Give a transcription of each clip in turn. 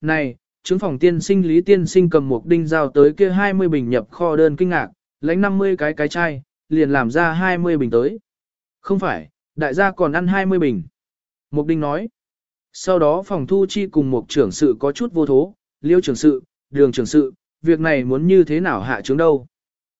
Này, chứng phòng tiên sinh Lý tiên sinh cầm một đinh giao tới kia 20 bình nhập kho đơn kinh ngạc, lãnh 50 cái cái chai, liền làm ra 20 bình tới. Không phải, đại gia còn ăn 20 bình. Mục đinh nói. Sau đó phòng thu chi cùng một trưởng sự có chút vô thố, liêu trưởng sự, đường trưởng sự, việc này muốn như thế nào hạ chứng đâu.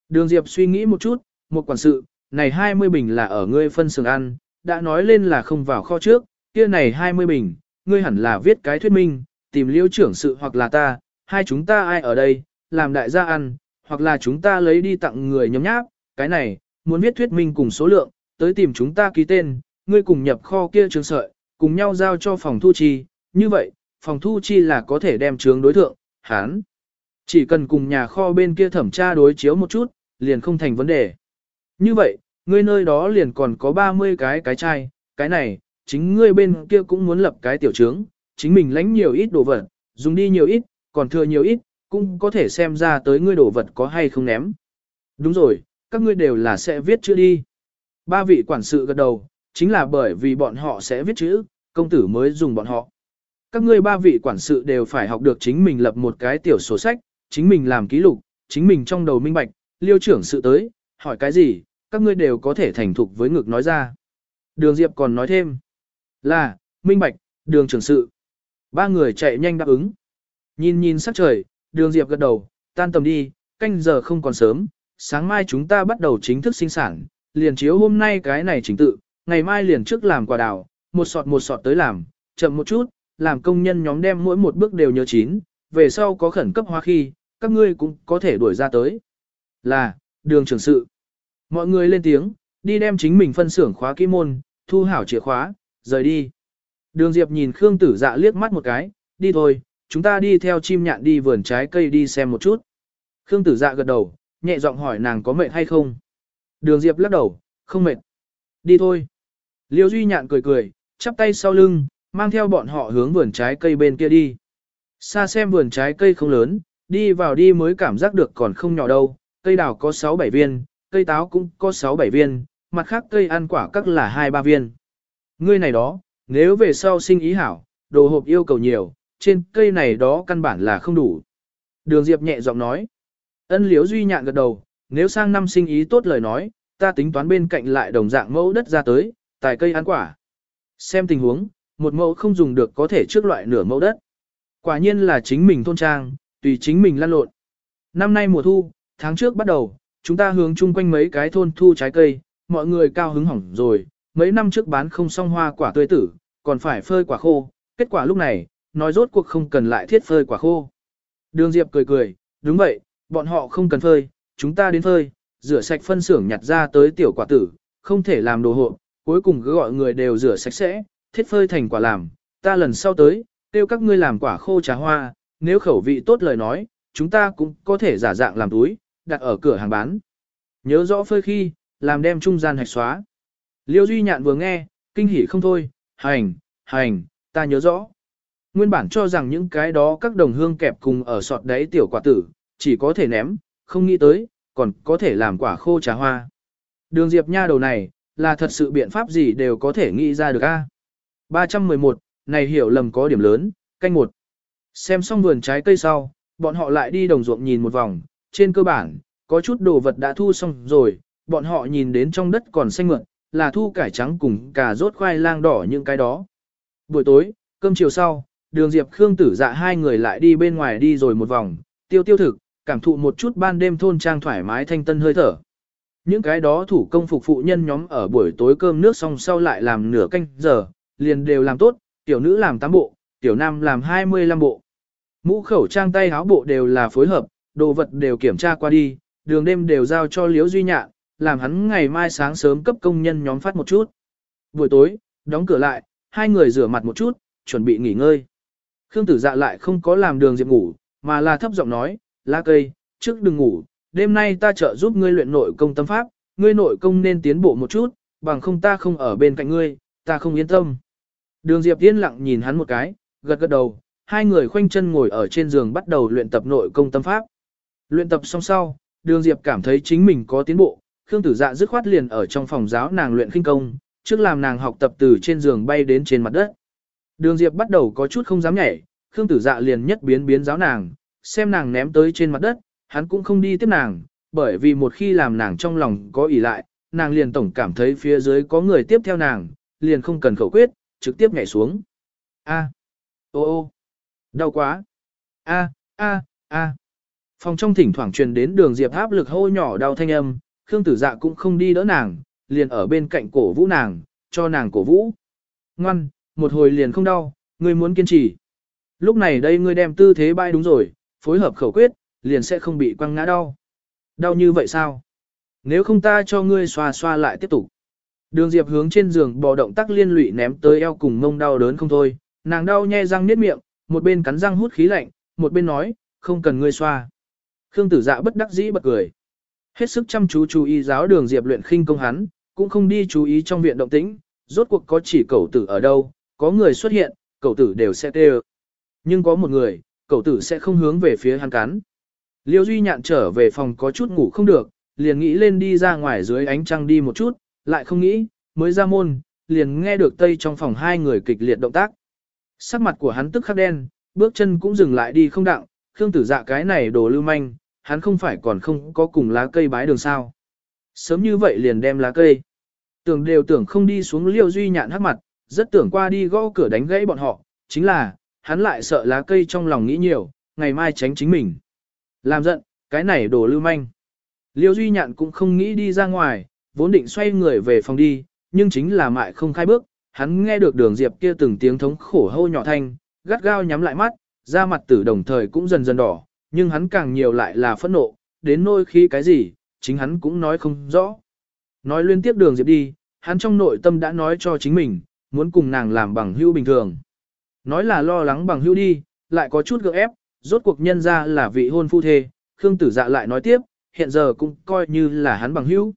Đường Diệp suy nghĩ một chút, một quản sự, này 20 bình là ở ngươi phân xưởng ăn, đã nói lên là không vào kho trước, kia này 20 bình, ngươi hẳn là viết cái thuyết minh, tìm liêu trưởng sự hoặc là ta, hai chúng ta ai ở đây, làm đại gia ăn, hoặc là chúng ta lấy đi tặng người nhóm nháp, cái này, muốn viết thuyết minh cùng số lượng, tới tìm chúng ta ký tên, ngươi cùng nhập kho kia trường sợi, cùng nhau giao cho phòng thu chi, như vậy, phòng thu chi là có thể đem trướng đối thượng, hán. Chỉ cần cùng nhà kho bên kia thẩm tra đối chiếu một chút, liền không thành vấn đề. Như vậy, ngươi nơi đó liền còn có 30 cái cái chai, cái này, chính ngươi bên kia cũng muốn lập cái tiểu trướng, chính mình lãnh nhiều ít đồ vật, dùng đi nhiều ít, còn thừa nhiều ít, cũng có thể xem ra tới ngươi đồ vật có hay không ném. Đúng rồi, các ngươi đều là sẽ viết chữ đi. Ba vị quản sự gật đầu, chính là bởi vì bọn họ sẽ viết chữ, công tử mới dùng bọn họ. Các ngươi ba vị quản sự đều phải học được chính mình lập một cái tiểu sổ sách, chính mình làm ký lục, chính mình trong đầu minh bạch, liêu trưởng sự tới, hỏi cái gì, các ngươi đều có thể thành thục với ngực nói ra. Đường Diệp còn nói thêm, là, minh bạch, đường trưởng sự. Ba người chạy nhanh đáp ứng. Nhìn nhìn sắc trời, đường Diệp gật đầu, tan tầm đi, canh giờ không còn sớm, sáng mai chúng ta bắt đầu chính thức sinh sản, liền chiếu hôm nay cái này chính tự, ngày mai liền trước làm quả đào, một sọt một sọt tới làm, chậm một chút, làm công nhân nhóm đem mỗi một bước đều nhớ chín, về sau có khẩn cấp hoa khi, các ngươi cũng có thể đuổi ra tới. Là, đường trưởng sự. Mọi người lên tiếng, đi đem chính mình phân xưởng khóa kỹ môn, thu hảo chìa khóa, rời đi. Đường Diệp nhìn Khương Tử Dạ liếc mắt một cái, đi thôi, chúng ta đi theo chim nhạn đi vườn trái cây đi xem một chút. Khương Tử Dạ gật đầu, nhẹ giọng hỏi nàng có mệt hay không. Đường Diệp lắc đầu, không mệt. Đi thôi. Liêu Duy Nhạn cười cười, chắp tay sau lưng, mang theo bọn họ hướng vườn trái cây bên kia đi. Xa xem vườn trái cây không lớn, đi vào đi mới cảm giác được còn không nhỏ đâu, cây đào có 6-7 viên, cây táo cũng có 6-7 viên, mặt khác cây ăn quả các là 2-3 viên. Ngươi này đó, nếu về sau sinh ý hảo, đồ hộp yêu cầu nhiều, trên cây này đó căn bản là không đủ. Đường Diệp nhẹ giọng nói. Ân liếu duy nhạn gật đầu, nếu sang năm sinh ý tốt lời nói, ta tính toán bên cạnh lại đồng dạng mẫu đất ra tới, tài cây ăn quả. Xem tình huống, một mẫu không dùng được có thể trước loại nửa mẫu đất. Quả nhiên là chính mình thôn trang, tùy chính mình lăn lộn. Năm nay mùa thu, tháng trước bắt đầu, chúng ta hướng chung quanh mấy cái thôn thu trái cây, mọi người cao hứng hỏng rồi, mấy năm trước bán không xong hoa quả tươi tử, còn phải phơi quả khô, kết quả lúc này, nói rốt cuộc không cần lại thiết phơi quả khô. Đường Diệp cười cười, đúng vậy, bọn họ không cần phơi, chúng ta đến phơi, rửa sạch phân xưởng nhặt ra tới tiểu quả tử, không thể làm đồ hộp, cuối cùng cứ gọi người đều rửa sạch sẽ, thiết phơi thành quả làm, ta lần sau tới, tiêu các ngươi làm quả khô trà hoa, nếu khẩu vị tốt lời nói, chúng ta cũng có thể giả dạng làm túi, đặt ở cửa hàng bán. Nhớ rõ phơi khi, làm đem trung gian hạch xóa. Liêu Duy Nhạn vừa nghe, kinh hỉ không thôi, hành, hành, ta nhớ rõ. Nguyên bản cho rằng những cái đó các đồng hương kẹp cùng ở sọt đáy tiểu quả tử, chỉ có thể ném, không nghĩ tới, còn có thể làm quả khô trà hoa. Đường Diệp Nha đầu này, là thật sự biện pháp gì đều có thể nghĩ ra được a. 311, này hiểu lầm có điểm lớn, canh một. Xem xong vườn trái cây sau, bọn họ lại đi đồng ruộng nhìn một vòng, trên cơ bản, có chút đồ vật đã thu xong rồi, bọn họ nhìn đến trong đất còn xanh mượn, là thu cải trắng cùng cà rốt khoai lang đỏ những cái đó. Buổi tối, cơm chiều sau, đường Diệp Khương tử dạ hai người lại đi bên ngoài đi rồi một vòng, tiêu tiêu thực, cảm thụ một chút ban đêm thôn trang thoải mái thanh tân hơi thở. Những cái đó thủ công phục phụ nhân nhóm ở buổi tối cơm nước xong sau lại làm nửa canh giờ, liền đều làm tốt, tiểu nữ làm 8 bộ, tiểu nam làm 25 bộ. Mũ khẩu trang tay áo bộ đều là phối hợp, đồ vật đều kiểm tra qua đi, đường đêm đều giao cho Liễu Duy Nhạn, làm hắn ngày mai sáng sớm cấp công nhân nhóm phát một chút. Buổi tối, đóng cửa lại, hai người rửa mặt một chút, chuẩn bị nghỉ ngơi. Khương tử dạ lại không có làm đường diệp ngủ, mà là thấp giọng nói, lá cây, trước đừng ngủ, đêm nay ta trợ giúp ngươi luyện nội công tâm pháp, ngươi nội công nên tiến bộ một chút, bằng không ta không ở bên cạnh ngươi, ta không yên tâm. Đường Diệp yên lặng nhìn hắn một cái, gật gật đầu, hai người khoanh chân ngồi ở trên giường bắt đầu luyện tập nội công tâm pháp. Luyện tập xong sau, Đường Diệp cảm thấy chính mình có tiến bộ, Khương Tử Dạ dứt khoát liền ở trong phòng giáo nàng luyện khinh công, trước làm nàng học tập từ trên giường bay đến trên mặt đất. Đường Diệp bắt đầu có chút không dám nhảy, Khương tử dạ liền nhất biến biến giáo nàng, xem nàng ném tới trên mặt đất, hắn cũng không đi tiếp nàng, bởi vì một khi làm nàng trong lòng có ỷ lại, nàng liền tổng cảm thấy phía dưới có người tiếp theo nàng, liền không cần khẩu quyết, trực tiếp nhảy xuống. A, ô ô, đau quá. A, a, a. Phòng trong thỉnh thoảng truyền đến đường Diệp áp lực hô nhỏ đau thanh âm, Khương Tử Dạ cũng không đi đỡ nàng, liền ở bên cạnh cổ vũ nàng, cho nàng cổ vũ. Ngoan, một hồi liền không đau, ngươi muốn kiên trì. Lúc này đây ngươi đem tư thế bay đúng rồi, phối hợp khẩu quyết, liền sẽ không bị quăng ngã đau. Đau như vậy sao? Nếu không ta cho ngươi xoa xoa lại tiếp tục. Đường Diệp hướng trên giường bò động tác liên lụy ném tới eo cùng mông đau đớn không thôi, nàng đau nhe răng niết miệng, một bên cắn răng hút khí lạnh, một bên nói, không cần ngươi xoa. Khương tử dạ bất đắc dĩ bật cười. Hết sức chăm chú chú ý giáo đường Diệp luyện khinh công hắn, cũng không đi chú ý trong viện động tĩnh, rốt cuộc có chỉ cậu tử ở đâu, có người xuất hiện, cậu tử đều sẽ tê Nhưng có một người, cậu tử sẽ không hướng về phía hắn cắn. Liêu Duy nhạn trở về phòng có chút ngủ không được, liền nghĩ lên đi ra ngoài dưới ánh trăng đi một chút, lại không nghĩ, mới ra môn, liền nghe được tây trong phòng hai người kịch liệt động tác. Sắc mặt của hắn tức khắc đen, bước chân cũng dừng lại đi không đặng, Khương tử dạ cái này đồ lưu manh, hắn không phải còn không có cùng lá cây bái đường sao. Sớm như vậy liền đem lá cây. Tưởng đều tưởng không đi xuống liêu duy nhạn hắc mặt, rất tưởng qua đi gõ cửa đánh gãy bọn họ, chính là, hắn lại sợ lá cây trong lòng nghĩ nhiều, ngày mai tránh chính mình. Làm giận, cái này đồ lưu manh. Liêu duy nhạn cũng không nghĩ đi ra ngoài, vốn định xoay người về phòng đi, nhưng chính là mại không khai bước, hắn nghe được đường diệp kia từng tiếng thống khổ hô nhỏ thanh, gắt gao nhắm lại mắt, da mặt tử đồng thời cũng dần dần đỏ, nhưng hắn càng nhiều lại là phẫn nộ, đến nỗi khi cái gì, chính hắn cũng nói không rõ. Nói liên tiếp đường diệp đi, hắn trong nội tâm đã nói cho chính mình, muốn cùng nàng làm bằng hữu bình thường. Nói là lo lắng bằng hữu đi, lại có chút gượng ép, rốt cuộc nhân ra là vị hôn phu thê, Khương Tử Dạ lại nói tiếp, hiện giờ cũng coi như là hắn bằng hữu.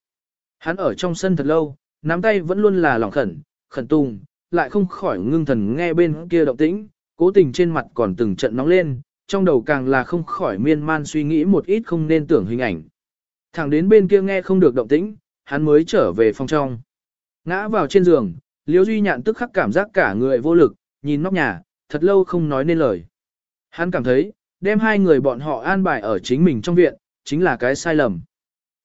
Hắn ở trong sân thật lâu, nắm tay vẫn luôn là lỏng khẩn, khẩn tùng, lại không khỏi ngưng thần nghe bên kia động tĩnh, cố tình trên mặt còn từng trận nóng lên, trong đầu càng là không khỏi miên man suy nghĩ một ít không nên tưởng hình ảnh. Thẳng đến bên kia nghe không được động tĩnh, hắn mới trở về phòng trong. Ngã vào trên giường, Liễu Duy Nhạn tức khắc cảm giác cả người vô lực, nhìn nóc nhà, thật lâu không nói nên lời. Hắn cảm thấy, đem hai người bọn họ an bài ở chính mình trong viện, chính là cái sai lầm.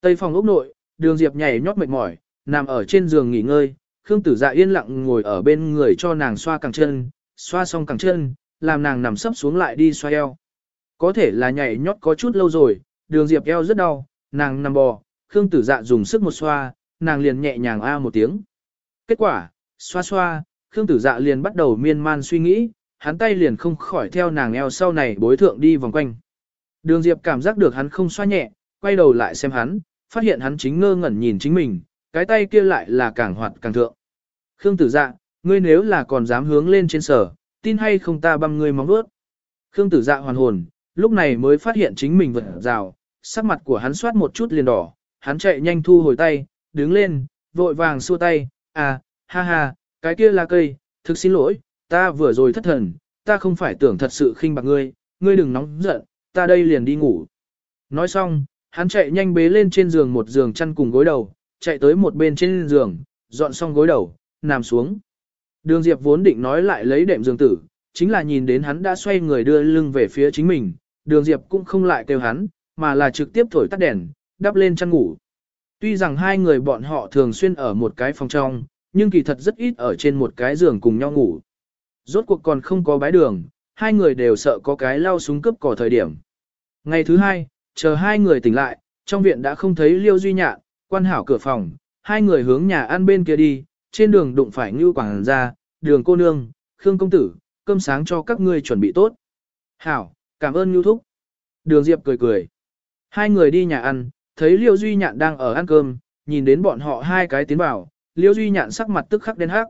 Tây phòng ốc nội, đường Diệp nhảy nhót mệt mỏi, nằm ở trên giường nghỉ ngơi, Khương Tử Dạ yên lặng ngồi ở bên người cho nàng xoa cẳng chân, xoa xong cẳng chân, làm nàng nằm sấp xuống lại đi xoay eo. Có thể là nhảy nhót có chút lâu rồi, đường Diệp eo rất đau, nàng nằm bò, Khương Tử Dạ dùng sức một xoa, nàng liền nhẹ nhàng a một tiếng. Kết quả, xoa xoa, Khương Tử Dạ liền bắt đầu miên man suy nghĩ, hắn tay liền không khỏi theo nàng eo sau này bối thượng đi vòng quanh. Đường Diệp cảm giác được hắn không xoa nhẹ, quay đầu lại xem hắn, phát hiện hắn chính ngơ ngẩn nhìn chính mình, cái tay kia lại là càng hoạt càng thượng. Khương Tử Dạ, ngươi nếu là còn dám hướng lên trên sở, tin hay không ta băm ngươi móng vuốt. Khương Tử Dạ hoàn hồn, lúc này mới phát hiện chính mình vật rào, sắc mặt của hắn soát một chút liền đỏ, hắn chạy nhanh thu hồi tay, đứng lên, vội vàng xua tay, à, ha ha, cái kia là cây, thực xin lỗi, ta vừa rồi thất thần, ta không phải tưởng thật sự khinh bạc ngươi, ngươi đừng nóng giận, ta đây liền đi ngủ. Nói xong, hắn chạy nhanh bế lên trên giường một giường chăn cùng gối đầu, chạy tới một bên trên giường, dọn xong gối đầu, nằm xuống. Đường Diệp vốn định nói lại lấy đệm giường tử, chính là nhìn đến hắn đã xoay người đưa lưng về phía chính mình, đường Diệp cũng không lại kêu hắn, mà là trực tiếp thổi tắt đèn, đắp lên chăn ngủ. Tuy rằng hai người bọn họ thường xuyên ở một cái phòng trong, nhưng kỳ thật rất ít ở trên một cái giường cùng nhau ngủ. Rốt cuộc còn không có bái đường, hai người đều sợ có cái lao súng cướp cỏ thời điểm. Ngày thứ hai, chờ hai người tỉnh lại, trong viện đã không thấy Liêu Duy Nhạn, quan hảo cửa phòng, hai người hướng nhà ăn bên kia đi, trên đường đụng phải Ngưu Quảng gia đường cô nương, Khương công tử, cơm sáng cho các ngươi chuẩn bị tốt. Hảo, cảm ơn Ngưu Thúc. Đường Diệp cười cười. Hai người đi nhà ăn, thấy Liêu Duy Nhạn đang ở ăn cơm, nhìn đến bọn họ hai cái tiến vào, Liêu Duy Nhạn sắc mặt tức khắc đen hắc.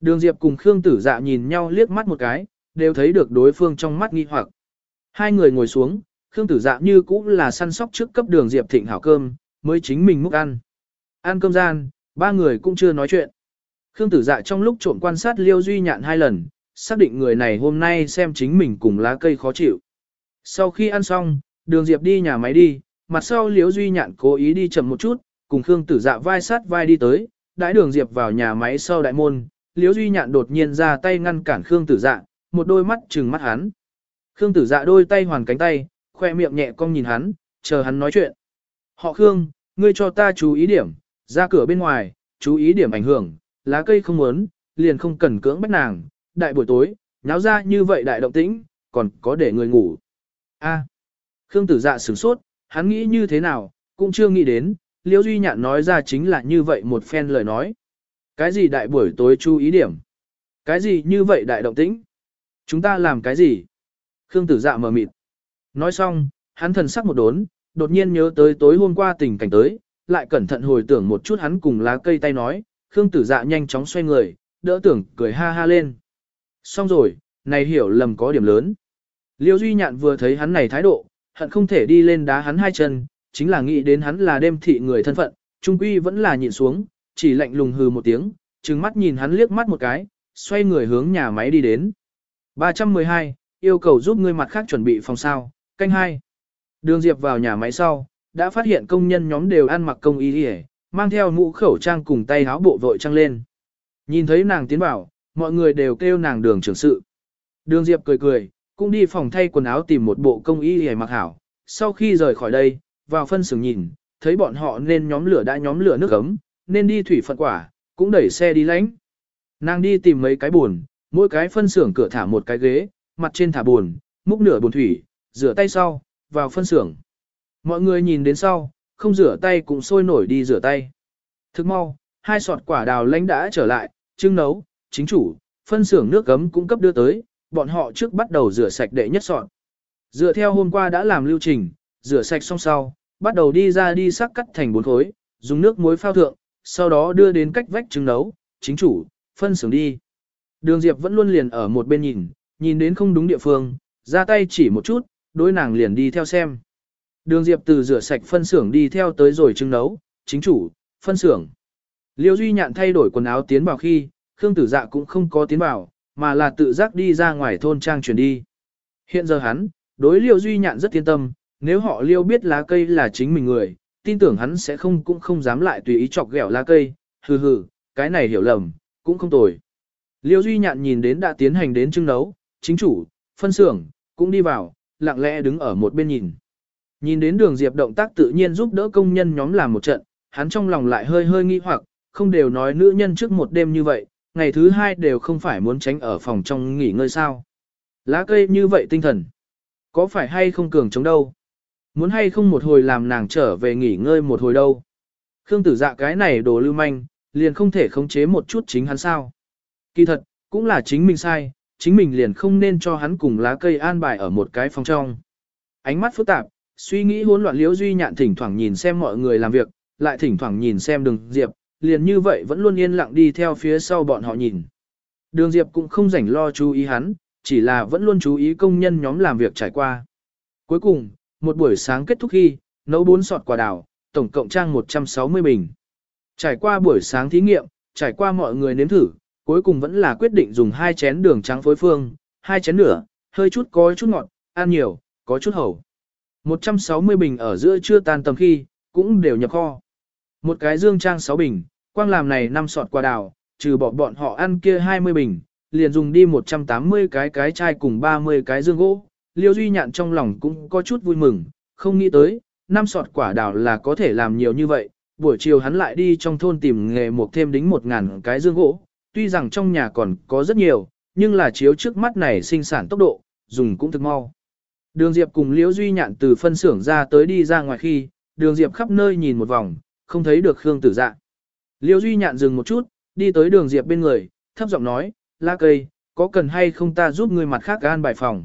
Đường Diệp cùng Khương Tử Dạ nhìn nhau liếc mắt một cái, đều thấy được đối phương trong mắt nghi hoặc. Hai người ngồi xuống, Khương Tử Dạ như cũng là săn sóc trước cấp Đường Diệp thịnh hảo cơm, mới chính mình múc ăn. Ăn cơm gian, ba người cũng chưa nói chuyện. Khương Tử Dạ trong lúc trộm quan sát Liêu Duy Nhạn hai lần, xác định người này hôm nay xem chính mình cùng lá cây khó chịu. Sau khi ăn xong, Đường Diệp đi nhà máy đi, mặt sau Liêu Duy Nhạn cố ý đi chậm một chút, cùng Khương Tử Dạ vai sát vai đi tới, đãi Đường Diệp vào nhà máy sau đại môn, Liễu Duy Nhạn đột nhiên ra tay ngăn cản Khương Tử Dạ, một đôi mắt trừng mắt hắn. Khương tử dạ đôi tay hoàn cánh tay, khoe miệng nhẹ cong nhìn hắn, chờ hắn nói chuyện. Họ Khương, ngươi cho ta chú ý điểm, ra cửa bên ngoài, chú ý điểm ảnh hưởng, lá cây không muốn, liền không cần cưỡng bắt nàng, đại buổi tối, nháo ra như vậy đại động tĩnh, còn có để người ngủ. A. Khương tử dạ sửng sốt, hắn nghĩ như thế nào, cũng chưa nghĩ đến, Liễu Duy Nhạn nói ra chính là như vậy một phen lời nói. Cái gì đại buổi tối chú ý điểm? Cái gì như vậy đại động tĩnh? Chúng ta làm cái gì? Khương tử dạ mở mịt. Nói xong, hắn thần sắc một đốn, đột nhiên nhớ tới tối hôm qua tình cảnh tới, lại cẩn thận hồi tưởng một chút hắn cùng lá cây tay nói, Khương tử dạ nhanh chóng xoay người, đỡ tưởng cười ha ha lên. Xong rồi, này hiểu lầm có điểm lớn. Liêu Duy Nhạn vừa thấy hắn này thái độ, hận không thể đi lên đá hắn hai chân, chính là nghĩ đến hắn là đêm thị người thân phận, trung quy vẫn là nhịn xuống, chỉ lạnh lùng hừ một tiếng, trừng mắt nhìn hắn liếc mắt một cái, xoay người hướng nhà máy đi đến. 312, yêu cầu giúp người mặt khác chuẩn bị phòng sao, canh hai. Đường Diệp vào nhà máy sau, đã phát hiện công nhân nhóm đều ăn mặc công y hề, mang theo mũ khẩu trang cùng tay áo bộ vội trăng lên. Nhìn thấy nàng tiến vào, mọi người đều kêu nàng đường trưởng sự. Đường Diệp cười cười, cũng đi phòng thay quần áo tìm một bộ công y hề mặc hảo. Sau khi rời khỏi đây, vào phân xưởng nhìn, thấy bọn họ nên nhóm lửa đã nhóm lửa nước ấm, nên đi thủy phận quả, cũng đẩy xe đi lánh. Nàng đi tìm mấy cái buồn, mỗi cái phân xưởng cửa thả một cái ghế, mặt trên thả buồn, múc nửa buồn thủy, rửa tay sau, vào phân xưởng. Mọi người nhìn đến sau, không rửa tay cũng sôi nổi đi rửa tay. Thức mau, hai sọt quả đào lãnh đã trở lại, trưng nấu, chính chủ, phân xưởng nước gấm cung cấp đưa tới, bọn họ trước bắt đầu rửa sạch đệ nhất sọt. Dựa theo hôm qua đã làm lưu trình, rửa sạch xong sau, bắt đầu đi ra đi sắc cắt thành bốn khối, dùng nước muối phao thượng, sau đó đưa đến cách vách trứng nấu, chính chủ, phân xưởng đi. Đường Diệp vẫn luôn liền ở một bên nhìn, nhìn đến không đúng địa phương, ra tay chỉ một chút, đối nàng liền đi theo xem. Đường Diệp từ rửa sạch phân xưởng đi theo tới rồi trưng nấu, chính chủ, phân xưởng. Liêu Duy Nhạn thay đổi quần áo tiến vào khi, Khương Tử Dạ cũng không có tiến vào, mà là tự giác đi ra ngoài thôn trang chuyển đi. Hiện giờ hắn, đối Liêu Duy Nhạn rất yên tâm, nếu họ Liêu biết lá cây là chính mình người, tin tưởng hắn sẽ không cũng không dám lại tùy ý chọc ghẹo lá cây, hừ hừ, cái này hiểu lầm, cũng không tồi. Liêu Duy Nhạn nhìn đến đã tiến hành đến trưng nấu, chính chủ, phân xưởng, cũng đi vào, lặng lẽ đứng ở một bên nhìn. Nhìn đến đường Diệp động tác tự nhiên giúp đỡ công nhân nhóm làm một trận, hắn trong lòng lại hơi hơi nghi hoặc, không đều nói nữ nhân trước một đêm như vậy, ngày thứ hai đều không phải muốn tránh ở phòng trong nghỉ ngơi sao. Lá cây như vậy tinh thần, có phải hay không cường chống đâu? Muốn hay không một hồi làm nàng trở về nghỉ ngơi một hồi đâu? Khương tử dạ cái này đồ lưu manh, liền không thể khống chế một chút chính hắn sao? Kỳ thật, cũng là chính mình sai, chính mình liền không nên cho hắn cùng lá cây an bài ở một cái phòng trong. Ánh mắt phức tạp, suy nghĩ hỗn loạn liễu duy nhạn thỉnh thoảng nhìn xem mọi người làm việc, lại thỉnh thoảng nhìn xem đường diệp, liền như vậy vẫn luôn yên lặng đi theo phía sau bọn họ nhìn. Đường diệp cũng không rảnh lo chú ý hắn, chỉ là vẫn luôn chú ý công nhân nhóm làm việc trải qua. Cuối cùng, một buổi sáng kết thúc khi, nấu bốn sọt quả đào, tổng cộng trang 160 bình. Trải qua buổi sáng thí nghiệm, trải qua mọi người nếm thử, cuối cùng vẫn là quyết định dùng hai chén đường trắng phối phương, hai chén nửa, hơi chút có chút ngọt, ăn nhiều, có chút hầu. 160 bình ở giữa chưa tan tầm khi, cũng đều nhập kho. Một cái dương trang 6 bình, quang làm này năm sọt quả đào, trừ bỏ bọn họ ăn kia 20 bình, liền dùng đi 180 cái cái chai cùng 30 cái dương gỗ. Liêu Duy Nhạn trong lòng cũng có chút vui mừng, không nghĩ tới, năm sọt quả đào là có thể làm nhiều như vậy. Buổi chiều hắn lại đi trong thôn tìm nghề mộc thêm đính 1.000 cái dương gỗ, tuy rằng trong nhà còn có rất nhiều, nhưng là chiếu trước mắt này sinh sản tốc độ, dùng cũng thực mau. Đường Diệp cùng Liễu Duy Nhạn từ phân xưởng ra tới đi ra ngoài khi, Đường Diệp khắp nơi nhìn một vòng, không thấy được Khương Tử Dạ. Liễu Duy Nhạn dừng một chút, đi tới Đường Diệp bên người, thấp giọng nói, "La cây, có cần hay không ta giúp ngươi mặt khác gan bài phòng?"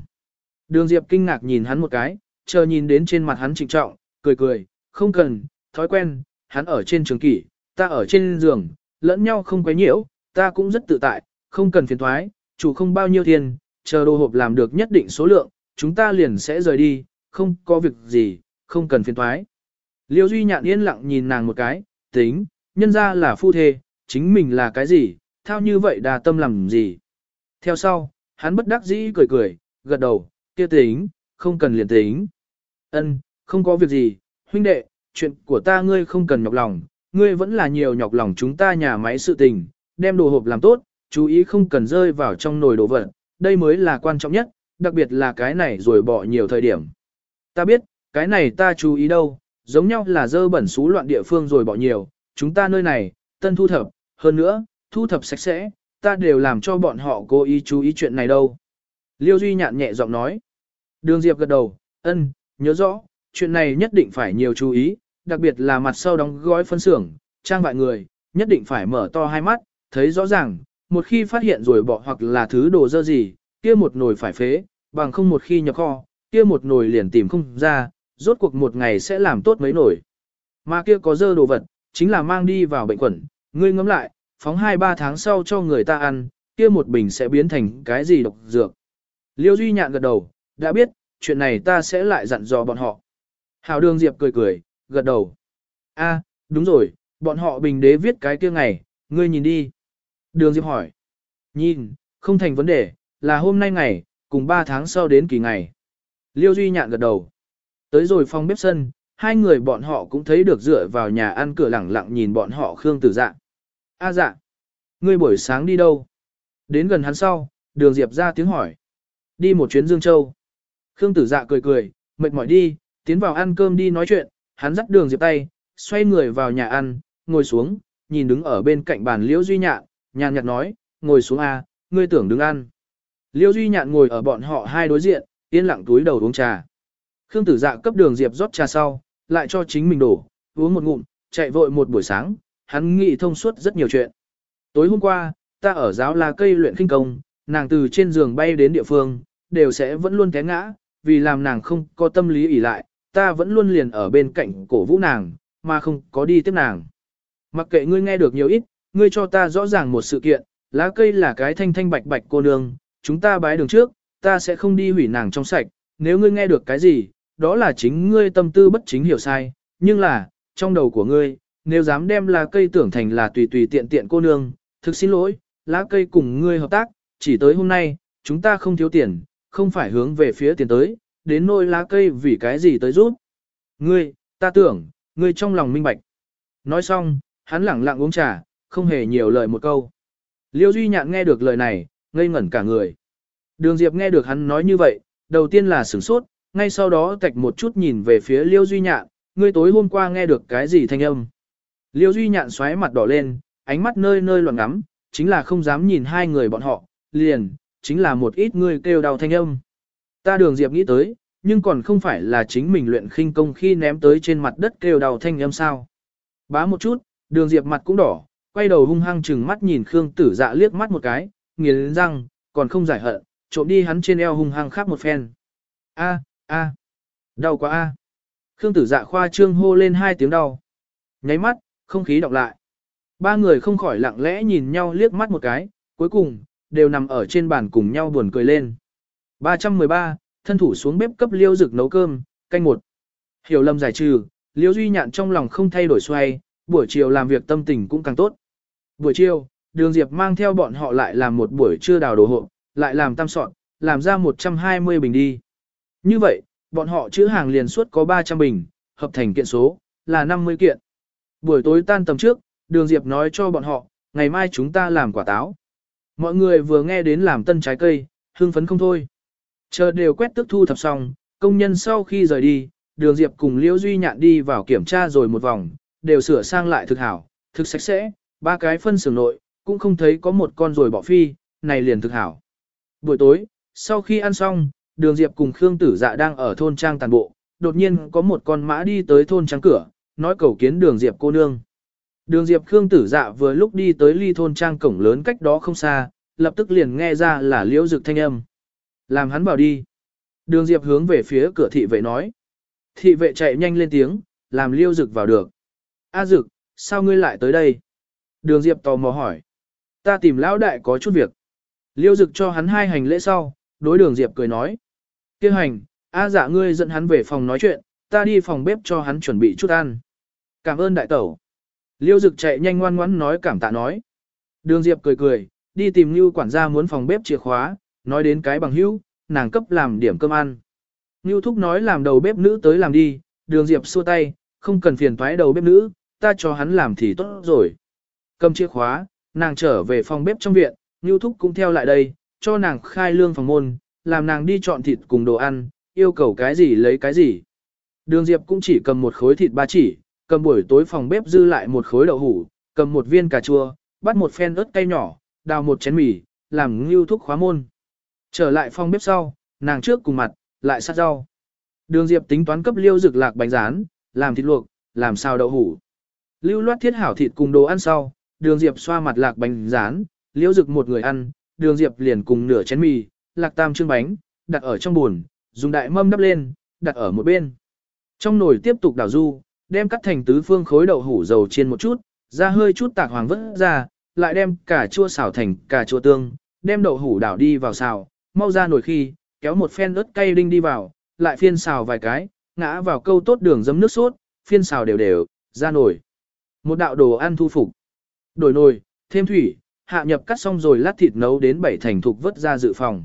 Đường Diệp kinh ngạc nhìn hắn một cái, chờ nhìn đến trên mặt hắn trịnh trọng, cười cười, "Không cần, thói quen, hắn ở trên trường kỷ, ta ở trên giường, lẫn nhau không quấy nhiễu, ta cũng rất tự tại, không cần phiền thoái, chủ không bao nhiêu tiền, chờ đồ hộp làm được nhất định số lượng, chúng ta liền sẽ rời đi, không có việc gì, không cần phiền thoái. Liêu Duy nhạn yên lặng nhìn nàng một cái, tính, nhân ra là phu thê, chính mình là cái gì, thao như vậy đà tâm làm gì. Theo sau, hắn bất đắc dĩ cười cười, gật đầu, kia tính, không cần liền tính. Ân, không có việc gì, huynh đệ, chuyện của ta ngươi không cần nhọc lòng, ngươi vẫn là nhiều nhọc lòng chúng ta nhà máy sự tình, đem đồ hộp làm tốt, chú ý không cần rơi vào trong nồi đồ vật, đây mới là quan trọng nhất, đặc biệt là cái này rồi bỏ nhiều thời điểm. Ta biết, cái này ta chú ý đâu, giống nhau là dơ bẩn xú loạn địa phương rồi bỏ nhiều, chúng ta nơi này, tân thu thập, hơn nữa, thu thập sạch sẽ, ta đều làm cho bọn họ cố ý chú ý chuyện này đâu. Liêu Duy nhạn nhẹ giọng nói. Đường Diệp gật đầu, ân, nhớ rõ, chuyện này nhất định phải nhiều chú ý, đặc biệt là mặt sau đóng gói phân xưởng, trang vại người, nhất định phải mở to hai mắt, thấy rõ ràng, một khi phát hiện rồi bỏ hoặc là thứ đồ dơ gì, kia một nồi phải phế, bằng không một khi nhập kho, kia một nồi liền tìm không ra, rốt cuộc một ngày sẽ làm tốt mấy nồi. Mà kia có dơ đồ vật, chính là mang đi vào bệnh quẩn, ngươi ngẫm lại, phóng 2-3 tháng sau cho người ta ăn, kia một bình sẽ biến thành cái gì độc dược. Liêu Duy nhạn gật đầu, đã biết, chuyện này ta sẽ lại dặn dò bọn họ. Hào đường Diệp cười cười, gật đầu. a đúng rồi, bọn họ bình đế viết cái kia ngày, ngươi nhìn đi. Đường Diệp hỏi. Nhìn, không thành vấn đề, là hôm nay ngày, cùng 3 tháng sau đến kỳ ngày. Liêu Duy nhạn gật đầu. Tới rồi phòng bếp sân, hai người bọn họ cũng thấy được dựa vào nhà ăn cửa lẳng lặng nhìn bọn họ Khương Tử Dạ. A dạ, ngươi buổi sáng đi đâu? Đến gần hắn sau, đường Diệp ra tiếng hỏi. Đi một chuyến Dương Châu. Khương Tử Dạ cười cười, mệt mỏi đi, tiến vào ăn cơm đi nói chuyện, hắn dắt đường Diệp tay, xoay người vào nhà ăn, ngồi xuống, nhìn đứng ở bên cạnh bàn Liễu Duy Nhạn, nhàn nhạt nói, ngồi xuống a, ngươi tưởng đứng ăn. Liêu Duy Nhạn ngồi ở bọn họ hai đối diện, yên lặng túi đầu uống trà. Khương Tử Dạ cấp đường Diệp rót trà sau, lại cho chính mình đổ, uống một ngụm, chạy vội một buổi sáng, hắn nghĩ thông suốt rất nhiều chuyện. Tối hôm qua, ta ở giáo là cây luyện kinh công, nàng từ trên giường bay đến địa phương, đều sẽ vẫn luôn té ngã, vì làm nàng không có tâm lý ỷ lại, ta vẫn luôn liền ở bên cạnh cổ vũ nàng, mà không có đi tiếp nàng. Mặc kệ ngươi nghe được nhiều ít, ngươi cho ta rõ ràng một sự kiện, lá cây là cái thanh thanh bạch bạch cô nương, chúng ta bái đường trước, ta sẽ không đi hủy nàng trong sạch, nếu ngươi nghe được cái gì, đó là chính ngươi tâm tư bất chính hiểu sai, nhưng là, trong đầu của ngươi, nếu dám đem lá cây tưởng thành là tùy tùy tiện tiện cô nương, thực xin lỗi, lá cây cùng ngươi hợp tác, chỉ tới hôm nay, chúng ta không thiếu tiền, không phải hướng về phía tiền tới, đến nỗi lá cây vì cái gì tới rút. Ngươi, ta tưởng, ngươi trong lòng minh bạch. Nói xong, hắn lẳng lặng uống trà, không hề nhiều lời một câu. Liêu Duy Nhạn nghe được lời này, ngây ngẩn cả người. Đường Diệp nghe được hắn nói như vậy, đầu tiên là sửng sốt, ngay sau đó tạch một chút nhìn về phía Liêu Duy Nhạn, ngươi tối hôm qua nghe được cái gì thanh âm. Liêu Duy Nhạn xoáy mặt đỏ lên, ánh mắt nơi nơi loạn ngắm, chính là không dám nhìn hai người bọn họ, liền, chính là một ít người kêu đau thanh âm. Ta đường Diệp nghĩ tới, nhưng còn không phải là chính mình luyện khinh công khi ném tới trên mặt đất kêu đau thanh âm sao. Bá một chút, đường Diệp mặt cũng đỏ, quay đầu hung hăng chừng mắt nhìn Khương Tử Dạ liếc mắt một cái, nghiến răng, còn không giải hận, trộm đi hắn trên eo hung hăng khác một phen. A, a, đau quá a. Khương Tử Dạ khoa trương hô lên hai tiếng đau. Nháy mắt, không khí đọc lại. Ba người không khỏi lặng lẽ nhìn nhau liếc mắt một cái, cuối cùng, đều nằm ở trên bàn cùng nhau buồn cười lên. 313, thân thủ xuống bếp cấp liêu dực nấu cơm, canh một. Hiểu lầm giải trừ, liêu duy nhạn trong lòng không thay đổi xoay, buổi chiều làm việc tâm tình cũng càng tốt. Buổi chiều, đường diệp mang theo bọn họ lại làm một buổi trưa đào đồ hộ, lại làm tam soạn, làm ra 120 bình đi. Như vậy, bọn họ chữ hàng liền suốt có 300 bình, hợp thành kiện số, là 50 kiện. Buổi tối tan tầm trước, đường Diệp nói cho bọn họ, ngày mai chúng ta làm quả táo. Mọi người vừa nghe đến làm tân trái cây, hưng phấn không thôi. Chờ đều quét tức thu thập xong, công nhân sau khi rời đi, đường Diệp cùng Liễu Duy Nhạn đi vào kiểm tra rồi một vòng, đều sửa sang lại thực hảo, thực sạch sẽ, ba cái phân xưởng nội, cũng không thấy có một con rồi bỏ phi, này liền thực hảo. Buổi tối, sau khi ăn xong, đường Diệp cùng Khương Tử Dạ đang ở thôn trang tàn bộ, đột nhiên có một con mã đi tới thôn trang cửa, nói cầu kiến đường Diệp cô nương. Đường Diệp Khương Tử Dạ vừa lúc đi tới ly thôn trang cổng lớn cách đó không xa, lập tức liền nghe ra là liễu dực thanh âm. Làm hắn bảo đi. Đường Diệp hướng về phía cửa thị vệ nói. Thị vệ chạy nhanh lên tiếng, làm liêu dực vào được. A dực, sao ngươi lại tới đây? Đường Diệp tò mò hỏi. Ta tìm lão đại có chút việc. Liêu dực cho hắn hai hành lễ sau, đối đường Diệp cười nói. Kêu hành, A dạ ngươi dẫn hắn về phòng nói chuyện, ta đi phòng bếp cho hắn chuẩn bị chút ăn. Cảm ơn đại tẩu. Liêu dực chạy nhanh ngoan ngoãn nói cảm tạ nói. Đường Diệp cười cười, đi tìm Ngưu quản gia muốn phòng bếp chìa khóa, nói đến cái bằng hữu, nàng cấp làm điểm cơm ăn. Ngưu thúc nói làm đầu bếp nữ tới làm đi, đường Diệp xua tay, không cần phiền toái đầu bếp nữ, ta cho hắn làm thì tốt rồi. Cầm chìa khóa, nàng trở về phòng bếp trong viện, Nưu thúc cũng theo lại đây, cho nàng khai lương phòng môn, làm nàng đi chọn thịt cùng đồ ăn, yêu cầu cái gì lấy cái gì. Đường Diệp cũng chỉ cầm một khối thịt ba chỉ, cầm buổi tối phòng bếp dư lại một khối đậu hủ, cầm một viên cà chua, bắt một phen ớt cay nhỏ, đào một chén mì, làm ngưu thúc khóa môn. Trở lại phòng bếp sau, nàng trước cùng mặt, lại sát rau. Đường Diệp tính toán cấp liêu rực lạc bánh rán, làm thịt luộc, làm sao đậu hủ. Lưu loát thiết hảo thịt cùng đồ ăn sau, đường Diệp xoa mặt lạc bánh rán, liễu rực một người ăn, đường Diệp liền cùng nửa chén mì, lạc tam chương bánh, đặt ở trong buồn, dùng đại mâm đắp lên, đặt ở một bên. Trong nồi tiếp tục đảo du, đem cắt thành tứ phương khối đậu hủ dầu chiên một chút, ra hơi chút tạc hoàng vớt ra, lại đem cả chua xào thành cà chua tương, đem đậu hủ đảo đi vào xào, mau ra nồi khi, kéo một phen ớt cay đinh đi vào, lại phiên xào vài cái, ngã vào câu tốt đường dấm nước sốt, phiên xào đều đều, ra nồi. Một đạo đồ ăn thu phục. Đổi nồi, thêm thủy, hạ nhập cắt xong rồi lát thịt nấu đến bảy thành thục vớt ra dự phòng.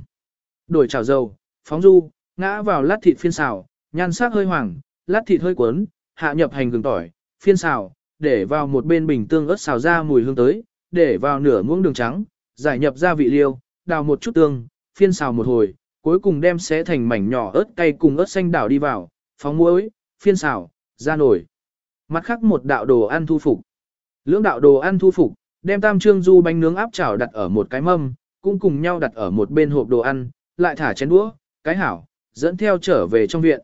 Đổi chảo dầu, phóng du, ngã vào lát thịt phiên xào, nhan sắc hơi hoàng, lát thịt hơi cuốn, hạ nhập hành gừng tỏi, phiên xào, để vào một bên bình tương ớt xào ra mùi hương tới, để vào nửa muỗng đường trắng, giải nhập gia vị liêu, đào một chút tương, phiên xào một hồi, cuối cùng đem xé thành mảnh nhỏ ớt cay cùng ớt xanh đảo đi vào, phóng muối, phiên xào, ra nổi. Mặt khác một đạo đồ ăn thu phục. Lưỡng đạo đồ ăn thu phục, đem tam trương du bánh nướng áp chảo đặt ở một cái mâm, cũng cùng nhau đặt ở một bên hộp đồ ăn, lại thả chén đũa, cái hảo, dẫn theo trở về trong viện.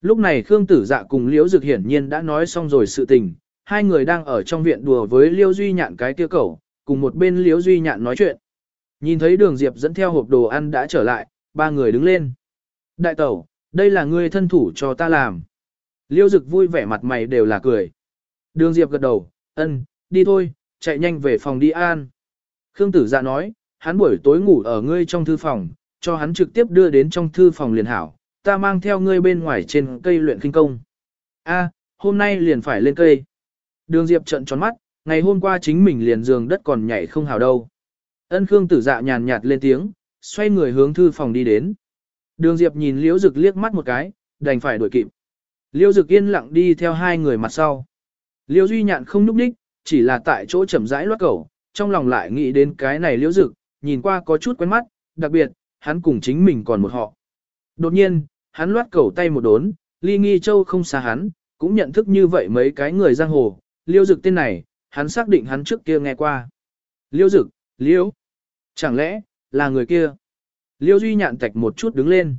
Lúc này Khương Tử Dạ cùng Liễu Dực hiển nhiên đã nói xong rồi sự tình, hai người đang ở trong viện đùa với Liễu Duy Nhạn cái kia cẩu, cùng một bên Liễu Duy Nhạn nói chuyện. Nhìn thấy Đường Diệp dẫn theo hộp đồ ăn đã trở lại, ba người đứng lên. Đại tẩu, đây là ngươi thân thủ cho ta làm. Liễu Dực vui vẻ mặt mày đều là cười. Đường Diệp gật đầu, ân, đi thôi, chạy nhanh về phòng đi an. Khương Tử Dạ nói, hắn buổi tối ngủ ở ngươi trong thư phòng, cho hắn trực tiếp đưa đến trong thư phòng liền hảo, ta mang theo ngươi bên ngoài trên cây luyện kinh công. A, hôm nay liền phải lên cây. Đường Diệp trận tròn mắt, ngày hôm qua chính mình liền giường đất còn nhảy không hào đâu. Ân Khương tử dạ nhàn nhạt lên tiếng, xoay người hướng thư phòng đi đến. Đường Diệp nhìn Liễu Dực liếc mắt một cái, đành phải đuổi kịp. Liễu Dực yên lặng đi theo hai người mặt sau. Liễu Duy Nhạn không núp đích, chỉ là tại chỗ chậm rãi loát cầu, trong lòng lại nghĩ đến cái này Liễu Dực, nhìn qua có chút quen mắt, đặc biệt, hắn cùng chính mình còn một họ. Đột nhiên, hắn loát cầu tay một đốn, ly nghi châu không xa hắn, cũng nhận thức như vậy mấy cái người giang hồ, liêu dực tên này, hắn xác định hắn trước kia nghe qua. Liêu dực, liêu, chẳng lẽ, là người kia? Liêu duy nhạn tạch một chút đứng lên.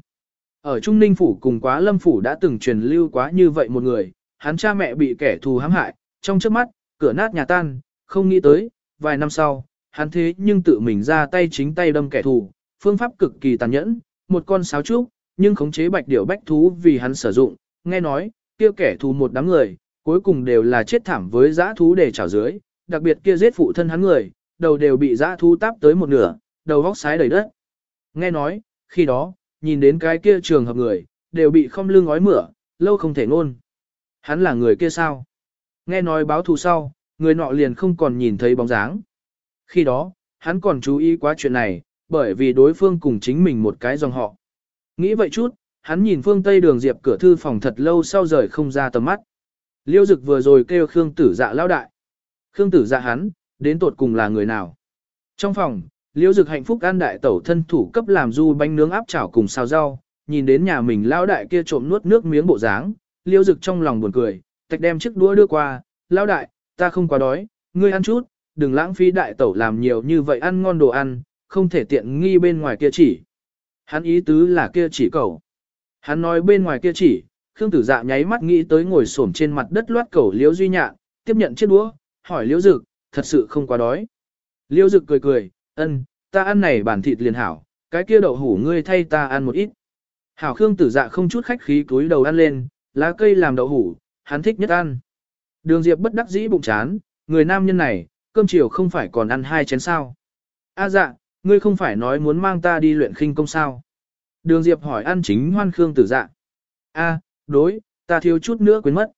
Ở Trung Ninh Phủ cùng quá lâm phủ đã từng truyền lưu quá như vậy một người, hắn cha mẹ bị kẻ thù hãm hại, trong trước mắt, cửa nát nhà tan, không nghĩ tới, vài năm sau, hắn thế nhưng tự mình ra tay chính tay đâm kẻ thù, phương pháp cực kỳ tàn nhẫn, một con sáo trúc, nhưng khống chế bạch điểu bách thú vì hắn sử dụng, nghe nói, kia kẻ thù một đám người, cuối cùng đều là chết thảm với dã thú để trảo dưới, đặc biệt kia giết phụ thân hắn người, đầu đều bị dã thú táp tới một nửa, đầu vóc sái đầy đất. Nghe nói, khi đó, nhìn đến cái kia trường hợp người, đều bị không lưng ói mửa, lâu không thể ngôn. Hắn là người kia sao? Nghe nói báo thù sau, người nọ liền không còn nhìn thấy bóng dáng. Khi đó, hắn còn chú ý quá chuyện này, bởi vì đối phương cùng chính mình một cái dòng họ. Nghĩ vậy chút, hắn nhìn phương Tây đường Diệp cửa thư phòng thật lâu sau rời không ra tầm mắt. Liêu dực vừa rồi kêu Khương tử dạ lao đại. Khương tử dạ hắn, đến tột cùng là người nào? Trong phòng, Liêu dực hạnh phúc an đại tẩu thân thủ cấp làm du bánh nướng áp chảo cùng xào rau, nhìn đến nhà mình lao đại kia trộm nuốt nước miếng bộ dáng, Liêu dực trong lòng buồn cười, tạch đem chiếc đũa đưa qua, lao đại, ta không quá đói, ngươi ăn chút, đừng lãng phí đại tẩu làm nhiều như vậy ăn ngon đồ ăn, không thể tiện nghi bên ngoài kia chỉ. Hắn ý tứ là kia chỉ cầu. Hắn nói bên ngoài kia chỉ, Khương Tử Dạ nháy mắt nghĩ tới ngồi xổm trên mặt đất loát cầu Liễu Duy Nhạn, tiếp nhận chiếc đũa, hỏi Liễu Dực, thật sự không quá đói. Liễu Dực cười cười, ân, ta ăn này bản thịt liền hảo, cái kia đậu hủ ngươi thay ta ăn một ít. Hảo Khương Tử Dạ không chút khách khí túi đầu ăn lên, lá cây làm đậu hủ, hắn thích nhất ăn. Đường Diệp bất đắc dĩ bụng chán, người nam nhân này, cơm chiều không phải còn ăn hai chén sao. A dạ, Ngươi không phải nói muốn mang ta đi luyện khinh công sao? Đường Diệp hỏi ăn chính hoan Khương tử dạ. A, đối, ta thiếu chút nữa quên mất.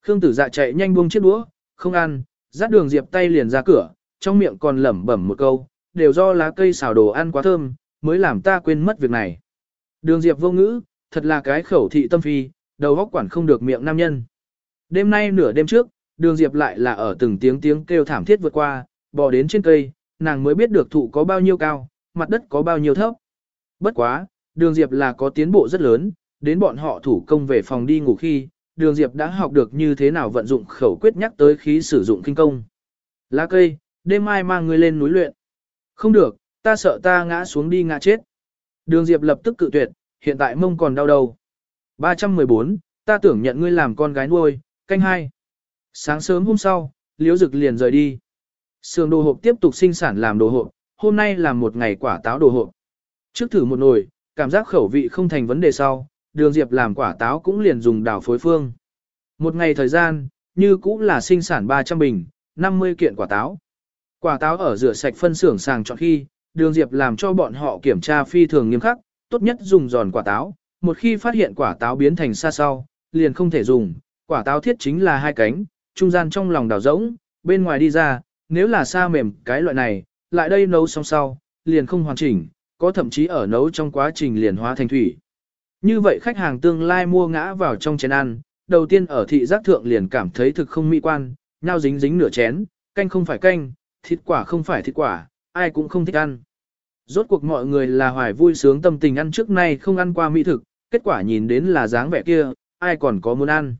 Khương tử dạ chạy nhanh buông chiếc đũa, không ăn, dắt đường Diệp tay liền ra cửa, trong miệng còn lẩm bẩm một câu, đều do lá cây xào đồ ăn quá thơm, mới làm ta quên mất việc này. Đường Diệp vô ngữ, thật là cái khẩu thị tâm phi, đầu óc quản không được miệng nam nhân. Đêm nay nửa đêm trước, đường Diệp lại là ở từng tiếng tiếng kêu thảm thiết vượt qua, bò đến trên cây, nàng mới biết được thụ có bao nhiêu cao, mặt đất có bao nhiêu thấp. Bất quá, đường Diệp là có tiến bộ rất lớn, đến bọn họ thủ công về phòng đi ngủ khi, đường Diệp đã học được như thế nào vận dụng khẩu quyết nhắc tới khí sử dụng kinh công. Lá cây, đêm mai mang ngươi lên núi luyện. Không được, ta sợ ta ngã xuống đi ngã chết. Đường Diệp lập tức cự tuyệt, hiện tại mông còn đau đầu. 314, ta tưởng nhận ngươi làm con gái nuôi, canh hai. Sáng sớm hôm sau, Liễu Dực liền rời đi. Sườn đồ hộp tiếp tục sinh sản làm đồ hộp, hôm nay là một ngày quả táo đồ hộp. Trước thử một nồi, cảm giác khẩu vị không thành vấn đề sau, đường Diệp làm quả táo cũng liền dùng đảo phối phương. Một ngày thời gian, như cũng là sinh sản 300 bình, 50 kiện quả táo. Quả táo ở rửa sạch phân xưởng sàng chọn khi, đường Diệp làm cho bọn họ kiểm tra phi thường nghiêm khắc, tốt nhất dùng giòn quả táo, một khi phát hiện quả táo biến thành xa sau, liền không thể dùng, quả táo thiết chính là hai cánh, trung gian trong lòng đào rỗng, bên ngoài đi ra, nếu là xa mềm cái loại này, lại đây nấu xong sau, liền không hoàn chỉnh, có thậm chí ở nấu trong quá trình liền hóa thành thủy. Như vậy khách hàng tương lai mua ngã vào trong chén ăn, đầu tiên ở thị giác thượng liền cảm thấy thực không mỹ quan, nhau dính dính nửa chén, canh không phải canh, thịt quả không phải thịt quả, ai cũng không thích ăn. Rốt cuộc mọi người là hoài vui sướng tâm tình ăn trước nay không ăn qua mỹ thực, kết quả nhìn đến là dáng vẻ kia, ai còn có muốn ăn.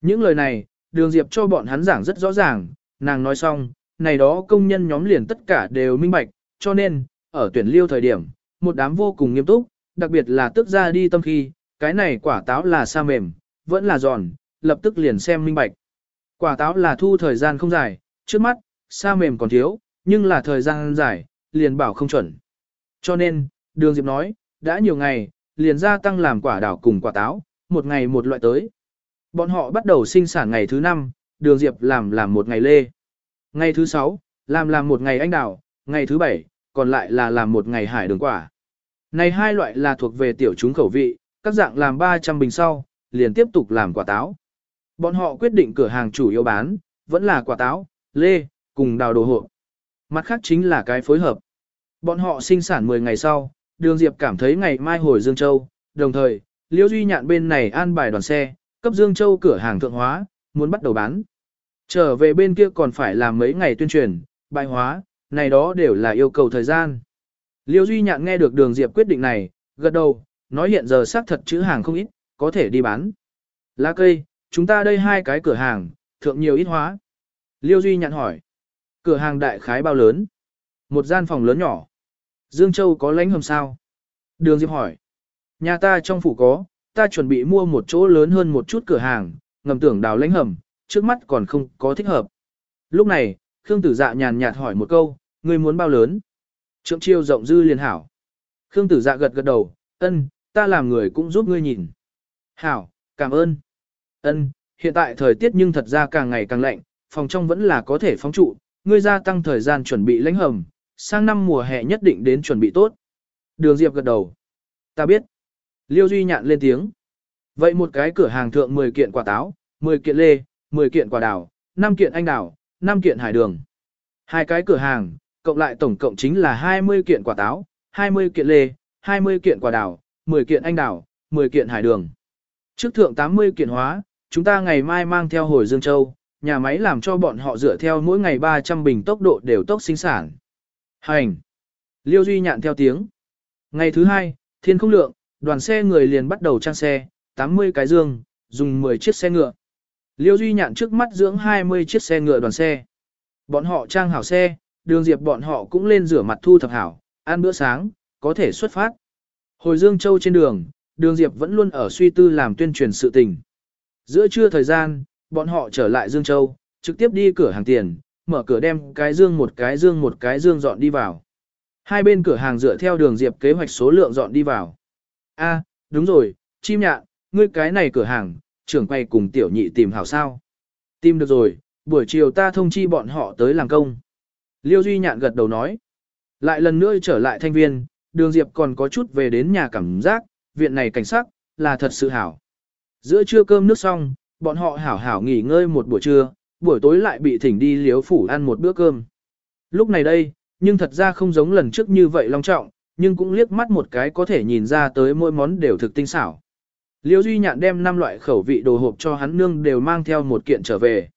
Những lời này, đường diệp cho bọn hắn giảng rất rõ ràng, nàng nói xong, này đó công nhân nhóm liền tất cả đều minh bạch, cho nên, ở tuyển liêu thời điểm, một đám vô cùng nghiêm túc, đặc biệt là tức ra đi tâm khi, cái này quả táo là sa mềm, vẫn là giòn, lập tức liền xem minh bạch. Quả táo là thu thời gian không dài, trước mắt, sa mềm còn thiếu, nhưng là thời gian dài, liền bảo không chuẩn. Cho nên, Đường Diệp nói, đã nhiều ngày, liền gia tăng làm quả đảo cùng quả táo, một ngày một loại tới. Bọn họ bắt đầu sinh sản ngày thứ năm, Đường Diệp làm làm một ngày lê. Ngày thứ sáu, làm làm một ngày anh đào, ngày thứ bảy, còn lại là làm một ngày hải đường quả. Này hai loại là thuộc về tiểu chúng khẩu vị, các dạng làm 300 bình sau, liền tiếp tục làm quả táo. Bọn họ quyết định cửa hàng chủ yếu bán, vẫn là quả táo, lê, cùng đào đồ hộp. Mặt khác chính là cái phối hợp. Bọn họ sinh sản 10 ngày sau, Đường Diệp cảm thấy ngày mai hồi Dương Châu, đồng thời, Liễu Duy Nhạn bên này an bài đoàn xe, cấp Dương Châu cửa hàng thượng hóa, muốn bắt đầu bán. Trở về bên kia còn phải làm mấy ngày tuyên truyền, bài hóa, này đó đều là yêu cầu thời gian. Liêu Duy Nhạn nghe được Đường Diệp quyết định này, gật đầu, nói hiện giờ xác thật chữ hàng không ít, có thể đi bán. Lá cây, chúng ta đây hai cái cửa hàng, thượng nhiều ít hóa. Liêu Duy Nhạn hỏi. Cửa hàng đại khái bao lớn? Một gian phòng lớn nhỏ. Dương Châu có lãnh hầm sao? Đường Diệp hỏi. Nhà ta trong phủ có, ta chuẩn bị mua một chỗ lớn hơn một chút cửa hàng, ngầm tưởng đào lãnh hầm, trước mắt còn không có thích hợp. Lúc này, Khương Tử Dạ nhàn nhạt hỏi một câu, ngươi muốn bao lớn? Trượng chiêu rộng dư liền hảo. Khương Tử Dạ gật gật đầu, ân, ta làm người cũng giúp ngươi nhìn. Hảo, cảm ơn. Ân, hiện tại thời tiết nhưng thật ra càng ngày càng lạnh, phòng trong vẫn là có thể phóng trụ, ngươi gia tăng thời gian chuẩn bị lãnh hầm, sang năm mùa hè nhất định đến chuẩn bị tốt. Đường Diệp gật đầu. Ta biết. Liêu Duy nhạn lên tiếng. Vậy một cái cửa hàng thượng 10 kiện quả táo, 10 kiện lê, 10 kiện quả đào, 5 kiện anh đào, 5 kiện hải đường. Hai cái cửa hàng, cộng lại tổng cộng chính là 20 kiện quả táo, 20 kiện lê, 20 kiện quả đào, 10 kiện anh đào, 10 kiện hải đường. Trước thượng 80 kiện hóa, chúng ta ngày mai mang theo hồi Dương Châu, nhà máy làm cho bọn họ dựa theo mỗi ngày 300 bình tốc độ đều tốc sinh sản. Hành! Liêu Duy nhạn theo tiếng. Ngày thứ hai, thiên không lượng, đoàn xe người liền bắt đầu trang xe, 80 cái dương, dùng 10 chiếc xe ngựa. Liêu Duy nhạn trước mắt dưỡng 20 chiếc xe ngựa đoàn xe. Bọn họ trang hảo xe, đường diệp bọn họ cũng lên rửa mặt thu thập hảo, ăn bữa sáng, có thể xuất phát. Hồi Dương Châu trên đường, đường diệp vẫn luôn ở suy tư làm tuyên truyền sự tình. Giữa trưa thời gian, bọn họ trở lại Dương Châu, trực tiếp đi cửa hàng tiền, mở cửa đem cái dương một cái dương một cái dương dọn đi vào. Hai bên cửa hàng dựa theo đường diệp kế hoạch số lượng dọn đi vào. A, đúng rồi, chim nhạn, ngươi cái này cửa hàng, trưởng quay cùng tiểu nhị tìm hảo sao. Tìm được rồi, buổi chiều ta thông chi bọn họ tới làm công. Liêu Duy nhạn gật đầu nói. Lại lần nữa trở lại thanh viên, đường diệp còn có chút về đến nhà cảm giác, viện này cảnh sắc, là thật sự hảo. Giữa trưa cơm nước xong, bọn họ hảo hảo nghỉ ngơi một buổi trưa, buổi tối lại bị thỉnh đi liếu phủ ăn một bữa cơm. Lúc này đây, nhưng thật ra không giống lần trước như vậy long trọng, nhưng cũng liếc mắt một cái có thể nhìn ra tới mỗi món đều thực tinh xảo. Liêu Duy Nhạn đem năm loại khẩu vị đồ hộp cho hắn nương đều mang theo một kiện trở về.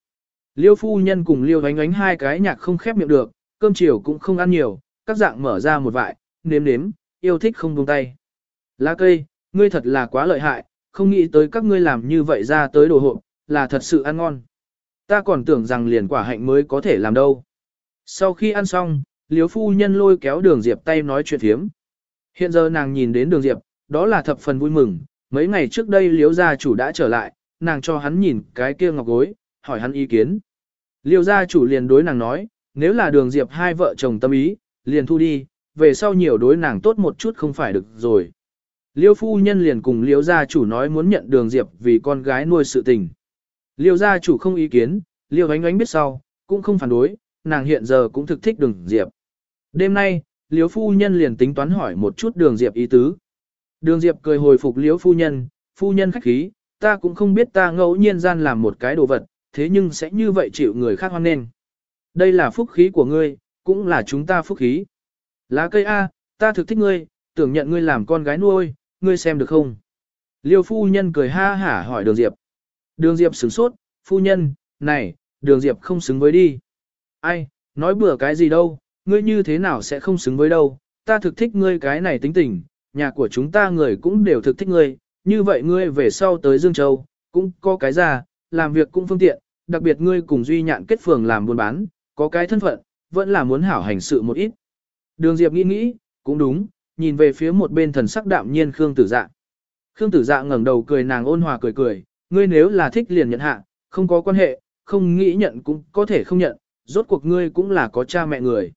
Liêu phu nhân cùng Liêu ánh ánh hai cái nhạc không khép miệng được, cơm chiều cũng không ăn nhiều, các dạng mở ra một vại, nếm nếm, yêu thích không buông tay. Lá cây, ngươi thật là quá lợi hại, không nghĩ tới các ngươi làm như vậy ra tới đồ hộp, là thật sự ăn ngon. Ta còn tưởng rằng liền quả hạnh mới có thể làm đâu. Sau khi ăn xong, liếu phu nhân lôi kéo đường Diệp tay nói chuyện thiếm. Hiện giờ nàng nhìn đến đường Diệp, đó là thập phần vui mừng, mấy ngày trước đây liếu gia chủ đã trở lại, nàng cho hắn nhìn cái kia ngọc gối, hỏi hắn ý kiến. Liêu gia chủ liền đối nàng nói, nếu là đường Diệp hai vợ chồng tâm ý, liền thu đi, về sau nhiều đối nàng tốt một chút không phải được rồi. Liêu phu nhân liền cùng liêu gia chủ nói muốn nhận đường Diệp vì con gái nuôi sự tình. Liêu gia chủ không ý kiến, liêu ánh ánh biết sau, cũng không phản đối, nàng hiện giờ cũng thực thích đường Diệp. Đêm nay, Liễu phu nhân liền tính toán hỏi một chút đường Diệp ý tứ. Đường Diệp cười hồi phục Liễu phu nhân, phu nhân khách khí, ta cũng không biết ta ngẫu nhiên gian làm một cái đồ vật, thế nhưng sẽ như vậy chịu người khác hoan nên. Đây là phúc khí của ngươi, cũng là chúng ta phúc khí. Lá cây A, ta thực thích ngươi, tưởng nhận ngươi làm con gái nuôi, ngươi xem được không? Liêu phu nhân cười ha hả hỏi đường Diệp. Đường Diệp sửng sốt, phu nhân, này, đường Diệp không xứng với đi. Ai, nói bừa cái gì đâu, ngươi như thế nào sẽ không xứng với đâu, ta thực thích ngươi cái này tính tình, nhà của chúng ta người cũng đều thực thích ngươi, như vậy ngươi về sau tới Dương Châu, cũng có cái ra, làm việc cũng phương tiện, đặc biệt ngươi cùng Duy Nhạn kết phường làm buôn bán, có cái thân phận, vẫn là muốn hảo hành sự một ít. Đường Diệp nghĩ nghĩ, cũng đúng, nhìn về phía một bên thần sắc đạm nhiên Khương Tử Dạ. Khương Tử Dạ ngẩng đầu cười nàng ôn hòa cười cười, ngươi nếu là thích liền nhận hạ, không có quan hệ, không nghĩ nhận cũng có thể không nhận, rốt cuộc ngươi cũng là có cha mẹ người.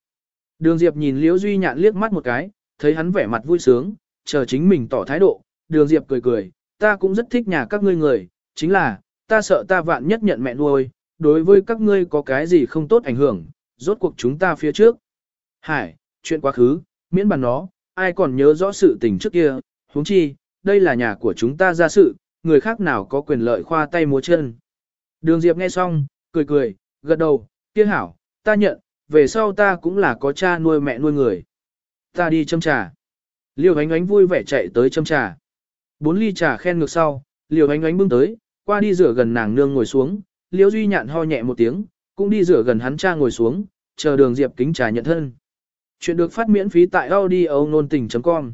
Đường Diệp nhìn Liễu Duy Nhạn liếc mắt một cái, thấy hắn vẻ mặt vui sướng, chờ chính mình tỏ thái độ, Đường Diệp cười cười, ta cũng rất thích nhà các ngươi người, chính là, ta sợ ta vạn nhất nhận mẹ nuôi, đối với các ngươi có cái gì không tốt ảnh hưởng, rốt cuộc chúng ta phía trước. Hải, chuyện quá khứ, miễn bàn nó, ai còn nhớ rõ sự tình trước kia, huống chi, đây là nhà của chúng ta ra sự, người khác nào có quyền lợi khoa tay múa chân. Đường Diệp nghe xong, cười cười, gật đầu, kia hảo, ta nhận, về sau ta cũng là có cha nuôi mẹ nuôi người. Ta đi châm trà. liều ánh ánh vui vẻ chạy tới châm trà. Bốn ly trà khen ngược sau, liều ánh ánh bưng tới, qua đi rửa gần nàng nương ngồi xuống, liêu duy nhạn ho nhẹ một tiếng, cũng đi rửa gần hắn cha ngồi xuống, chờ đường diệp kính trà nhận thân. Chuyện được phát miễn phí tại audio nôn tình.com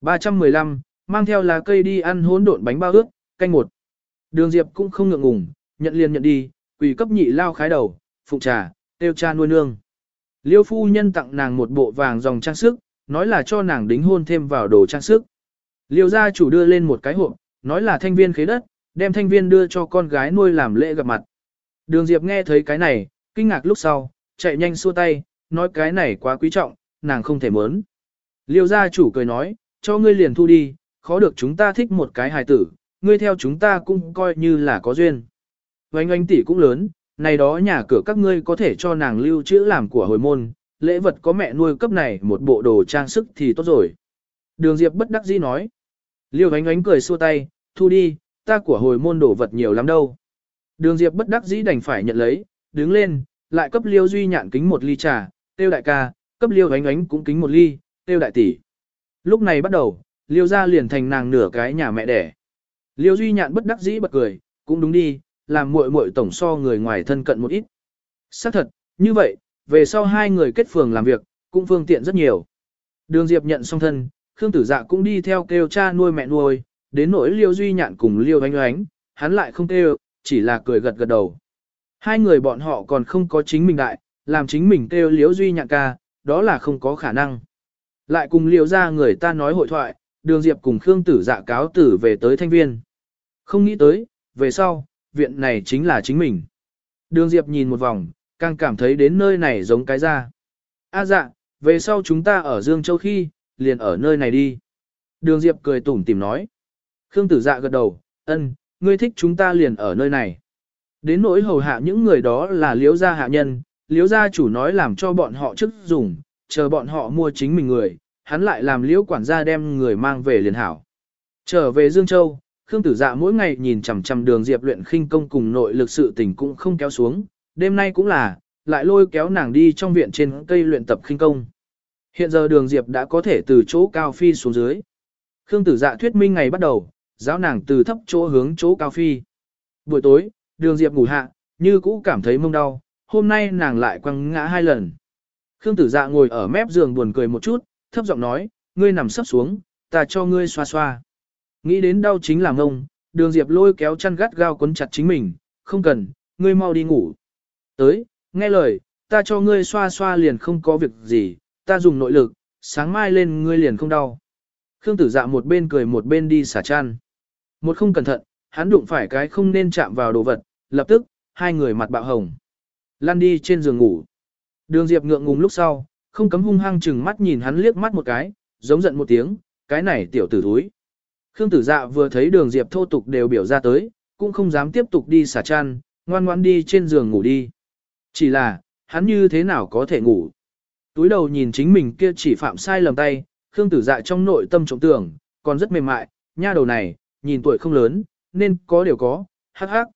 315, mang theo lá cây đi ăn hỗn độn bánh bao ướt, canh một. Đường diệp cũng không ngượng ngùng, nhận liền nhận đi, quỷ cấp nhị lao khái đầu, phụ trà, tiêu cha nuôi nương. Liêu phu nhân tặng nàng một bộ vàng dòng trang sức, nói là cho nàng đính hôn thêm vào đồ trang sức. Liêu gia chủ đưa lên một cái hộp, nói là thanh viên khế đất, đem thanh viên đưa cho con gái nuôi làm lễ gặp mặt. Đường Diệp nghe thấy cái này, kinh ngạc lúc sau, chạy nhanh xua tay, nói cái này quá quý trọng, nàng không thể mớn. Liêu gia chủ cười nói, cho ngươi liền thu đi, khó được chúng ta thích một cái hài tử, ngươi theo chúng ta cũng coi như là có duyên. Vánh anh tỷ cũng lớn, này đó nhà cửa các ngươi có thể cho nàng lưu trữ làm của hồi môn, lễ vật có mẹ nuôi cấp này một bộ đồ trang sức thì tốt rồi. Đường Diệp bất đắc dĩ nói. Liêu ánh ánh cười xua tay, thu đi, ta của hồi môn đổ vật nhiều lắm đâu. Đường Diệp bất đắc dĩ đành phải nhận lấy, đứng lên, lại cấp Liêu Duy nhạn kính một ly trà, tiêu đại ca, cấp Liêu ánh ánh cũng kính một ly, tiêu đại tỷ. Lúc này bắt đầu, Liêu ra liền thành nàng nửa cái nhà mẹ đẻ. Liêu Duy nhạn bất đắc dĩ bật cười, cũng đúng đi, làm muội muội tổng so người ngoài thân cận một ít. Xác thật, như vậy, về sau hai người kết phường làm việc, cũng phương tiện rất nhiều. Đường Diệp nhận xong thân, Khương Tử Dạ cũng đi theo kêu cha nuôi mẹ nuôi, đến nỗi Liêu Duy Nhạn cùng Liêu Anh Anh, hắn lại không kêu, chỉ là cười gật gật đầu. Hai người bọn họ còn không có chính mình đại, làm chính mình kêu Liêu Duy Nhạn ca, đó là không có khả năng. Lại cùng Liêu ra người ta nói hội thoại, Đường Diệp cùng Khương Tử Dạ cáo tử về tới thanh viên. Không nghĩ tới, về sau, viện này chính là chính mình. Đường Diệp nhìn một vòng, càng cảm thấy đến nơi này giống cái ra. A dạ, về sau chúng ta ở Dương Châu khi, liền ở nơi này đi. Đường Diệp cười tủm tìm nói. Khương tử dạ gật đầu, ân, ngươi thích chúng ta liền ở nơi này. Đến nỗi hầu hạ những người đó là liếu gia hạ nhân, liếu gia chủ nói làm cho bọn họ chức dùng, chờ bọn họ mua chính mình người, hắn lại làm liếu quản gia đem người mang về liền hảo. Trở về Dương Châu, Khương tử dạ mỗi ngày nhìn chằm chằm đường Diệp luyện khinh công cùng nội lực sự tình cũng không kéo xuống, đêm nay cũng là, lại lôi kéo nàng đi trong viện trên cây luyện tập khinh công. Hiện giờ đường Diệp đã có thể từ chỗ cao phi xuống dưới. Khương tử dạ thuyết minh ngày bắt đầu, giáo nàng từ thấp chỗ hướng chỗ cao phi. Buổi tối, đường Diệp ngủ hạ, như cũ cảm thấy mông đau, hôm nay nàng lại quăng ngã hai lần. Khương tử dạ ngồi ở mép giường buồn cười một chút, thấp giọng nói, ngươi nằm sấp xuống, ta cho ngươi xoa xoa. Nghĩ đến đau chính là ngông, đường Diệp lôi kéo chăn gắt gao quấn chặt chính mình, không cần, ngươi mau đi ngủ. Tới, nghe lời, ta cho ngươi xoa xoa liền không có việc gì, ta dùng nội lực, sáng mai lên ngươi liền không đau. Khương tử dạ một bên cười một bên đi xả chăn. Một không cẩn thận, hắn đụng phải cái không nên chạm vào đồ vật, lập tức, hai người mặt bạo hồng. Lăn đi trên giường ngủ. Đường Diệp ngượng ngùng lúc sau, không cấm hung hăng chừng mắt nhìn hắn liếc mắt một cái, giống giận một tiếng, cái này tiểu tử thúi. Khương tử dạ vừa thấy đường Diệp thô tục đều biểu ra tới, cũng không dám tiếp tục đi xả chăn, ngoan ngoan đi trên giường ngủ đi. Chỉ là, hắn như thế nào có thể ngủ. Túi đầu nhìn chính mình kia chỉ phạm sai lầm tay, Khương tử dạ trong nội tâm trọng tưởng, còn rất mềm mại, nha đầu này, nhìn tuổi không lớn, nên có điều có, hắc hắc.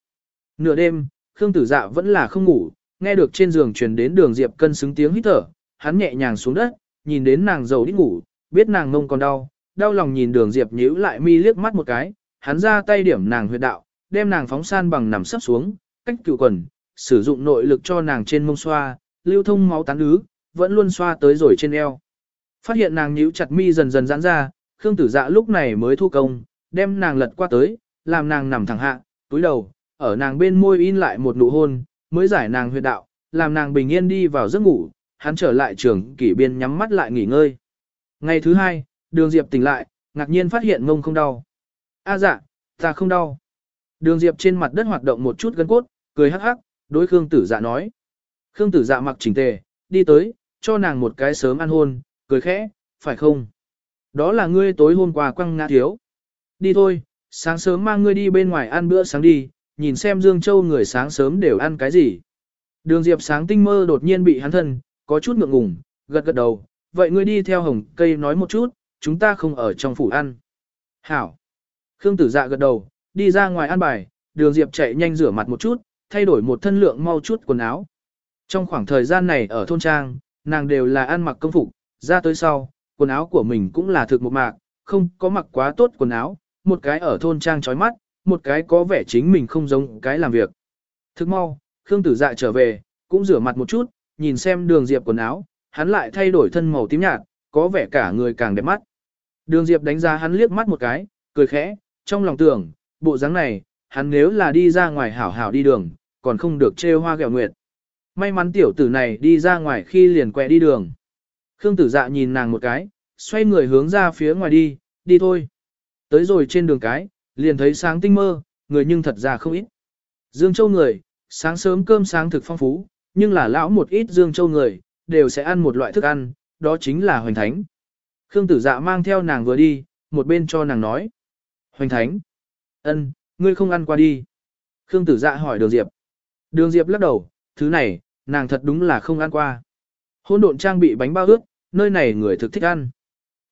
Nửa đêm, Khương tử dạ vẫn là không ngủ, nghe được trên giường truyền đến đường Diệp cân xứng tiếng hít thở, hắn nhẹ nhàng xuống đất, nhìn đến nàng giàu đi ngủ, biết nàng mông còn đau, đau lòng nhìn đường Diệp nhíu lại mi liếc mắt một cái, hắn ra tay điểm nàng huyệt đạo, đem nàng phóng san bằng nằm sấp xuống, cách cựu quần, sử dụng nội lực cho nàng trên mông xoa, lưu thông máu tán ứ, vẫn luôn xoa tới rồi trên eo. Phát hiện nàng nhíu chặt mi dần dần giãn ra, Khương Tử Dạ lúc này mới thu công, đem nàng lật qua tới, làm nàng nằm thẳng hạ, túi đầu, ở nàng bên môi in lại một nụ hôn, mới giải nàng huyệt đạo, làm nàng bình yên đi vào giấc ngủ, hắn trở lại trường kỷ biên nhắm mắt lại nghỉ ngơi. Ngày thứ hai, đường Diệp tỉnh lại, ngạc nhiên phát hiện ngông không đau. A dạ, ta không đau. Đường Diệp trên mặt đất hoạt động một chút gân cốt, cười hắc hắc, đối Khương Tử Dạ nói. Khương Tử Dạ mặc chỉnh tề, đi tới, cho nàng một cái sớm ăn hôn, cười khẽ, phải không? Đó là ngươi tối hôm qua quăng ngã thiếu. Đi thôi, sáng sớm mang ngươi đi bên ngoài ăn bữa sáng đi, nhìn xem Dương Châu người sáng sớm đều ăn cái gì. Đường Diệp sáng tinh mơ đột nhiên bị hắn thân, có chút ngượng ngùng, gật gật đầu, vậy ngươi đi theo hồng cây nói một chút, chúng ta không ở trong phủ ăn. Hảo. Khương tử dạ gật đầu, đi ra ngoài ăn bài, đường Diệp chạy nhanh rửa mặt một chút, thay đổi một thân lượng mau chút quần áo. Trong khoảng thời gian này ở thôn trang, nàng đều là ăn mặc công phục, ra tới sau, quần áo của mình cũng là thực một mạc, không có mặc quá tốt quần áo, một cái ở thôn trang trói mắt, một cái có vẻ chính mình không giống cái làm việc. Thức mau, Khương Tử Dạ trở về, cũng rửa mặt một chút, nhìn xem đường Diệp quần áo, hắn lại thay đổi thân màu tím nhạt, có vẻ cả người càng đẹp mắt. Đường Diệp đánh giá hắn liếc mắt một cái, cười khẽ, trong lòng tưởng, bộ dáng này, hắn nếu là đi ra ngoài hảo hảo đi đường, còn không được trêu hoa gẹo nguyệt. May mắn tiểu tử này đi ra ngoài khi liền quẹ đi đường. Khương tử dạ nhìn nàng một cái, xoay người hướng ra phía ngoài đi, đi thôi. Tới rồi trên đường cái, liền thấy sáng tinh mơ, người nhưng thật ra không ít. Dương Châu người, sáng sớm cơm sáng thực phong phú, nhưng là lão một ít Dương Châu người, đều sẽ ăn một loại thức ăn, đó chính là hoành thánh. Khương tử dạ mang theo nàng vừa đi, một bên cho nàng nói. Hoành thánh. ân, ngươi không ăn qua đi. Khương tử dạ hỏi đường Diệp. Đường Diệp lắc đầu, thứ này, nàng thật đúng là không ăn qua. Hôn độn trang bị bánh bao ướt, nơi này người thực thích ăn.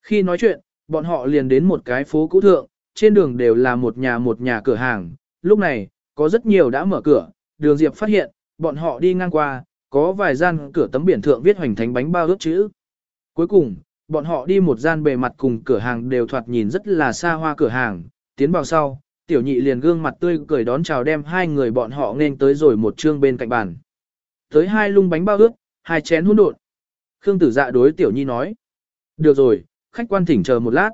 Khi nói chuyện, bọn họ liền đến một cái phố cũ thượng, trên đường đều là một nhà một nhà cửa hàng. Lúc này, có rất nhiều đã mở cửa, đường Diệp phát hiện, bọn họ đi ngang qua, có vài gian cửa tấm biển thượng viết hoành thánh bánh bao ướt chữ. Cuối cùng, bọn họ đi một gian bề mặt cùng cửa hàng đều thoạt nhìn rất là xa hoa cửa hàng, tiến vào sau, tiểu nhị liền gương mặt tươi cười đón chào đem hai người bọn họ nên tới rồi một trương bên cạnh bàn. Tới hai lung bánh bao ướt, hai chén hỗn độn. Khương tử dạ đối tiểu nhi nói. Được rồi, khách quan thỉnh chờ một lát.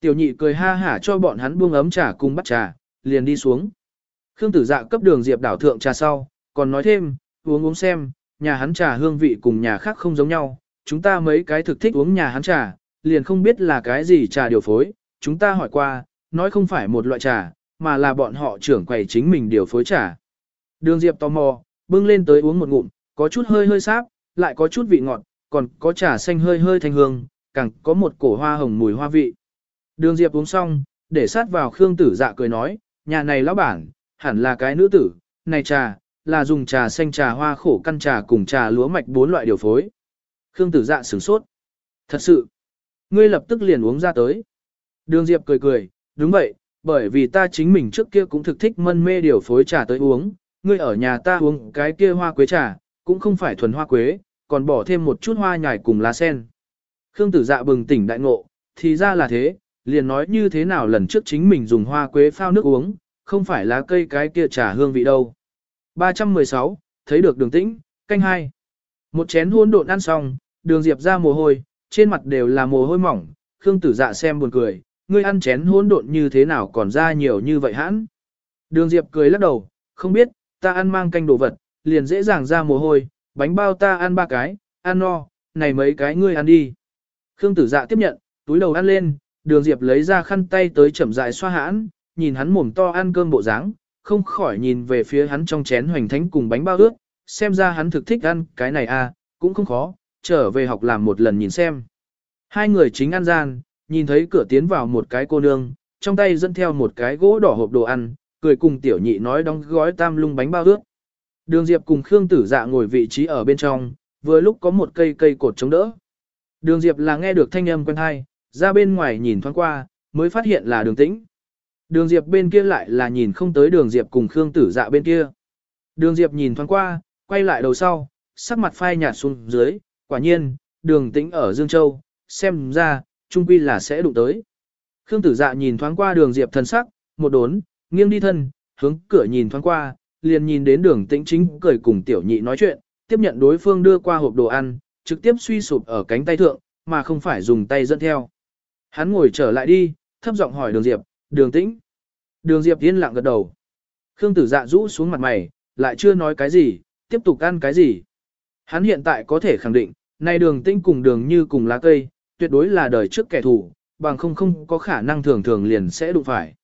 Tiểu nhị cười ha hả cho bọn hắn buông ấm trà cùng bắt trà, liền đi xuống. Khương tử dạ cấp đường diệp đảo thượng trà sau, còn nói thêm, uống uống xem, nhà hắn trà hương vị cùng nhà khác không giống nhau, chúng ta mấy cái thực thích uống nhà hắn trà, liền không biết là cái gì trà điều phối, chúng ta hỏi qua, nói không phải một loại trà, mà là bọn họ trưởng quầy chính mình điều phối trà. Đường Diệp tò mò, bưng lên tới uống một ngụm, có chút hơi hơi sáp, lại có chút vị ngọt, còn có trà xanh hơi hơi thanh hương, càng có một cổ hoa hồng mùi hoa vị. Đường Diệp uống xong, để sát vào Khương Tử Dạ cười nói, nhà này lão bản, hẳn là cái nữ tử, này trà, là dùng trà xanh trà hoa khổ căn trà cùng trà lúa mạch bốn loại điều phối. Khương Tử Dạ sửng sốt. Thật sự, ngươi lập tức liền uống ra tới. Đường Diệp cười cười, đúng vậy, bởi vì ta chính mình trước kia cũng thực thích mân mê điều phối trà tới uống, ngươi ở nhà ta uống cái kia hoa quế trà, cũng không phải thuần hoa quế, còn bỏ thêm một chút hoa nhài cùng lá sen. Khương tử dạ bừng tỉnh đại ngộ, thì ra là thế, liền nói như thế nào lần trước chính mình dùng hoa quế phao nước uống, không phải lá cây cái kia trà hương vị đâu. 316, thấy được đường tĩnh, canh hai. Một chén hôn độn ăn xong, đường diệp ra mồ hôi, trên mặt đều là mồ hôi mỏng, Khương Tử Dạ xem buồn cười, ngươi ăn chén hôn độn như thế nào còn ra nhiều như vậy hãn. Đường Diệp cười lắc đầu, không biết, ta ăn mang canh đồ vật, liền dễ dàng ra mồ hôi, bánh bao ta ăn ba cái, ăn no, này mấy cái ngươi ăn đi. Khương Tử Dạ tiếp nhận, túi đầu ăn lên, Đường Diệp lấy ra khăn tay tới chậm rãi xoa hãn, nhìn hắn mồm to ăn cơm bộ dáng, không khỏi nhìn về phía hắn trong chén hoành thánh cùng bánh bao ướt, xem ra hắn thực thích ăn cái này à, cũng không khó, trở về học làm một lần nhìn xem. Hai người chính ăn gian, nhìn thấy cửa tiến vào một cái cô nương, trong tay dẫn theo một cái gỗ đỏ hộp đồ ăn, cười cùng tiểu nhị nói đóng gói tam lung bánh bao ướt. Đường Diệp cùng Khương Tử Dạ ngồi vị trí ở bên trong, vừa lúc có một cây cây cột chống đỡ. Đường Diệp là nghe được thanh âm quen hay, ra bên ngoài nhìn thoáng qua, mới phát hiện là đường tĩnh. Đường Diệp bên kia lại là nhìn không tới đường Diệp cùng Khương Tử Dạ bên kia. Đường Diệp nhìn thoáng qua, quay lại đầu sau, sắc mặt phai nhạt xuống dưới, quả nhiên, đường tĩnh ở Dương Châu, xem ra, trung quy là sẽ đụng tới. Khương Tử Dạ nhìn thoáng qua đường Diệp thần sắc, một đốn, nghiêng đi thân, hướng cửa nhìn thoáng qua, liền nhìn đến đường tĩnh chính cười cùng tiểu nhị nói chuyện, tiếp nhận đối phương đưa qua hộp đồ ăn, trực tiếp suy sụp ở cánh tay thượng, mà không phải dùng tay dẫn theo. Hắn ngồi trở lại đi, thấp giọng hỏi đường Diệp, đường tĩnh. Đường Diệp yên lặng gật đầu. Khương tử dạ rũ xuống mặt mày, lại chưa nói cái gì, tiếp tục ăn cái gì. Hắn hiện tại có thể khẳng định, nay đường tinh cùng đường như cùng lá cây, tuyệt đối là đời trước kẻ thù, bằng không không có khả năng thường thường liền sẽ đụng phải.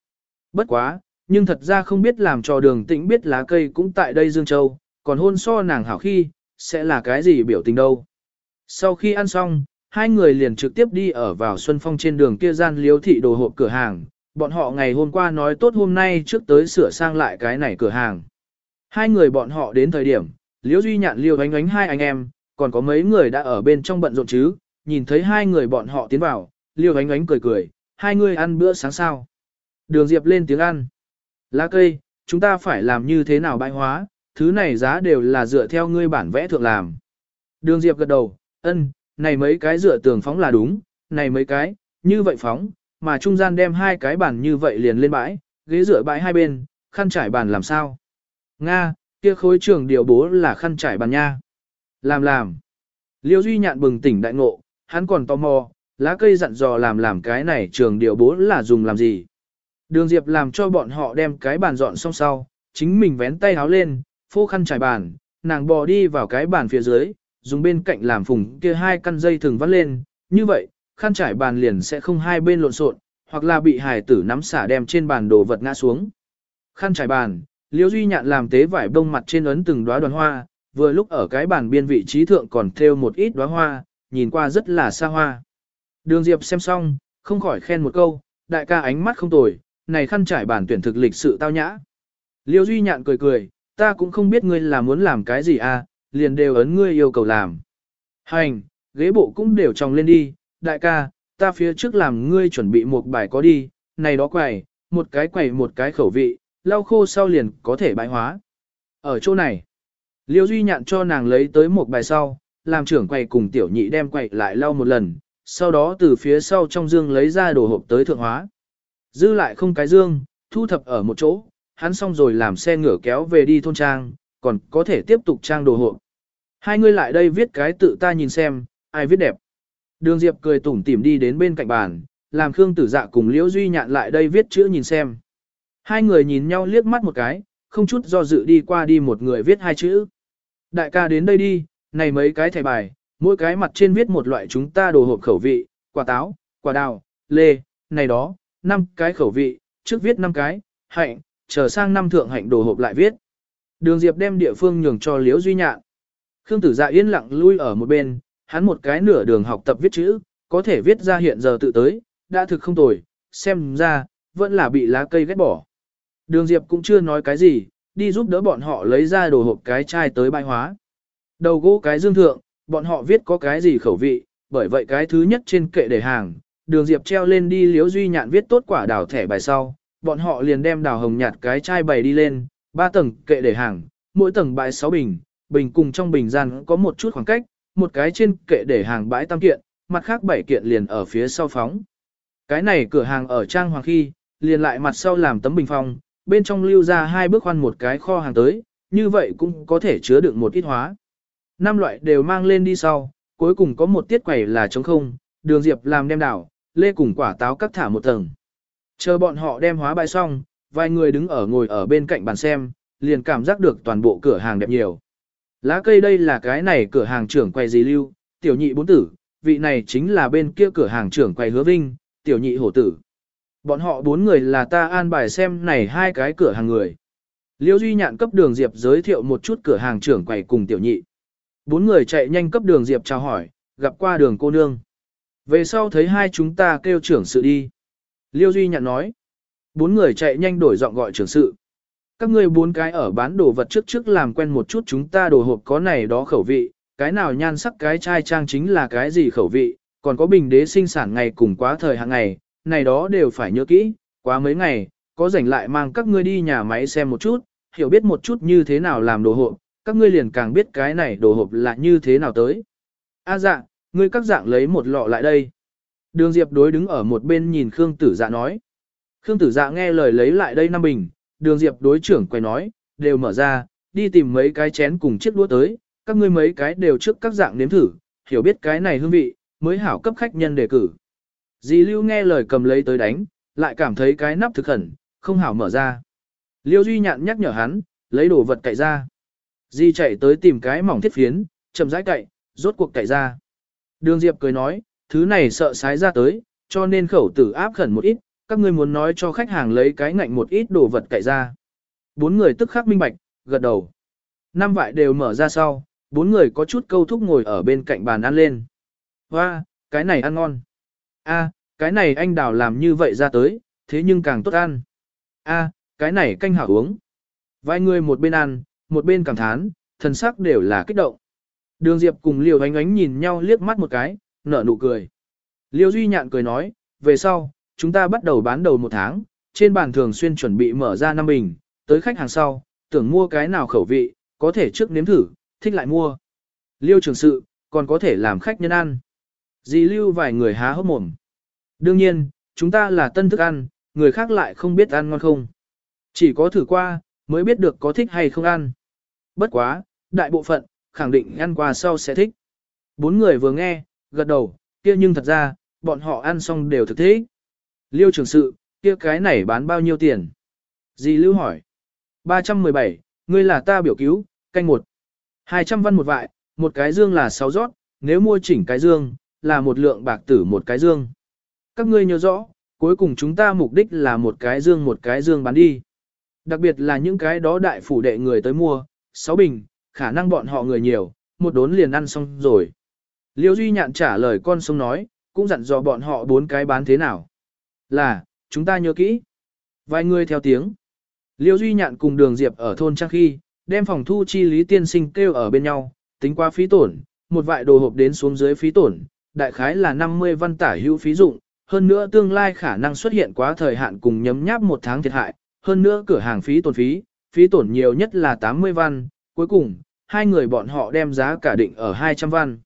Bất quá, nhưng thật ra không biết làm cho đường tĩnh biết lá cây cũng tại đây Dương Châu, còn hôn so nàng hảo khi, sẽ là cái gì biểu tình đâu. Sau khi ăn xong, hai người liền trực tiếp đi ở vào Xuân Phong trên đường kia gian liếu thị đồ hộp cửa hàng, bọn họ ngày hôm qua nói tốt hôm nay trước tới sửa sang lại cái này cửa hàng. Hai người bọn họ đến thời điểm, liễu duy nhạn liều ánh ánh hai anh em, còn có mấy người đã ở bên trong bận rộn chứ, nhìn thấy hai người bọn họ tiến vào, liêu ánh ánh cười cười, hai người ăn bữa sáng sao. Đường Diệp lên tiếng ăn. Lá cây, chúng ta phải làm như thế nào bãi hóa, thứ này giá đều là dựa theo ngươi bản vẽ thượng làm. Đường Diệp gật đầu, ân, này mấy cái dựa tường phóng là đúng, này mấy cái, như vậy phóng, mà trung gian đem hai cái bàn như vậy liền lên bãi, ghế dựa bãi hai bên, khăn trải bàn làm sao? Nga, kia khối trường điều bố là khăn trải bàn nha. Làm làm. Liêu Duy Nhạn bừng tỉnh đại ngộ, hắn còn tò mò, lá cây dặn dò làm làm cái này trường điều bố là dùng làm gì. Đường Diệp làm cho bọn họ đem cái bàn dọn xong sau, chính mình vén tay háo lên, phô khăn trải bàn, nàng bò đi vào cái bàn phía dưới, dùng bên cạnh làm phùng kia hai căn dây thường vắt lên, như vậy, khăn trải bàn liền sẽ không hai bên lộn xộn, hoặc là bị hài tử nắm xả đem trên bàn đồ vật ngã xuống. Khăn trải bàn, Liễu Duy Nhạn làm tế vải bông mặt trên ấn từng đóa đoàn hoa, vừa lúc ở cái bàn biên vị trí thượng còn thêu một ít đóa hoa, nhìn qua rất là xa hoa. Đường Diệp xem xong, không khỏi khen một câu, đại ca ánh mắt không tồi, này khăn trải bản tuyển thực lịch sự tao nhã. Liêu Duy Nhạn cười cười, ta cũng không biết ngươi là muốn làm cái gì à, liền đều ấn ngươi yêu cầu làm. Hành, ghế bộ cũng đều tròng lên đi, đại ca, ta phía trước làm ngươi chuẩn bị một bài có đi, này đó quầy, một cái quầy một cái khẩu vị, lau khô sau liền có thể bãi hóa. Ở chỗ này, Liêu Duy Nhạn cho nàng lấy tới một bài sau, làm trưởng quầy cùng tiểu nhị đem quầy lại lau một lần, sau đó từ phía sau trong dương lấy ra đồ hộp tới thượng hóa. Dư lại không cái dương, thu thập ở một chỗ, hắn xong rồi làm xe ngửa kéo về đi thôn trang, còn có thể tiếp tục trang đồ hộp. Hai người lại đây viết cái tự ta nhìn xem, ai viết đẹp. Đường Diệp cười tủm tỉm đi đến bên cạnh bàn, làm Khương Tử Dạ cùng Liễu Duy Nhạn lại đây viết chữ nhìn xem. Hai người nhìn nhau liếc mắt một cái, không chút do dự đi qua đi một người viết hai chữ. Đại ca đến đây đi, này mấy cái thẻ bài, mỗi cái mặt trên viết một loại chúng ta đồ hộp khẩu vị, quả táo, quả đào, lê, này đó, năm cái khẩu vị, trước viết năm cái, hạnh, chờ sang năm thượng hạnh đồ hộp lại viết. Đường Diệp đem địa phương nhường cho Liễu Duy Nhạn. Khương Tử Dạ yên lặng lui ở một bên, hắn một cái nửa đường học tập viết chữ, có thể viết ra hiện giờ tự tới, đã thực không tồi, xem ra, vẫn là bị lá cây ghét bỏ. Đường Diệp cũng chưa nói cái gì, đi giúp đỡ bọn họ lấy ra đồ hộp cái chai tới bài hóa. Đầu gỗ cái dương thượng, bọn họ viết có cái gì khẩu vị, bởi vậy cái thứ nhất trên kệ để hàng, đường Diệp treo lên đi liếu duy nhạn viết tốt quả đào thẻ bài sau, bọn họ liền đem đào hồng nhạt cái chai bày đi lên, ba tầng kệ để hàng, mỗi tầng bãi sáu bình, bình cùng trong bình gian có một chút khoảng cách, một cái trên kệ để hàng bãi tam kiện, mặt khác bảy kiện liền ở phía sau phóng. Cái này cửa hàng ở trang hoàng khi, liền lại mặt sau làm tấm bình phong, bên trong lưu ra hai bước khoan một cái kho hàng tới, như vậy cũng có thể chứa được một ít hóa. Năm loại đều mang lên đi sau, cuối cùng có một tiết quầy là trống không, đường diệp làm đem đảo, lê cùng quả táo cắt thả một tầng. Chờ bọn họ đem hóa bài xong, vài người đứng ở ngồi ở bên cạnh bàn xem, liền cảm giác được toàn bộ cửa hàng đẹp nhiều. Lá cây đây là cái này cửa hàng trưởng quay gì lưu, tiểu nhị bốn tử, vị này chính là bên kia cửa hàng trưởng quay hứa vinh, tiểu nhị hổ tử. Bọn họ bốn người là ta an bài xem này hai cái cửa hàng người. Liêu Duy Nhạn cấp đường Diệp giới thiệu một chút cửa hàng trưởng quầy cùng tiểu nhị. Bốn người chạy nhanh cấp đường Diệp chào hỏi, gặp qua đường cô nương. Về sau thấy hai chúng ta kêu trưởng sự đi. Liêu Duy Nhạn nói. Bốn người chạy nhanh đổi giọng gọi trưởng sự. Các ngươi bốn cái ở bán đồ vật trước trước làm quen một chút chúng ta đồ hộp có này đó khẩu vị, cái nào nhan sắc cái chai trang chính là cái gì khẩu vị, còn có bình đế sinh sản ngày cùng quá thời hàng ngày, này đó đều phải nhớ kỹ, quá mấy ngày, có rảnh lại mang các ngươi đi nhà máy xem một chút, hiểu biết một chút như thế nào làm đồ hộp, các ngươi liền càng biết cái này đồ hộp là như thế nào tới. A à dạ, ngươi các dạng lấy một lọ lại đây. Đường Diệp đối đứng ở một bên nhìn Khương Tử Dạ nói. Khương Tử Dạ nghe lời lấy lại đây năm bình, Đường Diệp đối trưởng quay nói, đều mở ra, đi tìm mấy cái chén cùng chiếc đũa tới, các ngươi mấy cái đều trước các dạng nếm thử, hiểu biết cái này hương vị, mới hảo cấp khách nhân đề cử. Dì Lưu nghe lời cầm lấy tới đánh, lại cảm thấy cái nắp thực khẩn, không hảo mở ra. Liêu Duy nhạn nhắc nhở hắn, lấy đồ vật cậy ra. Di chạy tới tìm cái mỏng thiết phiến, chậm rãi cậy, rốt cuộc cậy ra. Đường Diệp cười nói, thứ này sợ sái ra tới, cho nên khẩu tử áp khẩn một ít, các ngươi muốn nói cho khách hàng lấy cái ngạnh một ít đồ vật cậy ra. Bốn người tức khắc minh bạch, gật đầu. Năm vại đều mở ra sau, bốn người có chút câu thúc ngồi ở bên cạnh bàn ăn lên. Hoa, cái này ăn ngon. A, cái này anh đào làm như vậy ra tới, thế nhưng càng tốt ăn. A, cái này canh hảo uống. Vài người một bên ăn, một bên cảm thán, thần sắc đều là kích động. Đường Diệp cùng Liêu Ánh Ánh nhìn nhau liếc mắt một cái, nở nụ cười. Liêu Duy Nhạn cười nói, về sau, chúng ta bắt đầu bán đầu một tháng, trên bàn thường xuyên chuẩn bị mở ra năm bình, tới khách hàng sau, tưởng mua cái nào khẩu vị, có thể trước nếm thử, thích lại mua. Liêu trường sự, còn có thể làm khách nhân ăn. Dì lưu vài người há hốc mồm. Đương nhiên, chúng ta là tân thức ăn, người khác lại không biết ăn ngon không. Chỉ có thử qua, mới biết được có thích hay không ăn. Bất quá, đại bộ phận, khẳng định ăn qua sau sẽ thích. Bốn người vừa nghe, gật đầu, kia nhưng thật ra, bọn họ ăn xong đều thực thế. Liêu trưởng sự, kia cái này bán bao nhiêu tiền? Dì Lưu hỏi. 317, ngươi là ta biểu cứu, canh một. 200 văn một vại, một cái dương là 6 rót, nếu mua chỉnh cái dương, là một lượng bạc tử một cái dương. Các ngươi nhớ rõ, cuối cùng chúng ta mục đích là một cái dương một cái dương bán đi. Đặc biệt là những cái đó đại phủ đệ người tới mua, sáu bình, khả năng bọn họ người nhiều, một đốn liền ăn xong rồi. Liêu Duy Nhạn trả lời con sông nói, cũng dặn dò bọn họ bốn cái bán thế nào. Là, chúng ta nhớ kỹ. Vài người theo tiếng. Liêu Duy Nhạn cùng đường Diệp ở thôn Trang Khi, đem phòng thu chi lý tiên sinh kêu ở bên nhau, tính qua phí tổn, một vại đồ hộp đến xuống dưới phí tổn, đại khái là 50 văn tả hữu phí dụng, hơn nữa tương lai khả năng xuất hiện quá thời hạn cùng nhấm nháp một tháng thiệt hại, hơn nữa cửa hàng phí tổn phí, phí tổn nhiều nhất là 80 văn, cuối cùng, hai người bọn họ đem giá cả định ở 200 văn.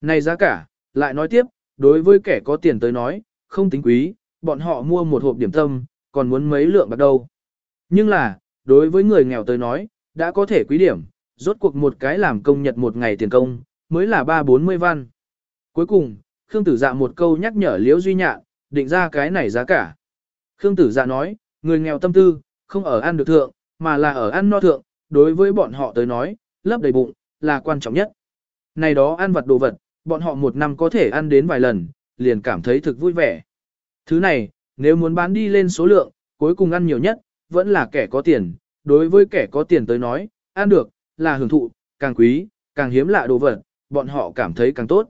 Này giá cả, lại nói tiếp, đối với kẻ có tiền tới nói, không tính quý, bọn họ mua một hộp điểm tâm, còn muốn mấy lượng bạc đâu. Nhưng là, đối với người nghèo tới nói, đã có thể quý điểm, rốt cuộc một cái làm công nhật một ngày tiền công, mới là 3-40 văn. Cuối cùng, Khương Tử Dạ một câu nhắc nhở Liễu Duy Nhạn, định ra cái này giá cả. Khương Tử Dạ nói, người nghèo tâm tư, không ở ăn được thượng, mà là ở ăn no thượng, đối với bọn họ tới nói, lấp đầy bụng, là quan trọng nhất. Này đó ăn vật đồ vật, bọn họ một năm có thể ăn đến vài lần, liền cảm thấy thực vui vẻ. Thứ này, nếu muốn bán đi lên số lượng, cuối cùng ăn nhiều nhất, vẫn là kẻ có tiền. Đối với kẻ có tiền tới nói, ăn được, là hưởng thụ, càng quý, càng hiếm lạ đồ vật, bọn họ cảm thấy càng tốt.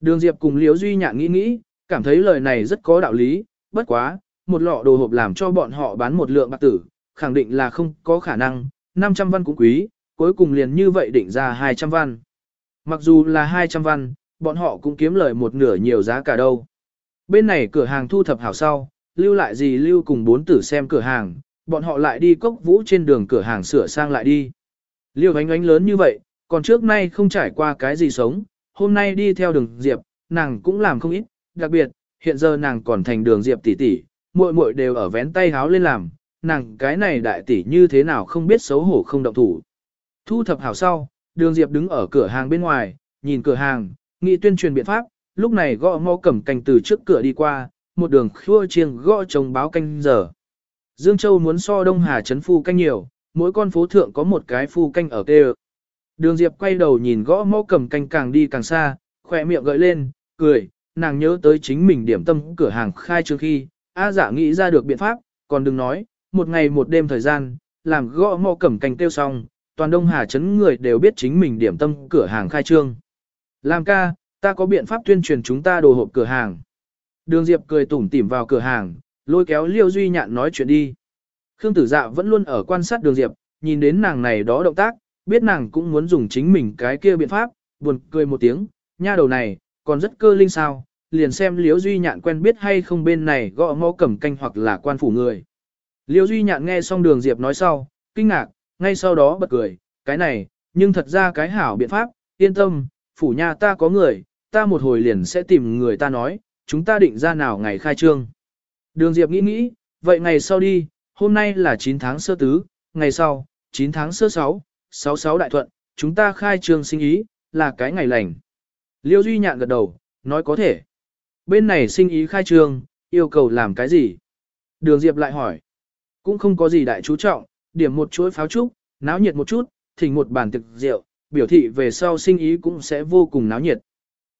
Đường Diệp cùng Liễu Duy Nhạn nghĩ nghĩ, cảm thấy lời này rất có đạo lý, bất quá, một lọ đồ hộp làm cho bọn họ bán một lượng bạc tử, khẳng định là không có khả năng, 500 văn cũng quý, cuối cùng liền như vậy định ra 200 văn. Mặc dù là 200 văn, bọn họ cũng kiếm lời một nửa nhiều giá cả đâu. Bên này cửa hàng thu thập hảo sau, lưu lại gì lưu cùng bốn tử xem cửa hàng, bọn họ lại đi cốc vũ trên đường cửa hàng sửa sang lại đi. Liêu ánh ánh lớn như vậy, còn trước nay không trải qua cái gì sống, hôm nay đi theo đường Diệp, nàng cũng làm không ít, đặc biệt, hiện giờ nàng còn thành đường Diệp tỷ tỷ, muội muội đều ở vén tay háo lên làm, nàng cái này đại tỷ như thế nào không biết xấu hổ không động thủ. Thu thập hảo sau, đường Diệp đứng ở cửa hàng bên ngoài, nhìn cửa hàng, nghị tuyên truyền biện pháp, lúc này gõ mõ cầm canh từ trước cửa đi qua, một đường khua chiêng gõ trống báo canh giờ. Dương Châu muốn so Đông Hà Trấn phu canh nhiều, mỗi con phố thượng có một cái phu canh ở kê Đường Diệp quay đầu nhìn gõ mõ cầm canh càng đi càng xa, khỏe miệng gợi lên, cười, nàng nhớ tới chính mình điểm tâm cửa hàng khai trương khi, A dạ nghĩ ra được biện pháp, còn đừng nói, một ngày một đêm thời gian, làm gõ mõ cầm canh tiêu xong, toàn Đông Hà chấn người đều biết chính mình điểm tâm cửa hàng khai trương. Làm ca, ta có biện pháp tuyên truyền chúng ta đồ hộp cửa hàng. Đường Diệp cười tủm tỉm vào cửa hàng, lôi kéo Liêu Duy Nhạn nói chuyện đi. Khương Tử Dạ vẫn luôn ở quan sát Đường Diệp, nhìn đến nàng này đó động tác, biết nàng cũng muốn dùng chính mình cái kia biện pháp, buồn cười một tiếng, nha đầu này, còn rất cơ linh sao, liền xem liễu Duy Nhạn quen biết hay không bên này gõ ngõ cẩm canh hoặc là quan phủ người. liễu Duy Nhạn nghe xong Đường Diệp nói sau, kinh ngạc, ngay sau đó bật cười, cái này, nhưng thật ra cái hảo biện pháp, yên tâm, phủ nhà ta có người, ta một hồi liền sẽ tìm người ta nói, chúng ta định ra nào ngày khai trương. Đường Diệp nghĩ nghĩ, vậy ngày sau đi, hôm nay là 9 tháng sơ tứ, ngày sau, 9 tháng sơ sáu 6, 66 đại thuận, chúng ta khai trương sinh ý, là cái ngày lành. Liêu Duy Nhạn gật đầu, nói có thể. Bên này sinh ý khai trương, yêu cầu làm cái gì? Đường Diệp lại hỏi. Cũng không có gì đại chú trọng, điểm một chuỗi pháo trúc, náo nhiệt một chút, thỉnh một bàn thực rượu, biểu thị về sau sinh ý cũng sẽ vô cùng náo nhiệt.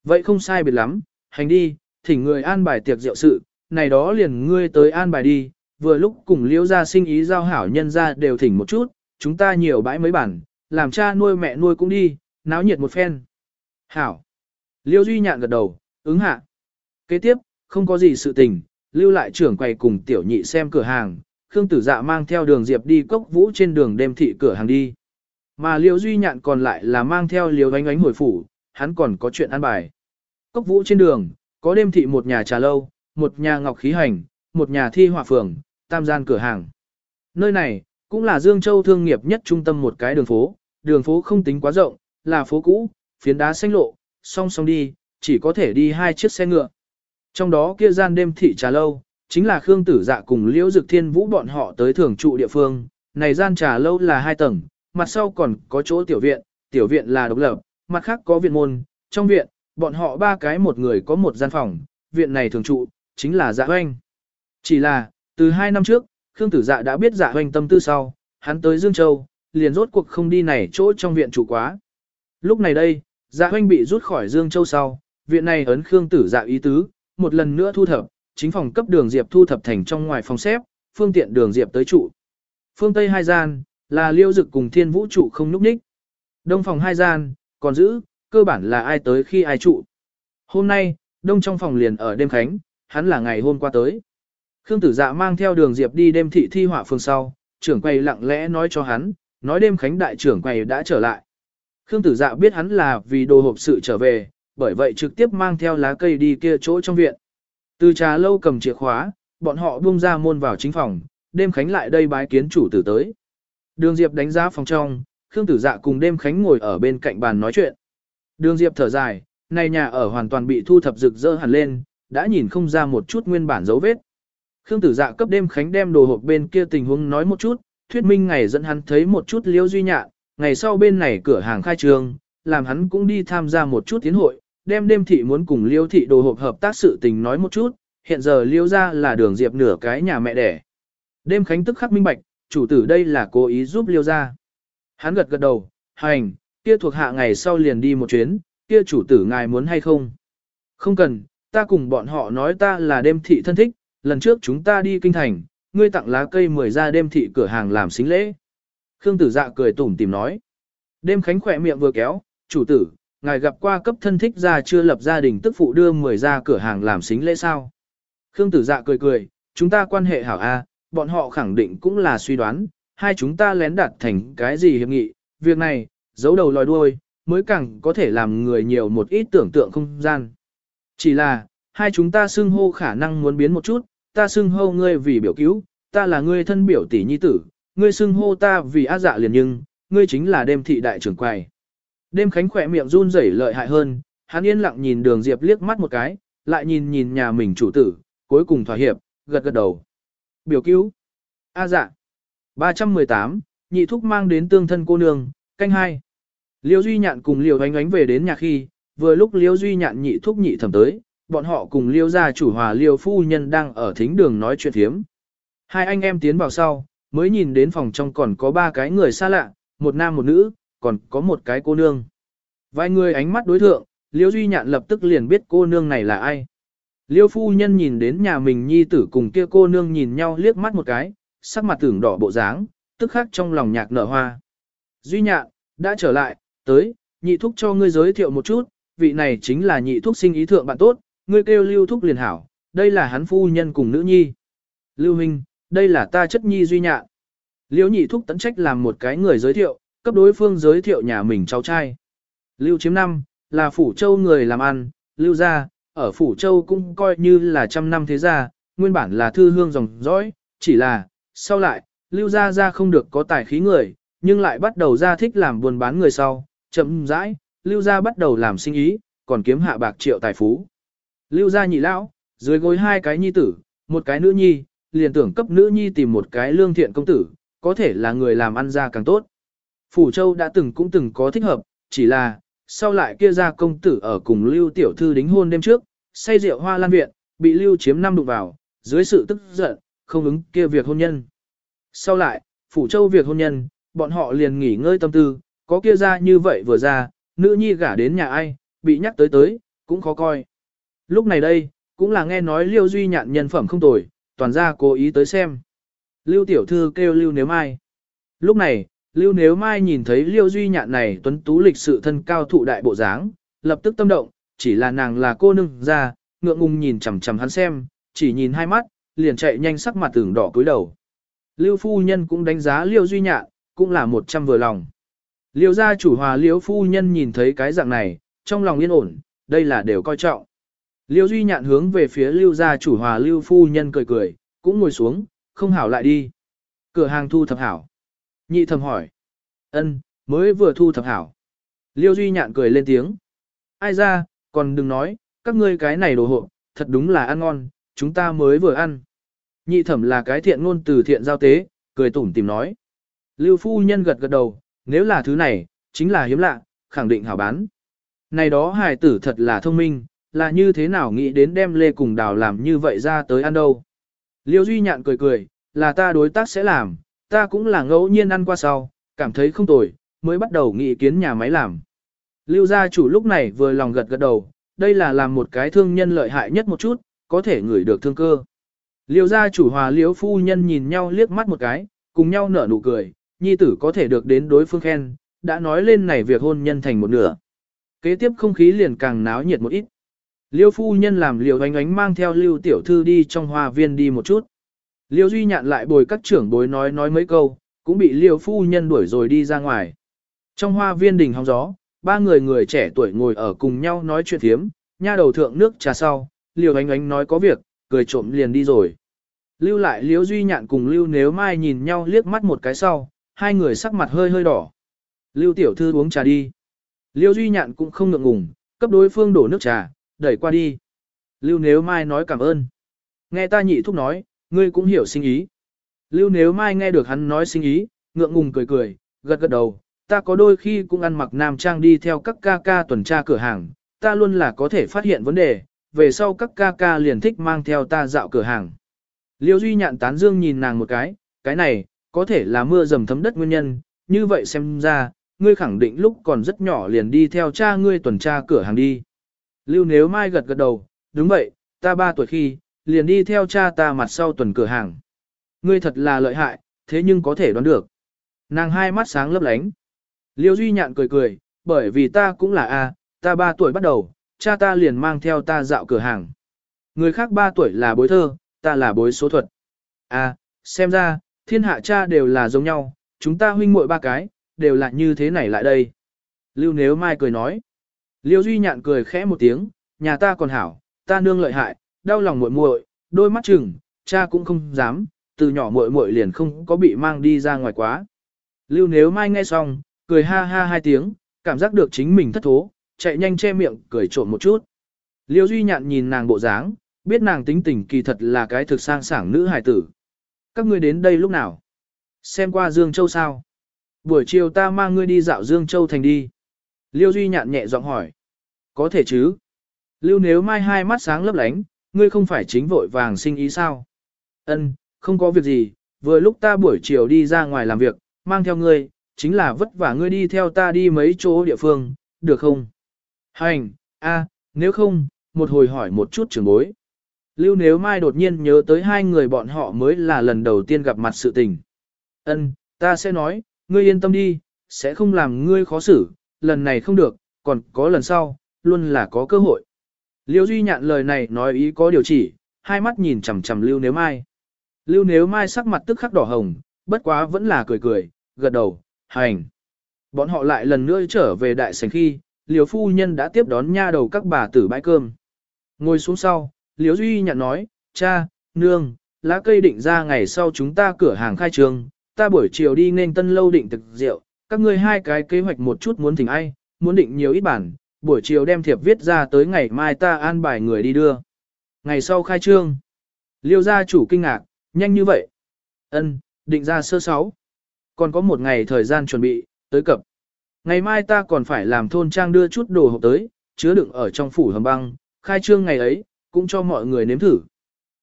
Vậy không sai biệt lắm, hành đi, thỉnh người an bài tiệc rượu sự, này đó liền ngươi tới an bài đi, vừa lúc cùng liễu ra sinh ý giao hảo nhân ra đều thỉnh một chút, chúng ta nhiều bãi mấy bản, làm cha nuôi mẹ nuôi cũng đi, náo nhiệt một phen. Hảo. Liêu Duy nhạn gật đầu, ứng hạ. Kế tiếp, không có gì sự tình, lưu lại trưởng quầy cùng tiểu nhị xem cửa hàng, Khương Tử Dạ mang theo đường Diệp đi cốc vũ trên đường đêm thị cửa hàng đi. Mà Liêu Duy nhạn còn lại là mang theo Liêu ánh ánh hồi phủ, hắn còn có chuyện ăn bài. Cốc vũ trên đường, có đêm thị một nhà trà lâu, một nhà ngọc khí hành, một nhà thi hòa phường, tam gian cửa hàng. Nơi này, cũng là Dương Châu thương nghiệp nhất trung tâm một cái đường phố, đường phố không tính quá rộng, là phố cũ, phiến đá xanh lộ, song song đi, chỉ có thể đi hai chiếc xe ngựa. Trong đó kia gian đêm thị trà lâu, chính là Khương Tử Dạ cùng Liễu Dực Thiên Vũ bọn họ tới thường trụ địa phương, này gian trà lâu là hai tầng, mặt sau còn có chỗ tiểu viện, tiểu viện là độc lập, mặt khác có viện môn, trong viện, bọn họ ba cái một người có một gian phòng, viện này thường trụ, chính là dạ hoanh. Chỉ là, từ hai năm trước, Khương Tử Dạ đã biết dạ Hoành tâm tư sau, hắn tới Dương Châu, liền rốt cuộc không đi này chỗ trong viện trụ quá. Lúc này đây, dạ Hoành bị rút khỏi Dương Châu sau, viện này ấn Khương Tử Dạ ý tứ, một lần nữa thu thập, chính phòng cấp đường Diệp thu thập thành trong ngoài phòng xếp, phương tiện đường Diệp tới trụ. Phương Tây hai gian, là liêu dực cùng thiên vũ trụ không núp ních. Đông phòng hai gian, còn giữ, cơ bản là ai tới khi ai trụ. Hôm nay, đông trong phòng liền ở đêm khánh, hắn là ngày hôm qua tới. Khương tử dạ mang theo đường Diệp đi đêm thị thi họa phương sau, trưởng quầy lặng lẽ nói cho hắn, nói đêm khánh đại trưởng quầy đã trở lại. Khương tử dạ biết hắn là vì đồ hộp sự trở về, bởi vậy trực tiếp mang theo lá cây đi kia chỗ trong viện. Từ trà lâu cầm chìa khóa, bọn họ buông ra môn vào chính phòng, đêm khánh lại đây bái kiến chủ tử tới. Đường Diệp đánh giá phòng trong, Khương tử dạ cùng đêm khánh ngồi ở bên cạnh bàn nói chuyện. Đường Diệp thở dài, này nhà ở hoàn toàn bị thu thập rực rỡ hẳn lên, đã nhìn không ra một chút nguyên bản dấu vết. Khương Tử Dạ cấp đêm khánh đem đồ hộp bên kia tình huống nói một chút, thuyết minh ngày dẫn hắn thấy một chút liêu duy nhạn, ngày sau bên này cửa hàng khai trương, làm hắn cũng đi tham gia một chút tiến hội, đem đêm thị muốn cùng liêu thị đồ hộp hợp tác sự tình nói một chút, hiện giờ liêu ra là đường diệp nửa cái nhà mẹ đẻ. Đêm khánh tức khắc minh bạch, chủ tử đây là cố ý giúp liêu ra. Hắn gật gật đầu, hành, kia thuộc hạ ngày sau liền đi một chuyến, kia chủ tử ngài muốn hay không? Không cần, ta cùng bọn họ nói ta là đêm thị thân thích, lần trước chúng ta đi kinh thành, ngươi tặng lá cây mười ra đêm thị cửa hàng làm xính lễ. Khương tử dạ cười tủm tìm nói. Đêm khánh khỏe miệng vừa kéo, chủ tử, ngài gặp qua cấp thân thích ra chưa lập gia đình tức phụ đưa mười ra cửa hàng làm xính lễ sao. Khương tử dạ cười cười, chúng ta quan hệ hảo A, bọn họ khẳng định cũng là suy đoán, hai chúng ta lén đạt thành cái gì hiệp nghị, việc này, giấu đầu lòi đuôi, mới càng có thể làm người nhiều một ít tưởng tượng không gian. Chỉ là, hai chúng ta xưng hô khả năng muốn biến một chút, ta xưng hô ngươi vì biểu cứu, ta là ngươi thân biểu tỷ nhi tử, ngươi xưng hô ta vì á dạ liền nhưng, ngươi chính là đêm thị đại trưởng quầy. Đêm khánh khỏe miệng run rẩy lợi hại hơn, hắn yên lặng nhìn đường diệp liếc mắt một cái, lại nhìn nhìn nhà mình chủ tử, cuối cùng thỏa hiệp, gật gật đầu. Biểu cứu. A dạ. 318, nhị thúc mang đến tương thân cô nương, canh hai. Liêu Duy Nhạn cùng Liêu Ánh Ánh về đến nhà khi, vừa lúc Liêu Duy Nhạn nhị thúc nhị thẩm tới, bọn họ cùng Liêu gia chủ hòa Liêu phu nhân đang ở thính đường nói chuyện thiếm. Hai anh em tiến vào sau, mới nhìn đến phòng trong còn có ba cái người xa lạ, một nam một nữ, còn có một cái cô nương. Vài người ánh mắt đối thượng, Liêu Duy Nhạn lập tức liền biết cô nương này là ai. Liêu phu nhân nhìn đến nhà mình nhi tử cùng kia cô nương nhìn nhau liếc mắt một cái, sắc mặt tưởng đỏ bộ dáng, tức khắc trong lòng nhạc nở hoa. Duy Nhạn, đã trở lại, tới, nhị thúc cho ngươi giới thiệu một chút, vị này chính là nhị thúc sinh ý thượng bạn tốt, ngươi kêu lưu thúc liền hảo, đây là hắn phu nhân cùng nữ nhi. Lưu Minh, đây là ta chất nhi Duy nhạ. Liễu nhị thúc tấn trách làm một cái người giới thiệu, cấp đối phương giới thiệu nhà mình cháu trai. Lưu chiếm năm, là phủ châu người làm ăn, lưu gia, ở phủ châu cũng coi như là trăm năm thế gia, nguyên bản là thư hương dòng dõi, chỉ là, sau lại, lưu gia gia không được có tài khí người, nhưng lại bắt đầu ra thích làm buôn bán người sau, chậm rãi, lưu gia bắt đầu làm sinh ý, còn kiếm hạ bạc triệu tài phú. Lưu gia nhị lão, dưới gối hai cái nhi tử, một cái nữ nhi, liền tưởng cấp nữ nhi tìm một cái lương thiện công tử, có thể là người làm ăn ra càng tốt. Phủ Châu đã từng cũng từng có thích hợp, chỉ là, sau lại kia ra công tử ở cùng Lưu Tiểu Thư đính hôn đêm trước, say rượu hoa lan viện, bị Lưu chiếm năm đụng vào, dưới sự tức giận, không ứng kia việc hôn nhân. Sau lại, Phủ Châu việc hôn nhân, bọn họ liền nghỉ ngơi tâm tư, có kia ra như vậy vừa ra, nữ nhi gả đến nhà ai, bị nhắc tới tới, cũng khó coi. Lúc này đây, cũng là nghe nói Liêu Duy nhạn nhân phẩm không tồi, toàn ra cố ý tới xem. Lưu Tiểu Thư kêu Lưu Nếu Mai. Lúc này, Lưu Nếu Mai nhìn thấy Liêu Duy nhạn này tuấn tú lịch sự thân cao thụ đại bộ dáng, lập tức tâm động, chỉ là nàng là cô nương ra, ngượng ngùng nhìn chằm chằm hắn xem, chỉ nhìn hai mắt, liền chạy nhanh sắc mặt tưởng đỏ cúi đầu. Lưu phu nhân cũng đánh giá Liêu Duy nhạn, cũng là một trăm vừa lòng. Liêu gia chủ hòa Liêu phu nhân nhìn thấy cái dạng này, trong lòng yên ổn, đây là đều coi trọng. Liêu Duy nhạn hướng về phía Lưu gia chủ hòa Lưu phu nhân cười cười, cũng ngồi xuống, không hảo lại đi. Cửa hàng thu thập hảo. Nhị thầm hỏi. ân mới vừa thu thập hảo. Liêu Duy nhạn cười lên tiếng. Ai ra, còn đừng nói, các ngươi cái này đồ hộ, thật đúng là ăn ngon, chúng ta mới vừa ăn. Nhị thẩm là cái thiện ngôn từ thiện giao tế, cười tủm tìm nói. Lưu phu nhân gật gật đầu, nếu là thứ này, chính là hiếm lạ, khẳng định hảo bán. Này đó hài tử thật là thông minh, là như thế nào nghĩ đến đem lê cùng đào làm như vậy ra tới ăn đâu. Liêu Duy Nhạn cười cười, là ta đối tác sẽ làm, ta cũng là ngẫu nhiên ăn qua sau, cảm thấy không tồi, mới bắt đầu nghĩ kiến nhà máy làm. Lưu gia chủ lúc này vừa lòng gật gật đầu, đây là làm một cái thương nhân lợi hại nhất một chút, có thể ngửi được thương cơ. Liêu gia chủ hòa liễu phu nhân nhìn nhau liếc mắt một cái, cùng nhau nở nụ cười, nhi tử có thể được đến đối phương khen, đã nói lên này việc hôn nhân thành một nửa. Kế tiếp không khí liền càng náo nhiệt một ít. Liêu phu nhân làm liều ánh ánh mang theo lưu tiểu thư đi trong hoa viên đi một chút. Liêu duy nhạn lại bồi các trưởng bối nói nói mấy câu, cũng bị liêu phu nhân đuổi rồi đi ra ngoài. Trong hoa viên đình hóng gió, ba người người trẻ tuổi ngồi ở cùng nhau nói chuyện thiếm, nha đầu thượng nước trà sau, liều ánh ánh nói có việc, cười trộm liền đi rồi. Lưu lại liêu duy nhạn cùng lưu nếu mai nhìn nhau liếc mắt một cái sau, hai người sắc mặt hơi hơi đỏ. Lưu tiểu thư uống trà đi. Liêu duy nhạn cũng không ngượng ngùng, cấp đối phương đổ nước trà, đẩy qua đi. Lưu Nếu Mai nói cảm ơn. Nghe ta nhị thúc nói, ngươi cũng hiểu sinh ý. Lưu Nếu Mai nghe được hắn nói sinh ý, ngượng ngùng cười cười, gật gật đầu. Ta có đôi khi cũng ăn mặc nam trang đi theo các ca ca tuần tra cửa hàng, ta luôn là có thể phát hiện vấn đề, về sau các ca ca liền thích mang theo ta dạo cửa hàng. Liêu Duy nhạn tán dương nhìn nàng một cái, cái này, có thể là mưa dầm thấm đất nguyên nhân, như vậy xem ra, ngươi khẳng định lúc còn rất nhỏ liền đi theo cha ngươi tuần tra cửa hàng đi. Lưu nếu mai gật gật đầu, đúng vậy, ta ba tuổi khi, liền đi theo cha ta mặt sau tuần cửa hàng. Ngươi thật là lợi hại, thế nhưng có thể đoán được. Nàng hai mắt sáng lấp lánh. Liêu Duy Nhạn cười cười, bởi vì ta cũng là A, ta ba tuổi bắt đầu, cha ta liền mang theo ta dạo cửa hàng. Người khác ba tuổi là bối thơ, ta là bối số thuật. A, xem ra, thiên hạ cha đều là giống nhau, chúng ta huynh muội ba cái, đều là như thế này lại đây. Lưu Nếu Mai cười nói. Liêu Duy Nhạn cười khẽ một tiếng, nhà ta còn hảo, ta nương lợi hại, đau lòng muội muội, đôi mắt chừng, cha cũng không dám, từ nhỏ muội muội liền không có bị mang đi ra ngoài quá. Lưu Nếu Mai nghe xong, cười ha ha hai tiếng, cảm giác được chính mình thất thố, chạy nhanh che miệng, cười trộm một chút. Liêu Duy Nhạn nhìn nàng bộ dáng, biết nàng tính tình kỳ thật là cái thực sang sảng nữ hài tử. Các ngươi đến đây lúc nào? Xem qua Dương Châu sao? Buổi chiều ta mang ngươi đi dạo Dương Châu thành đi. Liêu Duy nhạn nhẹ giọng hỏi. có thể chứ. Lưu nếu mai hai mắt sáng lấp lánh, ngươi không phải chính vội vàng sinh ý sao? Ân, không có việc gì, vừa lúc ta buổi chiều đi ra ngoài làm việc, mang theo ngươi, chính là vất vả ngươi đi theo ta đi mấy chỗ địa phương, được không? Hành, a, nếu không, một hồi hỏi một chút trưởng bối. Lưu nếu mai đột nhiên nhớ tới hai người bọn họ mới là lần đầu tiên gặp mặt sự tình. Ân, ta sẽ nói, ngươi yên tâm đi, sẽ không làm ngươi khó xử, lần này không được, còn có lần sau, luôn là có cơ hội. Liêu Duy nhạn lời này nói ý có điều chỉ, hai mắt nhìn chằm chằm Lưu Nếu Mai. Lưu Nếu Mai sắc mặt tức khắc đỏ hồng, bất quá vẫn là cười cười, gật đầu, hành. Bọn họ lại lần nữa trở về đại sảnh khi, Liêu Phu Nhân đã tiếp đón nha đầu các bà tử bãi cơm. Ngồi xuống sau, Liêu Duy nhạn nói, cha, nương, lá cây định ra ngày sau chúng ta cửa hàng khai trương, ta buổi chiều đi nên tân lâu định thực rượu, các ngươi hai cái kế hoạch một chút muốn thỉnh ai, muốn định nhiều ít bản, buổi chiều đem thiệp viết ra tới ngày mai ta an bài người đi đưa. Ngày sau khai trương, liêu gia chủ kinh ngạc, nhanh như vậy. ân định ra sơ sáu. Còn có một ngày thời gian chuẩn bị, tới cập. Ngày mai ta còn phải làm thôn trang đưa chút đồ hộp tới, chứa đựng ở trong phủ hầm băng, khai trương ngày ấy, cũng cho mọi người nếm thử.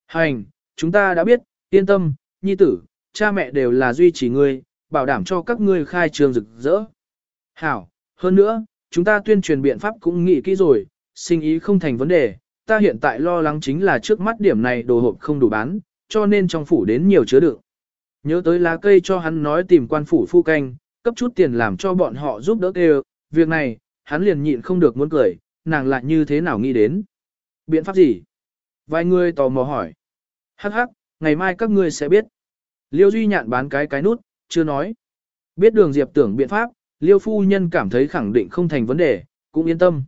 Hành, chúng ta đã biết, yên tâm, nhi tử, cha mẹ đều là duy trì ngươi, bảo đảm cho các ngươi khai trương rực rỡ. Hảo, hơn nữa, chúng ta tuyên truyền biện pháp cũng nghĩ kỹ rồi, sinh ý không thành vấn đề, ta hiện tại lo lắng chính là trước mắt điểm này đồ hộp không đủ bán, cho nên trong phủ đến nhiều chứa đựng. Nhớ tới lá cây cho hắn nói tìm quan phủ phu canh, cấp chút tiền làm cho bọn họ giúp đỡ kêu, việc này, hắn liền nhịn không được muốn cười, nàng lại như thế nào nghĩ đến. Biện pháp gì? Vài người tò mò hỏi. Hắc hắc, ngày mai các ngươi sẽ biết. Liêu Duy nhạn bán cái cái nút, chưa nói. Biết đường Diệp tưởng biện pháp, Liêu Phu Nhân cảm thấy khẳng định không thành vấn đề, cũng yên tâm.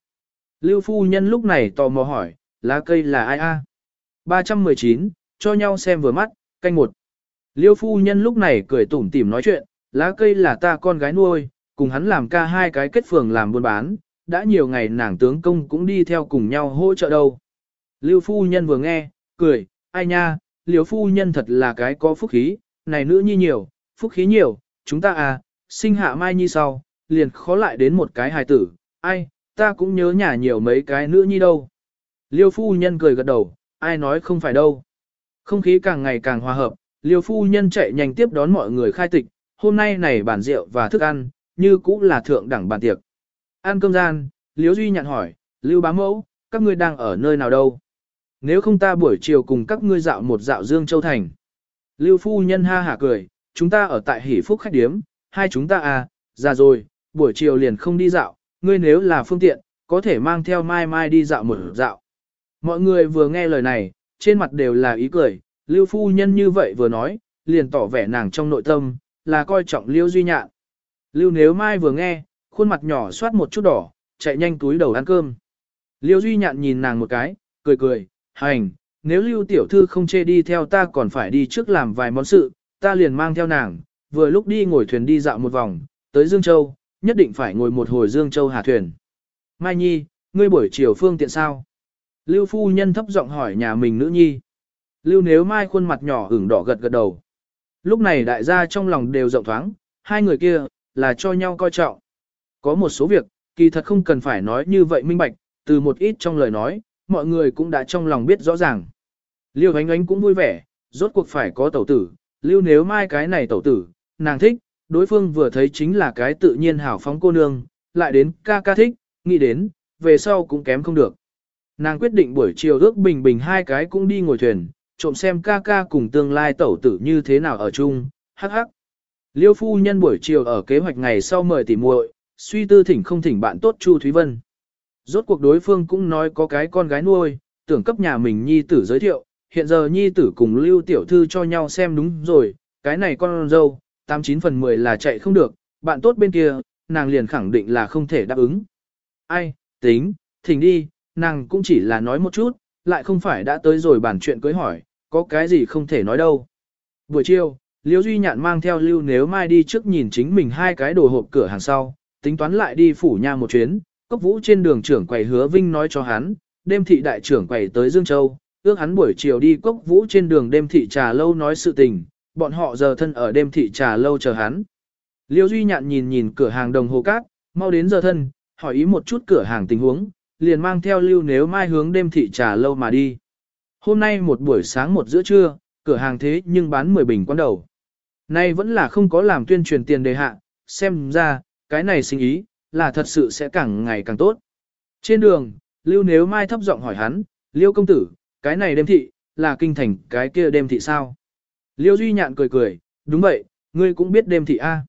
Liêu Phu Nhân lúc này tò mò hỏi, lá cây là ai a? 319, cho nhau xem vừa mắt, canh một. Liêu Phu Nhân lúc này cười tủm tỉm nói chuyện, lá cây là ta con gái nuôi, cùng hắn làm ca hai cái kết phường làm buôn bán, đã nhiều ngày nàng tướng công cũng đi theo cùng nhau hỗ trợ đâu. Liêu Phu Nhân vừa nghe, cười, ai nha, Liêu Phu Nhân thật là cái có phúc khí, này nữ nhi nhiều, phúc khí nhiều, chúng ta à, sinh hạ mai nhi sau, liền khó lại đến một cái hài tử, ai, ta cũng nhớ nhà nhiều mấy cái nữ nhi đâu. Liêu phu nhân cười gật đầu, ai nói không phải đâu. Không khí càng ngày càng hòa hợp, liêu phu nhân chạy nhanh tiếp đón mọi người khai tịch, hôm nay này bản rượu và thức ăn, như cũng là thượng đẳng bàn tiệc. Ăn cơm gian, liêu duy nhận hỏi, lưu bá mẫu, các ngươi đang ở nơi nào đâu? Nếu không ta buổi chiều cùng các ngươi dạo một dạo Dương Châu Thành. Lưu phu nhân ha hả cười, chúng ta ở tại hỷ phúc khách điếm, hai chúng ta à, già rồi, buổi chiều liền không đi dạo, ngươi nếu là phương tiện, có thể mang theo mai mai đi dạo một dạo. Mọi người vừa nghe lời này, trên mặt đều là ý cười, lưu phu nhân như vậy vừa nói, liền tỏ vẻ nàng trong nội tâm, là coi trọng lưu duy nhạn. Lưu nếu mai vừa nghe, khuôn mặt nhỏ soát một chút đỏ, chạy nhanh túi đầu ăn cơm. Lưu duy nhạn nhìn nàng một cái, cười cười, hành, nếu lưu tiểu thư không chê đi theo ta còn phải đi trước làm vài món sự, ta liền mang theo nàng, vừa lúc đi ngồi thuyền đi dạo một vòng, tới Dương Châu, nhất định phải ngồi một hồi Dương Châu hà thuyền. Mai Nhi, ngươi buổi chiều phương tiện sao? Lưu phu nhân thấp giọng hỏi nhà mình nữ nhi. Lưu nếu mai khuôn mặt nhỏ ửng đỏ gật gật đầu. Lúc này đại gia trong lòng đều rộng thoáng, hai người kia, là cho nhau coi trọng. Có một số việc, kỳ thật không cần phải nói như vậy minh bạch, từ một ít trong lời nói, mọi người cũng đã trong lòng biết rõ ràng. Lưu ánh ánh cũng vui vẻ, rốt cuộc phải có tẩu tử, lưu nếu mai cái này tẩu tử, nàng thích, đối phương vừa thấy chính là cái tự nhiên hảo phóng cô nương, lại đến ca ca thích, nghĩ đến, về sau cũng kém không được. Nàng quyết định buổi chiều ước bình bình hai cái cũng đi ngồi thuyền, trộm xem ca ca cùng tương lai tẩu tử như thế nào ở chung, hắc hắc. Liêu phu nhân buổi chiều ở kế hoạch ngày sau mời tỉ muội, suy tư thỉnh không thỉnh bạn tốt Chu Thúy Vân. Rốt cuộc đối phương cũng nói có cái con gái nuôi, tưởng cấp nhà mình nhi tử giới thiệu, hiện giờ nhi tử cùng lưu tiểu thư cho nhau xem đúng rồi, cái này con dâu, 89 phần 10 là chạy không được, bạn tốt bên kia, nàng liền khẳng định là không thể đáp ứng. Ai, tính, thỉnh đi, nàng cũng chỉ là nói một chút, lại không phải đã tới rồi bàn chuyện cưới hỏi, có cái gì không thể nói đâu. Buổi chiều, Liễu Duy Nhạn mang theo Lưu Nếu Mai đi trước nhìn chính mình hai cái đồ hộp cửa hàng sau, tính toán lại đi phủ nha một chuyến, cốc vũ trên đường trưởng quầy hứa Vinh nói cho hắn, đêm thị đại trưởng quầy tới Dương Châu, ước hắn buổi chiều đi cốc vũ trên đường đêm thị trà lâu nói sự tình, bọn họ giờ thân ở đêm thị trà lâu chờ hắn. Liêu Duy Nhạn nhìn nhìn cửa hàng đồng hồ cát, mau đến giờ thân, hỏi ý một chút cửa hàng tình huống, liền mang theo lưu nếu mai hướng đêm thị trà lâu mà đi. Hôm nay một buổi sáng một giữa trưa, cửa hàng thế nhưng bán 10 bình quán đầu. Nay vẫn là không có làm tuyên truyền tiền đề hạ, xem ra, cái này sinh ý, là thật sự sẽ càng ngày càng tốt. Trên đường, Lưu Nếu Mai thấp giọng hỏi hắn, Liêu công tử, cái này đêm thị, là kinh thành cái kia đêm thị sao? Liêu Duy Nhạn cười cười, đúng vậy, ngươi cũng biết đêm thị A.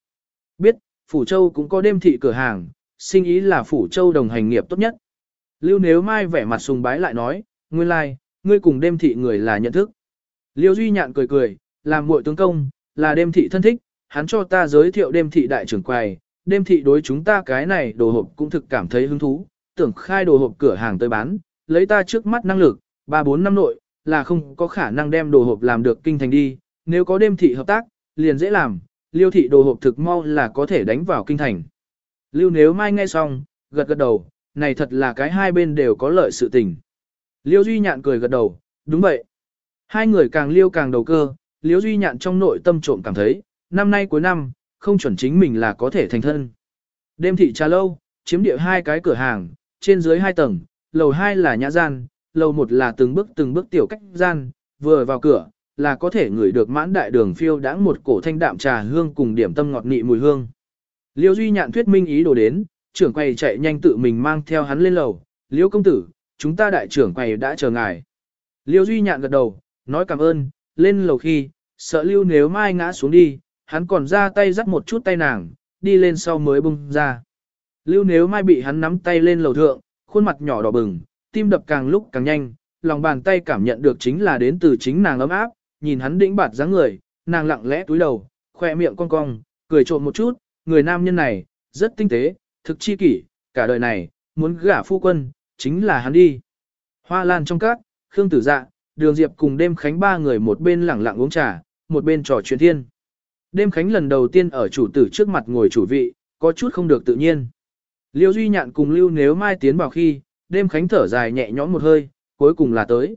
Biết, Phủ Châu cũng có đêm thị cửa hàng, sinh ý là Phủ Châu đồng hành nghiệp tốt nhất. Lưu Nếu Mai vẻ mặt sùng bái lại nói, nguyên lai, like, ngươi cùng đêm thị người là nhận thức. Liêu Duy Nhạn cười cười, làm muội tướng công, là đêm thị thân thích, hắn cho ta giới thiệu đêm thị đại trưởng quầy, đêm thị đối chúng ta cái này đồ hộp cũng thực cảm thấy hứng thú, tưởng khai đồ hộp cửa hàng tới bán, lấy ta trước mắt năng lực, 3-4 năm nội, là không có khả năng đem đồ hộp làm được kinh thành đi, nếu có đêm thị hợp tác, liền dễ làm, liêu thị đồ hộp thực mau là có thể đánh vào kinh thành. Lưu nếu mai nghe xong, gật gật đầu, này thật là cái hai bên đều có lợi sự tình. Liêu Duy Nhạn cười gật đầu, đúng vậy. Hai người càng liêu càng đầu cơ, Liêu Duy Nhạn trong nội tâm trộm cảm thấy, năm nay cuối năm, không chuẩn chính mình là có thể thành thân. Đêm thị trà lâu, chiếm địa hai cái cửa hàng, trên dưới hai tầng, lầu hai là nhã gian, lầu một là từng bước từng bước tiểu cách gian, vừa vào cửa, là có thể ngửi được mãn đại đường phiêu đãng một cổ thanh đạm trà hương cùng điểm tâm ngọt nị mùi hương. Liêu Duy Nhạn thuyết minh ý đồ đến, trưởng quầy chạy nhanh tự mình mang theo hắn lên lầu, Liêu công tử, chúng ta đại trưởng quầy đã chờ ngài. Liêu Duy Nhạn gật đầu, nói cảm ơn, lên lầu khi, sợ Lưu nếu mai ngã xuống đi, hắn còn ra tay dắt một chút tay nàng, đi lên sau mới bung ra. Lưu nếu mai bị hắn nắm tay lên lầu thượng, khuôn mặt nhỏ đỏ bừng, tim đập càng lúc càng nhanh, lòng bàn tay cảm nhận được chính là đến từ chính nàng ấm áp, nhìn hắn đĩnh bạt dáng người, nàng lặng lẽ túi đầu, khoe miệng cong cong, cười trộm một chút, người nam nhân này, rất tinh tế, thực chi kỷ, cả đời này, muốn gả phu quân, chính là hắn đi. Hoa lan trong các, Khương Tử Dạ, Đường Diệp cùng đêm khánh ba người một bên lẳng lặng uống trà, một bên trò chuyện thiên. Đêm khánh lần đầu tiên ở chủ tử trước mặt ngồi chủ vị, có chút không được tự nhiên. Liêu Duy Nhạn cùng Lưu Nếu Mai tiến vào khi, đêm khánh thở dài nhẹ nhõm một hơi, cuối cùng là tới.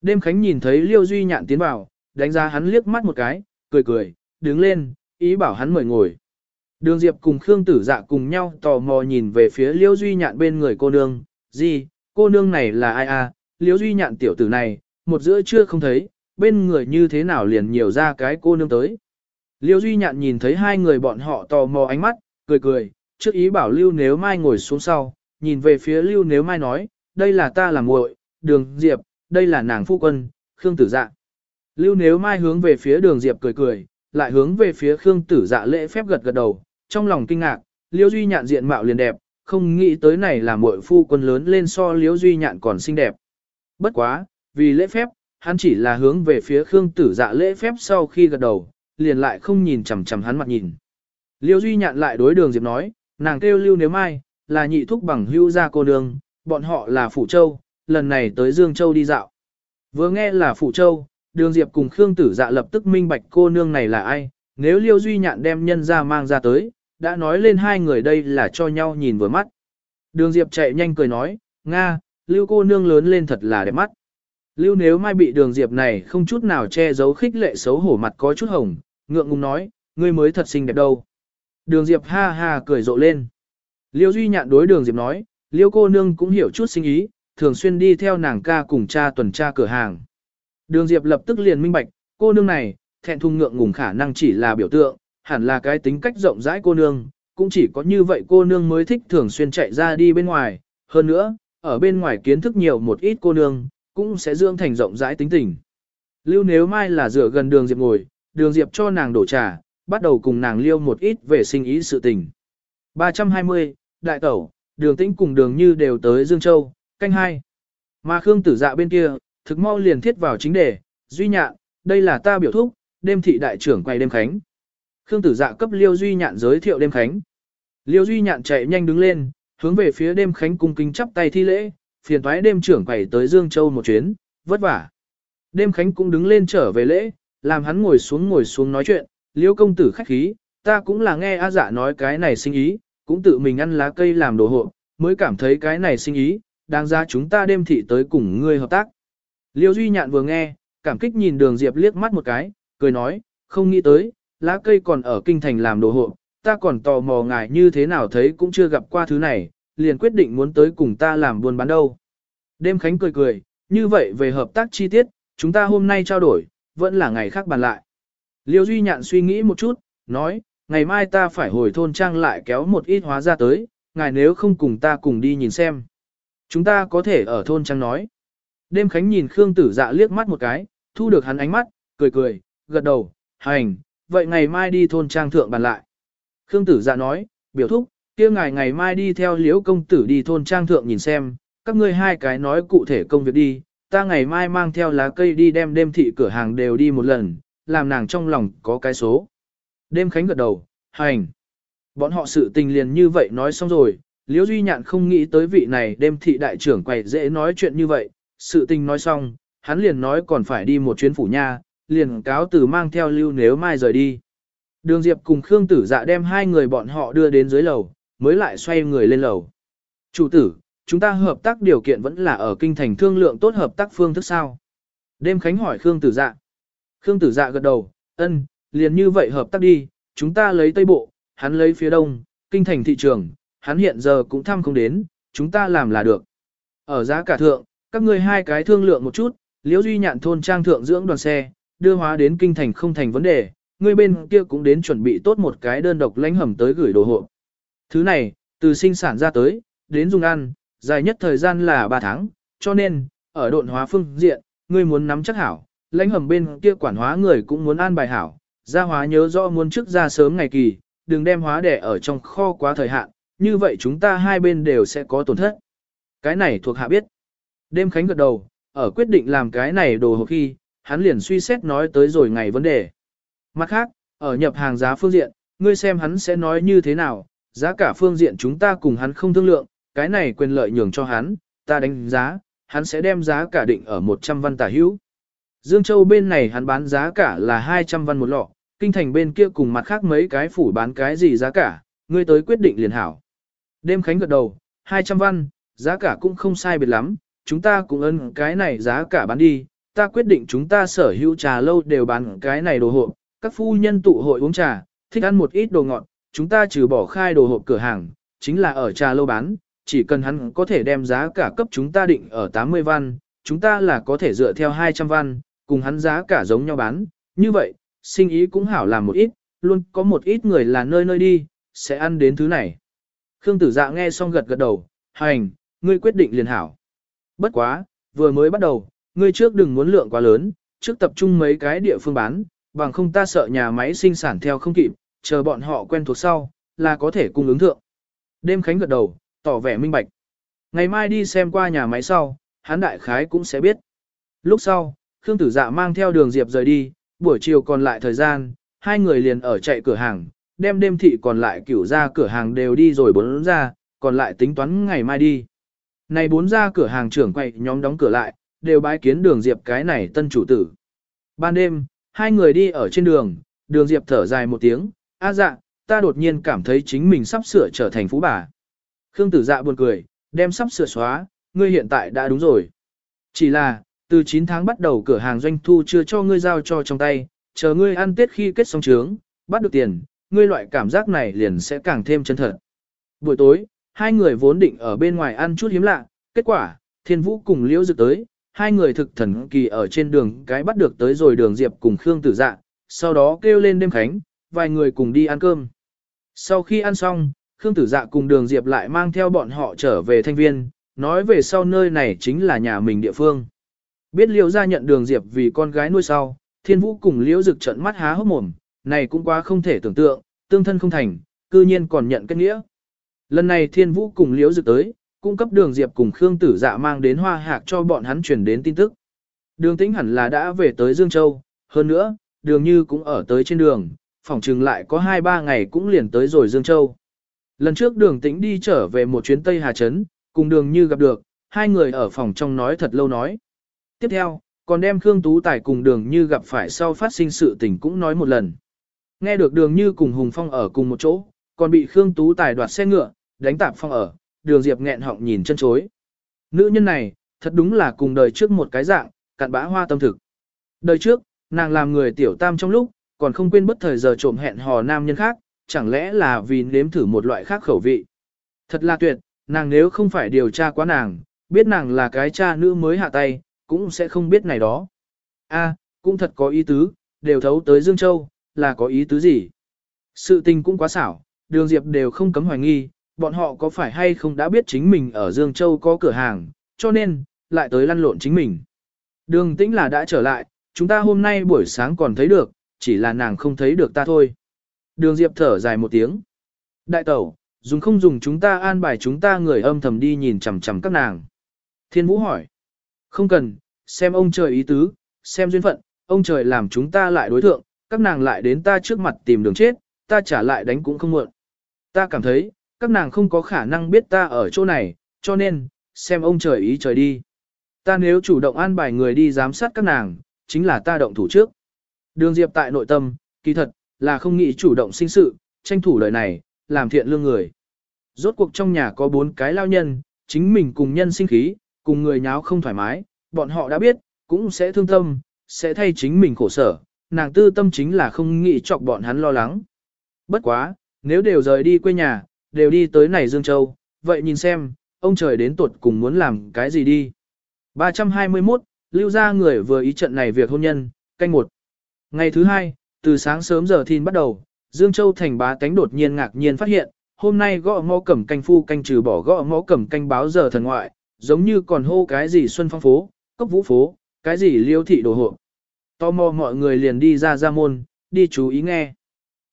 Đêm khánh nhìn thấy Liêu Duy Nhạn tiến vào, đánh giá hắn liếc mắt một cái, cười cười, đứng lên, ý bảo hắn mời ngồi. Đường Diệp cùng Khương Tử Dạ cùng nhau tò mò nhìn về phía Liêu Duy Nhạn bên người cô nương, gì, cô nương này là ai à, Liêu Duy Nhạn tiểu tử này, một giữa chưa không thấy, bên người như thế nào liền nhiều ra cái cô nương tới. Liêu Duy Nhạn nhìn thấy hai người bọn họ tò mò ánh mắt, cười cười, trước ý bảo Lưu Nếu Mai ngồi xuống sau, nhìn về phía Lưu Nếu Mai nói, đây là ta làm muội, Đường Diệp, đây là nàng phu quân, Khương Tử Dạ. Lưu Nếu Mai hướng về phía Đường Diệp cười cười, lại hướng về phía Khương Tử Dạ lễ phép gật gật đầu, trong lòng kinh ngạc, Liễu Duy Nhạn diện mạo liền đẹp, không nghĩ tới này là muội phu quân lớn lên so Liễu Duy Nhạn còn xinh đẹp. Bất quá, vì lễ phép, hắn chỉ là hướng về phía Khương Tử Dạ lễ phép sau khi gật đầu, liền lại không nhìn chằm chằm hắn mặt nhìn. Liễu Duy Nhạn lại đối Đường Diệp nói, nàng kêu Lưu Nếu Mai, là nhị thúc bằng hưu gia cô nương, bọn họ là Phủ Châu, lần này tới Dương Châu đi dạo. Vừa nghe là Phủ Châu, Đường Diệp cùng Khương Tử Dạ lập tức minh bạch cô nương này là ai, nếu Liêu Duy Nhạn đem nhân ra mang ra tới, đã nói lên hai người đây là cho nhau nhìn vừa mắt. Đường Diệp chạy nhanh cười nói, Nga, Lưu cô nương lớn lên thật là đẹp mắt. Lưu nếu mai bị đường Diệp này không chút nào che giấu khích lệ xấu hổ mặt có chút hồng, ngượng ngùng nói, ngươi mới thật xinh đẹp đâu. Đường Diệp ha ha cười rộ lên. Liêu Duy nhạn đối đường Diệp nói, Liêu cô nương cũng hiểu chút sinh ý, thường xuyên đi theo nàng ca cùng cha tuần tra cửa hàng. Đường Diệp lập tức liền minh bạch, cô nương này, thẹn thùng ngượng ngùng khả năng chỉ là biểu tượng, hẳn là cái tính cách rộng rãi cô nương, cũng chỉ có như vậy cô nương mới thích thường xuyên chạy ra đi bên ngoài. Hơn nữa, ở bên ngoài kiến thức nhiều một ít cô nương, cũng sẽ dưỡng thành rộng rãi tính tình. Lưu nếu mai là dựa gần đường Diệp ngồi, đường Diệp cho nàng đổ trà, bắt đầu cùng nàng liêu một ít về sinh ý sự tình. 320, đại tẩu, đường tĩnh cùng đường như đều tới Dương Châu, canh hai. Mà Khương tử dạ bên kia, thực mau liền thiết vào chính đề, duy nhạn, đây là ta biểu thúc, đêm thị đại trưởng quay đêm khánh. Khương tử dạ cấp liêu duy nhạn giới thiệu đêm khánh. Liêu duy nhạn chạy nhanh đứng lên, hướng về phía đêm khánh cung kính chắp tay thi lễ, phiền thoái đêm trưởng quầy tới Dương Châu một chuyến, vất vả. Đêm khánh cũng đứng lên trở về lễ, làm hắn ngồi xuống ngồi xuống nói chuyện, liêu công tử khách khí, ta cũng là nghe A dạ nói cái này sinh ý, cũng tự mình ăn lá cây làm đồ hộ, mới cảm thấy cái này sinh ý, đáng ra chúng ta đêm thị tới cùng ngươi hợp tác. Liêu Duy Nhạn vừa nghe, cảm kích nhìn đường Diệp liếc mắt một cái, cười nói, không nghĩ tới, lá cây còn ở kinh thành làm đồ hộ, ta còn tò mò ngài như thế nào thấy cũng chưa gặp qua thứ này, liền quyết định muốn tới cùng ta làm buôn bán đâu. Đêm Khánh cười cười, như vậy về hợp tác chi tiết, chúng ta hôm nay trao đổi, vẫn là ngày khác bàn lại. Liêu Duy Nhạn suy nghĩ một chút, nói, ngày mai ta phải hồi thôn trang lại kéo một ít hóa ra tới, ngài nếu không cùng ta cùng đi nhìn xem. Chúng ta có thể ở thôn trang nói. Đêm Khánh nhìn Khương Tử Dạ liếc mắt một cái, thu được hắn ánh mắt, cười cười, gật đầu, hành, vậy ngày mai đi thôn trang thượng bàn lại. Khương Tử Dạ nói, biểu thúc, kia ngài ngày mai đi theo liễu công tử đi thôn trang thượng nhìn xem, các ngươi hai cái nói cụ thể công việc đi, ta ngày mai mang theo lá cây đi đem đêm thị cửa hàng đều đi một lần, làm nàng trong lòng có cái số. Đêm Khánh gật đầu, hành. Bọn họ sự tình liền như vậy nói xong rồi, Liễu Duy Nhạn không nghĩ tới vị này đêm thị đại trưởng quầy dễ nói chuyện như vậy, sự tình nói xong, hắn liền nói còn phải đi một chuyến phủ nha, liền cáo từ mang theo lưu nếu mai rời đi. Đường Diệp cùng Khương Tử Dạ đem hai người bọn họ đưa đến dưới lầu, mới lại xoay người lên lầu. Chủ tử, chúng ta hợp tác điều kiện vẫn là ở kinh thành thương lượng tốt hợp tác phương thức sao? Đêm Khánh hỏi Khương Tử Dạ. Khương Tử Dạ gật đầu, ân, liền như vậy hợp tác đi, chúng ta lấy Tây Bộ, hắn lấy phía Đông, kinh thành thị trường, hắn hiện giờ cũng thăm không đến, chúng ta làm là được. Ở giá cả thượng, các ngươi hai cái thương lượng một chút, liễu duy nhạn thôn trang thượng dưỡng đoàn xe, đưa hóa đến kinh thành không thành vấn đề, ngươi bên kia cũng đến chuẩn bị tốt một cái đơn độc lãnh hầm tới gửi đồ hộ. Thứ này, từ sinh sản ra tới, đến dùng ăn, dài nhất thời gian là 3 tháng, cho nên, ở độn hóa phương diện, ngươi muốn nắm chắc hảo, lãnh hầm bên kia quản hóa người cũng muốn an bài hảo, gia hóa nhớ rõ muốn trước ra sớm ngày kỳ, đừng đem hóa đẻ ở trong kho quá thời hạn, như vậy chúng ta hai bên đều sẽ có tổn thất. Cái này thuộc hạ biết. Đêm Khánh gật đầu, ở quyết định làm cái này đồ hộp khi, hắn liền suy xét nói tới rồi ngày vấn đề. Mặt khác, ở nhập hàng giá phương diện, ngươi xem hắn sẽ nói như thế nào, giá cả phương diện chúng ta cùng hắn không thương lượng, cái này quyền lợi nhường cho hắn, ta đánh giá, hắn sẽ đem giá cả định ở 100 văn tả hữu. Dương Châu bên này hắn bán giá cả là 200 văn một lọ, kinh thành bên kia cùng mặt khác mấy cái phủ bán cái gì giá cả, ngươi tới quyết định liền hảo. Đêm Khánh gật đầu, 200 văn, giá cả cũng không sai biệt lắm, chúng ta cũng ân cái này giá cả bán đi, ta quyết định chúng ta sở hữu trà lâu đều bán cái này đồ hộp, các phu nhân tụ hội uống trà, thích ăn một ít đồ ngọt, chúng ta trừ bỏ khai đồ hộp cửa hàng, chính là ở trà lâu bán, chỉ cần hắn có thể đem giá cả cấp chúng ta định ở 80 văn, chúng ta là có thể dựa theo 200 văn, cùng hắn giá cả giống nhau bán, như vậy, sinh ý cũng hảo làm một ít, luôn có một ít người là nơi nơi đi, sẽ ăn đến thứ này. Khương tử dạ nghe xong gật gật đầu, hành, ngươi quyết định liền hảo. Bất quá, vừa mới bắt đầu, ngươi trước đừng muốn lượng quá lớn, trước tập trung mấy cái địa phương bán, bằng không ta sợ nhà máy sinh sản theo không kịp, chờ bọn họ quen thuộc sau, là có thể cung ứng thượng. Đêm Khánh gật đầu, tỏ vẻ minh bạch. Ngày mai đi xem qua nhà máy sau, hắn đại khái cũng sẽ biết. Lúc sau, Khương Tử Dạ mang theo đường Diệp rời đi, buổi chiều còn lại thời gian, hai người liền ở chạy cửa hàng, đem đêm thị còn lại cửu ra cửa hàng đều đi rồi bốn ra, còn lại tính toán ngày mai đi. Này bốn ra cửa hàng trưởng quậy nhóm đóng cửa lại, đều bái kiến đường Diệp cái này tân chủ tử. Ban đêm, hai người đi ở trên đường, đường Diệp thở dài một tiếng, a dạ, ta đột nhiên cảm thấy chính mình sắp sửa trở thành phú bà. Khương tử dạ buồn cười, đem sắp sửa xóa, ngươi hiện tại đã đúng rồi. Chỉ là, từ 9 tháng bắt đầu cửa hàng doanh thu chưa cho ngươi giao cho trong tay, chờ ngươi ăn tết khi kết xong trướng, bắt được tiền, ngươi loại cảm giác này liền sẽ càng thêm chân thật. Buổi tối, hai người vốn định ở bên ngoài ăn chút hiếm lạ, kết quả, thiên vũ cùng liễu dự tới, hai người thực thần kỳ ở trên đường cái bắt được tới rồi đường diệp cùng Khương tử dạ, sau đó kêu lên đêm khánh, vài người cùng đi ăn cơm. Sau khi ăn xong, Khương tử dạ cùng đường diệp lại mang theo bọn họ trở về thanh viên, nói về sau nơi này chính là nhà mình địa phương. Biết liễu gia nhận đường diệp vì con gái nuôi sau, thiên vũ cùng liễu dực trận mắt há hốc mồm, này cũng quá không thể tưởng tượng, tương thân không thành, cư nhiên còn nhận kết nghĩa. Lần này thiên vũ cùng liễu dực tới, cung cấp đường diệp cùng Khương tử dạ mang đến hoa hạc cho bọn hắn truyền đến tin tức. Đường tĩnh hẳn là đã về tới Dương Châu, hơn nữa, đường như cũng ở tới trên đường, phòng chừng lại có 2-3 ngày cũng liền tới rồi Dương Châu. Lần trước đường tĩnh đi trở về một chuyến Tây Hà Trấn, cùng đường như gặp được, hai người ở phòng trong nói thật lâu nói. Tiếp theo, còn đem Khương Tú Tài cùng đường như gặp phải sau phát sinh sự tình cũng nói một lần. Nghe được đường như cùng Hùng Phong ở cùng một chỗ, còn bị Khương Tú Tài đoạt xe ngựa, đánh tạp Phong ở, đường Diệp nghẹn họng nhìn chân chối. Nữ nhân này, thật đúng là cùng đời trước một cái dạng, cặn bã hoa tâm thực. Đời trước, nàng làm người tiểu tam trong lúc, còn không quên bất thời giờ trộm hẹn hò nam nhân khác, chẳng lẽ là vì nếm thử một loại khác khẩu vị. Thật là tuyệt, nàng nếu không phải điều tra quá nàng, biết nàng là cái cha nữ mới hạ tay, cũng sẽ không biết này đó. A, cũng thật có ý tứ, đều thấu tới Dương Châu, là có ý tứ gì? Sự tình cũng quá xảo, đường Diệp đều không cấm hoài nghi, bọn họ có phải hay không đã biết chính mình ở Dương Châu có cửa hàng, cho nên, lại tới lăn lộn chính mình. Đường tĩnh là đã trở lại, chúng ta hôm nay buổi sáng còn thấy được, chỉ là nàng không thấy được ta thôi. Đường Diệp thở dài một tiếng. Đại tẩu, dùng không dùng chúng ta an bài chúng ta người âm thầm đi nhìn chằm chằm các nàng. Thiên Vũ hỏi. Không cần, xem ông trời ý tứ, xem duyên phận, ông trời làm chúng ta lại đối thượng, các nàng lại đến ta trước mặt tìm đường chết, ta trả lại đánh cũng không muộn. Ta cảm thấy, các nàng không có khả năng biết ta ở chỗ này, cho nên, xem ông trời ý trời đi. Ta nếu chủ động an bài người đi giám sát các nàng, chính là ta động thủ trước. Đường Diệp tại nội tâm, kỳ thật, là không nghĩ chủ động sinh sự, tranh thủ lời này, làm thiện lương người. Rốt cuộc trong nhà có bốn cái lao nhân, chính mình cùng nhân sinh khí, cùng người nháo không thoải mái, bọn họ đã biết, cũng sẽ thương tâm, sẽ thay chính mình khổ sở, nàng tư tâm chính là không nghĩ chọc bọn hắn lo lắng. Bất quá, nếu đều rời đi quê nhà, đều đi tới này Dương Châu, vậy nhìn xem, ông trời đến tuột cùng muốn làm cái gì đi. 321, lưu ra người vừa ý trận này việc hôn nhân, canh một. Ngày thứ hai, từ sáng sớm giờ thìn bắt đầu, Dương Châu thành bá tánh đột nhiên ngạc nhiên phát hiện, hôm nay gõ mõ cẩm canh phu canh trừ bỏ gõ mõ cẩm canh báo giờ thần ngoại, giống như còn hô cái gì xuân phong phố, cốc vũ phố, cái gì liêu thị đồ hộ. Tò mò mọi người liền đi ra ra môn, đi chú ý nghe.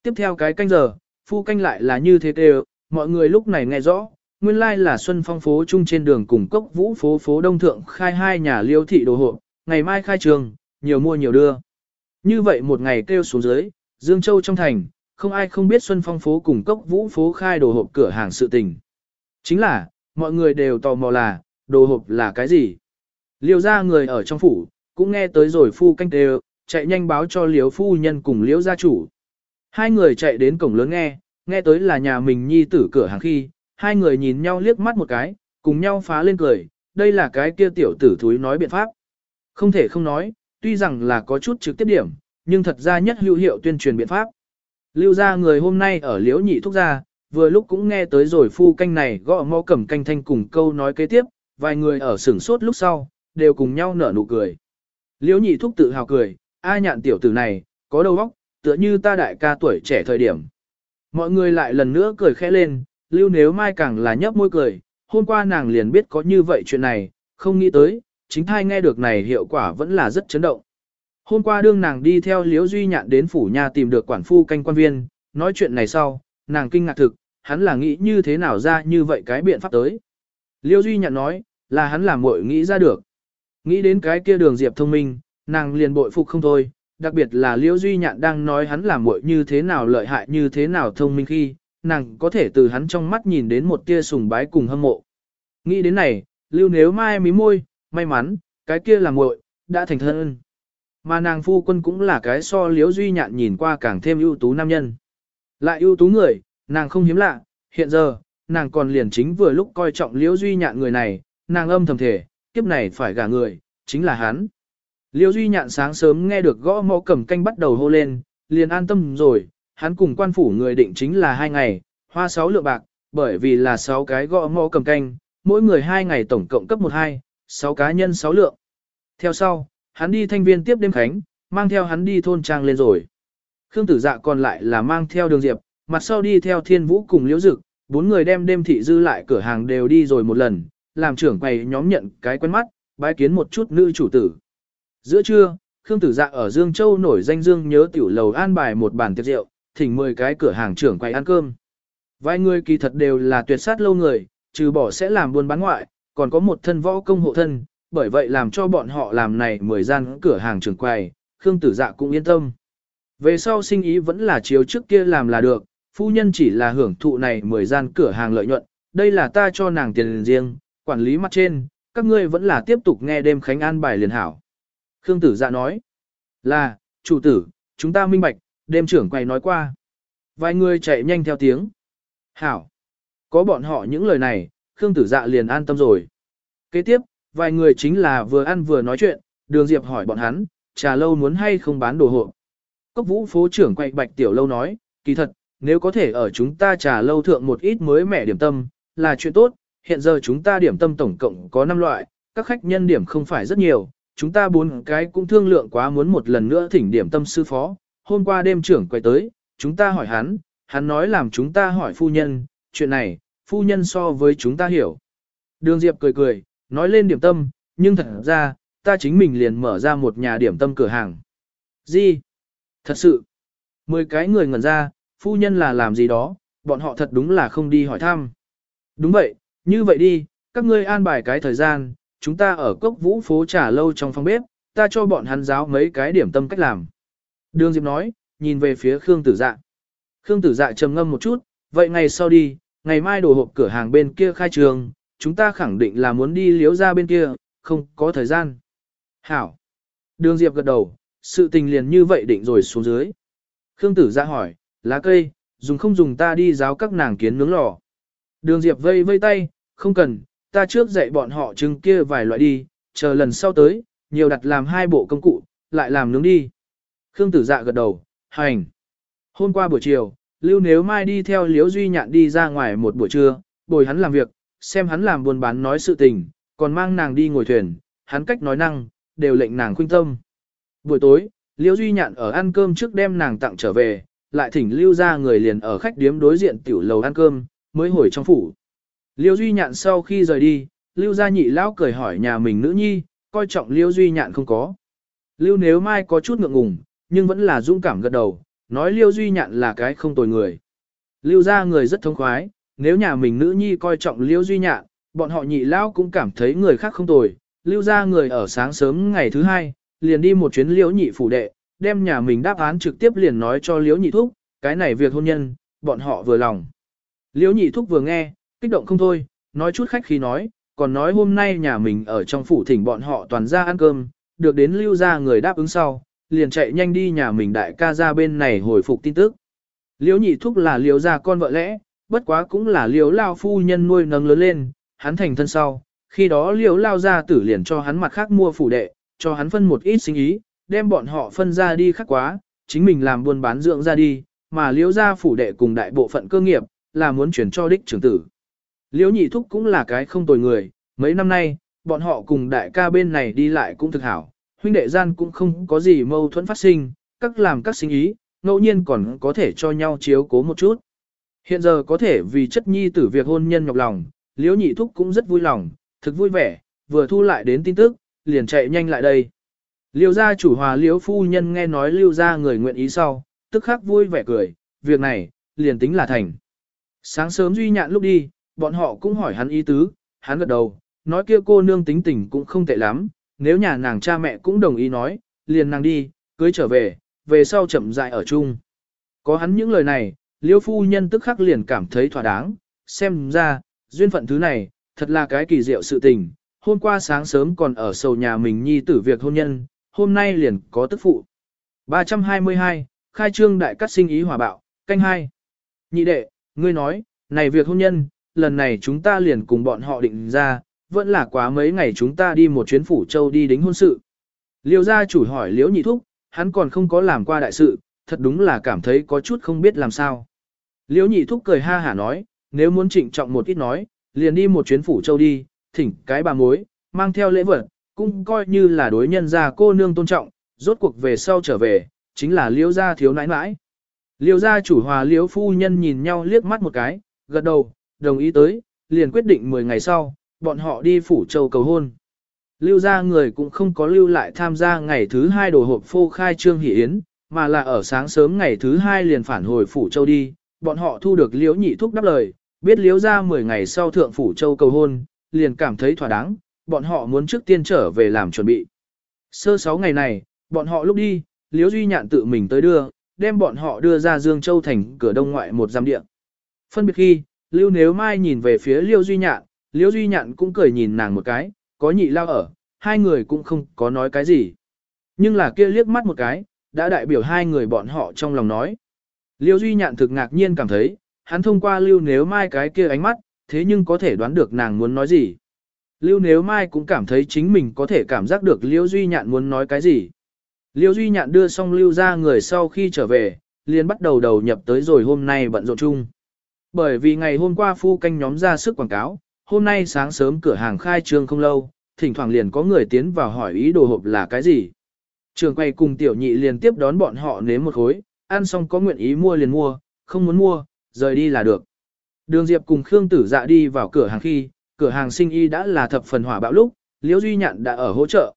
Tiếp theo cái canh giờ, phu canh lại là như thế đều, mọi người lúc này nghe rõ, nguyên lai là Xuân Phong phố chung trên đường cùng cốc vũ phố phố Đông Thượng khai hai nhà liêu thị đồ hộ, ngày mai khai trường, nhiều mua nhiều đưa. Như vậy một ngày kêu xuống dưới, Dương Châu trong thành, không ai không biết Xuân Phong phố cùng cốc vũ phố khai đồ hộp cửa hàng sự tình. Chính là, mọi người đều tò mò là, đồ hộp là cái gì? Liêu ra người ở trong phủ, cũng nghe tới rồi phu canh đều, chạy nhanh báo cho liếu phu nhân cùng liễu gia chủ. Hai người chạy đến cổng lớn nghe, nghe tới là nhà mình nhi tử cửa hàng khi, hai người nhìn nhau liếc mắt một cái, cùng nhau phá lên cười, đây là cái kia tiểu tử thúi nói biện pháp. Không thể không nói, tuy rằng là có chút trực tiếp điểm, nhưng thật ra nhất hữu hiệu tuyên truyền biện pháp. Lưu gia người hôm nay ở liễu nhị thúc gia, vừa lúc cũng nghe tới rồi phu canh này gõ mõ cẩm canh thanh cùng câu nói kế tiếp, vài người ở sửng sốt lúc sau, đều cùng nhau nở nụ cười. Liễu nhị thúc tự hào cười, a nhạn tiểu tử này, có đầu óc, tựa như ta đại ca tuổi trẻ thời điểm. Mọi người lại lần nữa cười khẽ lên, lưu nếu mai càng là nhấp môi cười, hôm qua nàng liền biết có như vậy chuyện này, không nghĩ tới, chính thai nghe được này hiệu quả vẫn là rất chấn động. Hôm qua đương nàng đi theo Liễu Duy Nhạn đến phủ nhà tìm được quản phu canh quan viên, nói chuyện này sau, nàng kinh ngạc thực, hắn là nghĩ như thế nào ra như vậy cái biện pháp tới. Liễu Duy Nhạn nói, là hắn làm muội nghĩ ra được. Nghĩ đến cái kia đường diệp thông minh, nàng liền bội phục không thôi, đặc biệt là Liễu Duy Nhạn đang nói hắn làm muội như thế nào lợi hại như thế nào thông minh khi, nàng có thể từ hắn trong mắt nhìn đến một tia sùng bái cùng hâm mộ. Nghĩ đến này, Lưu nếu mai mí môi, may mắn, cái kia là muội, đã thành thân. Mà nàng phu quân cũng là cái so Liễu Duy Nhạn nhìn qua càng thêm ưu tú nam nhân. Lại ưu tú người, nàng không hiếm lạ, hiện giờ, nàng còn liền chính vừa lúc coi trọng Liễu Duy Nhạn người này, nàng âm thầm thể, kiếp này phải gả người, chính là hắn. Liêu Duy Nhạn sáng sớm nghe được gõ mõ cầm canh bắt đầu hô lên, liền an tâm rồi, hắn cùng quan phủ người định chính là hai ngày, hoa sáu lượng bạc, bởi vì là sáu cái gõ mõ cầm canh, mỗi người hai ngày tổng cộng cấp một hai, sáu cá nhân sáu lượng. Theo sau, hắn đi thanh viên tiếp đêm khánh, mang theo hắn đi thôn trang lên rồi. Khương tử dạ còn lại là mang theo đường diệp, mặt sau đi theo thiên vũ cùng liễu dực, bốn người đem đêm thị dư lại cửa hàng đều đi rồi một lần, làm trưởng quầy nhóm nhận cái quen mắt, bái kiến một chút nữ chủ tử. Giữa trưa, Khương Tử Dạ ở Dương Châu nổi danh Dương nhớ tiểu lầu an bài một bàn tiệc rượu, thỉnh 10 cái cửa hàng trưởng quầy ăn cơm. Vài người kỳ thật đều là tuyệt sát lâu người, trừ bỏ sẽ làm buôn bán ngoại, còn có một thân võ công hộ thân, bởi vậy làm cho bọn họ làm này 10 gian cửa hàng trưởng quầy, Khương Tử Dạ cũng yên tâm. Về sau sinh ý vẫn là chiếu trước kia làm là được, phu nhân chỉ là hưởng thụ này 10 gian cửa hàng lợi nhuận, đây là ta cho nàng tiền riêng, quản lý mặt trên, các ngươi vẫn là tiếp tục nghe đêm khánh an bài liền hảo. Khương tử dạ nói, là, chủ tử, chúng ta minh bạch, đêm trưởng quay nói qua. Vài người chạy nhanh theo tiếng. Hảo, có bọn họ những lời này, Khương tử dạ liền an tâm rồi. Kế tiếp, vài người chính là vừa ăn vừa nói chuyện, đường diệp hỏi bọn hắn, trà lâu muốn hay không bán đồ hộ. Cốc vũ phố trưởng quay bạch tiểu lâu nói, kỳ thật, nếu có thể ở chúng ta trà lâu thượng một ít mới mẻ điểm tâm, là chuyện tốt, hiện giờ chúng ta điểm tâm tổng cộng có 5 loại, các khách nhân điểm không phải rất nhiều, chúng ta bốn cái cũng thương lượng quá muốn một lần nữa thỉnh điểm tâm sư phó, hôm qua đêm trưởng quay tới, chúng ta hỏi hắn, hắn nói làm chúng ta hỏi phu nhân, chuyện này, phu nhân so với chúng ta hiểu. Đường Diệp cười cười, nói lên điểm tâm, nhưng thật ra, ta chính mình liền mở ra một nhà điểm tâm cửa hàng. Gì? Thật sự, mười cái người ngẩn ra, phu nhân là làm gì đó, bọn họ thật đúng là không đi hỏi thăm. Đúng vậy, như vậy đi, các ngươi an bài cái thời gian, chúng ta ở cốc vũ phố trà lâu trong phòng bếp, ta cho bọn hắn giáo mấy cái điểm tâm cách làm. Đường Diệp nói, nhìn về phía Khương Tử Dạ. Khương Tử Dạ trầm ngâm một chút, vậy ngày sau đi, ngày mai đồ hộp cửa hàng bên kia khai trường, chúng ta khẳng định là muốn đi liếu ra bên kia, không có thời gian. Hảo. Đường Diệp gật đầu, sự tình liền như vậy định rồi xuống dưới. Khương Tử Dạ hỏi, lá cây, dùng không dùng ta đi giáo các nàng kiến nướng lò. Đường Diệp vây vây tay, không cần, ta trước dạy bọn họ chừng kia vài loại đi, chờ lần sau tới, nhiều đặt làm hai bộ công cụ, lại làm nướng đi. Khương tử dạ gật đầu, hành. Hôm qua buổi chiều, Lưu Nếu Mai đi theo Liễu Duy Nhạn đi ra ngoài một buổi trưa, bồi hắn làm việc, xem hắn làm buôn bán nói sự tình, còn mang nàng đi ngồi thuyền, hắn cách nói năng, đều lệnh nàng khuyên tâm. Buổi tối, Liễu Duy Nhạn ở ăn cơm trước đem nàng tặng trở về, lại thỉnh Lưu ra người liền ở khách điếm đối diện tiểu lầu ăn cơm, mới hồi trong phủ. Liêu Duy Nhạn sau khi rời đi, Lưu gia nhị lão cười hỏi nhà mình nữ nhi, coi trọng Liêu Duy Nhạn không có. Lưu nếu mai có chút ngượng ngùng, nhưng vẫn là dũng cảm gật đầu, nói Liêu Duy Nhạn là cái không tồi người. Lưu gia người rất thông khoái, nếu nhà mình nữ nhi coi trọng Liêu Duy Nhạn, bọn họ nhị lão cũng cảm thấy người khác không tồi. Lưu gia người ở sáng sớm ngày thứ hai, liền đi một chuyến Liêu nhị phủ đệ, đem nhà mình đáp án trực tiếp liền nói cho Liêu nhị thúc, cái này việc hôn nhân, bọn họ vừa lòng. Liêu nhị thúc vừa nghe, kích động không thôi, nói chút khách khí nói, còn nói hôm nay nhà mình ở trong phủ thỉnh bọn họ toàn ra ăn cơm, được đến lưu ra người đáp ứng sau, liền chạy nhanh đi nhà mình đại ca ra bên này hồi phục tin tức. Liễu nhị thúc là liễu gia con vợ lẽ, bất quá cũng là liễu lao phu nhân nuôi nâng lớn lên, hắn thành thân sau, khi đó liễu lao gia tử liền cho hắn mặt khác mua phủ đệ, cho hắn phân một ít sinh ý, đem bọn họ phân ra đi khác quá, chính mình làm buôn bán dưỡng ra đi, mà liễu gia phủ đệ cùng đại bộ phận cơ nghiệp, là muốn chuyển cho đích trưởng tử. Liễu nhị thúc cũng là cái không tồi người, mấy năm nay, bọn họ cùng đại ca bên này đi lại cũng thực hảo, huynh đệ gian cũng không có gì mâu thuẫn phát sinh, các làm các sinh ý, ngẫu nhiên còn có thể cho nhau chiếu cố một chút. Hiện giờ có thể vì chất nhi tử việc hôn nhân nhọc lòng, liễu nhị thúc cũng rất vui lòng, thực vui vẻ, vừa thu lại đến tin tức, liền chạy nhanh lại đây. Liêu gia chủ hòa liễu phu nhân nghe nói liêu gia người nguyện ý sau, tức khắc vui vẻ cười, việc này, liền tính là thành. Sáng sớm duy nhạn lúc đi, bọn họ cũng hỏi hắn ý tứ, hắn gật đầu, nói kia cô nương tính tình cũng không tệ lắm, nếu nhà nàng cha mẹ cũng đồng ý nói, liền nàng đi, cưới trở về, về sau chậm dại ở chung. Có hắn những lời này, liêu phu nhân tức khắc liền cảm thấy thỏa đáng, xem ra, duyên phận thứ này, thật là cái kỳ diệu sự tình, hôm qua sáng sớm còn ở sầu nhà mình nhi tử việc hôn nhân, hôm nay liền có tức phụ. 322, khai trương đại cắt sinh ý hòa bạo, canh hai. Nhị đệ, ngươi nói, này việc hôn nhân, lần này chúng ta liền cùng bọn họ định ra, vẫn là quá mấy ngày chúng ta đi một chuyến phủ châu đi đính hôn sự. Liêu gia chủ hỏi liễu nhị thúc, hắn còn không có làm qua đại sự, thật đúng là cảm thấy có chút không biết làm sao. Liễu nhị thúc cười ha hả nói, nếu muốn trịnh trọng một ít nói, liền đi một chuyến phủ châu đi, thỉnh cái bà mối, mang theo lễ vật, cũng coi như là đối nhân gia cô nương tôn trọng, rốt cuộc về sau trở về, chính là liễu gia thiếu nãi nãi. Liễu gia chủ hòa liễu phu nhân nhìn nhau liếc mắt một cái, gật đầu, đồng ý tới, liền quyết định 10 ngày sau, bọn họ đi phủ châu cầu hôn. Lưu ra người cũng không có lưu lại tham gia ngày thứ hai đồ hộp phô khai trương hỷ yến, mà là ở sáng sớm ngày thứ hai liền phản hồi phủ châu đi, bọn họ thu được liễu nhị thúc đáp lời, biết liễu ra 10 ngày sau thượng phủ châu cầu hôn, liền cảm thấy thỏa đáng, bọn họ muốn trước tiên trở về làm chuẩn bị. Sơ 6 ngày này, bọn họ lúc đi, liễu duy nhạn tự mình tới đưa, đem bọn họ đưa ra Dương Châu thành cửa đông ngoại một giam điện. Phân biệt khi, Lưu Nếu Mai nhìn về phía Liêu Duy Nhạn, Liêu Duy Nhạn cũng cười nhìn nàng một cái, có nhị lao ở, hai người cũng không có nói cái gì. Nhưng là kia liếc mắt một cái, đã đại biểu hai người bọn họ trong lòng nói. Liêu Duy Nhạn thực ngạc nhiên cảm thấy, hắn thông qua Lưu Nếu Mai cái kia ánh mắt, thế nhưng có thể đoán được nàng muốn nói gì. Lưu Nếu Mai cũng cảm thấy chính mình có thể cảm giác được Liêu Duy Nhạn muốn nói cái gì. Liêu Duy Nhạn đưa xong Lưu ra người sau khi trở về, liền bắt đầu đầu nhập tới rồi hôm nay bận rộn chung. Bởi vì ngày hôm qua phu canh nhóm ra sức quảng cáo, hôm nay sáng sớm cửa hàng khai trương không lâu, thỉnh thoảng liền có người tiến vào hỏi ý đồ hộp là cái gì. Trường quay cùng tiểu nhị liền tiếp đón bọn họ nếm một khối, ăn xong có nguyện ý mua liền mua, không muốn mua, rời đi là được. Đường Diệp cùng Khương Tử Dạ đi vào cửa hàng khi, cửa hàng sinh y đã là thập phần hỏa bạo lúc, Liễu Duy Nhạn đã ở hỗ trợ.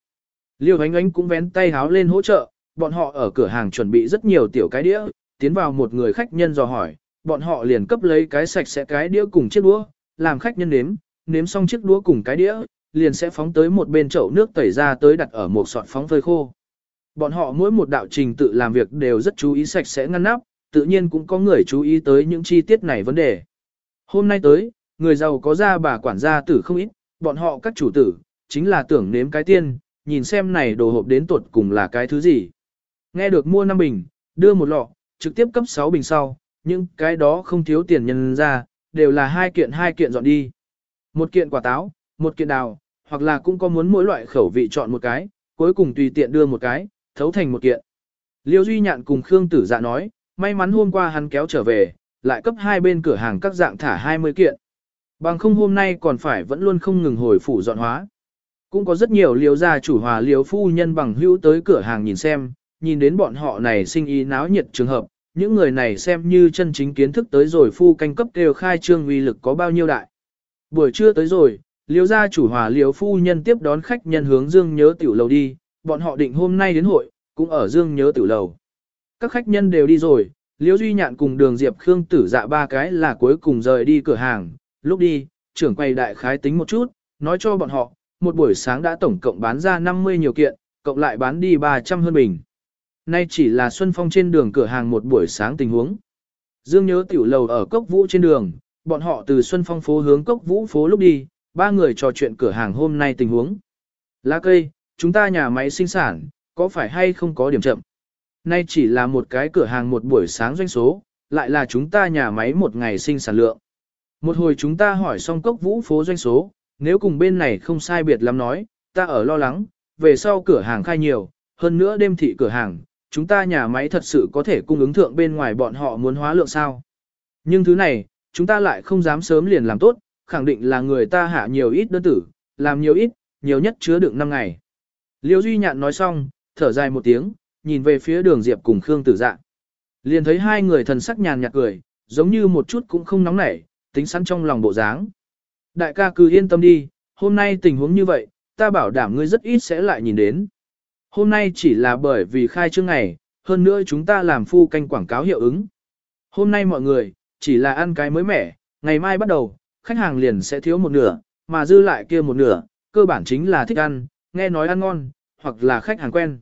Liêu Ánh Ánh cũng vén tay háo lên hỗ trợ, bọn họ ở cửa hàng chuẩn bị rất nhiều tiểu cái đĩa, tiến vào một người khách nhân dò hỏi, bọn họ liền cấp lấy cái sạch sẽ cái đĩa cùng chiếc đũa, làm khách nhân nếm, nếm xong chiếc đũa cùng cái đĩa, liền sẽ phóng tới một bên chậu nước tẩy ra tới đặt ở một sọt phóng phơi khô. Bọn họ mỗi một đạo trình tự làm việc đều rất chú ý sạch sẽ ngăn nắp, tự nhiên cũng có người chú ý tới những chi tiết này vấn đề. Hôm nay tới, người giàu có ra bà quản gia tử không ít, bọn họ các chủ tử, chính là tưởng nếm cái tiên, nhìn xem này đồ hộp đến tuột cùng là cái thứ gì. Nghe được mua năm bình, đưa một lọ, trực tiếp cấp 6 bình sau, nhưng cái đó không thiếu tiền nhân ra, đều là hai kiện hai kiện dọn đi. Một kiện quả táo, một kiện đào, hoặc là cũng có muốn mỗi loại khẩu vị chọn một cái, cuối cùng tùy tiện đưa một cái, thấu thành một kiện. Liêu Duy Nhạn cùng Khương Tử Dạ nói, may mắn hôm qua hắn kéo trở về, lại cấp hai bên cửa hàng các dạng thả 20 kiện. Bằng không hôm nay còn phải vẫn luôn không ngừng hồi phủ dọn hóa. Cũng có rất nhiều liêu gia chủ hòa liêu phu nhân bằng hữu tới cửa hàng nhìn xem, nhìn đến bọn họ này sinh ý náo nhiệt trường hợp, những người này xem như chân chính kiến thức tới rồi phu canh cấp đều khai trương uy lực có bao nhiêu đại. Buổi trưa tới rồi, liêu gia chủ hòa liêu phu nhân tiếp đón khách nhân hướng dương nhớ tiểu lầu đi, bọn họ định hôm nay đến hội, cũng ở dương nhớ tiểu lầu. Các khách nhân đều đi rồi, liêu duy nhạn cùng đường diệp khương tử dạ ba cái là cuối cùng rời đi cửa hàng, lúc đi, trưởng quay đại khái tính một chút, nói cho bọn họ, một buổi sáng đã tổng cộng bán ra 50 nhiều kiện, cộng lại bán đi 300 hơn bình. Nay chỉ là Xuân Phong trên đường cửa hàng một buổi sáng tình huống. Dương nhớ tiểu lầu ở Cốc Vũ trên đường, bọn họ từ Xuân Phong phố hướng Cốc Vũ phố lúc đi, ba người trò chuyện cửa hàng hôm nay tình huống. Lá cây, chúng ta nhà máy sinh sản, có phải hay không có điểm chậm? Nay chỉ là một cái cửa hàng một buổi sáng doanh số, lại là chúng ta nhà máy một ngày sinh sản lượng. Một hồi chúng ta hỏi xong Cốc Vũ phố doanh số, nếu cùng bên này không sai biệt lắm nói, ta ở lo lắng, về sau cửa hàng khai nhiều, hơn nữa đêm thị cửa hàng, chúng ta nhà máy thật sự có thể cung ứng thượng bên ngoài bọn họ muốn hóa lượng sao. Nhưng thứ này, chúng ta lại không dám sớm liền làm tốt, khẳng định là người ta hạ nhiều ít đơn tử, làm nhiều ít, nhiều nhất chứa đựng 5 ngày. Liêu Duy Nhạn nói xong, thở dài một tiếng, nhìn về phía đường Diệp cùng Khương Tử Dạ. Liền thấy hai người thần sắc nhàn nhạt cười, giống như một chút cũng không nóng nảy, tính sẵn trong lòng bộ dáng. Đại ca cứ yên tâm đi, hôm nay tình huống như vậy, ta bảo đảm ngươi rất ít sẽ lại nhìn đến. Hôm nay chỉ là bởi vì khai trương ngày, hơn nữa chúng ta làm phu canh quảng cáo hiệu ứng. Hôm nay mọi người, chỉ là ăn cái mới mẻ, ngày mai bắt đầu, khách hàng liền sẽ thiếu một nửa, mà dư lại kia một nửa, cơ bản chính là thích ăn, nghe nói ăn ngon, hoặc là khách hàng quen.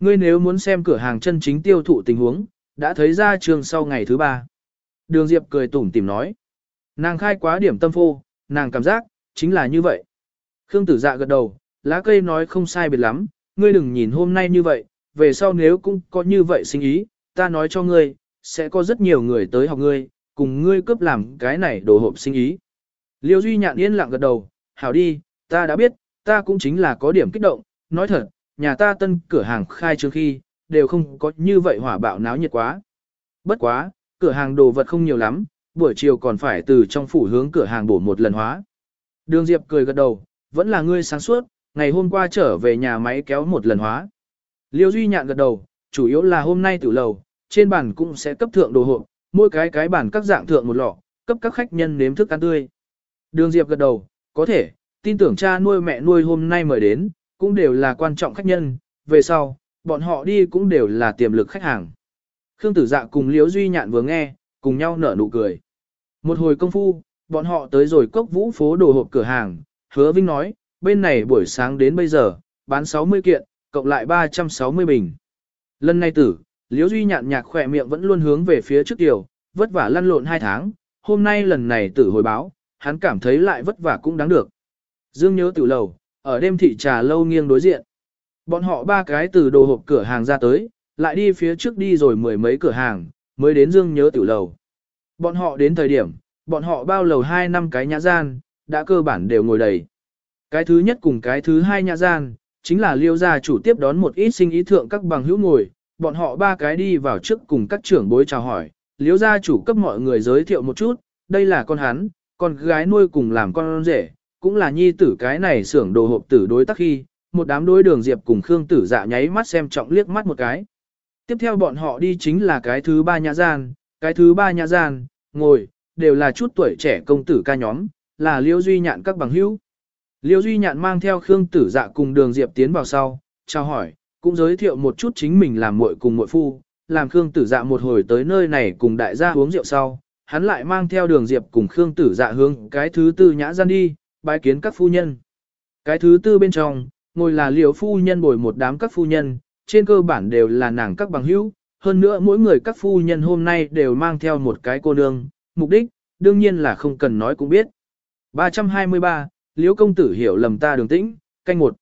Ngươi nếu muốn xem cửa hàng chân chính tiêu thụ tình huống, đã thấy ra trường sau ngày thứ ba. Đường Diệp cười tủm tìm nói. Nàng khai quá điểm tâm phô, nàng cảm giác, chính là như vậy. Khương tử dạ gật đầu, lá cây nói không sai biệt lắm, ngươi đừng nhìn hôm nay như vậy, về sau nếu cũng có như vậy sinh ý, ta nói cho ngươi, sẽ có rất nhiều người tới học ngươi, cùng ngươi cướp làm cái này đồ hộp sinh ý. Liêu Duy nhạn yên lặng gật đầu, hảo đi, ta đã biết, ta cũng chính là có điểm kích động, nói thật, nhà ta tân cửa hàng khai trương khi, đều không có như vậy hỏa bạo náo nhiệt quá. Bất quá, cửa hàng đồ vật không nhiều lắm, buổi chiều còn phải từ trong phủ hướng cửa hàng bổ một lần hóa. Đường Diệp cười gật đầu, vẫn là ngươi sáng suốt, ngày hôm qua trở về nhà máy kéo một lần hóa. Liêu Duy nhạn gật đầu, chủ yếu là hôm nay tử lầu, trên bàn cũng sẽ cấp thượng đồ hộp, mỗi cái cái bàn các dạng thượng một lọ, cấp các khách nhân nếm thức ăn tươi. Đường Diệp gật đầu, có thể, tin tưởng cha nuôi mẹ nuôi hôm nay mời đến, cũng đều là quan trọng khách nhân, về sau, bọn họ đi cũng đều là tiềm lực khách hàng. Khương Tử Dạ cùng Liễu Duy Nhạn vừa nghe, cùng nhau nở nụ cười. Một hồi công phu, bọn họ tới rồi cốc vũ phố đồ hộp cửa hàng, hứa Vinh nói, bên này buổi sáng đến bây giờ, bán 60 kiện, cộng lại 360 bình. Lần này tử, Liễu Duy nhạn nhạc khỏe miệng vẫn luôn hướng về phía trước tiểu, vất vả lăn lộn hai tháng, hôm nay lần này tử hồi báo, hắn cảm thấy lại vất vả cũng đáng được. Dương nhớ tiểu lầu, ở đêm thị trà lâu nghiêng đối diện. Bọn họ ba cái từ đồ hộp cửa hàng ra tới, lại đi phía trước đi rồi mười mấy cửa hàng, mới đến Dương nhớ tiểu lầu. Bọn họ đến thời điểm, bọn họ bao lầu hai năm cái nhã gian, đã cơ bản đều ngồi đầy. Cái thứ nhất cùng cái thứ hai nhà gian, chính là liêu gia chủ tiếp đón một ít sinh ý thượng các bằng hữu ngồi, bọn họ ba cái đi vào trước cùng các trưởng bối chào hỏi, liêu gia chủ cấp mọi người giới thiệu một chút, đây là con hắn, Con gái nuôi cùng làm con rể, cũng là nhi tử cái này xưởng đồ hộp tử đối tắc khi, một đám đối đường Diệp cùng Khương tử dạ nháy mắt xem trọng liếc mắt một cái. Tiếp theo bọn họ đi chính là cái thứ ba nhà gian, cái thứ ba nhà gian, ngồi, đều là chút tuổi trẻ công tử ca nhóm, là Liêu Duy Nhạn các bằng hữu. Liêu Duy Nhạn mang theo Khương Tử Dạ cùng Đường Diệp tiến vào sau, chào hỏi, cũng giới thiệu một chút chính mình làm muội cùng muội phu, làm Khương Tử Dạ một hồi tới nơi này cùng đại gia uống rượu sau, hắn lại mang theo Đường Diệp cùng Khương Tử Dạ hướng cái thứ tư nhã gian đi, bái kiến các phu nhân. Cái thứ tư bên trong, ngồi là Liêu phu nhân bồi một đám các phu nhân, trên cơ bản đều là nàng các bằng hữu, hơn nữa mỗi người các phu nhân hôm nay đều mang theo một cái cô nương, mục đích, đương nhiên là không cần nói cũng biết. 323, Liễu công tử hiểu lầm ta đường tĩnh, canh một.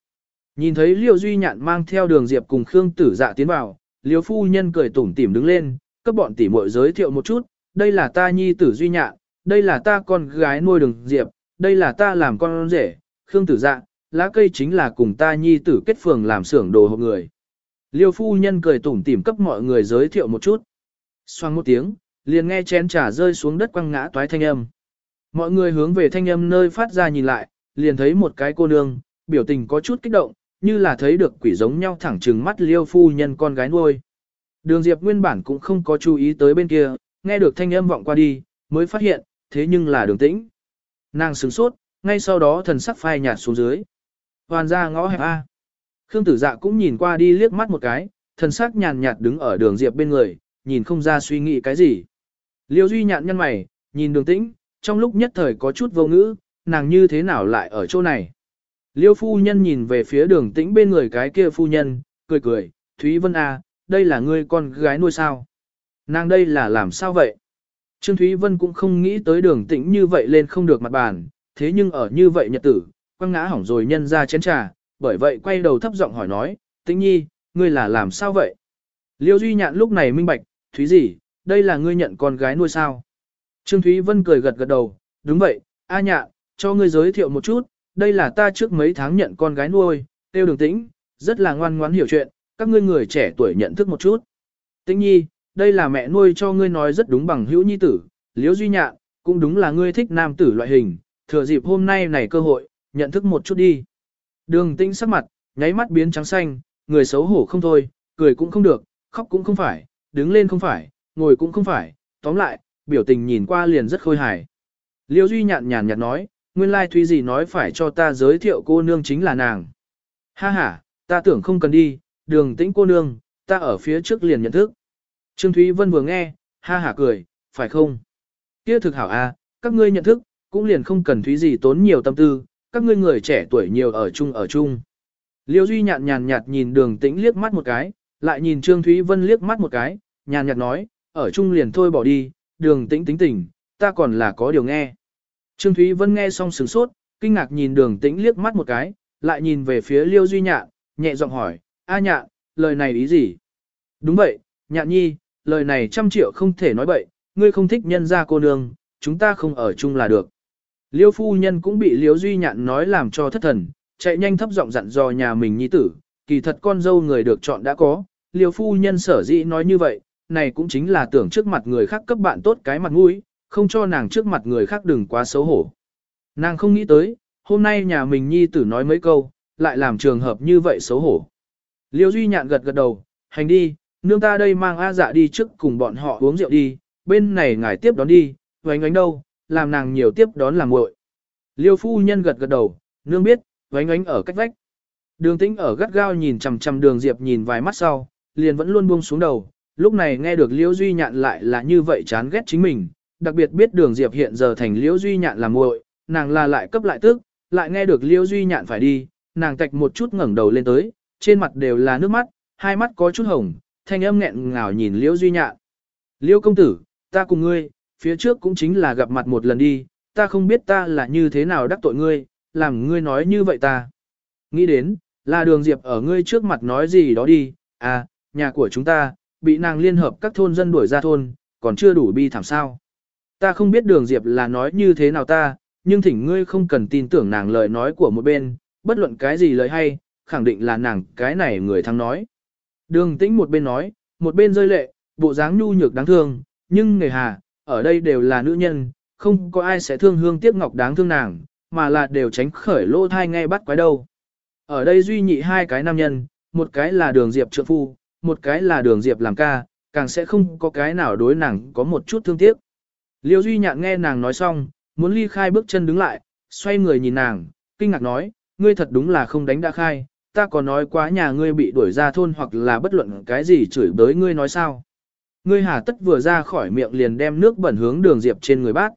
Nhìn thấy Liễu Duy Nhạn mang theo đường Diệp cùng Khương Tử Dạ tiến vào, Liễu phu nhân cười tủm tỉm đứng lên, cấp bọn tỷ muội giới thiệu một chút, đây là ta nhi tử Duy Nhạn, đây là ta con gái nuôi đường Diệp, đây là ta làm con rể, Khương Tử Dạ, lá cây chính là cùng ta nhi tử kết phường làm xưởng đồ hộp người. Liêu phu nhân cười tủm tỉm cấp mọi người giới thiệu một chút. Xoang một tiếng, liền nghe chén trà rơi xuống đất quăng ngã toái thanh âm. Mọi người hướng về thanh âm nơi phát ra nhìn lại, liền thấy một cái cô nương, biểu tình có chút kích động, như là thấy được quỷ giống nhau thẳng trừng mắt liêu phu nhân con gái nuôi. Đường Diệp nguyên bản cũng không có chú ý tới bên kia, nghe được thanh âm vọng qua đi, mới phát hiện, thế nhưng là đường tĩnh. Nàng sửng sốt, ngay sau đó thần sắc phai nhạt xuống dưới. Hoàn ra ngõ hẹp A. Khương tử dạ cũng nhìn qua đi liếc mắt một cái, thần sắc nhàn nhạt đứng ở đường Diệp bên người, nhìn không ra suy nghĩ cái gì. Liêu Duy nhạn nhân mày, nhìn đường tĩnh, trong lúc nhất thời có chút vô ngữ, nàng như thế nào lại ở chỗ này. Liêu phu nhân nhìn về phía đường tĩnh bên người cái kia phu nhân, cười cười, Thúy Vân A, à, đây là ngươi con gái nuôi sao. Nàng đây là làm sao vậy? Trương Thúy Vân cũng không nghĩ tới đường tĩnh như vậy lên không được mặt bàn, thế nhưng ở như vậy nhật tử, quăng ngã hỏng rồi nhân ra chén trà, bởi vậy quay đầu thấp giọng hỏi nói, tĩnh nhi, ngươi là làm sao vậy? Liêu Duy Nhạn lúc này minh bạch, Thúy gì, đây là ngươi nhận con gái nuôi sao? Trương Thúy Vân cười gật gật đầu, đúng vậy, A nhạn, cho ngươi giới thiệu một chút, đây là ta trước mấy tháng nhận con gái nuôi, tiêu đường tĩnh, rất là ngoan ngoãn hiểu chuyện, các ngươi người trẻ tuổi nhận thức một chút. Tĩnh nhi, đây là mẹ nuôi cho ngươi nói rất đúng bằng hữu nhi tử, liễu duy nhạn, cũng đúng là ngươi thích nam tử loại hình, thừa dịp hôm nay này cơ hội, nhận thức một chút đi. Đường tĩnh sắc mặt, nháy mắt biến trắng xanh, người xấu hổ không thôi, cười cũng không được, khóc cũng không phải, đứng lên không phải, ngồi cũng không phải, tóm lại, biểu tình nhìn qua liền rất khôi hài. Liêu Duy nhạn nhàn nhạt nói, nguyên lai Thúy gì nói phải cho ta giới thiệu cô nương chính là nàng. Ha ha, ta tưởng không cần đi, đường tĩnh cô nương, ta ở phía trước liền nhận thức. Trương Thúy Vân vừa nghe, ha ha cười, phải không? Kia thực hảo a, à, các ngươi nhận thức, cũng liền không cần Thúy gì tốn nhiều tâm tư, các ngươi người trẻ tuổi nhiều ở chung ở chung. Liêu Duy nhạn nhàn nhạt nhìn đường tĩnh liếc mắt một cái, lại nhìn Trương Thúy Vân liếc mắt một cái, nhàn nhạt nói, ở chung liền thôi bỏ đi, đường tĩnh tính tình, ta còn là có điều nghe. Trương Thúy Vân nghe xong sửng sốt, kinh ngạc nhìn đường tĩnh liếc mắt một cái, lại nhìn về phía Liêu Duy Nhạn, nhẹ giọng hỏi, A Nhạn, lời này ý gì? Đúng vậy, Nhạn nhi, lời này trăm triệu không thể nói bậy, ngươi không thích nhân gia cô nương, chúng ta không ở chung là được. Liêu phu nhân cũng bị Liêu Duy Nhạn nói làm cho thất thần, chạy nhanh thấp giọng dặn dò nhà mình nhi tử, kỳ thật con dâu người được chọn đã có, Liêu phu nhân sở dĩ nói như vậy, này cũng chính là tưởng trước mặt người khác cấp bạn tốt cái mặt mũi, không cho nàng trước mặt người khác đừng quá xấu hổ. Nàng không nghĩ tới, hôm nay nhà mình nhi tử nói mấy câu, lại làm trường hợp như vậy xấu hổ. Liêu Duy nhạn gật gật đầu, hành đi, nương ta đây mang A dạ đi trước cùng bọn họ uống rượu đi, bên này ngài tiếp đón đi, vánh ánh đâu, làm nàng nhiều tiếp đón làm muội. Liêu phu nhân gật gật đầu, nương biết, vánh ánh ở cách vách. Đường tĩnh ở gắt gao nhìn chằm chằm đường Diệp nhìn vài mắt sau, liền vẫn luôn buông xuống đầu, lúc này nghe được liêu Duy Nhạn lại là như vậy chán ghét chính mình, đặc biệt biết Đường Diệp hiện giờ thành Liễu Duy Nhạn làm muội, nàng là lại cấp lại tức, lại nghe được Liễu Duy Nhạn phải đi, nàng tạch một chút ngẩng đầu lên tới, trên mặt đều là nước mắt, hai mắt có chút hồng, thanh âm nghẹn ngào nhìn Liễu Duy Nhạn. Liễu công tử, ta cùng ngươi, phía trước cũng chính là gặp mặt một lần đi, ta không biết ta là như thế nào đắc tội ngươi, làm ngươi nói như vậy ta. Nghĩ đến, là đường Diệp ở ngươi trước mặt nói gì đó đi, à, nhà của chúng ta, bị nàng liên hợp các thôn dân đuổi ra thôn, còn chưa đủ bi thảm sao. Ta không biết đường Diệp là nói như thế nào ta, nhưng thỉnh ngươi không cần tin tưởng nàng lời nói của một bên, bất luận cái gì lời hay, khẳng định là nàng cái này người thắng nói. Đường tĩnh một bên nói, một bên rơi lệ, bộ dáng nhu nhược đáng thương, nhưng nghề hà, ở đây đều là nữ nhân, không có ai sẽ thương hương tiếc ngọc đáng thương nàng, mà là đều tránh khởi lỗ thai ngay bắt quái đâu. Ở đây duy nhị hai cái nam nhân, một cái là đường diệp trượng phu, một cái là đường diệp làm ca, càng sẽ không có cái nào đối nàng có một chút thương tiếc. Liêu duy nhạn nghe nàng nói xong, muốn ly khai bước chân đứng lại, xoay người nhìn nàng, kinh ngạc nói, ngươi thật đúng là không đánh đã khai, ta có nói quá nhà ngươi bị đuổi ra thôn hoặc là bất luận cái gì chửi bới ngươi nói sao. Ngươi hà tất vừa ra khỏi miệng liền đem nước bẩn hướng đường diệp trên người bác.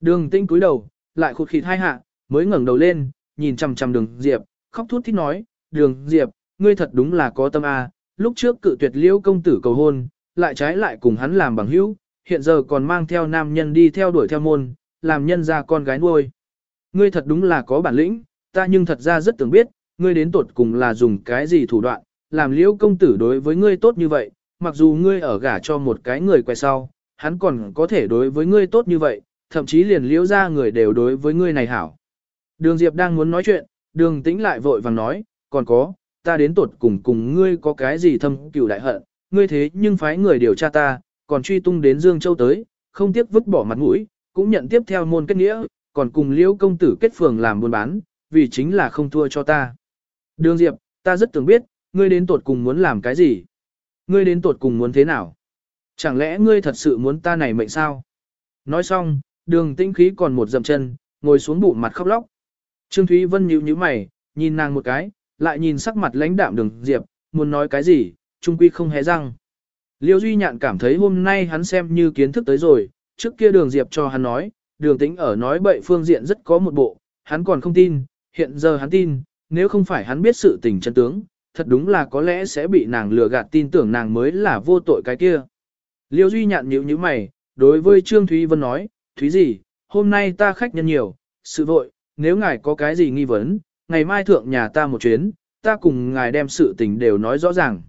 Đường tinh cúi đầu, lại khụt khịt hai hạ, mới ngẩng đầu lên, nhìn chằm chằm đường diệp, khóc thút thít nói, đường diệp, ngươi thật đúng là có tâm a. lúc trước cự tuyệt liễu công tử cầu hôn, lại trái lại cùng hắn làm bằng hữu, hiện giờ còn mang theo nam nhân đi theo đuổi theo môn, làm nhân ra con gái nuôi. Ngươi thật đúng là có bản lĩnh, ta nhưng thật ra rất tưởng biết, ngươi đến tột cùng là dùng cái gì thủ đoạn, làm liễu công tử đối với ngươi tốt như vậy, mặc dù ngươi ở gả cho một cái người quay sau, hắn còn có thể đối với ngươi tốt như vậy, thậm chí liền liễu ra người đều đối với ngươi này hảo. Đường Diệp đang muốn nói chuyện, đường tĩnh lại vội vàng nói, còn có, ta đến tột cùng cùng ngươi có cái gì thâm cửu đại hận, ngươi thế nhưng phái người điều tra ta, còn truy tung đến Dương Châu tới, không tiếc vứt bỏ mặt mũi, cũng nhận tiếp theo môn kết nghĩa, còn cùng liễu công tử kết phường làm buôn bán, vì chính là không thua cho ta. Đường Diệp, ta rất tưởng biết, ngươi đến tột cùng muốn làm cái gì? Ngươi đến tột cùng muốn thế nào? Chẳng lẽ ngươi thật sự muốn ta này mệnh sao? Nói xong, đường tinh khí còn một dậm chân, ngồi xuống bụng mặt khóc lóc. Trương Thúy Vân nhíu nhíu mày, nhìn nàng một cái, lại nhìn sắc mặt lãnh đạm đường Diệp, muốn nói cái gì, trung quy không hé răng. Liêu Duy Nhạn cảm thấy hôm nay hắn xem như kiến thức tới rồi, trước kia đường Diệp cho hắn nói, đường tĩnh ở nói bậy phương diện rất có một bộ, hắn còn không tin, hiện giờ hắn tin, nếu không phải hắn biết sự tình chân tướng, thật đúng là có lẽ sẽ bị nàng lừa gạt tin tưởng nàng mới là vô tội cái kia. Liêu Duy Nhạn nhíu nhíu mày, đối với Trương Thúy Vân nói, Thúy gì, hôm nay ta khách nhân nhiều, sự vội, nếu ngài có cái gì nghi vấn, ngày mai thượng nhà ta một chuyến, ta cùng ngài đem sự tình đều nói rõ ràng.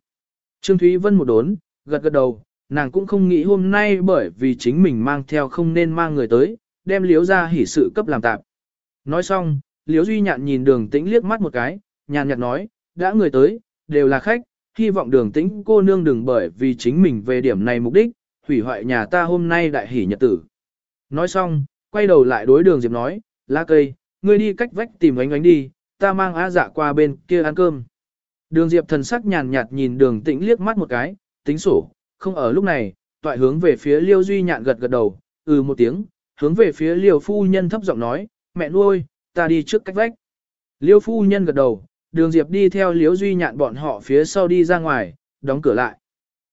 Trương Thúy Vân một đốn, gật gật đầu, nàng cũng không nghĩ hôm nay bởi vì chính mình mang theo không nên mang người tới, đem liếu ra hỉ sự cấp làm tạp. Nói xong, liếu duy nhạn nhìn đường tĩnh liếc mắt một cái, nhàn nhạt nói, đã người tới, đều là khách, hy vọng đường tĩnh cô nương đừng bởi vì chính mình về điểm này mục đích, hủy hoại nhà ta hôm nay đại hỉ nhật tử. Nói xong, quay đầu lại đối đường Diệp nói, lá cây, ngươi đi cách vách tìm ánh ánh đi, ta mang á dạ qua bên kia ăn cơm. Đường Diệp thần sắc nhàn nhạt nhìn đường tĩnh liếc mắt một cái, tính sổ, không ở lúc này, toại hướng về phía liêu duy nhạn gật gật đầu, ừ một tiếng, hướng về phía liêu phu nhân thấp giọng nói, mẹ nuôi, ta đi trước cách vách. Liêu phu nhân gật đầu, đường Diệp đi theo liêu duy nhạn bọn họ phía sau đi ra ngoài, đóng cửa lại.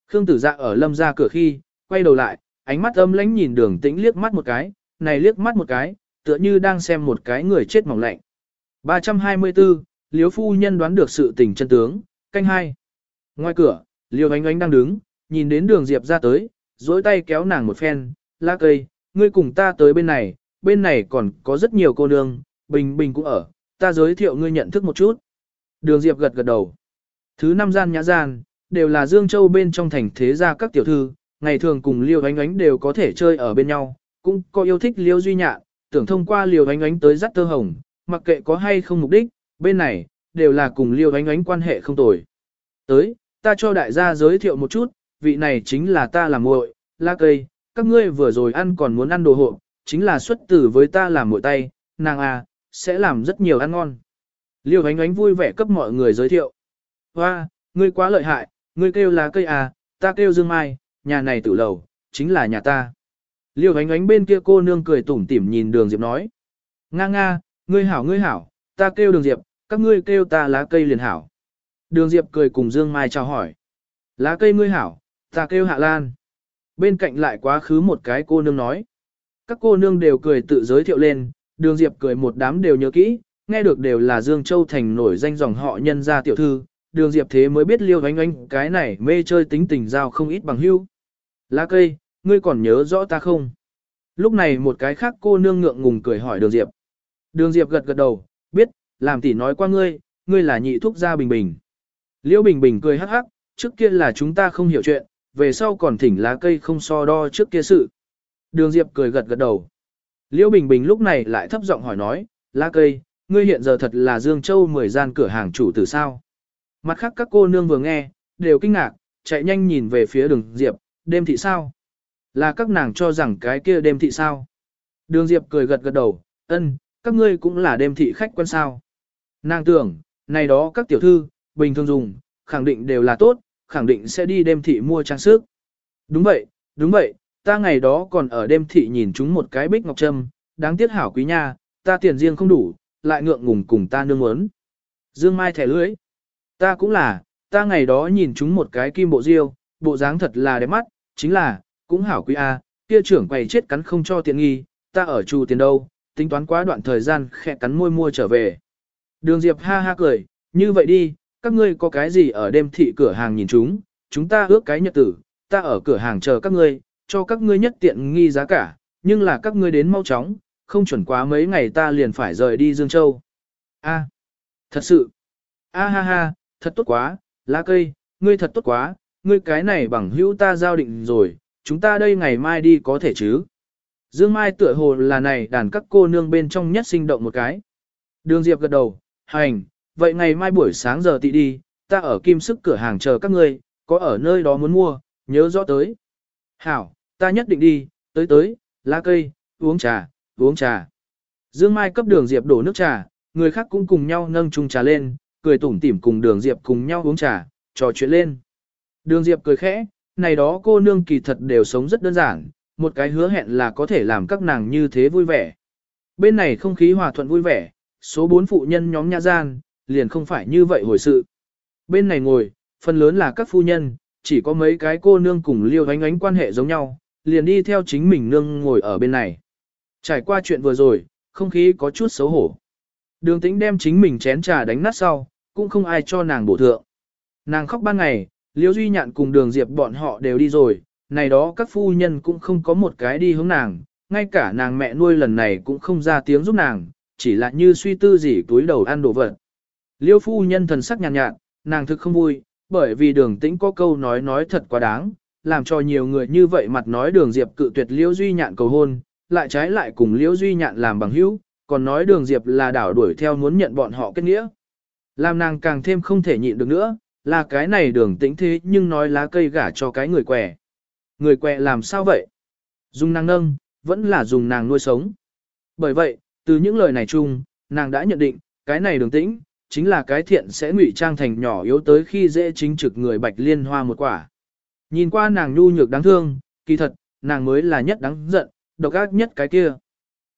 Khương tử dạ ở lâm ra cửa khi, quay đầu lại, ánh mắt âm lãnh nhìn đường tĩnh liếc mắt một cái, này liếc mắt một cái, tựa như đang xem một cái người chết mỏng lạnh. 324, Liêu phu nhân đoán được sự tình chân tướng, canh hai. Ngoài cửa, Liêu ánh ánh đang đứng, nhìn đến đường Diệp ra tới, dối tay kéo nàng một phen, lá cây, ngươi cùng ta tới bên này, bên này còn có rất nhiều cô nương, bình bình cũng ở, ta giới thiệu ngươi nhận thức một chút. Đường Diệp gật gật đầu. Thứ năm gian nhã gian, đều là Dương Châu bên trong thành thế gia các tiểu thư, ngày thường cùng Liêu ánh ánh đều có thể chơi ở bên nhau, cũng có yêu thích Liêu Duy Nhạ, tưởng thông qua Liêu ánh ánh tới dắt tơ hồng, mặc kệ có hay không mục đích, bên này, đều là cùng Liêu ánh ánh quan hệ không tồi. Tới, ta cho đại gia giới thiệu một chút, vị này chính là ta làm muội, la cây, các ngươi vừa rồi ăn còn muốn ăn đồ hộ, chính là xuất tử với ta làm muội tay, nàng à, sẽ làm rất nhiều ăn ngon. Liêu ánh ánh vui vẻ cấp mọi người giới thiệu. Hoa, ngươi quá lợi hại, ngươi kêu là cây à, ta kêu Dương Mai, nhà này tử lầu, chính là nhà ta. Liêu ánh ánh bên kia cô nương cười tủm tỉm nhìn đường Diệp nói. Nga nga, ngươi hảo ngươi hảo, ta kêu đường Diệp, các ngươi kêu ta lá cây liền hảo. Đường Diệp cười cùng Dương Mai chào hỏi. Lá cây ngươi hảo, ta kêu Hạ Lan. Bên cạnh lại quá khứ một cái cô nương nói. Các cô nương đều cười tự giới thiệu lên, đường Diệp cười một đám đều nhớ kỹ, nghe được đều là Dương Châu Thành nổi danh dòng họ nhân gia tiểu thư. Đường Diệp thế mới biết liêu ánh ánh cái này mê chơi tính tình giao không ít bằng hưu. Lá cây, ngươi còn nhớ rõ ta không? Lúc này một cái khác cô nương ngượng ngùng cười hỏi đường Diệp. Đường Diệp gật gật đầu, biết, làm tỷ nói qua ngươi, ngươi là nhị thúc gia bình bình. Liễu Bình Bình cười hắc hắc, trước kia là chúng ta không hiểu chuyện, về sau còn thỉnh lá cây không so đo trước kia sự. Đường Diệp cười gật gật đầu. Liễu Bình Bình lúc này lại thấp giọng hỏi nói, lá cây, ngươi hiện giờ thật là Dương Châu mười gian cửa hàng chủ từ sao. Mặt khác các cô nương vừa nghe, đều kinh ngạc, chạy nhanh nhìn về phía đường Diệp, đêm thị sao? Là các nàng cho rằng cái kia đêm thị sao? Đường Diệp cười gật gật đầu, ân, các ngươi cũng là đêm thị khách quân sao. Nàng tưởng, này đó các tiểu thư, bình thường dùng, khẳng định đều là tốt, khẳng định sẽ đi đêm thị mua trang sức. Đúng vậy, đúng vậy, ta ngày đó còn ở đêm thị nhìn chúng một cái bích ngọc trâm, đáng tiếc hảo quý nha, ta tiền riêng không đủ, lại ngượng ngùng cùng ta nương muốn. Dương Mai thẻ lưới. Ta cũng là, ta ngày đó nhìn chúng một cái kim bộ diêu, bộ dáng thật là đẹp mắt, chính là, cũng hảo quý a, kia trưởng quầy chết cắn không cho tiện nghi, ta ở chu tiền đâu, tính toán quá đoạn thời gian khẽ cắn môi mua trở về. Đường Diệp ha ha cười, như vậy đi, các ngươi có cái gì ở đêm thị cửa hàng nhìn chúng, chúng ta ước cái nhật tử, ta ở cửa hàng chờ các ngươi, cho các ngươi nhất tiện nghi giá cả, nhưng là các ngươi đến mau chóng, không chuẩn quá mấy ngày ta liền phải rời đi Dương Châu. A, thật sự, a ha ha, thật tốt quá, lá cây, ngươi thật tốt quá, ngươi cái này bằng hữu ta giao định rồi, chúng ta đây ngày mai đi có thể chứ. Dương Mai tựa hồ là này đàn các cô nương bên trong nhất sinh động một cái. Đường Diệp gật đầu, hành, vậy ngày mai buổi sáng giờ tị đi, ta ở kim sức cửa hàng chờ các ngươi, có ở nơi đó muốn mua, nhớ rõ tới. Hảo, ta nhất định đi, tới tới, lá cây, uống trà, uống trà. Dương Mai cấp đường Diệp đổ nước trà, người khác cũng cùng nhau nâng chung trà lên, cười tủm tỉm cùng đường Diệp cùng nhau uống trà, trò chuyện lên. Đường Diệp cười khẽ, này đó cô nương kỳ thật đều sống rất đơn giản, một cái hứa hẹn là có thể làm các nàng như thế vui vẻ. Bên này không khí hòa thuận vui vẻ, số 4 phụ nhân nhóm nhà gian, liền không phải như vậy hồi sự. Bên này ngồi, phần lớn là các phu nhân, chỉ có mấy cái cô nương cùng liêu ánh ánh quan hệ giống nhau, liền đi theo chính mình nương ngồi ở bên này. Trải qua chuyện vừa rồi, không khí có chút xấu hổ. Đường tĩnh đem chính mình chén trà đánh nát sau, cũng không ai cho nàng bổ thượng. Nàng khóc ban ngày, liêu duy nhạn cùng đường diệp bọn họ đều đi rồi, này đó các phu nhân cũng không có một cái đi hướng nàng, ngay cả nàng mẹ nuôi lần này cũng không ra tiếng giúp nàng, chỉ là như suy tư gì túi đầu ăn đồ vật. Liêu phu nhân thần sắc nhàn nhạt, nhạt, nàng thực không vui, bởi vì đường tĩnh có câu nói nói thật quá đáng, làm cho nhiều người như vậy mặt nói đường diệp cự tuyệt liêu duy nhạn cầu hôn, lại trái lại cùng liêu duy nhạn làm bằng hữu, còn nói đường diệp là đảo đuổi theo muốn nhận bọn họ kết nghĩa. Làm nàng càng thêm không thể nhịn được nữa, là cái này đường tĩnh thế nhưng nói lá cây gả cho cái người quẻ. Người quẹ làm sao vậy? Dùng nàng nâng, vẫn là dùng nàng nuôi sống. Bởi vậy, từ những lời này chung, nàng đã nhận định, cái này đường tĩnh, chính là cái thiện sẽ ngụy trang thành nhỏ yếu tới khi dễ chính trực người bạch liên hoa một quả. Nhìn qua nàng nhu nhược đáng thương, kỳ thật, nàng mới là nhất đáng giận, độc ác nhất cái kia.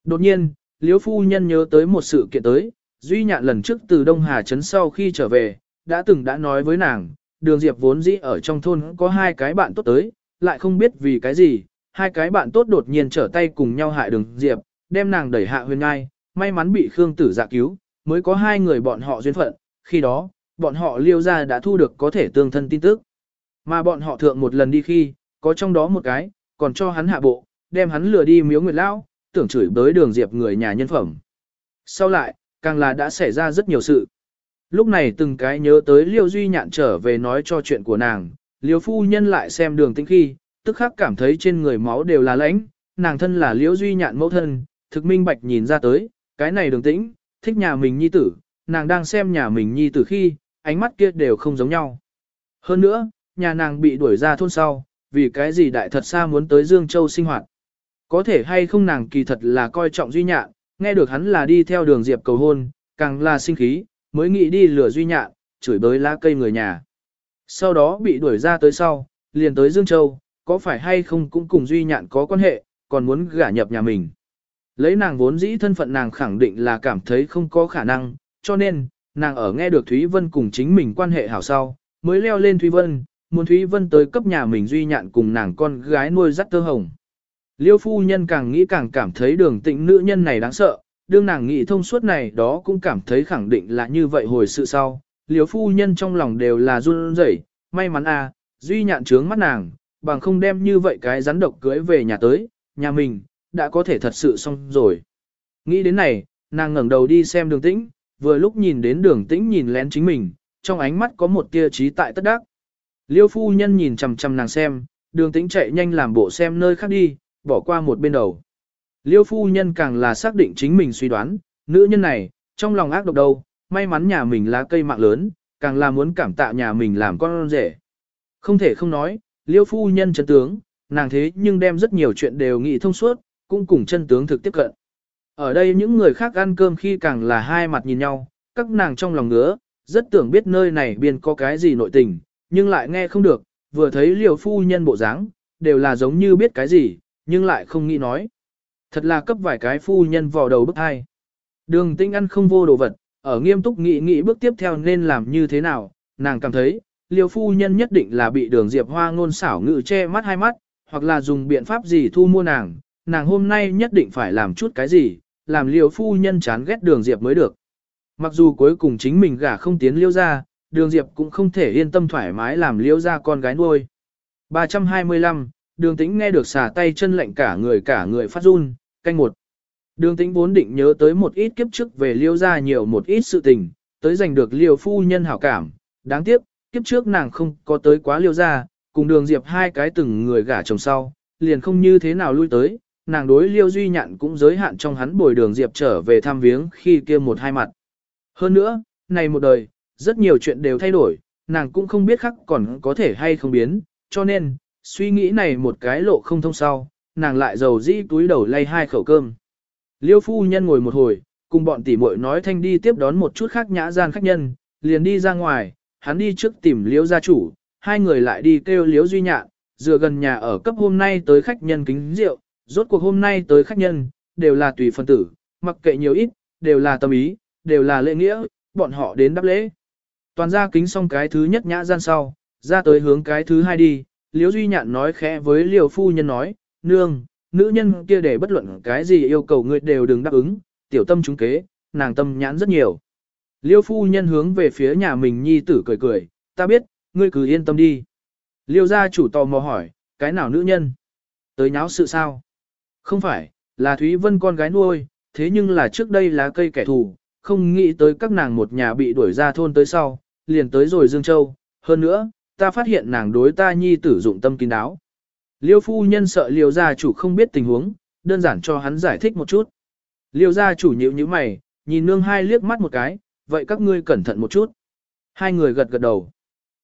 Đột nhiên, Liễu phu nhân nhớ tới một sự kiện tới, Duy Nhạn lần trước từ Đông Hà Trấn sau khi trở về, đã từng đã nói với nàng, đường Diệp vốn dĩ ở trong thôn có hai cái bạn tốt tới, lại không biết vì cái gì, hai cái bạn tốt đột nhiên trở tay cùng nhau hại đường Diệp, đem nàng đẩy hạ huyền ngai, may mắn bị Khương Tử dạ cứu, mới có hai người bọn họ duyên phận, khi đó, bọn họ liêu ra đã thu được có thể tương thân tin tức. Mà bọn họ thượng một lần đi khi, có trong đó một cái, còn cho hắn hạ bộ, đem hắn lừa đi miếu nguyệt lão, tưởng chửi bới đường Diệp người nhà nhân phẩm. Sau lại, càng là đã xảy ra rất nhiều sự. Lúc này từng cái nhớ tới Liêu Duy Nhạn trở về nói cho chuyện của nàng, Liêu phu nhân lại xem đường tĩnh khi, tức khắc cảm thấy trên người máu đều là lãnh, nàng thân là Liêu Duy Nhạn mẫu thân, thực minh bạch nhìn ra tới, cái này đường tĩnh, thích nhà mình nhi tử, nàng đang xem nhà mình nhi tử khi, ánh mắt kia đều không giống nhau. Hơn nữa, nhà nàng bị đuổi ra thôn sau, vì cái gì đại thật xa muốn tới Dương Châu sinh hoạt. Có thể hay không nàng kỳ thật là coi trọng Duy Nhạn, nghe được hắn là đi theo đường Diệp cầu hôn, càng là sinh khí, mới nghĩ đi lừa Duy Nhạn, chửi bới lá cây người nhà. Sau đó bị đuổi ra tới sau, liền tới Dương Châu, có phải hay không cũng cùng Duy Nhạn có quan hệ, còn muốn gả nhập nhà mình. Lấy nàng vốn dĩ thân phận nàng khẳng định là cảm thấy không có khả năng, cho nên, nàng ở nghe được Thúy Vân cùng chính mình quan hệ hảo sau, mới leo lên Thúy Vân, muốn Thúy Vân tới cấp nhà mình Duy Nhạn cùng nàng con gái nuôi dắt tơ hồng. Liêu phu nhân càng nghĩ càng cảm thấy đường tịnh nữ nhân này đáng sợ, đương nàng nghĩ thông suốt này đó cũng cảm thấy khẳng định là như vậy hồi sự sau, liêu phu nhân trong lòng đều là run rẩy, may mắn à, duy nhạn trướng mắt nàng, bằng không đem như vậy cái rắn độc cưới về nhà tới, nhà mình, đã có thể thật sự xong rồi. Nghĩ đến này, nàng ngẩng đầu đi xem đường tĩnh, vừa lúc nhìn đến đường tĩnh nhìn lén chính mình, trong ánh mắt có một tia trí tại tất đắc. Liêu phu nhân nhìn chằm chằm nàng xem, đường tĩnh chạy nhanh làm bộ xem nơi khác đi, bỏ qua một bên đầu. Liêu phu nhân càng là xác định chính mình suy đoán, nữ nhân này, trong lòng ác độc đâu, may mắn nhà mình là cây mạng lớn, càng là muốn cảm tạ nhà mình làm con rể. Không thể không nói, liêu phu nhân chấn tướng, nàng thế nhưng đem rất nhiều chuyện đều nghĩ thông suốt, cũng cùng chân tướng thực tiếp cận. Ở đây những người khác ăn cơm khi càng là hai mặt nhìn nhau, các nàng trong lòng ngứa, rất tưởng biết nơi này biên có cái gì nội tình, nhưng lại nghe không được, vừa thấy liều phu nhân bộ dáng, đều là giống như biết cái gì, nhưng lại không nghĩ nói. Thật là cấp vài cái phu nhân vò đầu bức hai. Đường tinh ăn không vô đồ vật, ở nghiêm túc nghĩ nghĩ bước tiếp theo nên làm như thế nào, nàng cảm thấy, liều phu nhân nhất định là bị đường diệp hoa ngôn xảo ngự che mắt hai mắt, hoặc là dùng biện pháp gì thu mua nàng, nàng hôm nay nhất định phải làm chút cái gì, làm liều phu nhân chán ghét đường diệp mới được. Mặc dù cuối cùng chính mình gả không tiến liêu ra, đường diệp cũng không thể yên tâm thoải mái làm liêu ra con gái nuôi. 325, đường tĩnh nghe được xả tay chân lạnh cả người cả người phát run, canh một. Đường tĩnh vốn định nhớ tới một ít kiếp trước về liêu ra nhiều một ít sự tình, tới giành được liêu phu nhân hảo cảm. Đáng tiếc, kiếp trước nàng không có tới quá liêu ra, cùng đường diệp hai cái từng người gả chồng sau, liền không như thế nào lui tới, nàng đối liêu duy nhạn cũng giới hạn trong hắn bồi đường diệp trở về thăm viếng khi kia một hai mặt. Hơn nữa, này một đời, rất nhiều chuyện đều thay đổi, nàng cũng không biết khắc còn có thể hay không biến, cho nên, suy nghĩ này một cái lộ không thông sau, nàng lại giàu dĩ túi đầu lay hai khẩu cơm. Liêu phu nhân ngồi một hồi, cùng bọn tỷ muội nói thanh đi tiếp đón một chút khác nhã gian khách nhân, liền đi ra ngoài, hắn đi trước tìm liêu gia chủ, hai người lại đi kêu liêu duy nhạn, dựa gần nhà ở cấp hôm nay tới khách nhân kính rượu, rốt cuộc hôm nay tới khách nhân, đều là tùy phân tử, mặc kệ nhiều ít, đều là tâm ý, đều là lễ nghĩa, bọn họ đến đáp lễ. Toàn ra kính xong cái thứ nhất nhã gian sau, ra tới hướng cái thứ hai đi, Liễu Duy Nhạn nói khẽ với Liễu Phu Nhân nói, nương, nữ nhân kia để bất luận cái gì yêu cầu người đều đừng đáp ứng, tiểu tâm chúng kế, nàng tâm nhãn rất nhiều. Liêu phu nhân hướng về phía nhà mình nhi tử cười cười, ta biết, ngươi cứ yên tâm đi. Liêu gia chủ tò mò hỏi, cái nào nữ nhân? Tới nháo sự sao? Không phải, là Thúy Vân con gái nuôi, thế nhưng là trước đây là cây kẻ thù, không nghĩ tới các nàng một nhà bị đuổi ra thôn tới sau, liền tới rồi Dương Châu. Hơn nữa, ta phát hiện nàng đối ta nhi tử dụng tâm kín đáo. Liêu phu nhân sợ liêu gia chủ không biết tình huống, đơn giản cho hắn giải thích một chút. Liêu gia chủ nhíu nhíu mày, nhìn nương hai liếc mắt một cái, vậy các ngươi cẩn thận một chút. Hai người gật gật đầu.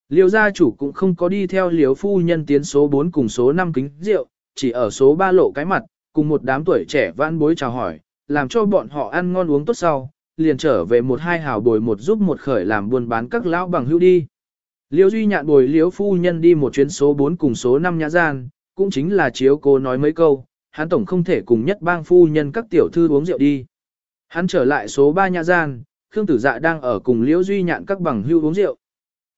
Liêu gia chủ cũng không có đi theo liêu phu nhân tiến số 4 cùng số 5 kính rượu, chỉ ở số 3 lộ cái mặt, cùng một đám tuổi trẻ vãn bối chào hỏi, làm cho bọn họ ăn ngon uống tốt sau, liền trở về một hai hào bồi một giúp một khởi làm buôn bán các lão bằng hữu đi. Liêu Duy nhạn bồi Liêu phu nhân đi một chuyến số 4 cùng số 5 nhã gian, cũng chính là chiếu cô nói mấy câu, hắn tổng không thể cùng nhất bang phu nhân các tiểu thư uống rượu đi. Hắn trở lại số 3 nhã gian, Khương Tử Dạ đang ở cùng Liễu Duy nhạn các bằng hưu uống rượu.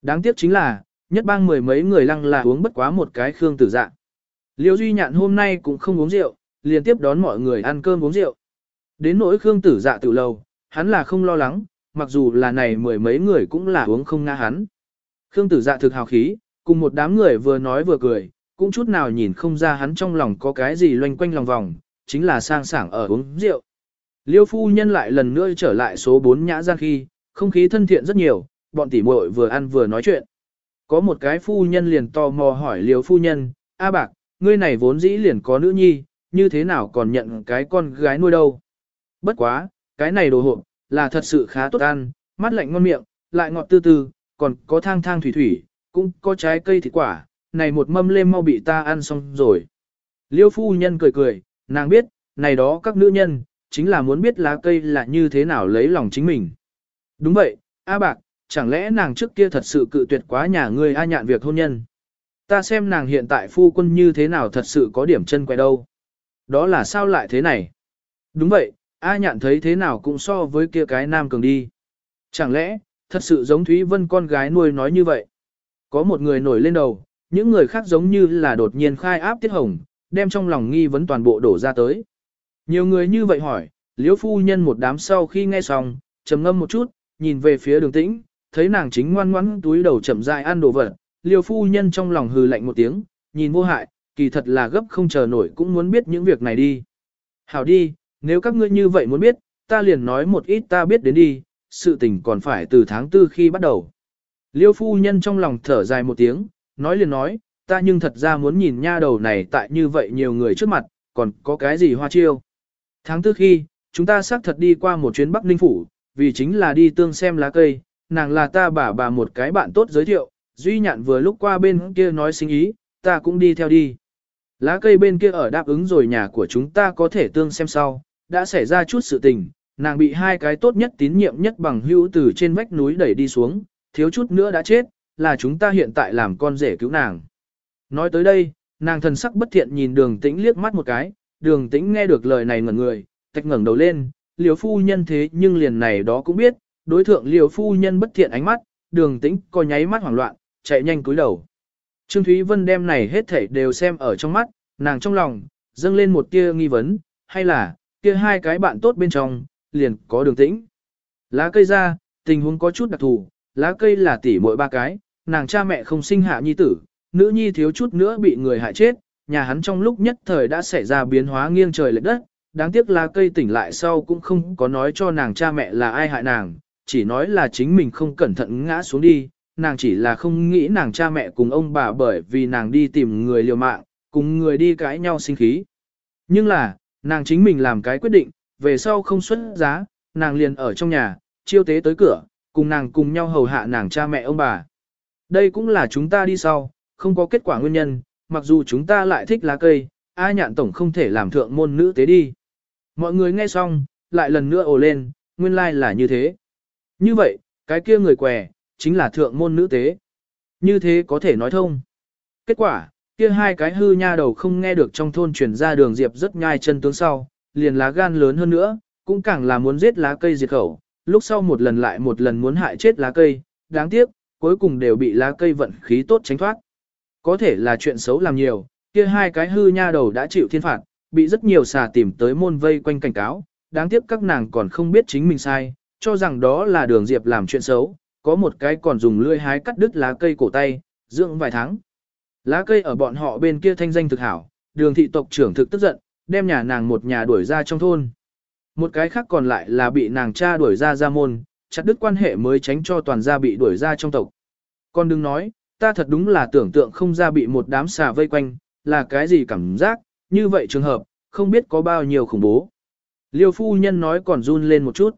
Đáng tiếc chính là, nhất bang mười mấy người lăng là uống bất quá một cái Khương Tử Dạ. Liễu Duy nhạn hôm nay cũng không uống rượu, liên tiếp đón mọi người ăn cơm uống rượu. Đến nỗi Khương Tử Dạ tự lầu, hắn là không lo lắng, mặc dù là này mười mấy người cũng là uống không nga hắn. Khương Tử Dạ thực hào khí, cùng một đám người vừa nói vừa cười, cũng chút nào nhìn không ra hắn trong lòng có cái gì loanh quanh lòng vòng, chính là sang sảng ở uống rượu. Liêu phu nhân lại lần nữa trở lại số 4 nhã gian khi, không khí thân thiện rất nhiều, bọn tỉ muội vừa ăn vừa nói chuyện. Có một cái phu nhân liền tò mò hỏi liêu phu nhân, A bạc, ngươi này vốn dĩ liền có nữ nhi, như thế nào còn nhận cái con gái nuôi đâu. Bất quá, cái này đồ hộp, là thật sự khá tốt ăn, mắt lạnh ngon miệng, lại ngọt tư tư, còn có thang thang thủy thủy, cũng có trái cây thịt quả, này một mâm lên mau bị ta ăn xong rồi. Liêu phu nhân cười cười, nàng biết, này đó các nữ nhân, chính là muốn biết lá cây là như thế nào lấy lòng chính mình. Đúng vậy, A bạc, chẳng lẽ nàng trước kia thật sự cự tuyệt quá nhà ngươi A nhạn việc hôn nhân. Ta xem nàng hiện tại phu quân như thế nào thật sự có điểm chân quay đâu. Đó là sao lại thế này? Đúng vậy, A nhạn thấy thế nào cũng so với kia cái nam cường đi. Chẳng lẽ, thật sự giống Thúy Vân con gái nuôi nói như vậy? Có một người nổi lên đầu, những người khác giống như là đột nhiên khai áp tiết hồng, đem trong lòng nghi vấn toàn bộ đổ ra tới. Nhiều người như vậy hỏi, liễu phu nhân một đám sau khi nghe xong, trầm ngâm một chút, nhìn về phía đường tĩnh, thấy nàng chính ngoan ngoãn túi đầu chậm rãi ăn đồ vật, liễu phu nhân trong lòng hừ lạnh một tiếng, nhìn vô hại, kỳ thật là gấp không chờ nổi cũng muốn biết những việc này đi. Hảo đi, nếu các ngươi như vậy muốn biết, ta liền nói một ít ta biết đến đi, sự tình còn phải từ tháng tư khi bắt đầu. Liêu phu nhân trong lòng thở dài một tiếng, nói liền nói, ta nhưng thật ra muốn nhìn nha đầu này tại như vậy nhiều người trước mặt, còn có cái gì hoa chiêu. Tháng tư khi, chúng ta xác thật đi qua một chuyến Bắc Ninh Phủ, vì chính là đi tương xem lá cây, nàng là ta bà bà một cái bạn tốt giới thiệu, duy nhạn vừa lúc qua bên kia nói sinh ý, ta cũng đi theo đi. Lá cây bên kia ở đáp ứng rồi nhà của chúng ta có thể tương xem sau, đã xảy ra chút sự tình, nàng bị hai cái tốt nhất tín nhiệm nhất bằng hữu từ trên vách núi đẩy đi xuống, thiếu chút nữa đã chết, là chúng ta hiện tại làm con rể cứu nàng. Nói tới đây, nàng thần sắc bất thiện nhìn đường tĩnh liếc mắt một cái, đường tĩnh nghe được lời này ngẩn người, tạch ngẩng đầu lên, liều phu nhân thế nhưng liền này đó cũng biết, đối thượng liều phu nhân bất thiện ánh mắt, đường tĩnh có nháy mắt hoảng loạn, chạy nhanh cúi đầu. Trương Thúy Vân đem này hết thảy đều xem ở trong mắt, nàng trong lòng, dâng lên một tia nghi vấn, hay là, kia hai cái bạn tốt bên trong, liền có đường tĩnh. Lá cây ra, tình huống có chút đặc thù, lá cây là tỷ muội ba cái, nàng cha mẹ không sinh hạ nhi tử, nữ nhi thiếu chút nữa bị người hại chết, nhà hắn trong lúc nhất thời đã xảy ra biến hóa nghiêng trời lệch đất, đáng tiếc lá cây tỉnh lại sau cũng không có nói cho nàng cha mẹ là ai hại nàng, chỉ nói là chính mình không cẩn thận ngã xuống đi, nàng chỉ là không nghĩ nàng cha mẹ cùng ông bà bởi vì nàng đi tìm người liều mạng, cùng người đi cãi nhau sinh khí. Nhưng là, nàng chính mình làm cái quyết định, về sau không xuất giá, nàng liền ở trong nhà, chiêu tế tới cửa, cùng nàng cùng nhau hầu hạ nàng cha mẹ ông bà. Đây cũng là chúng ta đi sau, không có kết quả nguyên nhân, mặc dù chúng ta lại thích lá cây, A nhạn tổng không thể làm thượng môn nữ tế đi. Mọi người nghe xong, lại lần nữa ồ lên, nguyên lai like là như thế. Như vậy, cái kia người què, chính là thượng môn nữ tế. Như thế có thể nói thông. Kết quả, kia hai cái hư nha đầu không nghe được trong thôn truyền ra đường diệp rất nhai chân tướng sau, liền lá gan lớn hơn nữa, cũng càng là muốn giết lá cây diệt khẩu, lúc sau một lần lại một lần muốn hại chết lá cây, đáng tiếc, cuối cùng đều bị lá cây vận khí tốt tránh thoát. Có thể là chuyện xấu làm nhiều, kia hai cái hư nha đầu đã chịu thiên phạt, bị rất nhiều xà tìm tới môn vây quanh cảnh cáo, đáng tiếc các nàng còn không biết chính mình sai, cho rằng đó là đường diệp làm chuyện xấu, có một cái còn dùng lưỡi hái cắt đứt lá cây cổ tay, dưỡng vài tháng. Lá cây ở bọn họ bên kia thanh danh thực hảo, đường thị tộc trưởng thực tức giận, đem nhà nàng một nhà đuổi ra trong thôn. Một cái khác còn lại là bị nàng cha đuổi ra ra môn, chặt đứt quan hệ mới tránh cho toàn gia bị đuổi ra trong tộc. Còn đừng nói, ta thật đúng là tưởng tượng không ra bị một đám xà vây quanh, là cái gì cảm giác, như vậy trường hợp, không biết có bao nhiêu khủng bố. Liêu phu nhân nói còn run lên một chút.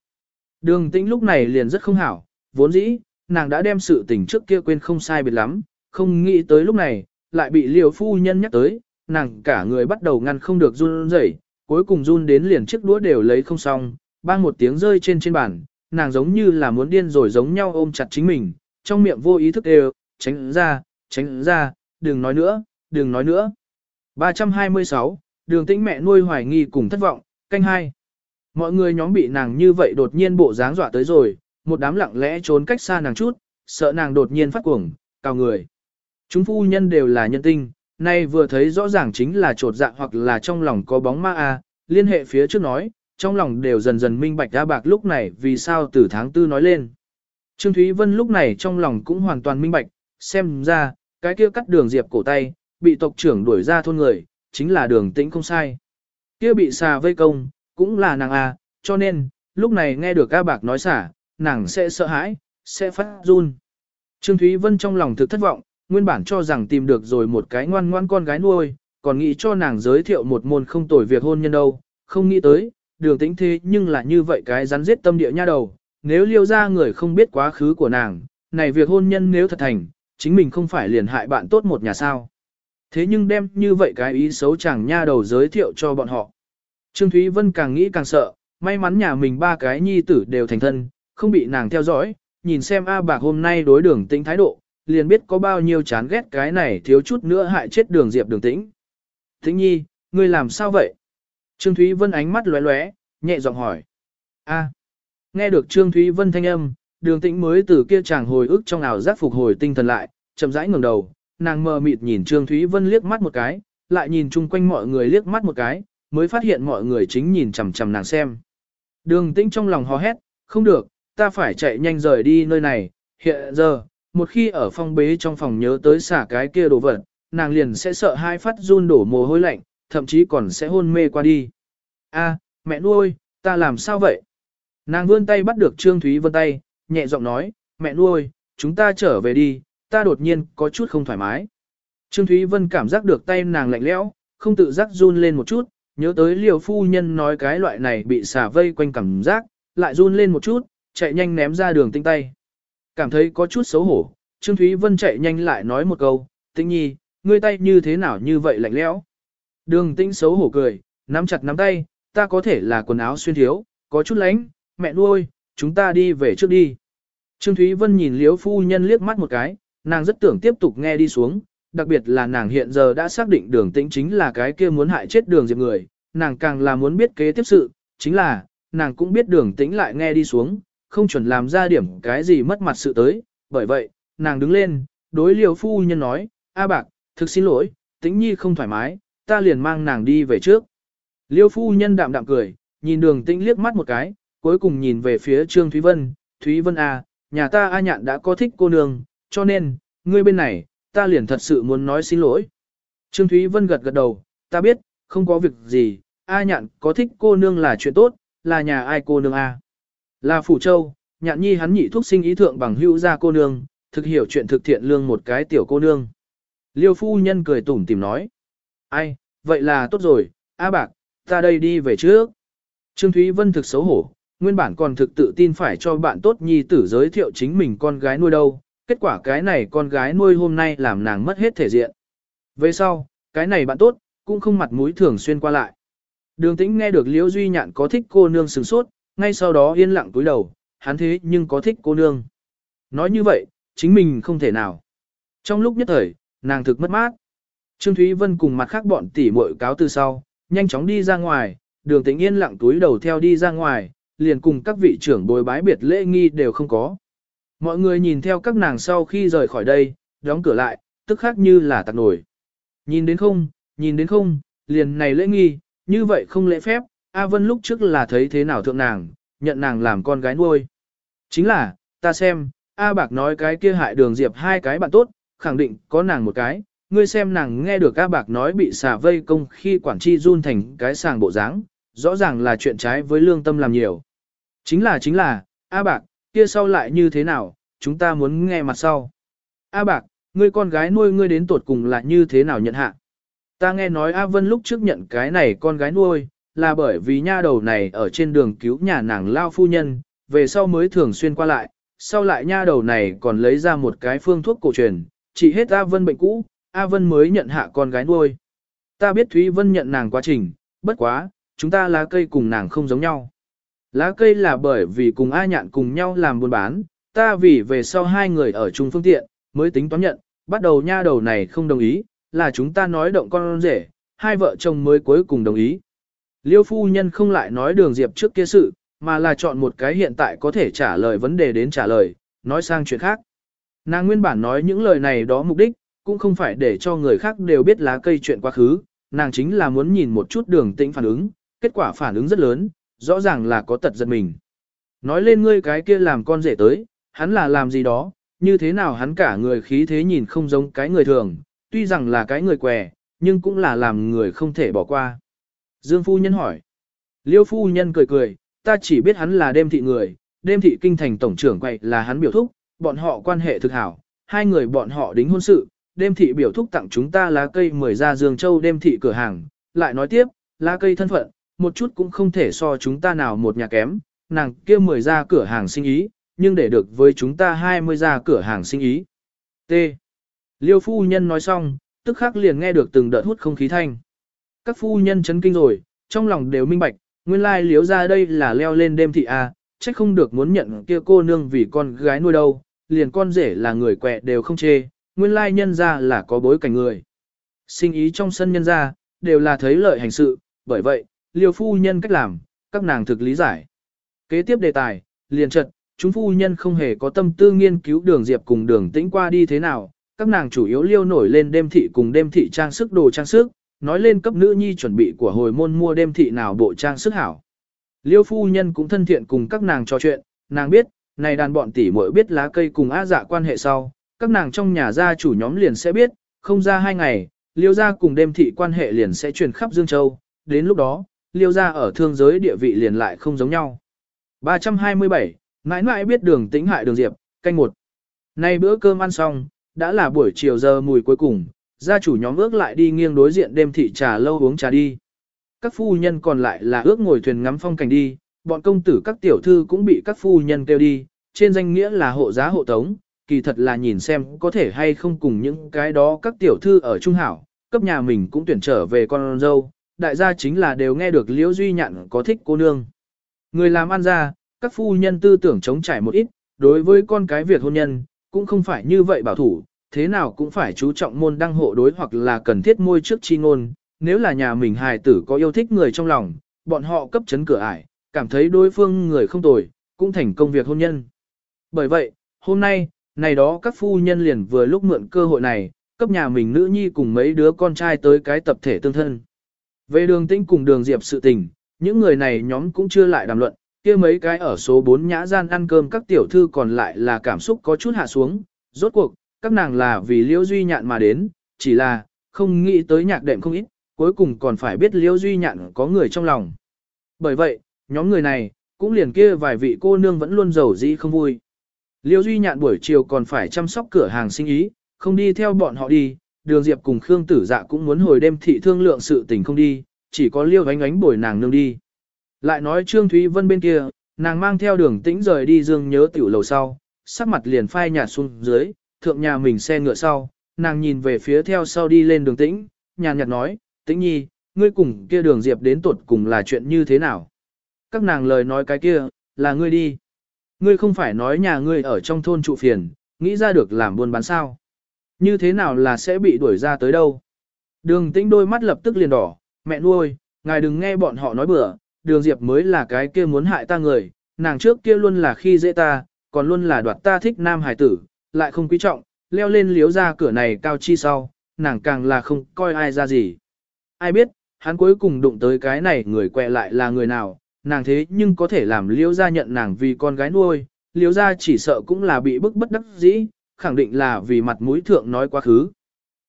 Đường tĩnh lúc này liền rất không hảo, vốn dĩ, nàng đã đem sự tình trước kia quên không sai biệt lắm, không nghĩ tới lúc này, lại bị liều phu nhân nhắc tới, nàng cả người bắt đầu ngăn không được run rẩy, cuối cùng run đến liền chiếc đũa đều lấy không xong, bang một tiếng rơi trên trên bàn, nàng giống như là muốn điên rồi giống nhau ôm chặt chính mình, trong miệng vô ý thức đều, tránh ra, tránh ra, đừng nói nữa, đừng nói nữa. 326, đường tĩnh mẹ nuôi hoài nghi cùng thất vọng, canh hai. Mọi người nhóm bị nàng như vậy đột nhiên bộ dáng dọa tới rồi, một đám lặng lẽ trốn cách xa nàng chút, sợ nàng đột nhiên phát cuồng, cào người. Chúng phu nhân đều là nhân tinh, nay vừa thấy rõ ràng chính là trột dạ hoặc là trong lòng có bóng ma a, liên hệ phía trước nói, trong lòng đều dần dần minh bạch ra bạc lúc này vì sao từ tháng tư nói lên. Trương Thúy Vân lúc này trong lòng cũng hoàn toàn minh bạch, xem ra, cái kia cắt đường diệp cổ tay, bị tộc trưởng đuổi ra thôn người, chính là đường tĩnh không sai. Kia bị xà vây công, cũng là nàng A, cho nên, lúc này nghe được A Bạc nói xả, nàng sẽ sợ hãi, sẽ phát run. Trương Thúy Vân trong lòng thực thất vọng, nguyên bản cho rằng tìm được rồi một cái ngoan ngoan con gái nuôi, còn nghĩ cho nàng giới thiệu một môn không tồi việc hôn nhân đâu, không nghĩ tới, đường tính thế nhưng là như vậy cái rắn giết tâm địa nha đầu, nếu liêu ra người không biết quá khứ của nàng, này việc hôn nhân nếu thật thành, chính mình không phải liền hại bạn tốt một nhà sao. Thế nhưng đem như vậy cái ý xấu chẳng nha đầu giới thiệu cho bọn họ. Trương Thúy Vân càng nghĩ càng sợ, may mắn nhà mình ba cái nhi tử đều thành thân, không bị nàng theo dõi, nhìn xem A Bạc hôm nay đối đường tĩnh thái độ, liền biết có bao nhiêu chán ghét cái này thiếu chút nữa hại chết đường diệp đường tĩnh. Tĩnh nhi, ngươi làm sao vậy? Trương Thúy Vân ánh mắt lóe lóe, nhẹ giọng hỏi. A. Nghe được Trương Thúy Vân thanh âm, đường tĩnh mới từ kia chàng hồi ức trong ảo giác phục hồi tinh thần lại, chậm rãi ngẩng đầu, nàng mờ mịt nhìn Trương Thúy Vân liếc mắt một cái, lại nhìn chung quanh mọi người liếc mắt một cái, mới phát hiện mọi người chính nhìn chằm chằm nàng xem. Đường tĩnh trong lòng hò hét, không được, ta phải chạy nhanh rời đi nơi này, hiện giờ, một khi ở phong bế trong phòng nhớ tới xả cái kia đồ vật, nàng liền sẽ sợ hai phát run đổ mồ hôi lạnh, thậm chí còn sẽ hôn mê qua đi. A, mẹ nuôi, ta làm sao vậy? Nàng vươn tay bắt được Trương Thúy Vân tay, nhẹ giọng nói, mẹ nuôi, chúng ta trở về đi, ta đột nhiên có chút không thoải mái. Trương Thúy Vân cảm giác được tay nàng lạnh lẽo, không tự giác run lên một chút, nhớ tới liều phu nhân nói cái loại này bị xả vây quanh cảm giác, lại run lên một chút, chạy nhanh ném ra đường tinh tay. Cảm thấy có chút xấu hổ, Trương Thúy Vân chạy nhanh lại nói một câu, tinh nhi, ngươi tay như thế nào như vậy lạnh lẽo. Đường tĩnh xấu hổ cười, nắm chặt nắm tay, ta có thể là quần áo xuyên thiếu, có chút lánh, mẹ nuôi, chúng ta đi về trước đi. Trương Thúy Vân nhìn liếu phu nhân liếc mắt một cái, nàng rất tưởng tiếp tục nghe đi xuống, đặc biệt là nàng hiện giờ đã xác định đường tĩnh chính là cái kia muốn hại chết đường diệp người, nàng càng là muốn biết kế tiếp sự, chính là, nàng cũng biết đường tĩnh lại nghe đi xuống, không chuẩn làm ra điểm cái gì mất mặt sự tới, bởi vậy, nàng đứng lên, đối liều phu nhân nói, A bạc, thực xin lỗi, tĩnh nhi không thoải mái, ta liền mang nàng đi về trước. Liêu phu nhân đạm đạm cười, nhìn đường tĩnh liếc mắt một cái, cuối cùng nhìn về phía Trương Thúy Vân, Thúy Vân A, nhà ta A nhạn đã có thích cô nương, cho nên, ngươi bên này, ta liền thật sự muốn nói xin lỗi. Trương Thúy Vân gật gật đầu, ta biết, không có việc gì, A nhạn có thích cô nương là chuyện tốt, là nhà ai cô nương A. Là Phủ Châu, nhạn nhi hắn nhị thuốc sinh ý thượng bằng hữu gia cô nương, thực hiểu chuyện thực thiện lương một cái tiểu cô nương. Liêu phu nhân cười tủm tìm nói. Ai, vậy là tốt rồi, A bạc, ta đây đi về trước. Trương Thúy Vân thực xấu hổ, nguyên bản còn thực tự tin phải cho bạn tốt nhi tử giới thiệu chính mình con gái nuôi đâu, kết quả cái này con gái nuôi hôm nay làm nàng mất hết thể diện. Về sau, cái này bạn tốt, cũng không mặt mũi thường xuyên qua lại. Đường tĩnh nghe được Liễu Duy Nhạn có thích cô nương sừng sốt, ngay sau đó yên lặng cúi đầu, hắn thế nhưng có thích cô nương. Nói như vậy, chính mình không thể nào. Trong lúc nhất thời, nàng thực mất mát. Trương Thúy Vân cùng mặt khác bọn tỷ muội cáo từ sau, nhanh chóng đi ra ngoài, đường tĩnh yên lặng túi đầu theo đi ra ngoài, liền cùng các vị trưởng bồi bái biệt lễ nghi đều không có. Mọi người nhìn theo các nàng sau khi rời khỏi đây, đóng cửa lại, tức khác như là tạc nổi. Nhìn đến không, nhìn đến không, liền này lễ nghi, như vậy không lễ phép, A Vân lúc trước là thấy thế nào thượng nàng, nhận nàng làm con gái nuôi. Chính là, ta xem, A Bạc nói cái kia hại đường diệp hai cái bạn tốt, khẳng định có nàng một cái, ngươi xem nàng nghe được A Bạc nói bị xả vây công khi quản chi run thành cái sàng bộ dáng, rõ ràng là chuyện trái với lương tâm làm nhiều. Chính là chính là, A Bạc, kia sau lại như thế nào, chúng ta muốn nghe mặt sau. A Bạc, ngươi con gái nuôi ngươi đến tuột cùng là như thế nào nhận hạ. Ta nghe nói A Vân lúc trước nhận cái này con gái nuôi, là bởi vì nha đầu này ở trên đường cứu nhà nàng lao phu nhân, về sau mới thường xuyên qua lại, sau lại nha đầu này còn lấy ra một cái phương thuốc cổ truyền, chỉ hết A Vân bệnh cũ, A Vân mới nhận hạ con gái nuôi. Ta biết Thúy Vân nhận nàng quá trình, bất quá, chúng ta lá cây cùng nàng không giống nhau. Lá cây là bởi vì cùng A nhạn cùng nhau làm buôn bán, ta vì về sau hai người ở chung phương tiện, mới tính toán nhận, bắt đầu nha đầu này không đồng ý, là chúng ta nói động con rể, hai vợ chồng mới cuối cùng đồng ý. Liêu phu nhân không lại nói đường diệp trước kia sự, mà là chọn một cái hiện tại có thể trả lời vấn đề đến trả lời, nói sang chuyện khác. Nàng nguyên bản nói những lời này đó mục đích, cũng không phải để cho người khác đều biết lá cây chuyện quá khứ, nàng chính là muốn nhìn một chút đường tĩnh phản ứng, kết quả phản ứng rất lớn, rõ ràng là có tật giật mình. Nói lên ngươi cái kia làm con rể tới, hắn là làm gì đó, như thế nào hắn cả người khí thế nhìn không giống cái người thường, tuy rằng là cái người què, nhưng cũng là làm người không thể bỏ qua. Dương phu nhân hỏi. Liêu phu nhân cười cười, ta chỉ biết hắn là đêm thị người, đêm thị kinh thành tổng trưởng quậy là hắn biểu thúc, bọn họ quan hệ thực hảo, hai người bọn họ đính hôn sự, đêm thị biểu thúc tặng chúng ta lá cây mười ra Dương Châu đêm thị cửa hàng, lại nói tiếp, lá cây thân phận, một chút cũng không thể so chúng ta nào một nhà kém, nàng kia mười ra cửa hàng sinh ý, nhưng để được với chúng ta hai mươi ra cửa hàng sinh ý. T. Liêu phu nhân nói xong, tức khắc liền nghe được từng đợt hút không khí thanh. Các phu nhân chấn kinh rồi, trong lòng đều minh bạch, nguyên lai liếu ra đây là leo lên đêm thị A, à, trách không được muốn nhận kia cô nương vì con gái nuôi đâu, liền con rể là người quẹ đều không chê, nguyên lai nhân ra là có bối cảnh người. Sinh ý trong sân nhân ra, đều là thấy lợi hành sự, bởi vậy, liều phu nhân cách làm, các nàng thực lý giải. Kế tiếp đề tài, liền trật, chúng phu nhân không hề có tâm tư nghiên cứu đường diệp cùng đường tĩnh qua đi thế nào, các nàng chủ yếu liêu nổi lên đêm thị cùng đêm thị trang sức đồ trang sức, nói lên cấp nữ nhi chuẩn bị của hồi môn mua đêm thị nào bộ trang sức hảo. Liêu phu nhân cũng thân thiện cùng các nàng trò chuyện, nàng biết, này đàn bọn tỷ muội biết lá cây cùng á dạ quan hệ sau, các nàng trong nhà gia chủ nhóm liền sẽ biết, không ra hai ngày, liêu gia cùng đêm thị quan hệ liền sẽ truyền khắp Dương Châu, đến lúc đó, liêu gia ở thương giới địa vị liền lại không giống nhau. 327, mãi mãi biết đường tĩnh hại đường diệp, canh một. Nay bữa cơm ăn xong, đã là buổi chiều giờ mùi cuối cùng, gia chủ nhóm ước lại đi nghiêng đối diện đêm thị trà lâu uống trà đi. Các phu nhân còn lại là ước ngồi thuyền ngắm phong cảnh đi, bọn công tử các tiểu thư cũng bị các phu nhân kêu đi, trên danh nghĩa là hộ giá hộ tống, kỳ thật là nhìn xem có thể hay không cùng những cái đó các tiểu thư ở trung hảo, cấp nhà mình cũng tuyển trở về con dâu, đại gia chính là đều nghe được Liễu Duy Nhạn có thích cô nương. Người làm ăn ra, các phu nhân tư tưởng chống trải một ít, đối với con cái việc hôn nhân, cũng không phải như vậy bảo thủ, thế nào cũng phải chú trọng môn đăng hộ đối hoặc là cần thiết môi trước chi ngôn, nếu là nhà mình hài tử có yêu thích người trong lòng, bọn họ cấp chấn cửa ải, cảm thấy đối phương người không tồi, cũng thành công việc hôn nhân. Bởi vậy, hôm nay, này đó các phu nhân liền vừa lúc mượn cơ hội này, cấp nhà mình nữ nhi cùng mấy đứa con trai tới cái tập thể tương thân. Về đường tĩnh cùng đường diệp sự tình, những người này nhóm cũng chưa lại đàm luận, kia mấy cái ở số 4 nhã gian ăn cơm các tiểu thư còn lại là cảm xúc có chút hạ xuống, rốt cuộc, các nàng là vì liễu duy nhạn mà đến, chỉ là, không nghĩ tới nhạc đệm không ít, cuối cùng còn phải biết liễu duy nhạn có người trong lòng. Bởi vậy, nhóm người này, cũng liền kia vài vị cô nương vẫn luôn giàu dĩ không vui. Liễu duy nhạn buổi chiều còn phải chăm sóc cửa hàng sinh ý, không đi theo bọn họ đi, đường diệp cùng Khương tử dạ cũng muốn hồi đêm thị thương lượng sự tình không đi, chỉ có liêu ánh ánh bồi nàng nương đi. Lại nói Trương Thúy Vân bên kia, nàng mang theo đường tĩnh rời đi dương nhớ tiểu lầu sau, sắc mặt liền phai nhạt xuống dưới, thượng nhà mình xe ngựa sau, nàng nhìn về phía theo sau đi lên đường tĩnh, nhàn nhạt nói, tĩnh nhi, ngươi cùng kia đường diệp đến tuột cùng là chuyện như thế nào? Các nàng lời nói cái kia, là ngươi đi. Ngươi không phải nói nhà ngươi ở trong thôn trụ phiền, nghĩ ra được làm buôn bán sao? Như thế nào là sẽ bị đuổi ra tới đâu? Đường tĩnh đôi mắt lập tức liền đỏ, mẹ nuôi, ngài đừng nghe bọn họ nói bừa, đường diệp mới là cái kia muốn hại ta người, nàng trước kia luôn là khi dễ ta, còn luôn là đoạt ta thích nam hải tử, lại không quý trọng, leo lên liếu ra cửa này cao chi sau, nàng càng là không coi ai ra gì. Ai biết, hắn cuối cùng đụng tới cái này người quẹ lại là người nào, nàng thế nhưng có thể làm liếu ra nhận nàng vì con gái nuôi, liếu ra chỉ sợ cũng là bị bức bất đắc dĩ, khẳng định là vì mặt mũi thượng nói quá khứ.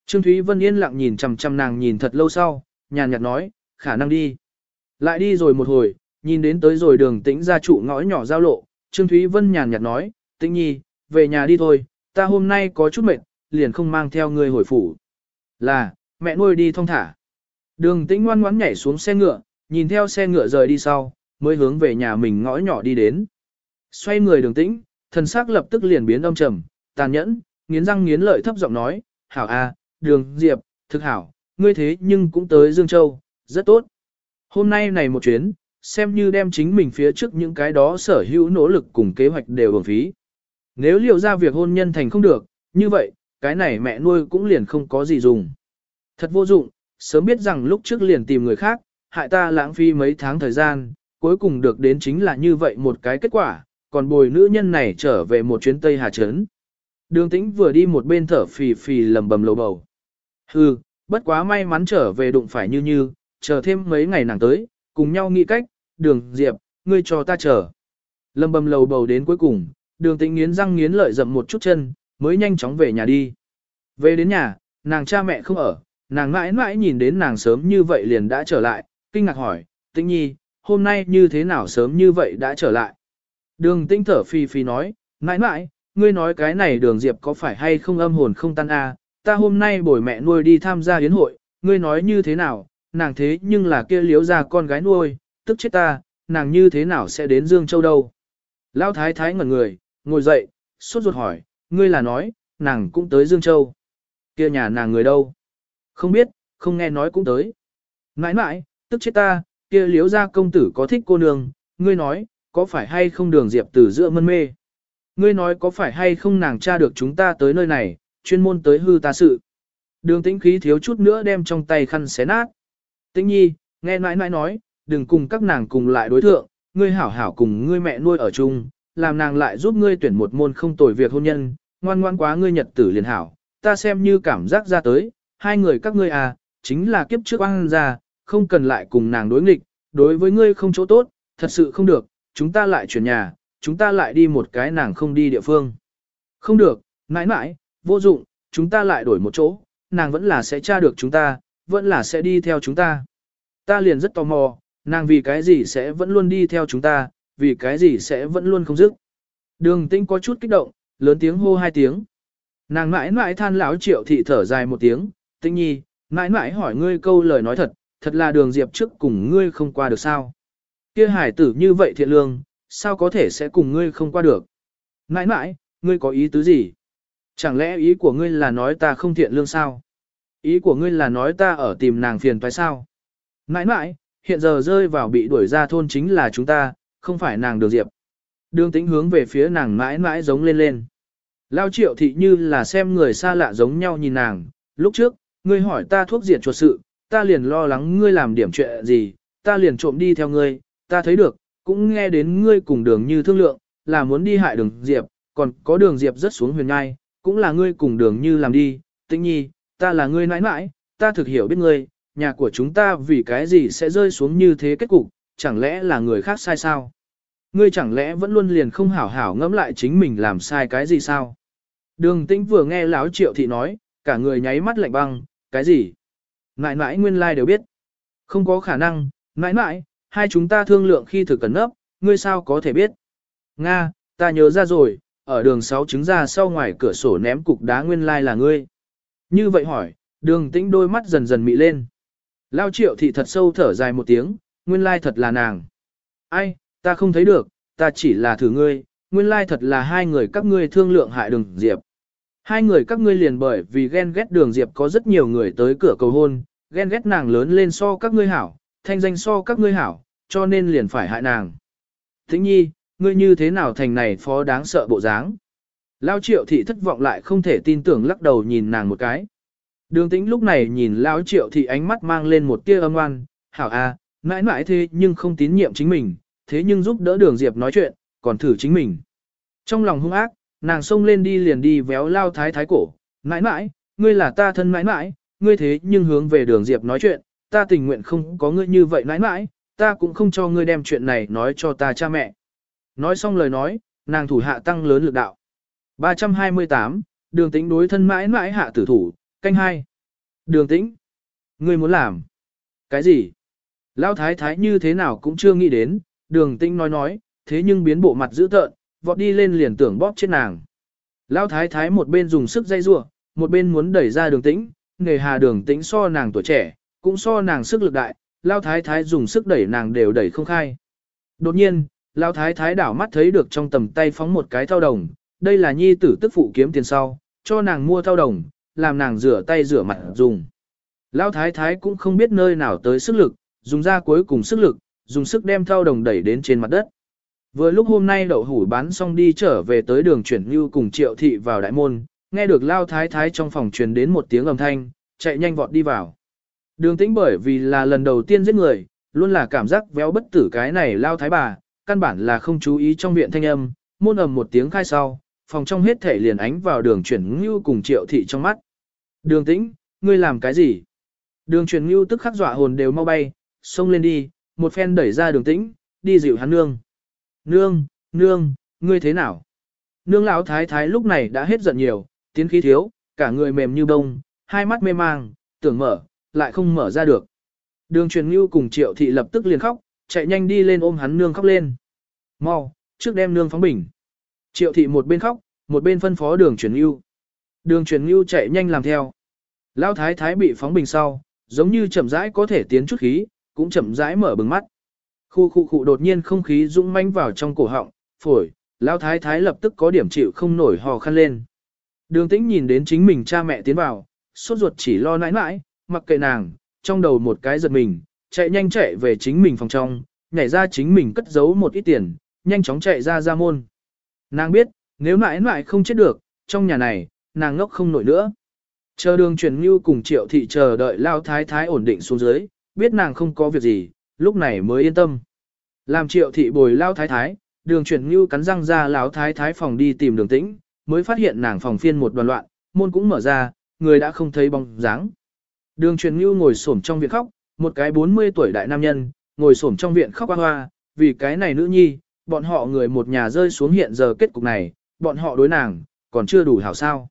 Trương Thúy Vân yên lặng nhìn chằm chằm nàng nhìn thật lâu sau, nhàn nhạt nói, khả năng đi. Lại đi rồi một hồi, nhìn đến tới rồi đường tĩnh ra trụ ngõ nhỏ giao lộ, Trương Thúy Vân nhàn nhạt nói, tĩnh nhi, về nhà đi thôi, ta hôm nay có chút mệt, liền không mang theo người hồi phủ. Là, mẹ nuôi đi thong thả. Đường tĩnh ngoan ngoãn nhảy xuống xe ngựa, nhìn theo xe ngựa rời đi sau, mới hướng về nhà mình ngõ nhỏ đi đến. Xoay người đường tĩnh, thần sắc lập tức liền biến âm trầm, tàn nhẫn, nghiến răng nghiến lợi thấp giọng nói, hảo a, đường, diệp, thực hảo, ngươi thế nhưng cũng tới Dương Châu, rất tốt. Hôm nay này một chuyến, xem như đem chính mình phía trước những cái đó sở hữu nỗ lực cùng kế hoạch đều bổng phí. Nếu liệu ra việc hôn nhân thành không được, như vậy, cái này mẹ nuôi cũng liền không có gì dùng. Thật vô dụng, sớm biết rằng lúc trước liền tìm người khác, hại ta lãng phí mấy tháng thời gian, cuối cùng được đến chính là như vậy một cái kết quả, còn bồi nữ nhân này trở về một chuyến Tây Hà Trấn. Đường tĩnh vừa đi một bên thở phì phì lầm bầm lầu bầu. Hừ, bất quá may mắn trở về đụng phải như như, chờ thêm mấy ngày nàng tới, cùng nhau nghĩ cách, đường diệp, ngươi cho ta chờ. lầm bầm lầu bầu đến cuối cùng, đường tĩnh nghiến răng nghiến lợi dậm một chút chân, mới nhanh chóng về nhà đi. Về đến nhà, nàng cha mẹ không ở, nàng mãi mãi nhìn đến nàng sớm như vậy liền đã trở lại, kinh ngạc hỏi, tĩnh nhi, hôm nay như thế nào sớm như vậy đã trở lại. Đường tĩnh thở phi phi nói, mãi mãi, ngươi nói cái này đường diệp có phải hay không âm hồn không tan a? À? ta hôm nay bồi mẹ nuôi đi tham gia yến hội, ngươi nói như thế nào, nàng thế nhưng là kia liếu ra con gái nuôi, tức chết ta, nàng như thế nào sẽ đến Dương Châu đâu. Lão thái thái ngẩn người, ngồi dậy, sốt ruột hỏi, ngươi là nói, nàng cũng tới Dương Châu. Kia nhà nàng người đâu? Không biết, không nghe nói cũng tới. Nãi nãi, tức chết ta, kia liếu ra công tử có thích cô nương, ngươi nói, có phải hay không đường diệp từ giữa mân mê. Ngươi nói có phải hay không nàng tra được chúng ta tới nơi này, chuyên môn tới hư ta sự. Đường tĩnh khí thiếu chút nữa đem trong tay khăn xé nát. Tĩnh nhi, nghe nãi nãi nói, đừng cùng các nàng cùng lại đối thượng, ngươi hảo hảo cùng ngươi mẹ nuôi ở chung, làm nàng lại giúp ngươi tuyển một môn không tồi việc hôn nhân, ngoan ngoan quá ngươi nhật tử liền hảo, ta xem như cảm giác ra tới, hai người các ngươi à, chính là kiếp trước oan ra, không cần lại cùng nàng đối nghịch, đối với ngươi không chỗ tốt, thật sự không được, chúng ta lại chuyển nhà, chúng ta lại đi một cái nàng không đi địa phương. Không được, mãi mãi, vô dụng, chúng ta lại đổi một chỗ, nàng vẫn là sẽ tra được chúng ta, vẫn là sẽ đi theo chúng ta. Ta liền rất tò mò, nàng vì cái gì sẽ vẫn luôn đi theo chúng ta, vì cái gì sẽ vẫn luôn không dứt. Đường tinh có chút kích động, lớn tiếng hô hai tiếng. Nàng mãi mãi than lão triệu thị thở dài một tiếng, tinh nhi, mãi mãi hỏi ngươi câu lời nói thật, thật là đường diệp trước cùng ngươi không qua được sao. Kia hải tử như vậy thiện lương, sao có thể sẽ cùng ngươi không qua được. Mãi mãi, ngươi có ý tứ gì? Chẳng lẽ ý của ngươi là nói ta không thiện lương sao? Ý của ngươi là nói ta ở tìm nàng phiền phải sao? Nãi nãi, hiện giờ rơi vào bị đuổi ra thôn chính là chúng ta, không phải nàng đường diệp. Đường tĩnh hướng về phía nàng mãi mãi giống lên lên. Lao triệu thị như là xem người xa lạ giống nhau nhìn nàng, lúc trước, ngươi hỏi ta thuốc diệt chuột sự, ta liền lo lắng ngươi làm điểm chuyện gì, ta liền trộm đi theo ngươi, ta thấy được, cũng nghe đến ngươi cùng đường như thương lượng, là muốn đi hại đường diệp, còn có đường diệp rất xuống huyền ngai, cũng là ngươi cùng đường như làm đi, tĩnh nhi, ta là ngươi nãi nãi, ta thực hiểu biết ngươi, nhà của chúng ta vì cái gì sẽ rơi xuống như thế kết cục, chẳng lẽ là người khác sai sao? Ngươi chẳng lẽ vẫn luôn liền không hảo hảo ngẫm lại chính mình làm sai cái gì sao? Đường tĩnh vừa nghe lão triệu thị nói, cả người nháy mắt lạnh băng, cái gì? Nãi nãi nguyên lai like đều biết. Không có khả năng, nãi nãi, hai chúng ta thương lượng khi thử cần nấp, ngươi sao có thể biết? Nga, ta nhớ ra rồi, ở đường 6 trứng ra sau ngoài cửa sổ ném cục đá nguyên lai like là ngươi. Như vậy hỏi, đường tĩnh đôi mắt dần dần mị lên. Lao triệu thị thật sâu thở dài một tiếng, nguyên lai thật là nàng. Ai, ta không thấy được, ta chỉ là thử ngươi, nguyên lai thật là hai người các ngươi thương lượng hại đường Diệp. Hai người các ngươi liền bởi vì ghen ghét đường Diệp có rất nhiều người tới cửa cầu hôn, ghen ghét nàng lớn lên so các ngươi hảo, thanh danh so các ngươi hảo, cho nên liền phải hại nàng. Thính nhi, ngươi như thế nào thành này phó đáng sợ bộ dáng. Lao triệu thị thất vọng lại không thể tin tưởng lắc đầu nhìn nàng một cái. Đường tĩnh lúc này nhìn Lao triệu thị ánh mắt mang lên một tia âm oan, hảo a, à, mãi mãi thế nhưng không tín nhiệm chính mình, thế nhưng giúp đỡ đường Diệp nói chuyện, còn thử chính mình. Trong lòng hung ác, nàng xông lên đi liền đi véo Lao thái thái cổ, mãi mãi, ngươi là ta thân mãi mãi, ngươi thế nhưng hướng về đường Diệp nói chuyện, ta tình nguyện không có ngươi như vậy mãi mãi, ta cũng không cho ngươi đem chuyện này nói cho ta cha mẹ. Nói xong lời nói, nàng thủ hạ tăng lớn lực đạo. 328, đường tĩnh đối thân mãi mãi hạ tử thủ, canh hai. Đường tĩnh, ngươi muốn làm? Cái gì? lao thái thái như thế nào cũng chưa nghĩ đến, đường tĩnh nói nói, thế nhưng biến bộ mặt dữ tợn, vọt đi lên liền tưởng bóp chết nàng. Lão thái thái một bên dùng sức dây rua, một bên muốn đẩy ra đường tĩnh, nghề hà đường tĩnh so nàng tuổi trẻ, cũng so nàng sức lực đại, Lão thái thái dùng sức đẩy nàng đều đẩy không khai. Đột nhiên, Lão thái thái đảo mắt thấy được trong tầm tay phóng một cái thao đồng, đây là nhi tử tức phụ kiếm tiền sau, cho nàng mua thao đồng, làm nàng rửa tay rửa mặt dùng. Lão thái thái cũng không biết nơi nào tới sức lực, dùng ra cuối cùng sức lực, dùng sức đem thao đồng đẩy đến trên mặt đất. Vừa lúc hôm nay đậu hủ bán xong đi trở về tới đường chuyển như cùng triệu thị vào đại môn, nghe được Lao thái thái trong phòng truyền đến một tiếng âm thanh, chạy nhanh vọt đi vào. Đường tĩnh bởi vì là lần đầu tiên giết người, luôn là cảm giác véo bất tử cái này Lao thái bà, căn bản là không chú ý trong viện thanh âm, môn ầm một tiếng khai sau, phòng trong hết thể liền ánh vào đường chuyển như cùng triệu thị trong mắt. Đường tĩnh, ngươi làm cái gì? Đường chuyển như tức khắc dọa hồn đều mau bay, xông lên đi, một phen đẩy ra đường tĩnh, đi dịu hắn nương. Nương, nương, ngươi thế nào? Nương lão thái thái lúc này đã hết giận nhiều, tiến khí thiếu, cả người mềm như bông, hai mắt mê mang, tưởng mở, lại không mở ra được. Đường truyền ngưu cùng triệu thị lập tức liền khóc, chạy nhanh đi lên ôm hắn nương khóc lên. Mau, trước đem nương phóng bình. Triệu thị một bên khóc, một bên phân phó đường truyền ngưu. Đường truyền ngưu chạy nhanh làm theo. Lão thái thái bị phóng bình sau, giống như chậm rãi có thể tiến chút khí, cũng chậm rãi mở bừng mắt. Khu khu khu đột nhiên không khí dũng manh vào trong cổ họng, phổi, lão thái thái lập tức có điểm chịu không nổi hò khăn lên. Đường tĩnh nhìn đến chính mình cha mẹ tiến vào, sốt ruột chỉ lo nãi nãi, mặc kệ nàng, trong đầu một cái giật mình, chạy nhanh chạy về chính mình phòng trong, nhảy ra chính mình cất giấu một ít tiền, nhanh chóng chạy ra ra môn. Nàng biết, nếu nãi nãi không chết được, trong nhà này, nàng ngốc không nổi nữa. Chờ đường truyền như cùng triệu thị chờ đợi lao thái thái ổn định xuống dưới, biết nàng không có việc gì, lúc này mới yên tâm. Làm triệu thị bồi lao thái thái, đường truyền như cắn răng ra lão thái thái phòng đi tìm đường tĩnh, mới phát hiện nàng phòng phiên một đoàn loạn, môn cũng mở ra, người đã không thấy bóng dáng. Đường truyền như ngồi xổm trong viện khóc, một cái 40 tuổi đại nam nhân, ngồi xổm trong viện khóc hoa hoa, vì cái này nữ nhi, bọn họ người một nhà rơi xuống hiện giờ kết cục này, bọn họ đối nàng, còn chưa đủ hảo sao.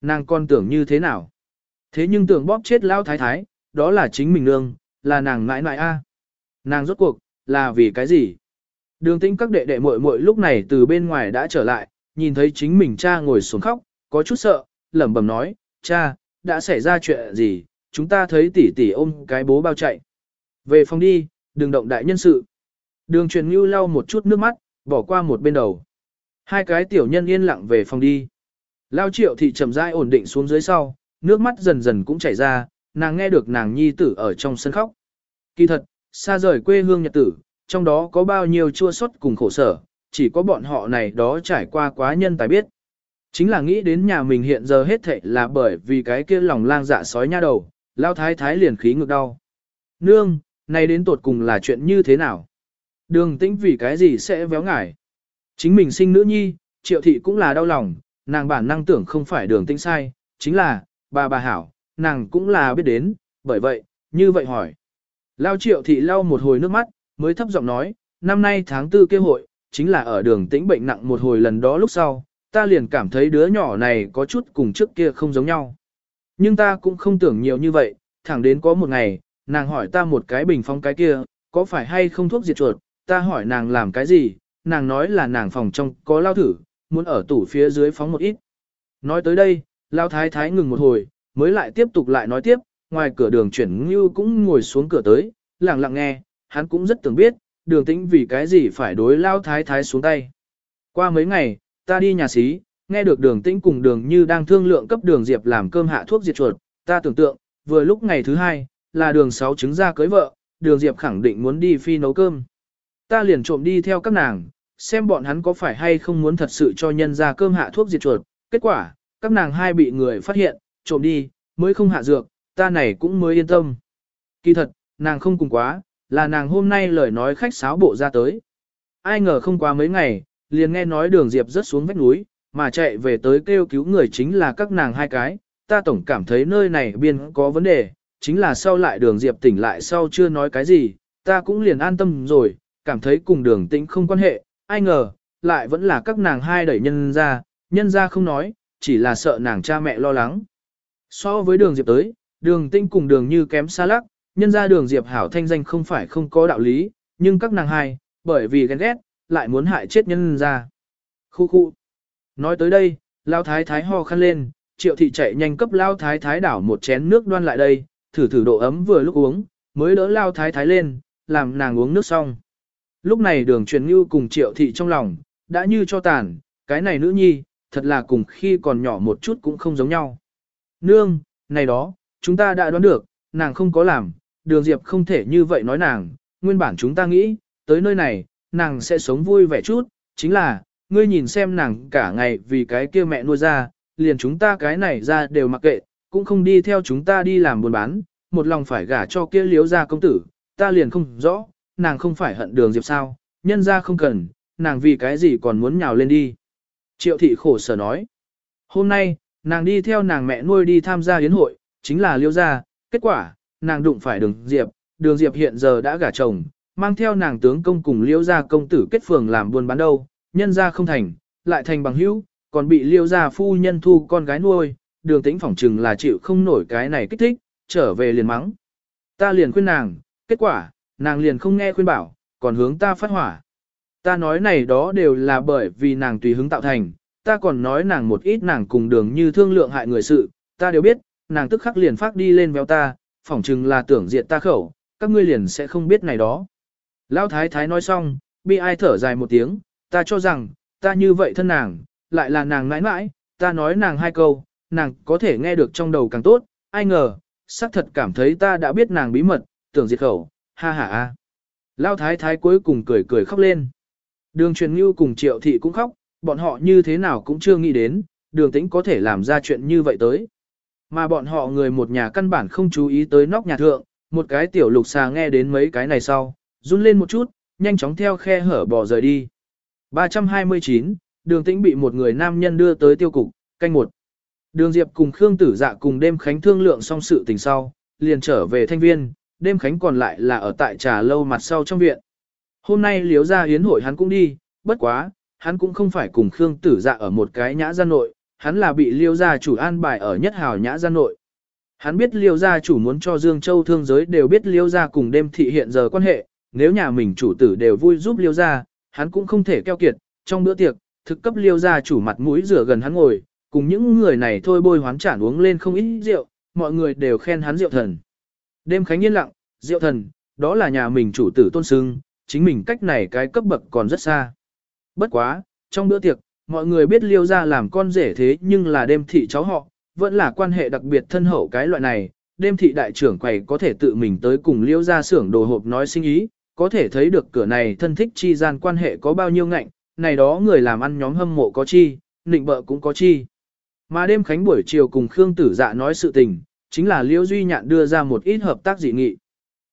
Nàng con tưởng như thế nào? Thế nhưng tưởng bóp chết lao thái thái, đó là chính mình nương, là nàng mãi mãi a. Nàng rốt cuộc, là vì cái gì? Đường tĩnh các đệ đệ muội muội lúc này từ bên ngoài đã trở lại, nhìn thấy chính mình cha ngồi xuống khóc, có chút sợ, lẩm bẩm nói, cha, đã xảy ra chuyện gì, chúng ta thấy tỷ tỷ ôm cái bố bao chạy. Về phòng đi, đừng động đại nhân sự. Đường truyền ngưu lau một chút nước mắt, bỏ qua một bên đầu. Hai cái tiểu nhân yên lặng về phòng đi. Lao triệu thị chậm rãi ổn định xuống dưới sau, nước mắt dần dần cũng chảy ra, nàng nghe được nàng nhi tử ở trong sân khóc. Kỳ thật, xa rời quê hương nhật tử, trong đó có bao nhiêu chua xót cùng khổ sở, chỉ có bọn họ này đó trải qua quá nhân tài biết. Chính là nghĩ đến nhà mình hiện giờ hết thệ là bởi vì cái kia lòng lang dạ sói nha đầu, lao thái thái liền khí ngược đau. Nương, này đến tột cùng là chuyện như thế nào? Đường tĩnh vì cái gì sẽ véo ngải? Chính mình sinh nữ nhi, triệu thị cũng là đau lòng, nàng bản năng tưởng không phải đường tĩnh sai, chính là, bà bà hảo, nàng cũng là biết đến, bởi vậy, như vậy hỏi. Lao triệu thị lau một hồi nước mắt, mới thấp giọng nói, năm nay tháng tư kêu hội, chính là ở đường tĩnh bệnh nặng một hồi lần đó lúc sau, ta liền cảm thấy đứa nhỏ này có chút cùng trước kia không giống nhau. Nhưng ta cũng không tưởng nhiều như vậy, thẳng đến có một ngày, nàng hỏi ta một cái bình phong cái kia, có phải hay không thuốc diệt chuột, ta hỏi nàng làm cái gì, nàng nói là nàng phòng trong có lao thử, muốn ở tủ phía dưới phóng một ít. Nói tới đây, lao thái thái ngừng một hồi, mới lại tiếp tục lại nói tiếp, ngoài cửa đường chuyển như cũng ngồi xuống cửa tới, lặng lặng nghe, hắn cũng rất tưởng biết, đường tĩnh vì cái gì phải đối lao thái thái xuống tay. Qua mấy ngày, ta đi nhà xí, nghe được đường tĩnh cùng đường như đang thương lượng cấp đường diệp làm cơm hạ thuốc diệt chuột, ta tưởng tượng, vừa lúc ngày thứ hai, là đường sáu trứng ra cưới vợ, đường diệp khẳng định muốn đi phi nấu cơm. Ta liền trộm đi theo các nàng, xem bọn hắn có phải hay không muốn thật sự cho nhân ra cơm hạ thuốc diệt chuột, kết quả, các nàng hai bị người phát hiện, trộm đi, mới không hạ dược, ta này cũng mới yên tâm. Kỳ thật, nàng không cùng quá, là nàng hôm nay lời nói khách sáo bộ ra tới. Ai ngờ không qua mấy ngày, liền nghe nói đường Diệp rớt xuống vách núi, mà chạy về tới kêu cứu người chính là các nàng hai cái, ta tổng cảm thấy nơi này biên có vấn đề, chính là sau lại đường Diệp tỉnh lại sau chưa nói cái gì, ta cũng liền an tâm rồi, cảm thấy cùng đường tĩnh không quan hệ, ai ngờ, lại vẫn là các nàng hai đẩy nhân ra, nhân ra không nói, chỉ là sợ nàng cha mẹ lo lắng. So với đường Diệp tới, đường tinh cùng đường như kém xa lắc, nhân ra đường Diệp hảo thanh danh không phải không có đạo lý, nhưng các nàng hai, bởi vì ghen ghét, lại muốn hại chết nhân ra. Khu khu. Nói tới đây, lao thái thái ho khăn lên, triệu thị chạy nhanh cấp lao thái thái đảo một chén nước đoan lại đây, thử thử độ ấm vừa lúc uống, mới đỡ lao thái thái lên, làm nàng uống nước xong. Lúc này đường truyền như cùng triệu thị trong lòng, đã như cho tàn, cái này nữ nhi, thật là cùng khi còn nhỏ một chút cũng không giống nhau. Nương, này đó, chúng ta đã đoán được, nàng không có làm, đường diệp không thể như vậy nói nàng, nguyên bản chúng ta nghĩ, tới nơi này, nàng sẽ sống vui vẻ chút, chính là, ngươi nhìn xem nàng cả ngày vì cái kia mẹ nuôi ra, liền chúng ta cái này ra đều mặc kệ, cũng không đi theo chúng ta đi làm buôn bán, một lòng phải gả cho kia liếu ra công tử, ta liền không rõ, nàng không phải hận đường diệp sao, nhân ra không cần, nàng vì cái gì còn muốn nhào lên đi. Triệu thị khổ sở nói, hôm nay, nàng đi theo nàng mẹ nuôi đi tham gia yến hội, chính là liêu gia, kết quả, nàng đụng phải đường diệp, đường diệp hiện giờ đã gả chồng, mang theo nàng tướng công cùng liêu gia công tử kết phường làm buôn bán đâu, nhân gia không thành, lại thành bằng hữu, còn bị liêu gia phu nhân thu con gái nuôi, đường tĩnh phỏng chừng là chịu không nổi cái này kích thích, trở về liền mắng. Ta liền khuyên nàng, kết quả, nàng liền không nghe khuyên bảo, còn hướng ta phát hỏa. Ta nói này đó đều là bởi vì nàng tùy hứng tạo thành, ta còn nói nàng một ít nàng cùng đường như thương lượng hại người sự, ta đều biết, nàng tức khắc liền phát đi lên véo ta, phỏng chừng là tưởng diện ta khẩu, các ngươi liền sẽ không biết này đó. Lão thái thái nói xong, bi ai thở dài một tiếng, ta cho rằng, ta như vậy thân nàng, lại là nàng mãi mãi, ta nói nàng hai câu, nàng có thể nghe được trong đầu càng tốt, ai ngờ, xác thật cảm thấy ta đã biết nàng bí mật, tưởng diệt khẩu, ha ha a. Lão thái thái cuối cùng cười cười khóc lên. Đường truyền như cùng triệu thị cũng khóc, bọn họ như thế nào cũng chưa nghĩ đến, đường tĩnh có thể làm ra chuyện như vậy tới. Mà bọn họ người một nhà căn bản không chú ý tới nóc nhà thượng, một cái tiểu lục xà nghe đến mấy cái này sau, run lên một chút, nhanh chóng theo khe hở bỏ rời đi. 329, đường tĩnh bị một người nam nhân đưa tới tiêu cục, canh một. Đường Diệp cùng Khương Tử Dạ cùng đêm khánh thương lượng xong sự tình sau, liền trở về thanh viên, đêm khánh còn lại là ở tại trà lâu mặt sau trong viện. Hôm nay liếu ra hiến hội hắn cũng đi, bất quá, hắn cũng không phải cùng Khương Tử Dạ ở một cái nhã gian nội, hắn là bị liêu gia chủ an bài ở nhất hào nhã gian nội. Hắn biết liêu gia chủ muốn cho Dương Châu thương giới đều biết liêu gia cùng đêm thị hiện giờ quan hệ, nếu nhà mình chủ tử đều vui giúp liêu gia, hắn cũng không thể keo kiệt, trong bữa tiệc, thực cấp liêu gia chủ mặt mũi rửa gần hắn ngồi, cùng những người này thôi bôi hoán chản uống lên không ít rượu, mọi người đều khen hắn rượu thần. Đêm khánh yên lặng, rượu thần, đó là nhà mình chủ tử tôn sưng, chính mình cách này cái cấp bậc còn rất xa. Bất quá, trong bữa tiệc, mọi người biết liêu ra làm con rể thế nhưng là đêm thị cháu họ, vẫn là quan hệ đặc biệt thân hậu cái loại này, đêm thị đại trưởng quầy có thể tự mình tới cùng liêu ra xưởng đồ hộp nói sinh ý, có thể thấy được cửa này thân thích chi gian quan hệ có bao nhiêu ngạnh, này đó người làm ăn nhóm hâm mộ có chi, nịnh bợ cũng có chi. Mà đêm khánh buổi chiều cùng Khương Tử Dạ nói sự tình, chính là Liễu Duy Nhạn đưa ra một ít hợp tác dị nghị.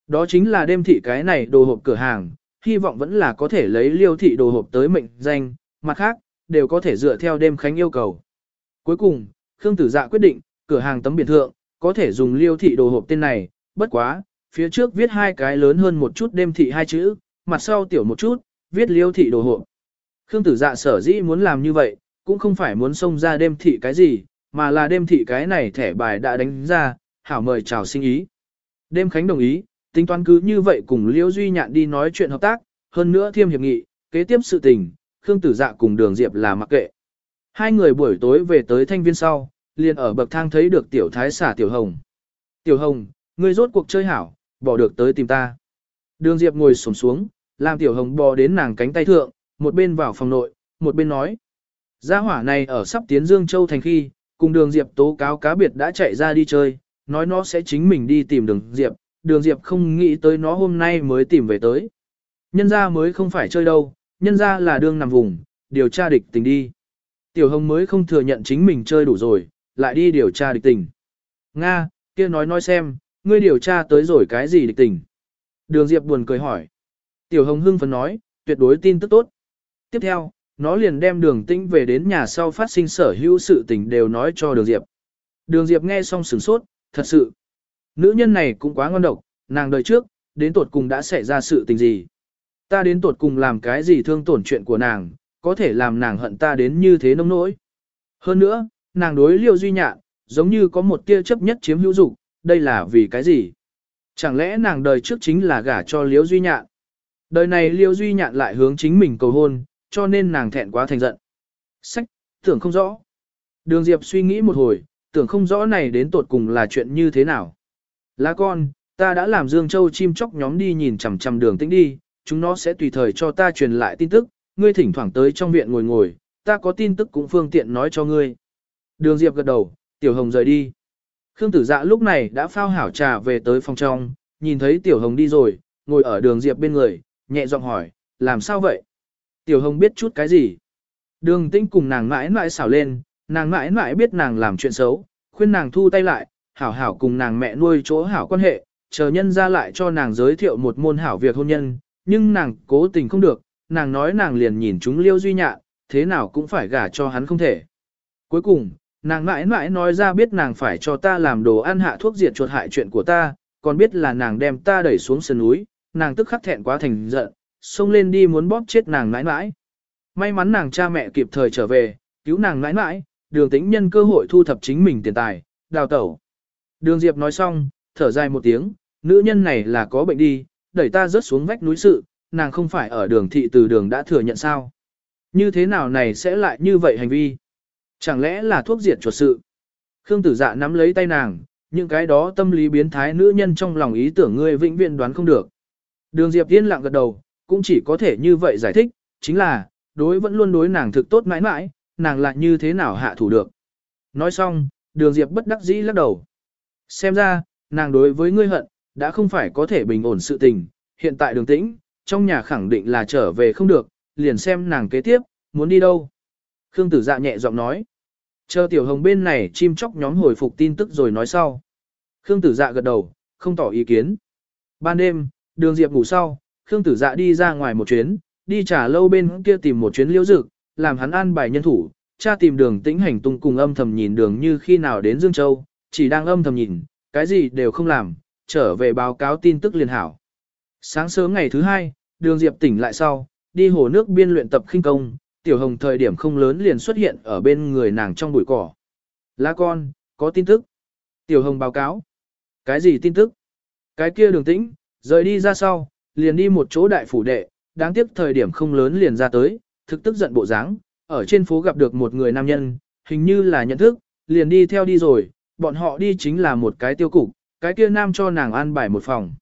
Đó chính là đêm thị cái này đồ hộp cửa hàng, hy vọng vẫn là có thể lấy liêu thị đồ hộp tới mệnh danh, mặt khác, đều có thể dựa theo đêm khánh yêu cầu. Cuối cùng, Khương Tử Dạ quyết định, cửa hàng tấm biển thượng, có thể dùng liêu thị đồ hộp tên này, bất quá, phía trước viết hai cái lớn hơn một chút đêm thị hai chữ, mặt sau tiểu một chút, viết liêu thị đồ hộp. Khương Tử Dạ sở dĩ muốn làm như vậy, cũng không phải muốn xông ra đêm thị cái gì, mà là đêm thị cái này thẻ bài đã đánh ra, hảo mời chào sinh ý. Đêm Khánh đồng ý, tính toán cứ như vậy cùng Liễu Duy Nhạn đi nói chuyện hợp tác, hơn nữa thiêm hiệp nghị, kế tiếp sự tình, Khương Tử Dạ cùng Đường Diệp là mặc kệ. Hai người buổi tối về tới thanh viên sau, liền ở bậc thang thấy được tiểu thái xả tiểu hồng. Tiểu hồng, ngươi rốt cuộc chơi hảo, bỏ được tới tìm ta. Đường Diệp ngồi sổm xuống, làm tiểu hồng bò đến nàng cánh tay thượng, một bên vào phòng nội, một bên nói. Gia hỏa này ở sắp tiến Dương Châu thành khi, cùng đường Diệp tố cáo cá biệt đã chạy ra đi chơi, nói nó sẽ chính mình đi tìm đường Diệp, đường Diệp không nghĩ tới nó hôm nay mới tìm về tới. Nhân ra mới không phải chơi đâu, nhân ra là đương nằm vùng, điều tra địch tình đi. Tiểu Hồng mới không thừa nhận chính mình chơi đủ rồi, lại đi điều tra địch tình. Nga, kia nói nói xem, ngươi điều tra tới rồi cái gì địch tình. Đường Diệp buồn cười hỏi. Tiểu Hồng hưng phấn nói, tuyệt đối tin tức tốt. Tiếp theo, nó liền đem đường tĩnh về đến nhà sau phát sinh sở hữu sự tình đều nói cho đường Diệp. Đường Diệp nghe xong sửng sốt, thật sự. Nữ nhân này cũng quá ngon độc, nàng đời trước, đến tuột cùng đã xảy ra sự tình gì. Ta đến tột cùng làm cái gì thương tổn chuyện của nàng, có thể làm nàng hận ta đến như thế nông nỗi. Hơn nữa, nàng đối liêu duy nhạn, giống như có một tia chấp nhất chiếm hữu dục, đây là vì cái gì? Chẳng lẽ nàng đời trước chính là gả cho liêu duy nhạn? Đời này liêu duy nhạn lại hướng chính mình cầu hôn, cho nên nàng thẹn quá thành giận. Sách, tưởng không rõ. Đường Diệp suy nghĩ một hồi, tưởng không rõ này đến tột cùng là chuyện như thế nào. Lá con, ta đã làm Dương Châu chim chóc nhóm đi nhìn chằm chằm đường tĩnh đi, chúng nó sẽ tùy thời cho ta truyền lại tin tức, ngươi thỉnh thoảng tới trong viện ngồi ngồi, ta có tin tức cũng phương tiện nói cho ngươi. Đường Diệp gật đầu, Tiểu Hồng rời đi. Khương Tử Dạ lúc này đã phao hảo trà về tới phòng trong, nhìn thấy Tiểu Hồng đi rồi, ngồi ở đường Diệp bên người, nhẹ giọng hỏi, làm sao vậy? Tiểu Hồng biết chút cái gì? Đường tĩnh cùng nàng mãi mãi xảo lên, nàng mãi mãi biết nàng làm chuyện xấu, khuyên nàng thu tay lại, hảo hảo cùng nàng mẹ nuôi chỗ hảo quan hệ, chờ nhân ra lại cho nàng giới thiệu một môn hảo việc hôn nhân, nhưng nàng cố tình không được, nàng nói nàng liền nhìn chúng liêu duy nhạ, thế nào cũng phải gả cho hắn không thể. Cuối cùng, nàng mãi mãi nói ra biết nàng phải cho ta làm đồ ăn hạ thuốc diệt chuột hại chuyện của ta, còn biết là nàng đem ta đẩy xuống sườn núi, nàng tức khắc thẹn quá thành giận, xông lên đi muốn bóp chết nàng mãi mãi. May mắn nàng cha mẹ kịp thời trở về, cứu nàng mãi mãi, đường tĩnh nhân cơ hội thu thập chính mình tiền tài, đào tẩu. Đường Diệp nói xong, thở dài một tiếng, nữ nhân này là có bệnh đi, đẩy ta rớt xuống vách núi sự, nàng không phải ở đường thị từ đường đã thừa nhận sao. Như thế nào này sẽ lại như vậy hành vi? Chẳng lẽ là thuốc diệt chuột sự? Khương tử dạ nắm lấy tay nàng, những cái đó tâm lý biến thái nữ nhân trong lòng ý tưởng ngươi vĩnh viễn đoán không được. Đường Diệp yên lặng gật đầu, cũng chỉ có thể như vậy giải thích, chính là, đối vẫn luôn đối nàng thực tốt mãi mãi, nàng lại như thế nào hạ thủ được. Nói xong, đường Diệp bất đắc dĩ lắc đầu. Xem ra, nàng đối với ngươi hận, đã không phải có thể bình ổn sự tình, hiện tại đường tĩnh, trong nhà khẳng định là trở về không được, liền xem nàng kế tiếp, muốn đi đâu. Khương tử dạ nhẹ giọng nói. Chờ tiểu hồng bên này chim chóc nhóm hồi phục tin tức rồi nói sau. Khương tử dạ gật đầu, không tỏ ý kiến. Ban đêm, đường Diệp ngủ sau, Khương tử dạ đi ra ngoài một chuyến, đi trả lâu bên kia tìm một chuyến liễu dực, làm hắn an bài nhân thủ, cha tìm đường tĩnh hành tung cùng âm thầm nhìn đường như khi nào đến Dương Châu, chỉ đang âm thầm nhìn, cái gì đều không làm, trở về báo cáo tin tức liền hảo. Sáng sớm ngày thứ hai, đường Diệp tỉnh lại sau, đi hồ nước biên luyện tập khinh công, tiểu hồng thời điểm không lớn liền xuất hiện ở bên người nàng trong bụi cỏ. Lá con, có tin tức. Tiểu hồng báo cáo. Cái gì tin tức? Cái kia đường tĩnh, rời đi ra sau, liền đi một chỗ đại phủ đệ, đáng tiếc thời điểm không lớn liền ra tới, thực tức giận bộ dáng, ở trên phố gặp được một người nam nhân, hình như là nhận thức, liền đi theo đi rồi, bọn họ đi chính là một cái tiêu cục, cái kia nam cho nàng an bài một phòng.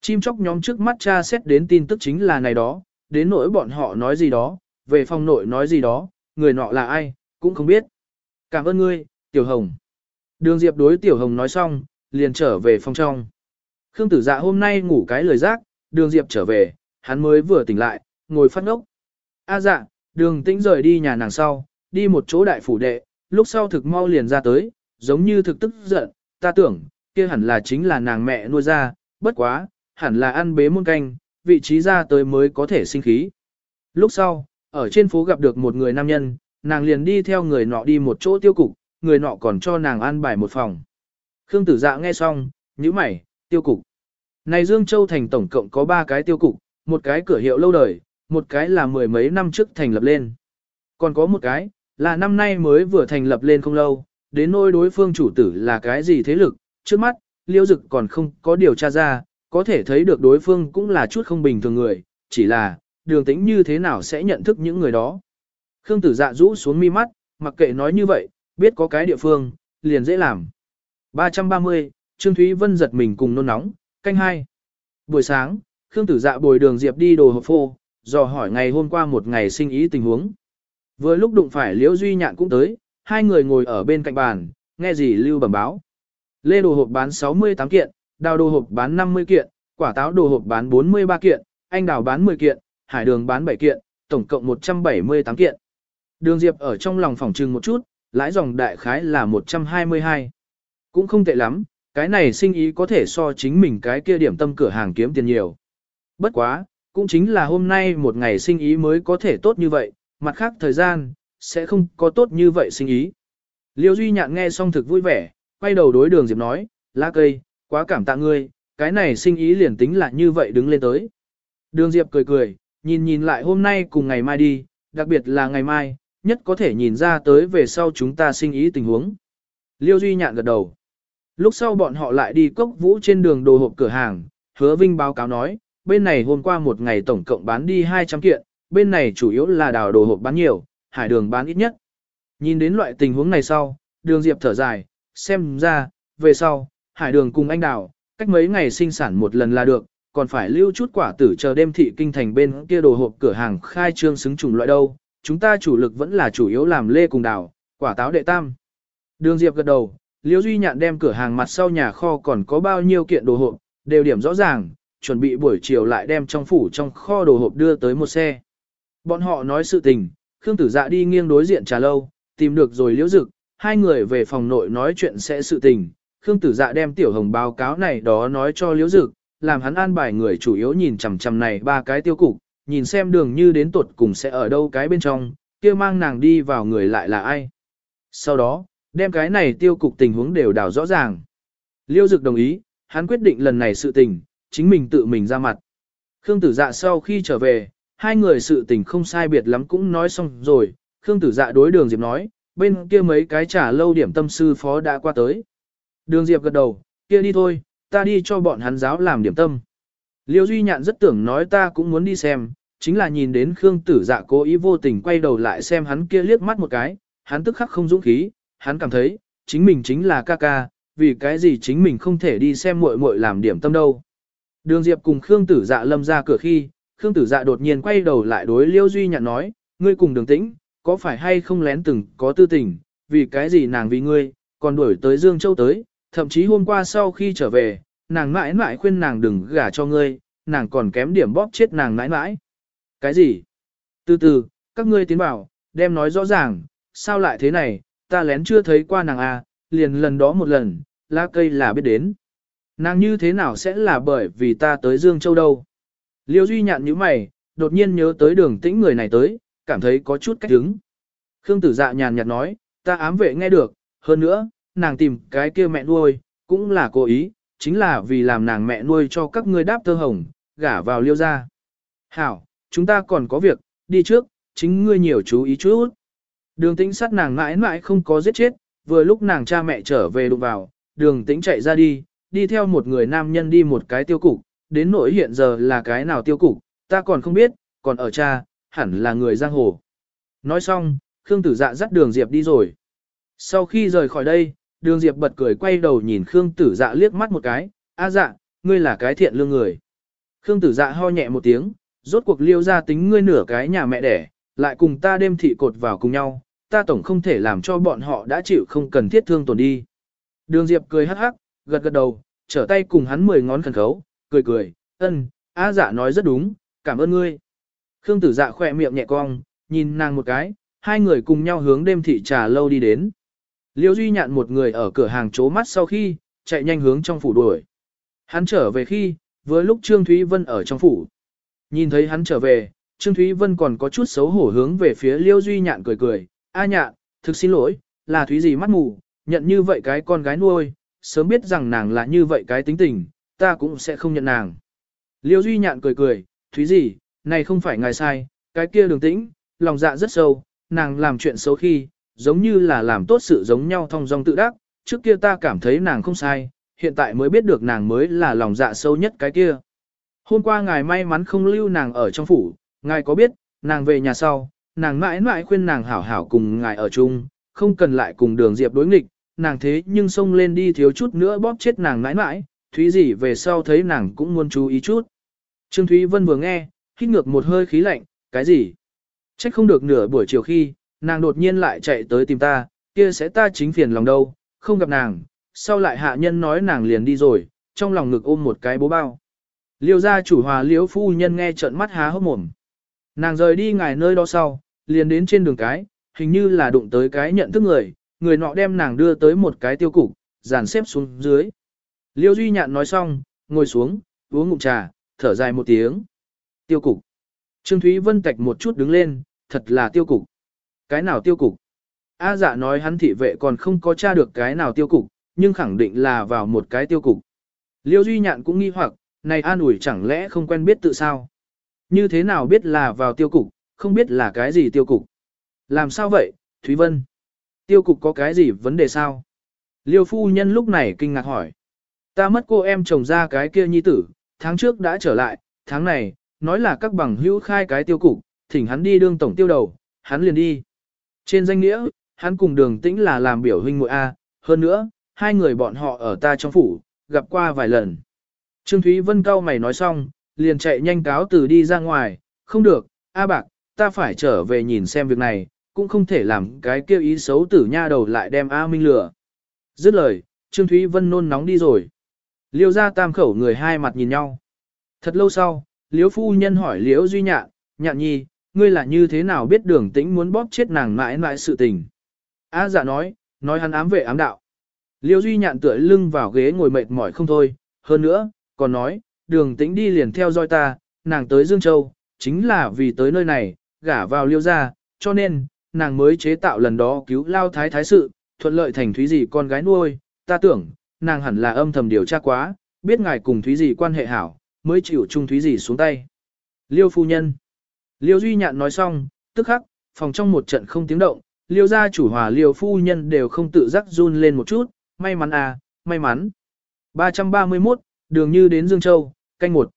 Chim chóc nhóm trước mắt cha xét đến tin tức chính là này đó, đến nỗi bọn họ nói gì đó, về phòng nội nói gì đó, người nọ là ai, cũng không biết. Cảm ơn ngươi, Tiểu Hồng. Đường Diệp đối Tiểu Hồng nói xong, liền trở về phòng trong. Khương tử dạ hôm nay ngủ cái lời giác, đường Diệp trở về, hắn mới vừa tỉnh lại, ngồi phát ngốc. A dạ, đường tĩnh rời đi nhà nàng sau, đi một chỗ đại phủ đệ, lúc sau thực mau liền ra tới, giống như thực tức giận, ta tưởng, kia hẳn là chính là nàng mẹ nuôi ra, bất quá, hẳn là ăn bế muôn canh, vị trí ra tới mới có thể sinh khí. Lúc sau, ở trên phố gặp được một người nam nhân, nàng liền đi theo người nọ đi một chỗ tiêu cục, người nọ còn cho nàng ăn bài một phòng. Khương tử dạ nghe xong, nhíu mày, tiêu cục. Này Dương Châu thành tổng cộng có 3 cái tiêu cục, một cái cửa hiệu lâu đời, một cái là mười mấy năm trước thành lập lên. Còn có một cái, là năm nay mới vừa thành lập lên không lâu, đến nỗi đối phương chủ tử là cái gì thế lực, trước mắt, liêu dực còn không có điều tra ra, có thể thấy được đối phương cũng là chút không bình thường người, chỉ là, đường tính như thế nào sẽ nhận thức những người đó. Khương tử dạ rũ xuống mi mắt, mặc kệ nói như vậy, biết có cái địa phương, liền dễ làm. 330, Trương Thúy Vân giật mình cùng nôn nóng, canh hai. Buổi sáng, Khương tử dạ bồi đường Diệp đi đồ hộp phô, dò hỏi ngày hôm qua một ngày sinh ý tình huống. Vừa lúc đụng phải Liễu Duy Nhạn cũng tới, hai người ngồi ở bên cạnh bàn, nghe gì lưu bẩm báo. Lê đồ hộp bán 68 kiện, đào đồ hộp bán 50 kiện, quả táo đồ hộp bán 43 kiện, anh đào bán 10 kiện, hải đường bán 7 kiện, tổng cộng 178 kiện. Đường Diệp ở trong lòng phòng trừng một chút, lãi dòng đại khái là 122. Cũng không tệ lắm, cái này sinh ý có thể so chính mình cái kia điểm tâm cửa hàng kiếm tiền nhiều. Bất quá, cũng chính là hôm nay một ngày sinh ý mới có thể tốt như vậy, mặt khác thời gian, sẽ không có tốt như vậy sinh ý. Liêu Duy Nhạn nghe xong thực vui vẻ, quay đầu đối đường Diệp nói, lá cây, quá cảm tạ ngươi, cái này sinh ý liền tính là như vậy đứng lên tới. Đường Diệp cười cười, nhìn nhìn lại hôm nay cùng ngày mai đi, đặc biệt là ngày mai, nhất có thể nhìn ra tới về sau chúng ta sinh ý tình huống. Liêu Duy Nhạn gật đầu. Lúc sau bọn họ lại đi cốc vũ trên đường đồ hộp cửa hàng, hứa Vinh báo cáo nói, bên này hôm qua một ngày tổng cộng bán đi 200 kiện, bên này chủ yếu là đào đồ hộp bán nhiều, hải đường bán ít nhất. Nhìn đến loại tình huống này sau, đường Diệp thở dài, xem ra, về sau, hải đường cùng anh đào, cách mấy ngày sinh sản một lần là được, còn phải lưu chút quả tử chờ đêm thị kinh thành bên kia đồ hộp cửa hàng khai trương xứng chủng loại đâu, chúng ta chủ lực vẫn là chủ yếu làm lê cùng đào, quả táo đệ tam. Đường Diệp gật đầu, Liễu Duy Nhạn đem cửa hàng mặt sau nhà kho còn có bao nhiêu kiện đồ hộp, đều điểm rõ ràng, chuẩn bị buổi chiều lại đem trong phủ trong kho đồ hộp đưa tới một xe. Bọn họ nói sự tình, Khương Tử Dạ đi nghiêng đối diện trà lâu, tìm được rồi Liễu Dực, hai người về phòng nội nói chuyện sẽ sự tình. Khương Tử Dạ đem tiểu hồng báo cáo này đó nói cho Liễu Dực, làm hắn an bài người chủ yếu nhìn chằm chằm này ba cái tiêu cục, nhìn xem đường như đến tuột cùng sẽ ở đâu cái bên trong, kia mang nàng đi vào người lại là ai. Sau đó, đem cái này tiêu cục tình huống đều đào rõ ràng. Liêu Dực đồng ý, hắn quyết định lần này sự tình, chính mình tự mình ra mặt. Khương Tử Dạ sau khi trở về, hai người sự tình không sai biệt lắm cũng nói xong rồi, Khương Tử Dạ đối Đường Diệp nói, bên kia mấy cái trả lâu điểm tâm sư phó đã qua tới. Đường Diệp gật đầu, kia đi thôi, ta đi cho bọn hắn giáo làm điểm tâm. Liêu Duy Nhạn rất tưởng nói ta cũng muốn đi xem, chính là nhìn đến Khương Tử Dạ cố ý vô tình quay đầu lại xem hắn kia liếc mắt một cái, hắn tức khắc không dũng khí, hắn cảm thấy, chính mình chính là ca ca, vì cái gì chính mình không thể đi xem muội muội làm điểm tâm đâu. Đường Diệp cùng Khương Tử Dạ lâm ra cửa khi, Khương Tử Dạ đột nhiên quay đầu lại đối Liêu Duy Nhạn nói, ngươi cùng đường tĩnh, có phải hay không lén từng có tư tình, vì cái gì nàng vì ngươi, còn đuổi tới Dương Châu tới, thậm chí hôm qua sau khi trở về, nàng mãi mãi khuyên nàng đừng gả cho ngươi, nàng còn kém điểm bóp chết nàng mãi mãi. Cái gì? Từ từ, các ngươi tiến bảo, đem nói rõ ràng, sao lại thế này, ta lén chưa thấy qua nàng à, liền lần đó một lần, lá cây là biết đến. Nàng như thế nào sẽ là bởi vì ta tới Dương Châu đâu? Liêu Duy nhạn như mày, đột nhiên nhớ tới đường tĩnh người này tới, cảm thấy có chút cách hứng. Khương tử dạ nhàn nhạt nói, ta ám vệ nghe được, hơn nữa, nàng tìm cái kia mẹ nuôi, cũng là cố ý, chính là vì làm nàng mẹ nuôi cho các ngươi đáp tơ hồng, gả vào liêu ra. Hảo, chúng ta còn có việc, đi trước, chính ngươi nhiều chú ý chút. Đường tĩnh sát nàng mãi mãi không có giết chết, vừa lúc nàng cha mẹ trở về đụng vào, đường tĩnh chạy ra đi, đi theo một người nam nhân đi một cái tiêu cục, đến nỗi hiện giờ là cái nào tiêu cục, ta còn không biết, còn ở cha, hẳn là người giang hồ. Nói xong, Khương Tử Dạ dắt Đường Diệp đi rồi. Sau khi rời khỏi đây, Đường Diệp bật cười quay đầu nhìn Khương Tử Dạ liếc mắt một cái, "A dạ, ngươi là cái thiện lương người." Khương Tử Dạ ho nhẹ một tiếng, rốt cuộc liêu ra tính ngươi nửa cái nhà mẹ đẻ, lại cùng ta đêm thị cột vào cùng nhau, ta tổng không thể làm cho bọn họ đã chịu không cần thiết thương tổn đi. Đường Diệp cười hắc hắc, gật gật đầu, trở tay cùng hắn mười ngón khẩn khấu, cười cười, ân, A dạ nói rất đúng, cảm ơn ngươi. Khương tử dạ khỏe miệng nhẹ cong, nhìn nàng một cái, hai người cùng nhau hướng đêm thị trà lâu đi đến. Liêu Duy nhạn một người ở cửa hàng chố mắt sau khi, chạy nhanh hướng trong phủ đuổi. Hắn trở về khi, với lúc Trương Thúy Vân ở trong phủ. Nhìn thấy hắn trở về, Trương Thúy Vân còn có chút xấu hổ hướng về phía Liêu Duy nhạn cười cười, A nhạn, thực xin lỗi, là Thúy gì mắt mù, nhận như vậy cái con gái nuôi, sớm biết rằng nàng là như vậy cái tính tình, ta cũng sẽ không nhận nàng. Liêu Duy nhạn cười cười, Thúy gì, này không phải ngài sai, cái kia đường tĩnh, lòng dạ rất sâu, nàng làm chuyện xấu khi, giống như là làm tốt sự giống nhau thông dong tự đắc, trước kia ta cảm thấy nàng không sai, hiện tại mới biết được nàng mới là lòng dạ sâu nhất cái kia. Hôm qua ngài may mắn không lưu nàng ở trong phủ, ngài có biết, nàng về nhà sau, nàng mãi mãi khuyên nàng hảo hảo cùng ngài ở chung, không cần lại cùng đường diệp đối nghịch, nàng thế nhưng xông lên đi thiếu chút nữa bóp chết nàng mãi mãi, Thúy gì về sau thấy nàng cũng muốn chú ý chút. Trương Thúy Vân vừa nghe, hít ngược một hơi khí lạnh, cái gì? Trách không được nửa buổi chiều khi, nàng đột nhiên lại chạy tới tìm ta, kia sẽ ta chính phiền lòng đâu, không gặp nàng, sau lại hạ nhân nói nàng liền đi rồi, trong lòng ngực ôm một cái bố bao. Liêu gia chủ hòa liễu phu nhân nghe trợn mắt há hốc mồm. Nàng rời đi ngài nơi đó sau, liền đến trên đường cái, hình như là đụng tới cái nhận thức người, người nọ đem nàng đưa tới một cái tiêu cục, dàn xếp xuống dưới. Liêu Duy Nhạn nói xong, ngồi xuống, uống ngụm trà, thở dài một tiếng. Tiêu cục. Trương Thúy Vân tạch một chút đứng lên, thật là tiêu cục. Cái nào tiêu cục? A dạ nói hắn thị vệ còn không có tra được cái nào tiêu cục, nhưng khẳng định là vào một cái tiêu cục. Liêu Duy Nhạn cũng nghi hoặc, này an ủi chẳng lẽ không quen biết tự sao? Như thế nào biết là vào tiêu cục, không biết là cái gì tiêu cục? Làm sao vậy, Thúy Vân? Tiêu cục có cái gì vấn đề sao? Liêu phu nhân lúc này kinh ngạc hỏi. Ta mất cô em chồng ra cái kia nhi tử, tháng trước đã trở lại, tháng này, nói là các bằng hữu khai cái tiêu cục, thỉnh hắn đi đương tổng tiêu đầu, hắn liền đi. Trên danh nghĩa, hắn cùng đường tĩnh là làm biểu huynh muội A, hơn nữa, hai người bọn họ ở ta trong phủ, gặp qua vài lần. Trương Thúy Vân cao mày nói xong, liền chạy nhanh cáo từ đi ra ngoài, không được, A bạc, ta phải trở về nhìn xem việc này, cũng không thể làm cái kêu ý xấu tử nha đầu lại đem A Minh lừa. Dứt lời, Trương Thúy Vân nôn nóng đi rồi. Liêu ra tam khẩu người hai mặt nhìn nhau. Thật lâu sau, Liễu phu nhân hỏi Liễu Duy Nhạn, Nhạn nhi, ngươi là như thế nào biết đường tĩnh muốn bóp chết nàng mãi mãi sự tình. A dạ nói, nói hắn ám vệ ám đạo. Liễu Duy Nhạn tựa lưng vào ghế ngồi mệt mỏi không thôi, hơn nữa, còn nói, đường tĩnh đi liền theo dõi ta, nàng tới Dương Châu, chính là vì tới nơi này, gả vào liêu ra, cho nên, nàng mới chế tạo lần đó cứu lao thái thái sự, thuận lợi thành thúy gì con gái nuôi, ta tưởng, nàng hẳn là âm thầm điều tra quá, biết ngài cùng thúy gì quan hệ hảo, mới chịu trung thúy gì xuống tay. Liêu phu nhân. Liêu Duy Nhạn nói xong, tức khắc, phòng trong một trận không tiếng động, liêu gia chủ hòa liêu phu nhân đều không tự giác run lên một chút, may mắn à, may mắn. 331, đường như đến Dương Châu, canh một.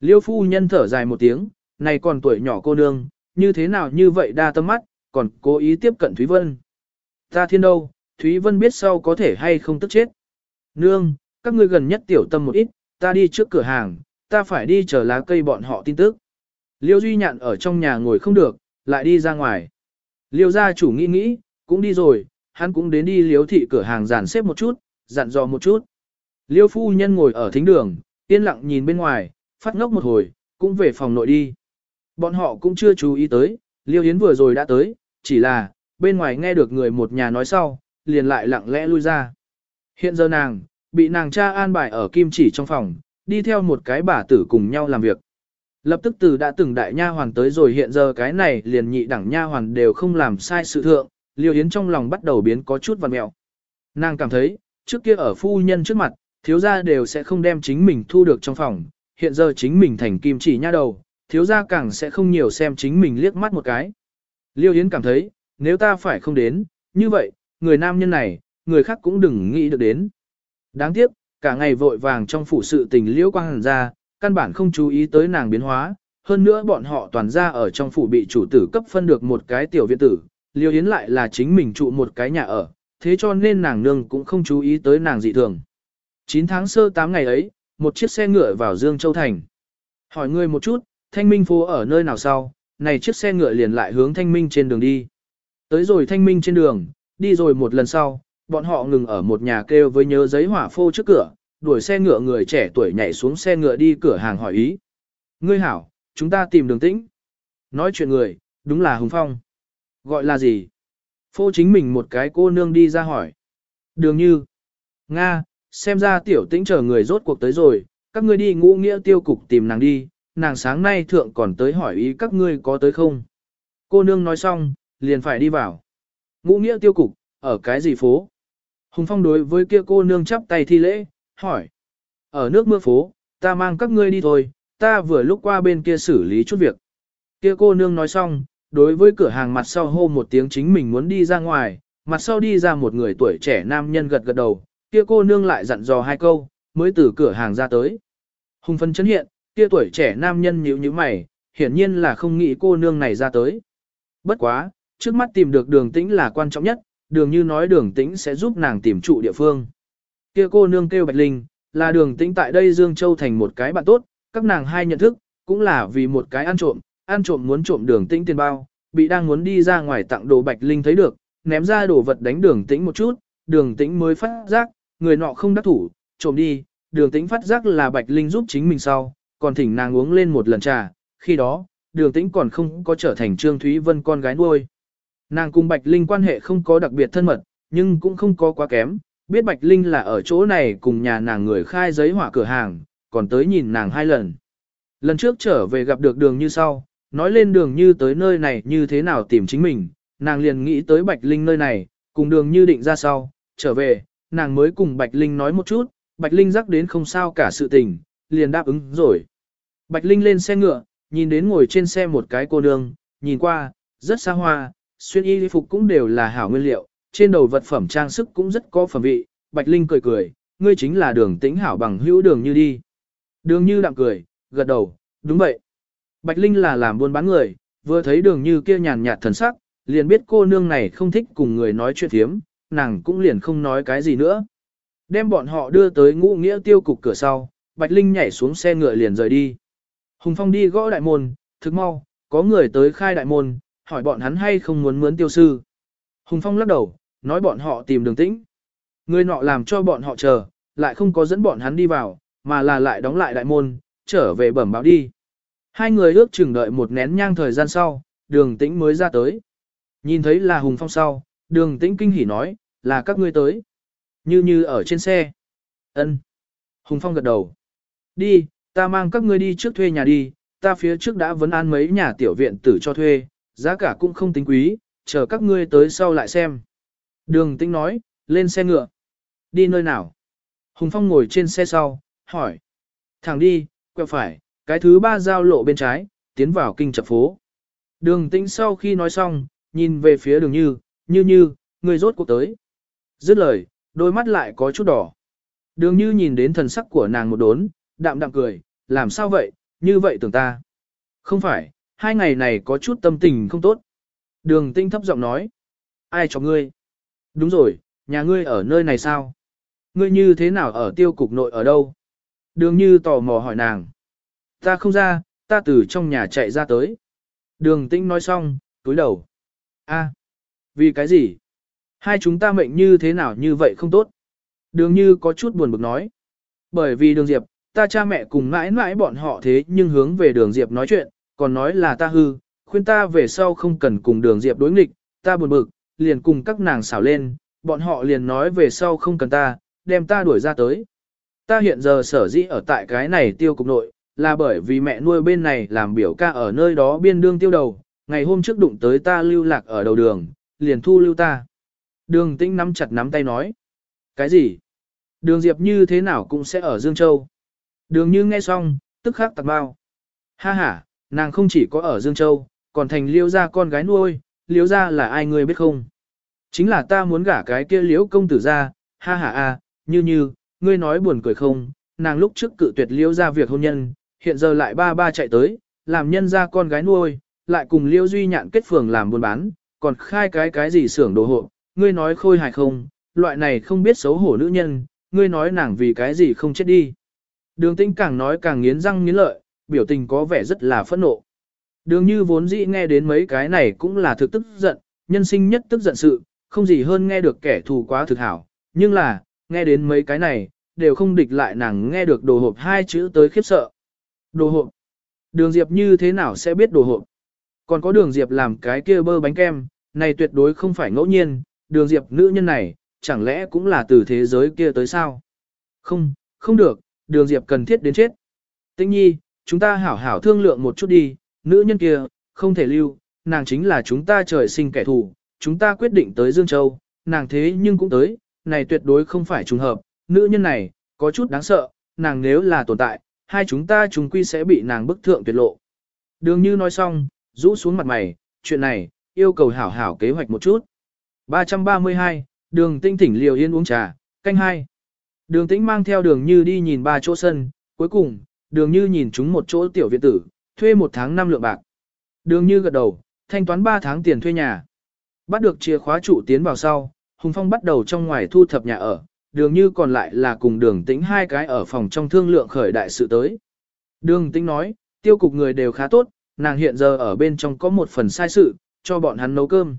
Liêu phu nhân thở dài một tiếng, này còn tuổi nhỏ cô nương, như thế nào như vậy đa tâm mắt, còn cố ý tiếp cận Thúy Vân. Ta thiên đâu, Thúy Vân biết sau có thể hay không tức chết. Nương, các ngươi gần nhất tiểu tâm một ít, ta đi trước cửa hàng, ta phải đi chờ lá cây bọn họ tin tức. Liêu Duy Nhạn ở trong nhà ngồi không được, lại đi ra ngoài. Liêu gia chủ nghĩ nghĩ, cũng đi rồi, hắn cũng đến đi liếu thị cửa hàng dàn xếp một chút, dặn dò một chút. Liêu phu nhân ngồi ở thính đường, yên lặng nhìn bên ngoài, phát ngốc một hồi, cũng về phòng nội đi. Bọn họ cũng chưa chú ý tới, Liêu Yến vừa rồi đã tới, chỉ là, bên ngoài nghe được người một nhà nói sau, liền lại lặng lẽ lui ra. Hiện giờ nàng, bị nàng cha an bài ở kim chỉ trong phòng, đi theo một cái bà tử cùng nhau làm việc. Lập tức từ đã từng đại nha hoàn tới rồi hiện giờ cái này liền nhị đẳng nha hoàn đều không làm sai sự thượng, Liêu Yến trong lòng bắt đầu biến có chút vằn mẹo. Nàng cảm thấy, trước kia ở phu nhân trước mặt, thiếu gia đều sẽ không đem chính mình thu được trong phòng, hiện giờ chính mình thành kim chỉ nha đầu, thiếu gia càng sẽ không nhiều xem chính mình liếc mắt một cái. Liêu Yến cảm thấy, nếu ta phải không đến, như vậy, người nam nhân này, người khác cũng đừng nghĩ được đến. Đáng tiếc, cả ngày vội vàng trong phủ sự tình liễu quang hàn ra, căn bản không chú ý tới nàng biến hóa, hơn nữa bọn họ toàn ra ở trong phủ bị chủ tử cấp phân được một cái tiểu viện tử, liễu Yến lại là chính mình trụ một cái nhà ở, thế cho nên nàng nương cũng không chú ý tới nàng dị thường. 9 tháng sơ 8 ngày ấy, một chiếc xe ngựa vào Dương Châu Thành. Hỏi ngươi một chút, Thanh Minh phố ở nơi nào sau, này chiếc xe ngựa liền lại hướng Thanh Minh trên đường đi. Tới rồi Thanh Minh trên đường, đi rồi một lần sau, bọn họ ngừng ở một nhà kêu với nhớ giấy hỏa phô trước cửa, đuổi xe ngựa người trẻ tuổi nhảy xuống xe ngựa đi cửa hàng hỏi ý. Ngươi hảo, chúng ta tìm đường tĩnh. Nói chuyện người, đúng là Hùng Phong. Gọi là gì? Phô chính mình một cái cô nương đi ra hỏi. Đường như. Nga, xem ra tiểu tĩnh chờ người rốt cuộc tới rồi, các ngươi đi ngũ nghĩa tiêu cục tìm nàng đi, nàng sáng nay thượng còn tới hỏi ý các ngươi có tới không. Cô nương nói xong, liền phải đi vào. Ngũ nghĩa tiêu cục, ở cái gì phố? Hùng Phong đối với kia cô nương chắp tay thi lễ, hỏi. Ở nước mưa phố, ta mang các ngươi đi thôi, ta vừa lúc qua bên kia xử lý chút việc. Kia cô nương nói xong, đối với cửa hàng mặt sau hô một tiếng chính mình muốn đi ra ngoài, mặt sau đi ra một người tuổi trẻ nam nhân gật gật đầu, kia cô nương lại dặn dò hai câu, mới từ cửa hàng ra tới. Hùng phân chấn hiện, kia tuổi trẻ nam nhân nhíu nhíu mày, hiển nhiên là không nghĩ cô nương này ra tới. Bất quá, trước mắt tìm được đường tĩnh là quan trọng nhất, đường như nói đường tĩnh sẽ giúp nàng tìm trụ địa phương. Kia cô nương kêu Bạch Linh, là đường tĩnh tại đây Dương Châu thành một cái bạn tốt, các nàng hai nhận thức, cũng là vì một cái ăn trộm, ăn trộm muốn trộm đường tĩnh tiền bao, bị đang muốn đi ra ngoài tặng đồ Bạch Linh thấy được, ném ra đồ vật đánh đường tĩnh một chút, đường tĩnh mới phát giác, người nọ không đắc thủ, trộm đi, đường tĩnh phát giác là Bạch Linh giúp chính mình sau, còn thỉnh nàng uống lên một lần trà, khi đó, đường tĩnh còn không có trở thành Trương Thúy Vân con gái nuôi. Nàng cùng Bạch Linh quan hệ không có đặc biệt thân mật, nhưng cũng không có quá kém, biết Bạch Linh là ở chỗ này cùng nhà nàng người khai giấy hỏa cửa hàng, còn tới nhìn nàng hai lần. Lần trước trở về gặp được đường như sau, nói lên đường như tới nơi này như thế nào tìm chính mình, nàng liền nghĩ tới Bạch Linh nơi này, cùng đường như định ra sau, trở về, nàng mới cùng Bạch Linh nói một chút, Bạch Linh rắc đến không sao cả sự tình, liền đáp ứng rồi. Bạch Linh lên xe ngựa, nhìn đến ngồi trên xe một cái cô nương, nhìn qua, rất xa hoa, xuyên y phục cũng đều là hảo nguyên liệu, trên đầu vật phẩm trang sức cũng rất có phẩm vị. Bạch Linh cười cười, ngươi chính là đường tĩnh hảo bằng hữu đường như đi. Đường như đạm cười, gật đầu, đúng vậy. Bạch Linh là làm buôn bán người, vừa thấy đường như kia nhàn nhạt thần sắc, liền biết cô nương này không thích cùng người nói chuyện thiếm, nàng cũng liền không nói cái gì nữa. Đem bọn họ đưa tới ngũ nghĩa tiêu cục cửa sau, Bạch Linh nhảy xuống xe ngựa liền rời đi. Hùng Phong đi gõ đại môn, thức mau, có người tới khai đại môn, hỏi bọn hắn hay không muốn mướn tiêu sư. Hùng Phong lắc đầu, nói bọn họ tìm đường tĩnh. Người nọ làm cho bọn họ chờ, lại không có dẫn bọn hắn đi vào, mà là lại đóng lại đại môn, trở về bẩm báo đi. Hai người ước chừng đợi một nén nhang thời gian sau, đường tĩnh mới ra tới. Nhìn thấy là Hùng Phong sau, đường tĩnh kinh hỉ nói, là các ngươi tới. Như như ở trên xe. ân Hùng Phong gật đầu. Đi, ta mang các ngươi đi trước thuê nhà đi, ta phía trước đã vấn an mấy nhà tiểu viện tử cho thuê, giá cả cũng không tính quý, chờ các ngươi tới sau lại xem. Đường tĩnh nói, lên xe ngựa. Đi nơi nào? Hùng Phong ngồi trên xe sau, hỏi. Thẳng đi, quẹo phải, cái thứ ba giao lộ bên trái, tiến vào kinh chập phố. Đường tĩnh sau khi nói xong, nhìn về phía đường như, như như, người rốt cuộc tới. Dứt lời, đôi mắt lại có chút đỏ. Đường như nhìn đến thần sắc của nàng một đốn, đạm đạm cười, làm sao vậy, như vậy tưởng ta. Không phải, hai ngày này có chút tâm tình không tốt. Đường tinh thấp giọng nói. Ai cho ngươi? Đúng rồi, nhà ngươi ở nơi này sao? Ngươi như thế nào ở tiêu cục nội ở đâu? Đường như tò mò hỏi nàng. Ta không ra, ta từ trong nhà chạy ra tới. Đường tinh nói xong, túi đầu. a vì cái gì? Hai chúng ta mệnh như thế nào như vậy không tốt? Đường như có chút buồn bực nói. Bởi vì đường diệp, ta cha mẹ cùng mãi mãi bọn họ thế nhưng hướng về đường diệp nói chuyện, còn nói là ta hư, khuyên ta về sau không cần cùng đường diệp đối nghịch, ta buồn bực, liền cùng các nàng xảo lên, bọn họ liền nói về sau không cần ta, đem ta đuổi ra tới. Ta hiện giờ sở dĩ ở tại cái này tiêu cục nội, là bởi vì mẹ nuôi bên này làm biểu ca ở nơi đó biên đương tiêu đầu, ngày hôm trước đụng tới ta lưu lạc ở đầu đường, liền thu lưu ta. Đường tĩnh nắm chặt nắm tay nói. Cái gì? Đường Diệp như thế nào cũng sẽ ở Dương Châu. Đường như nghe xong, tức khắc tạc bao. Ha ha, nàng không chỉ có ở Dương Châu, còn thành liêu gia con gái nuôi, liêu gia là ai ngươi biết không? Chính là ta muốn gả cái kia liễu công tử ra, ha ha a, như như, ngươi nói buồn cười không, nàng lúc trước cự tuyệt liêu gia việc hôn nhân, hiện giờ lại ba ba chạy tới, làm nhân gia con gái nuôi, lại cùng liêu duy nhạn kết phường làm buôn bán, còn khai cái cái gì xưởng đồ hộ, ngươi nói khôi hài không, loại này không biết xấu hổ nữ nhân, ngươi nói nàng vì cái gì không chết đi. Đường tinh càng nói càng nghiến răng nghiến lợi, biểu tình có vẻ rất là phẫn nộ. Đường như vốn dĩ nghe đến mấy cái này cũng là thực tức giận, nhân sinh nhất tức giận sự, không gì hơn nghe được kẻ thù quá thực hảo, nhưng là, nghe đến mấy cái này, đều không địch lại nàng nghe được đồ hộp hai chữ tới khiếp sợ. Đồ hộp. Đường Diệp như thế nào sẽ biết đồ hộp? Còn có đường Diệp làm cái kia bơ bánh kem, này tuyệt đối không phải ngẫu nhiên, đường Diệp nữ nhân này, chẳng lẽ cũng là từ thế giới kia tới sao? Không, không được, đường Diệp cần thiết đến chết. Tĩnh nhi, chúng ta hảo hảo thương lượng một chút đi, nữ nhân kia, không thể lưu, nàng chính là chúng ta trời sinh kẻ thù, chúng ta quyết định tới Dương Châu, nàng thế nhưng cũng tới, này tuyệt đối không phải trùng hợp, nữ nhân này, có chút đáng sợ, nàng nếu là tồn tại, hai chúng ta chúng quy sẽ bị nàng bức thượng tuyệt lộ. Đường như nói xong, rũ xuống mặt mày, chuyện này, yêu cầu hảo hảo kế hoạch một chút. 332, đường tinh thỉnh liều yên uống trà, canh hai. Đường tĩnh mang theo đường như đi nhìn ba chỗ sân, cuối cùng, đường như nhìn chúng một chỗ tiểu viện tử, thuê một tháng năm lượng bạc. Đường như gật đầu, thanh toán ba tháng tiền thuê nhà. Bắt được chìa khóa chủ tiến vào sau, Hùng Phong bắt đầu trong ngoài thu thập nhà ở, đường như còn lại là cùng đường tĩnh hai cái ở phòng trong thương lượng khởi đại sự tới. Đường tĩnh nói, tiêu cục người đều khá tốt, nàng hiện giờ ở bên trong có một phần sai sự, cho bọn hắn nấu cơm.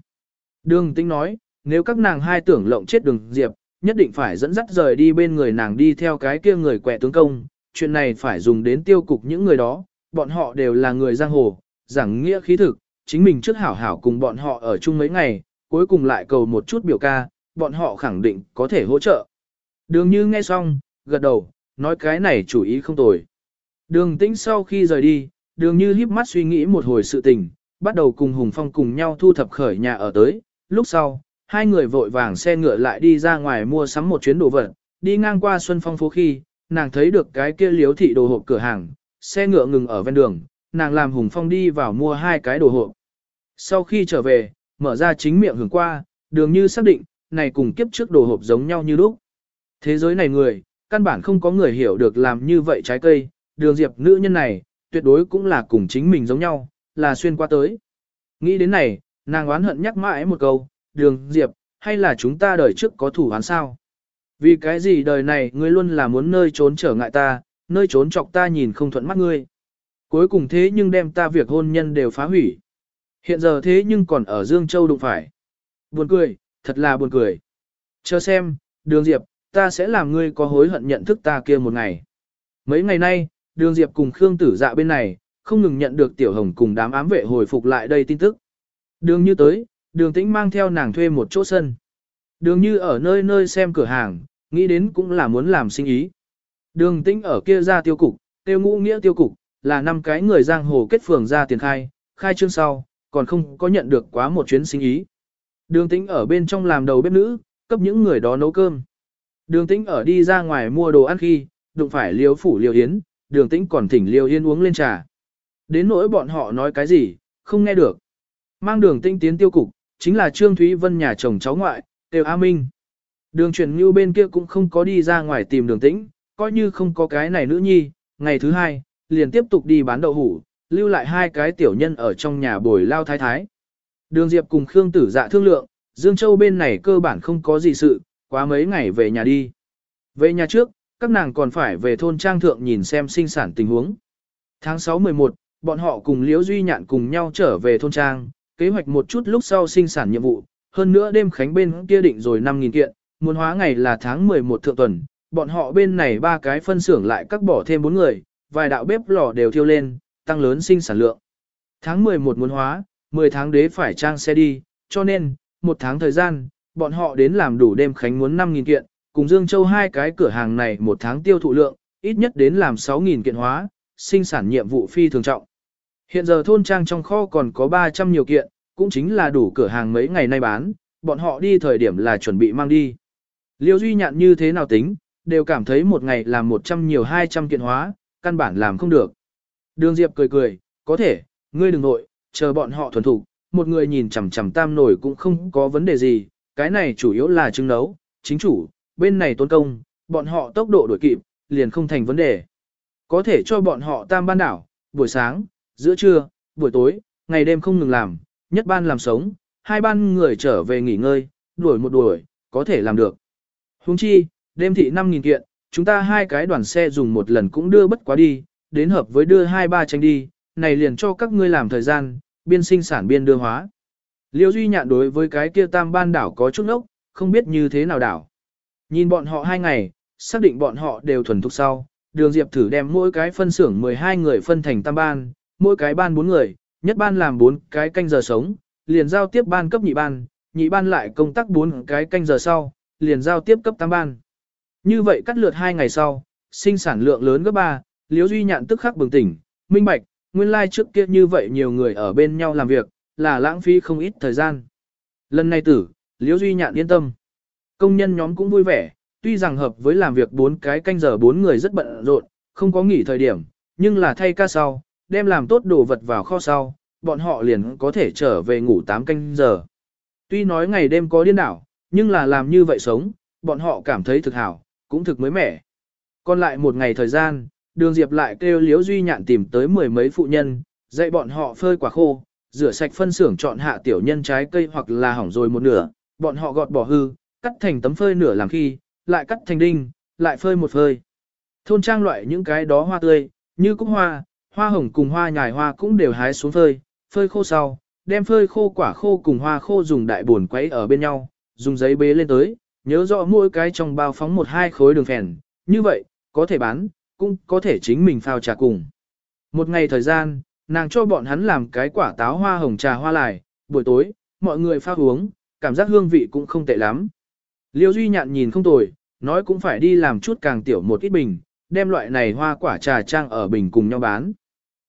Đường tĩnh nói, nếu các nàng hai tưởng lộng chết đường diệp, nhất định phải dẫn dắt rời đi bên người nàng đi theo cái kia người quẹ tướng công, chuyện này phải dùng đến tiêu cục những người đó, bọn họ đều là người giang hồ, giảng nghĩa khí thực, chính mình trước hảo hảo cùng bọn họ ở chung mấy ngày, cuối cùng lại cầu một chút biểu ca, bọn họ khẳng định có thể hỗ trợ. Đường như nghe xong, gật đầu, nói cái này chủ ý không tồi. Đường tĩnh sau khi rời đi, đường như híp mắt suy nghĩ một hồi sự tình, bắt đầu cùng Hùng Phong cùng nhau thu thập khởi nhà ở tới, lúc sau, hai người vội vàng xe ngựa lại đi ra ngoài mua sắm một chuyến đồ vật, đi ngang qua Xuân Phong phố khi, nàng thấy được cái kia liếu thị đồ hộp cửa hàng, xe ngựa ngừng ở ven đường, nàng làm Hùng Phong đi vào mua hai cái đồ hộp. Sau khi trở về, mở ra chính miệng hưởng qua, đường như xác định, này cùng kiếp trước đồ hộp giống nhau như lúc. Thế giới này người, căn bản không có người hiểu được làm như vậy trái cây, đường diệp nữ nhân này, tuyệt đối cũng là cùng chính mình giống nhau, là xuyên qua tới. Nghĩ đến này, nàng oán hận nhắc mãi một câu, đường diệp, hay là chúng ta đời trước có thủ oán sao? Vì cái gì đời này ngươi luôn là muốn nơi trốn trở ngại ta, nơi trốn chọc ta nhìn không thuận mắt ngươi. Cuối cùng thế nhưng đem ta việc hôn nhân đều phá hủy. Hiện giờ thế nhưng còn ở Dương Châu đụng phải. Buồn cười, thật là buồn cười. Chờ xem, đường diệp, ta sẽ làm ngươi có hối hận nhận thức ta kia một ngày. Mấy ngày nay, đường diệp cùng Khương tử dạ bên này, không ngừng nhận được tiểu hồng cùng đám ám vệ hồi phục lại đây tin tức. Đường như tới, đường tĩnh mang theo nàng thuê một chỗ sân. Đường như ở nơi nơi xem cửa hàng, nghĩ đến cũng là muốn làm sinh ý. Đường tĩnh ở kia ra tiêu cục, tiêu ngũ nghĩa tiêu cục, là năm cái người giang hồ kết phường ra tiền khai, khai trương sau, còn không có nhận được quá một chuyến sinh ý. Đường tĩnh ở bên trong làm đầu bếp nữ, cấp những người đó nấu cơm. Đường tĩnh ở đi ra ngoài mua đồ ăn khi, đụng phải liêu phủ liêu yến, đường tĩnh còn thỉnh liêu yến uống lên trà. Đến nỗi bọn họ nói cái gì, không nghe được. Mang đường tĩnh tiến tiêu cục, chính là Trương Thúy Vân nhà chồng cháu ngoại, kêu A Minh. Đường chuyển như bên kia cũng không có đi ra ngoài tìm đường tĩnh, coi như không có cái này nữ nhi, ngày thứ hai, liền tiếp tục đi bán đậu hủ, lưu lại hai cái tiểu nhân ở trong nhà bồi lao thái thái. Đường Diệp cùng Khương Tử dạ thương lượng, Dương Châu bên này cơ bản không có gì sự, quá mấy ngày về nhà đi. Về nhà trước, các nàng còn phải về thôn trang thượng nhìn xem sinh sản tình huống. Tháng 6-11, bọn họ cùng Liễu Duy Nhạn cùng nhau trở về thôn trang, kế hoạch một chút lúc sau sinh sản nhiệm vụ, hơn nữa đêm khánh bên kia định rồi 5.000 kiện, muốn hóa ngày là tháng 11 thượng tuần, bọn họ bên này ba cái phân xưởng lại cắt bỏ thêm bốn người, vài đạo bếp lò đều thiêu lên, tăng lớn sinh sản lượng. Tháng 11 muốn hóa, 10 tháng đế phải trang xe đi, cho nên, một tháng thời gian, bọn họ đến làm đủ đêm khánh muốn 5.000 kiện, cùng Dương Châu hai cái cửa hàng này một tháng tiêu thụ lượng, ít nhất đến làm 6.000 kiện hóa, sinh sản nhiệm vụ phi thường trọng. Hiện giờ thôn trang trong kho còn có 300 nhiều kiện, cũng chính là đủ cửa hàng mấy ngày nay bán, bọn họ đi thời điểm là chuẩn bị mang đi. Liêu Duy nhạn như thế nào tính, đều cảm thấy một ngày làm 100 nhiều 200 kiện hóa, căn bản làm không được. Đường Diệp cười cười, có thể, ngươi đừng nội, chờ bọn họ thuần thủ, một người nhìn chằm chằm tam nổi cũng không có vấn đề gì, cái này chủ yếu là trưng nấu, chính chủ, bên này tốn công, bọn họ tốc độ đổi kịp, liền không thành vấn đề. Có thể cho bọn họ tam ban đảo, buổi sáng, giữa trưa, buổi tối, ngày đêm không ngừng làm, nhất ban làm sống, hai ban người trở về nghỉ ngơi, đuổi một đuổi, có thể làm được. Huống chi, đêm thị 5.000 kiện, chúng ta hai cái đoàn xe dùng một lần cũng đưa bất quá đi, đến hợp với đưa hai ba tranh đi, này liền cho các ngươi làm thời gian, biên sinh sản biên đưa hóa. Liêu Duy Nhạn đối với cái kia tam ban đảo có chút nốc, không biết như thế nào đảo. Nhìn bọn họ hai ngày, xác định bọn họ đều thuần thục sau, đường Diệp thử đem mỗi cái phân xưởng 12 người phân thành tam ban, mỗi cái ban 4 người, nhất ban làm 4 cái canh giờ sống, liền giao tiếp ban cấp nhị ban, nhị ban lại công tác 4 cái canh giờ sau, liền giao tiếp cấp tam ban. Như vậy cắt lượt 2 ngày sau, sinh sản lượng lớn gấp 3, Liễu Duy Nhạn tức khắc bừng tỉnh, minh bạch, nguyên lai like trước kia như vậy nhiều người ở bên nhau làm việc, là lãng phí không ít thời gian. Lần này tử, Liễu Duy Nhạn yên tâm. Công nhân nhóm cũng vui vẻ, tuy rằng hợp với làm việc 4 cái canh giờ 4 người rất bận rộn, không có nghỉ thời điểm, nhưng là thay ca sau, đem làm tốt đồ vật vào kho sau, bọn họ liền có thể trở về ngủ 8 canh giờ. Tuy nói ngày đêm có điên đảo, nhưng là làm như vậy sống, bọn họ cảm thấy thực hảo, cũng thực mới mẻ. Còn lại một ngày thời gian, đường Diệp lại kêu Liễu Duy Nhạn tìm tới mười mấy phụ nhân, dạy bọn họ phơi quả khô, rửa sạch phân xưởng chọn hạ tiểu nhân trái cây hoặc là hỏng rồi một nửa, bọn họ gọt bỏ hư, cắt thành tấm phơi nửa làm khi, lại cắt thành đinh, lại phơi một phơi. Thôn trang loại những cái đó hoa tươi, như cúc hoa, hoa hồng cùng hoa nhài hoa cũng đều hái xuống phơi, phơi khô sau, đem phơi khô quả khô cùng hoa khô dùng đại buồn quấy ở bên nhau, dùng giấy bế lên tới, nhớ rõ mỗi cái trong bao phóng một hai khối đường phèn, như vậy, có thể bán, cũng có thể chính mình phao trà cùng. Một ngày thời gian, nàng cho bọn hắn làm cái quả táo hoa hồng trà hoa lại, buổi tối, mọi người pha uống, cảm giác hương vị cũng không tệ lắm. Liêu Duy Nhạn nhìn không tồi, nói cũng phải đi làm chút càng tiểu một ít bình, đem loại này hoa quả trà trang ở bình cùng nhau bán.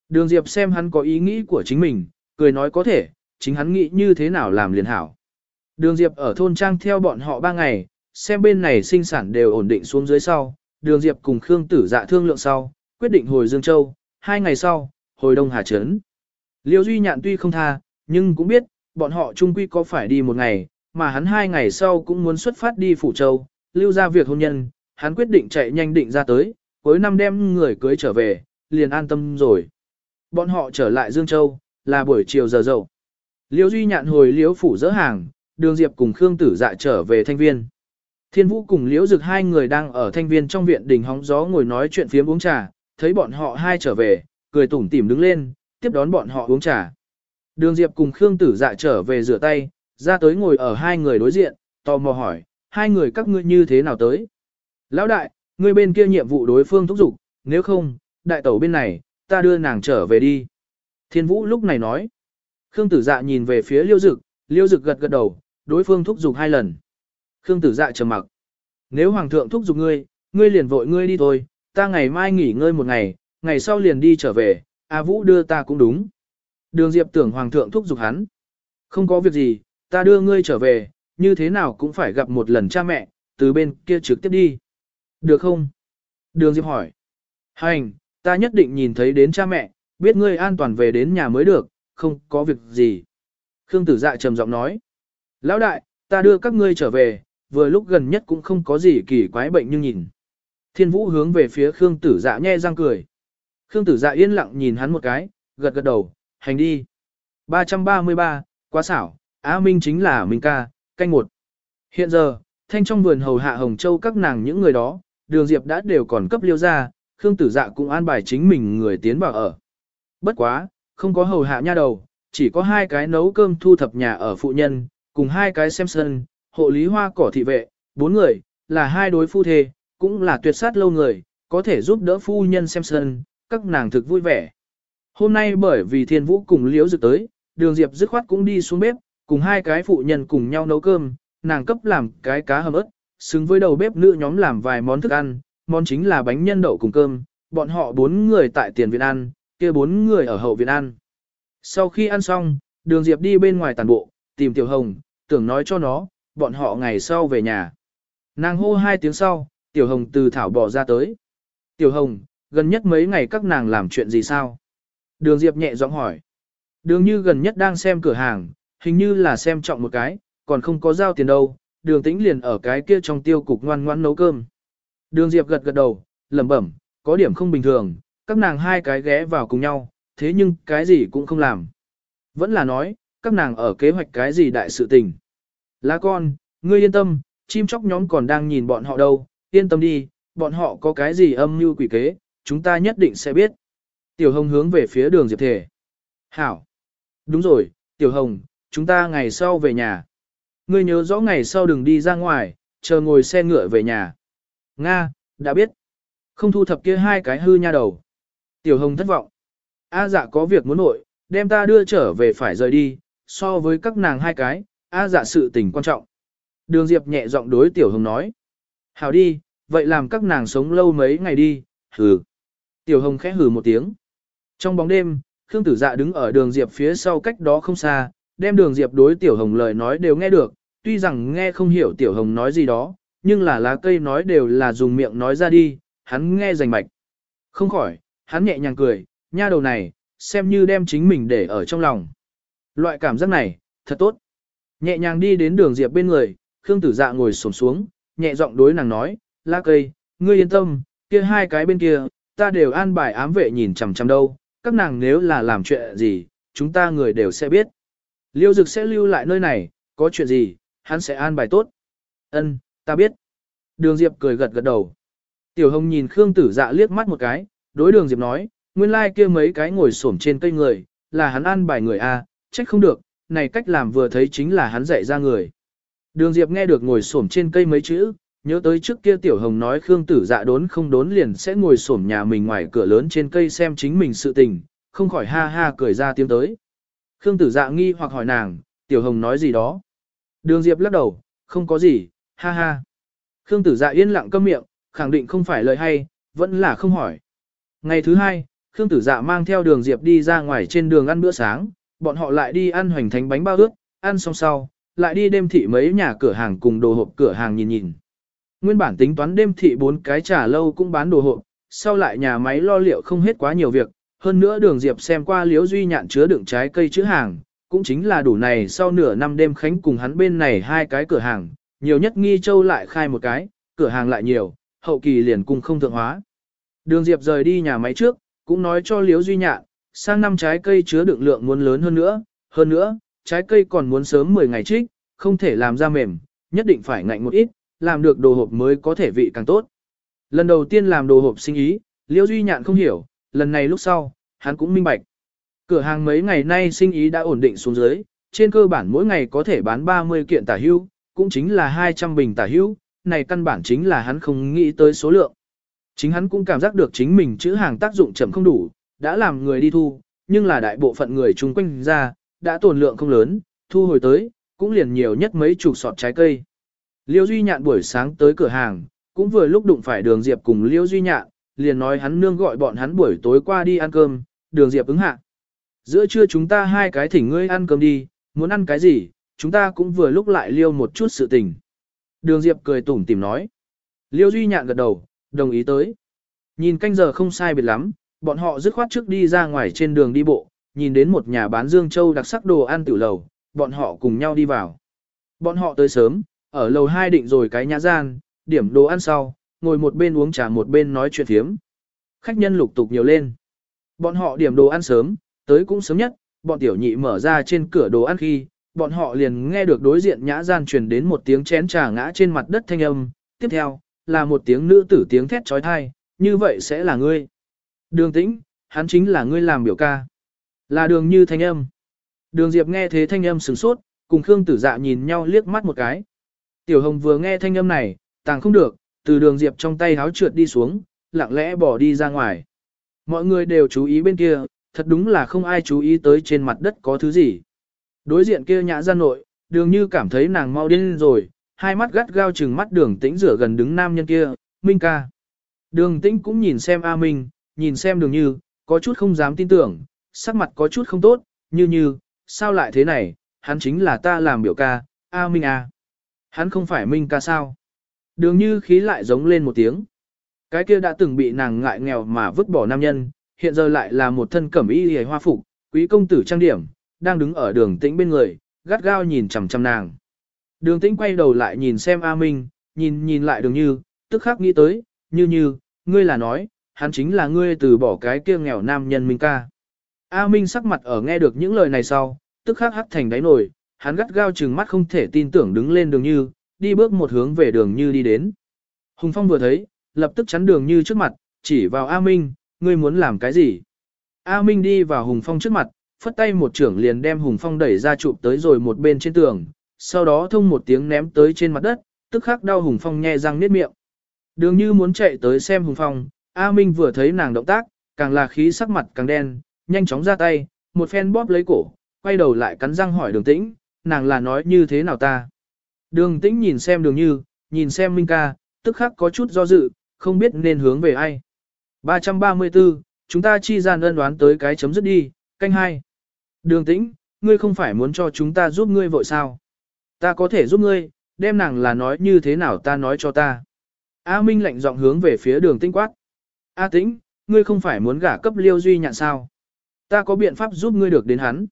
Đường Diệp xem hắn có ý nghĩ của chính mình, cười nói có thể, chính hắn nghĩ như thế nào làm liền hảo. Đường Diệp ở thôn trang theo bọn họ ba ngày, xem bên này sinh sản đều ổn định xuống dưới sau, Đường Diệp cùng Khương Tử Dạ thương lượng sau, quyết định hồi Dương Châu, hai ngày sau, hồi Đông Hà Trấn. Liêu Duy Nhạn tuy không tha, nhưng cũng biết, bọn họ chung quy có phải đi một ngày, mà hắn hai ngày sau cũng muốn xuất phát đi Phủ Châu, lưu ra việc hôn nhân, hắn quyết định chạy nhanh định ra tới, cuối năm đem người cưới trở về, liền an tâm rồi. Bọn họ trở lại Dương Châu, là buổi chiều giờ dậu. Liêu Duy Nhạn hồi Liễu Phủ dỡ hàng, đường Diệp cùng Khương Tử Dạ trở về thanh viên. Thiên Vũ cùng Liễu Dực hai người đang ở thanh viên trong viện đỉnh hóng gió ngồi nói chuyện phiếm uống trà, thấy bọn họ hai trở về, cười tủm tỉm đứng lên, tiếp đón bọn họ uống trà. Đường Diệp cùng Khương Tử Dạ trở về rửa tay, ra tới ngồi ở hai người đối diện, tò mò hỏi, hai người các ngươi như thế nào tới? Lão đại, ngươi bên kia nhiệm vụ đối phương thúc giục, nếu không, đại tẩu bên này, ta đưa nàng trở về đi. Thiên Vũ lúc này nói. Khương Tử Dạ nhìn về phía Liêu Dực, Liêu Dực gật gật đầu, đối phương thúc giục hai lần. Khương Tử Dạ trầm mặc. Nếu Hoàng thượng thúc giục ngươi, ngươi liền vội ngươi đi thôi, ta ngày mai nghỉ ngơi một ngày, ngày sau liền đi trở về, A Vũ đưa ta cũng đúng. Đường Diệp tưởng Hoàng thượng thúc giục hắn. Không có việc gì, ta đưa ngươi trở về, như thế nào cũng phải gặp một lần cha mẹ, từ bên kia trực tiếp đi. Được không? Đường Diệp hỏi. Hành, ta nhất định nhìn thấy đến cha mẹ, biết ngươi an toàn về đến nhà mới được, không có việc gì. Khương tử dạ trầm giọng nói. Lão đại, ta đưa các ngươi trở về, vừa lúc gần nhất cũng không có gì kỳ quái bệnh nhưng nhìn. Thiên vũ hướng về phía Khương tử dạ nhe răng cười. Khương tử dạ yên lặng nhìn hắn một cái, gật gật đầu, hành đi. 333, quá xảo, Á Minh chính là Minh ca, canh một. Hiện giờ, thanh trong vườn hầu hạ Hồng Châu các nàng những người đó, đường diệp đã đều còn cấp liêu ra, Khương tử dạ cũng an bài chính mình người tiến vào ở. Bất quá, không có hầu hạ nha đầu, chỉ có hai cái nấu cơm thu thập nhà ở phụ nhân, cùng hai cái xem sân, hộ lý hoa cỏ thị vệ, bốn người, là hai đối phu thê, cũng là tuyệt sát lâu người, có thể giúp đỡ phu nhân xem sân, các nàng thực vui vẻ. Hôm nay bởi vì thiên vũ cùng liễu dự tới, đường diệp dứt khoát cũng đi xuống bếp, cùng hai cái phụ nhân cùng nhau nấu cơm, nàng cấp làm cái cá hầm ớt, xứng với đầu bếp nữ nhóm làm vài món thức ăn, món chính là bánh nhân đậu cùng cơm, bọn họ bốn người tại tiền viện ăn, kia bốn người ở hậu viện ăn. Sau khi ăn xong, đường Diệp đi bên ngoài tàn bộ, tìm Tiểu Hồng, tưởng nói cho nó, bọn họ ngày sau về nhà. Nàng hô hai tiếng sau, Tiểu Hồng từ thảo bỏ ra tới. Tiểu Hồng, gần nhất mấy ngày các nàng làm chuyện gì sao? Đường Diệp nhẹ giọng hỏi. Đường như gần nhất đang xem cửa hàng, hình như là xem trọng một cái, còn không có giao tiền đâu, đường tĩnh liền ở cái kia trong tiêu cục ngoan ngoan nấu cơm. Đường Diệp gật gật đầu, lẩm bẩm, có điểm không bình thường, các nàng hai cái ghé vào cùng nhau, thế nhưng cái gì cũng không làm. Vẫn là nói, các nàng ở kế hoạch cái gì đại sự tình. Lá con, ngươi yên tâm, chim chóc nhóm còn đang nhìn bọn họ đâu, yên tâm đi, bọn họ có cái gì âm mưu quỷ kế, chúng ta nhất định sẽ biết. Tiểu Hồng hướng về phía đường Diệp Thể. Hảo. Đúng rồi, Tiểu Hồng, chúng ta ngày sau về nhà. Ngươi nhớ rõ ngày sau đừng đi ra ngoài, chờ ngồi xe ngựa về nhà. Nga, đã biết. Không thu thập kia hai cái hư nha đầu. Tiểu Hồng thất vọng. A dạ có việc muốn nội, đem ta đưa trở về phải rời đi, so với các nàng hai cái, A dạ sự tình quan trọng. Đường Diệp nhẹ giọng đối Tiểu Hồng nói. Hảo đi, vậy làm các nàng sống lâu mấy ngày đi, hừ. Tiểu Hồng khẽ hừ một tiếng. Trong bóng đêm, Khương Tử Dạ đứng ở đường Diệp phía sau cách đó không xa, đem đường Diệp đối Tiểu Hồng lời nói đều nghe được, tuy rằng nghe không hiểu Tiểu Hồng nói gì đó, nhưng là lá cây nói đều là dùng miệng nói ra đi, hắn nghe rành mạch. Không khỏi, hắn nhẹ nhàng cười, nha đầu này, xem như đem chính mình để ở trong lòng. Loại cảm giác này, thật tốt. Nhẹ nhàng đi đến đường Diệp bên người, Khương Tử Dạ ngồi xổm xuống, nhẹ giọng đối nàng nói, lá cây, ngươi yên tâm, kia hai cái bên kia, ta đều an bài ám vệ nhìn chằm chằm đâu, các nàng nếu là làm chuyện gì, chúng ta người đều sẽ biết. Liêu dực sẽ lưu lại nơi này, có chuyện gì, hắn sẽ an bài tốt. Ân, ta biết. Đường Diệp cười gật gật đầu. Tiểu Hồng nhìn Khương Tử Dạ liếc mắt một cái, đối Đường Diệp nói, nguyên lai like kia mấy cái ngồi xổm trên cây người, là hắn an bài người a, trách không được, này cách làm vừa thấy chính là hắn dạy ra người. Đường Diệp nghe được ngồi xổm trên cây mấy chữ, nhớ tới trước kia Tiểu Hồng nói Khương Tử Dạ đốn không đốn liền sẽ ngồi xổm nhà mình ngoài cửa lớn trên cây xem chính mình sự tình, không khỏi ha ha cười ra tiếng tới. Khương Tử Dạ nghi hoặc hỏi nàng, Tiểu Hồng nói gì đó. Đường Diệp lắc đầu, không có gì, ha ha. Khương Tử Dạ yên lặng câm miệng, khẳng định không phải lời hay, vẫn là không hỏi. Ngày thứ hai, Khương Tử Dạ mang theo Đường Diệp đi ra ngoài trên đường ăn bữa sáng, bọn họ lại đi ăn hoành thánh bánh bao ướt, ăn xong sau, lại đi đêm thị mấy nhà cửa hàng cùng đồ hộp cửa hàng nhìn nhìn. Nguyên bản tính toán đêm thị bốn cái trà lâu cũng bán đồ hộp, sau lại nhà máy lo liệu không hết quá nhiều việc, hơn nữa đường Diệp xem qua liếu duy nhạn chứa đựng trái cây chữ hàng, cũng chính là đủ này sau nửa năm đêm khánh cùng hắn bên này hai cái cửa hàng, nhiều nhất nghi châu lại khai một cái, cửa hàng lại nhiều, hậu kỳ liền cung không thượng hóa. Đường Diệp rời đi nhà máy trước, cũng nói cho liễu duy nhạn, sang năm trái cây chứa đựng lượng muốn lớn hơn nữa, hơn nữa, trái cây còn muốn sớm 10 ngày trích, không thể làm ra mềm, nhất định phải ngạnh một ít, làm được đồ hộp mới có thể vị càng tốt. Lần đầu tiên làm đồ hộp sinh ý, liễu Duy Nhạn không hiểu, lần này lúc sau, hắn cũng minh bạch. Cửa hàng mấy ngày nay sinh ý đã ổn định xuống dưới, trên cơ bản mỗi ngày có thể bán 30 kiện tả hưu, cũng chính là 200 bình tả hữu, này căn bản chính là hắn không nghĩ tới số lượng. Chính hắn cũng cảm giác được chính mình chữ hàng tác dụng chậm không đủ, đã làm người đi thu, nhưng là đại bộ phận người chung quanh ra, đã tồn lượng không lớn, thu hồi tới, cũng liền nhiều nhất mấy chục sọt trái cây. Liêu Duy Nhạn buổi sáng tới cửa hàng, cũng vừa lúc đụng phải đường Diệp cùng Liêu Duy Nhạn, liền nói hắn nương gọi bọn hắn buổi tối qua đi ăn cơm, đường Diệp ứng hạ. Giữa trưa chúng ta hai cái thỉnh ngươi ăn cơm đi, muốn ăn cái gì, chúng ta cũng vừa lúc lại liêu một chút sự tình. Đường Diệp cười tủm tìm nói. Liêu Duy Nhạn gật đầu, đồng ý tới. Nhìn canh giờ không sai biệt lắm, bọn họ dứt khoát trước đi ra ngoài trên đường đi bộ, nhìn đến một nhà bán Dương Châu đặc sắc đồ ăn tiểu lầu, bọn họ cùng nhau đi vào. Bọn họ tới sớm, ở lầu hai định rồi cái nhã gian, điểm đồ ăn sau, ngồi một bên uống trà một bên nói chuyện thiếm. Khách nhân lục tục nhiều lên. Bọn họ điểm đồ ăn sớm, tới cũng sớm nhất, bọn tiểu nhị mở ra trên cửa đồ ăn khi, bọn họ liền nghe được đối diện nhã gian truyền đến một tiếng chén trà ngã trên mặt đất thanh âm, tiếp theo, là một tiếng nữ tử tiếng thét trói thai, như vậy sẽ là ngươi. Đường tĩnh, hắn chính là ngươi làm biểu ca. Là đường như thanh âm. Đường Diệp nghe thế thanh âm sửng sốt, cùng Khương Tử Dạ nhìn nhau liếc mắt một cái. Tiểu Hồng vừa nghe thanh âm này, tàng không được, từ đường Diệp trong tay háo trượt đi xuống, lặng lẽ bỏ đi ra ngoài. Mọi người đều chú ý bên kia, thật đúng là không ai chú ý tới trên mặt đất có thứ gì. Đối diện kia nhã gian nội, đường như cảm thấy nàng mau điên rồi, hai mắt gắt gao chừng mắt đường tĩnh rửa gần đứng nam nhân kia, Minh ca. Đường tĩnh cũng nhìn xem A Minh, nhìn xem đường như, có chút không dám tin tưởng, sắc mặt có chút không tốt, như như, sao lại thế này, hắn chính là ta làm biểu ca, A Minh A. Hắn không phải Minh ca sao? Đường như khí lại giống lên một tiếng. Cái kia đã từng bị nàng ngại nghèo mà vứt bỏ nam nhân, hiện giờ lại là một thân cẩm y hề hoa phục, quý công tử trang điểm, đang đứng ở đường tĩnh bên người, gắt gao nhìn chằm chằm nàng. Đường tĩnh quay đầu lại nhìn xem A Minh, nhìn nhìn lại đường như, tức khắc nghĩ tới, như như, ngươi là nói, hắn chính là ngươi từ bỏ cái kia nghèo nam nhân Minh ca. A Minh sắc mặt ở nghe được những lời này sau, tức khắc hắt thành đáy nổi, hắn gắt gao trừng mắt không thể tin tưởng đứng lên đường như, đi bước một hướng về đường như đi đến. Hùng Phong vừa thấy, lập tức chắn đường như trước mặt, chỉ vào A Minh, ngươi muốn làm cái gì? A Minh đi vào Hùng Phong trước mặt, phất tay một trưởng liền đem Hùng Phong đẩy ra chụp tới rồi một bên trên tường, sau đó thông một tiếng ném tới trên mặt đất, tức khắc đau Hùng Phong nhe răng niết miệng. Đường như muốn chạy tới xem Hùng Phong, A Minh vừa thấy nàng động tác, càng là khí sắc mặt càng đen, nhanh chóng ra tay, một phen bóp lấy cổ, quay đầu lại cắn răng hỏi đường tĩnh, nàng là nói như thế nào ta. Đường tĩnh nhìn xem đường như, nhìn xem Minh ca, tức khắc có chút do dự, không biết nên hướng về ai. 334, chúng ta chi gian ân đoán tới cái chấm dứt đi, canh hai. Đường tĩnh, ngươi không phải muốn cho chúng ta giúp ngươi vội sao? Ta có thể giúp ngươi, đem nàng là nói như thế nào ta nói cho ta. A Minh lạnh giọng hướng về phía đường tĩnh quát. A tĩnh, ngươi không phải muốn gả cấp liêu duy nhạn sao? Ta có biện pháp giúp ngươi được đến hắn.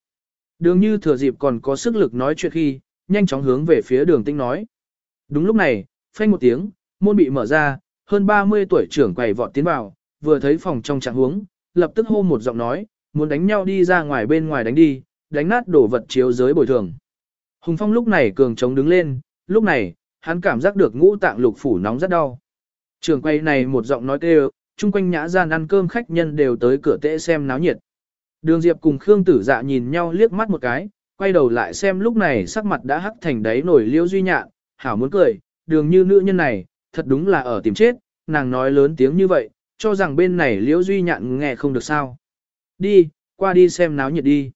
Đường như thừa dịp còn có sức lực nói chuyện khi, nhanh chóng hướng về phía đường tĩnh nói. Đúng lúc này, phanh một tiếng, môn bị mở ra, hơn 30 tuổi trưởng quầy vọt tiến vào, vừa thấy phòng trong trạng huống, lập tức hô một giọng nói, muốn đánh nhau đi ra ngoài bên ngoài đánh đi, đánh nát đổ vật chiếu giới bồi thường. Hùng Phong lúc này cường chống đứng lên, lúc này, hắn cảm giác được ngũ tạng lục phủ nóng rất đau. Trường quay này một giọng nói kêu, chung quanh nhã gian ăn cơm khách nhân đều tới cửa tễ xem náo nhiệt. Đường Diệp cùng Khương Tử Dạ nhìn nhau liếc mắt một cái, quay đầu lại xem lúc này sắc mặt đã hắc thành đáy nổi liêu duy nhạn, hảo muốn cười, đường như nữ nhân này, thật đúng là ở tìm chết, nàng nói lớn tiếng như vậy, cho rằng bên này liễu duy nhạn nghe không được sao. Đi, qua đi xem náo nhiệt đi.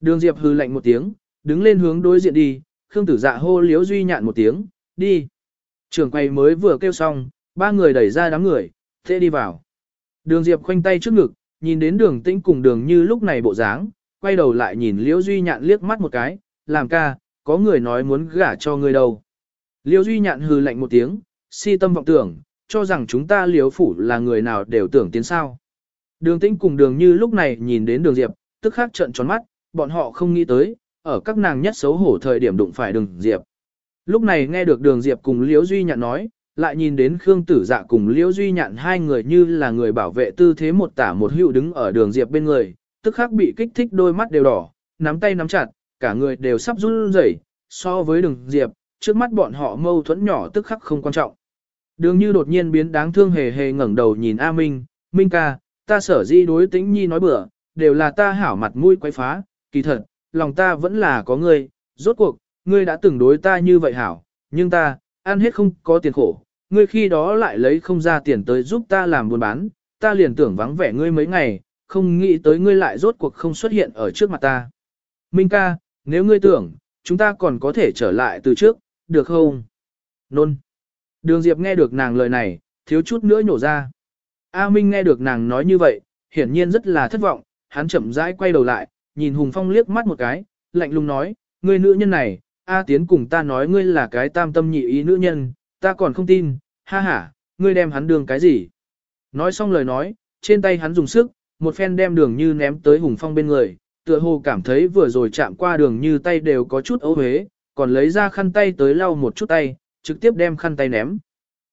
Đường Diệp hư lạnh một tiếng, đứng lên hướng đối diện đi, Khương Tử Dạ hô liếu duy nhạn một tiếng, đi. Trường quay mới vừa kêu xong, ba người đẩy ra đám người, thế đi vào. Đường Diệp khoanh tay trước ngực, nhìn đến đường tĩnh cùng đường như lúc này bộ dáng, quay đầu lại nhìn liễu duy nhạn liếc mắt một cái, làm ca, có người nói muốn gả cho người đâu. Liễu duy nhạn hừ lạnh một tiếng, si tâm vọng tưởng, cho rằng chúng ta liếu phủ là người nào đều tưởng tiến sao. Đường tĩnh cùng đường như lúc này nhìn đến đường diệp, tức khắc trận tròn mắt, bọn họ không nghĩ tới, ở các nàng nhất xấu hổ thời điểm đụng phải đường diệp. Lúc này nghe được đường diệp cùng liễu duy nhạn nói, lại nhìn đến Khương Tử Dạ cùng Liễu Duy Nhạn hai người như là người bảo vệ tư thế một tả một hữu đứng ở đường diệp bên người, tức khắc bị kích thích đôi mắt đều đỏ, nắm tay nắm chặt, cả người đều sắp run rẩy. So với đường diệp, trước mắt bọn họ mâu thuẫn nhỏ tức khắc không quan trọng. Đường như đột nhiên biến đáng thương hề hề ngẩng đầu nhìn A Minh, Minh ca, ta sở di đối tĩnh nhi nói bừa, đều là ta hảo mặt mũi quấy phá, kỳ thật, lòng ta vẫn là có ngươi, rốt cuộc, ngươi đã từng đối ta như vậy hảo, nhưng ta, ăn hết không có tiền khổ, ngươi khi đó lại lấy không ra tiền tới giúp ta làm buôn bán, ta liền tưởng vắng vẻ ngươi mấy ngày, không nghĩ tới ngươi lại rốt cuộc không xuất hiện ở trước mặt ta. Minh ca, nếu ngươi tưởng, chúng ta còn có thể trở lại từ trước, được không? Nôn. Đường Diệp nghe được nàng lời này, thiếu chút nữa nhổ ra. A Minh nghe được nàng nói như vậy, hiển nhiên rất là thất vọng, hắn chậm rãi quay đầu lại, nhìn Hùng Phong liếc mắt một cái, lạnh lùng nói, ngươi nữ nhân này, A Tiến cùng ta nói ngươi là cái tam tâm nhị ý nữ nhân, ta còn không tin, ha ha, ngươi đem hắn đường cái gì? Nói xong lời nói, trên tay hắn dùng sức, một phen đem đường như ném tới Hùng Phong bên người, tựa hồ cảm thấy vừa rồi chạm qua đường như tay đều có chút ấu huế, còn lấy ra khăn tay tới lau một chút tay, trực tiếp đem khăn tay ném.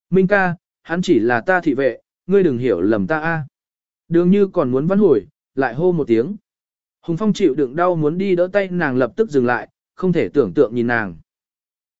Minh ca, hắn chỉ là ta thị vệ, ngươi đừng hiểu lầm ta a. Đường như còn muốn văn hồi, lại hô một tiếng. Hùng Phong chịu đựng đau muốn đi đỡ tay nàng lập tức dừng lại, không thể tưởng tượng nhìn nàng.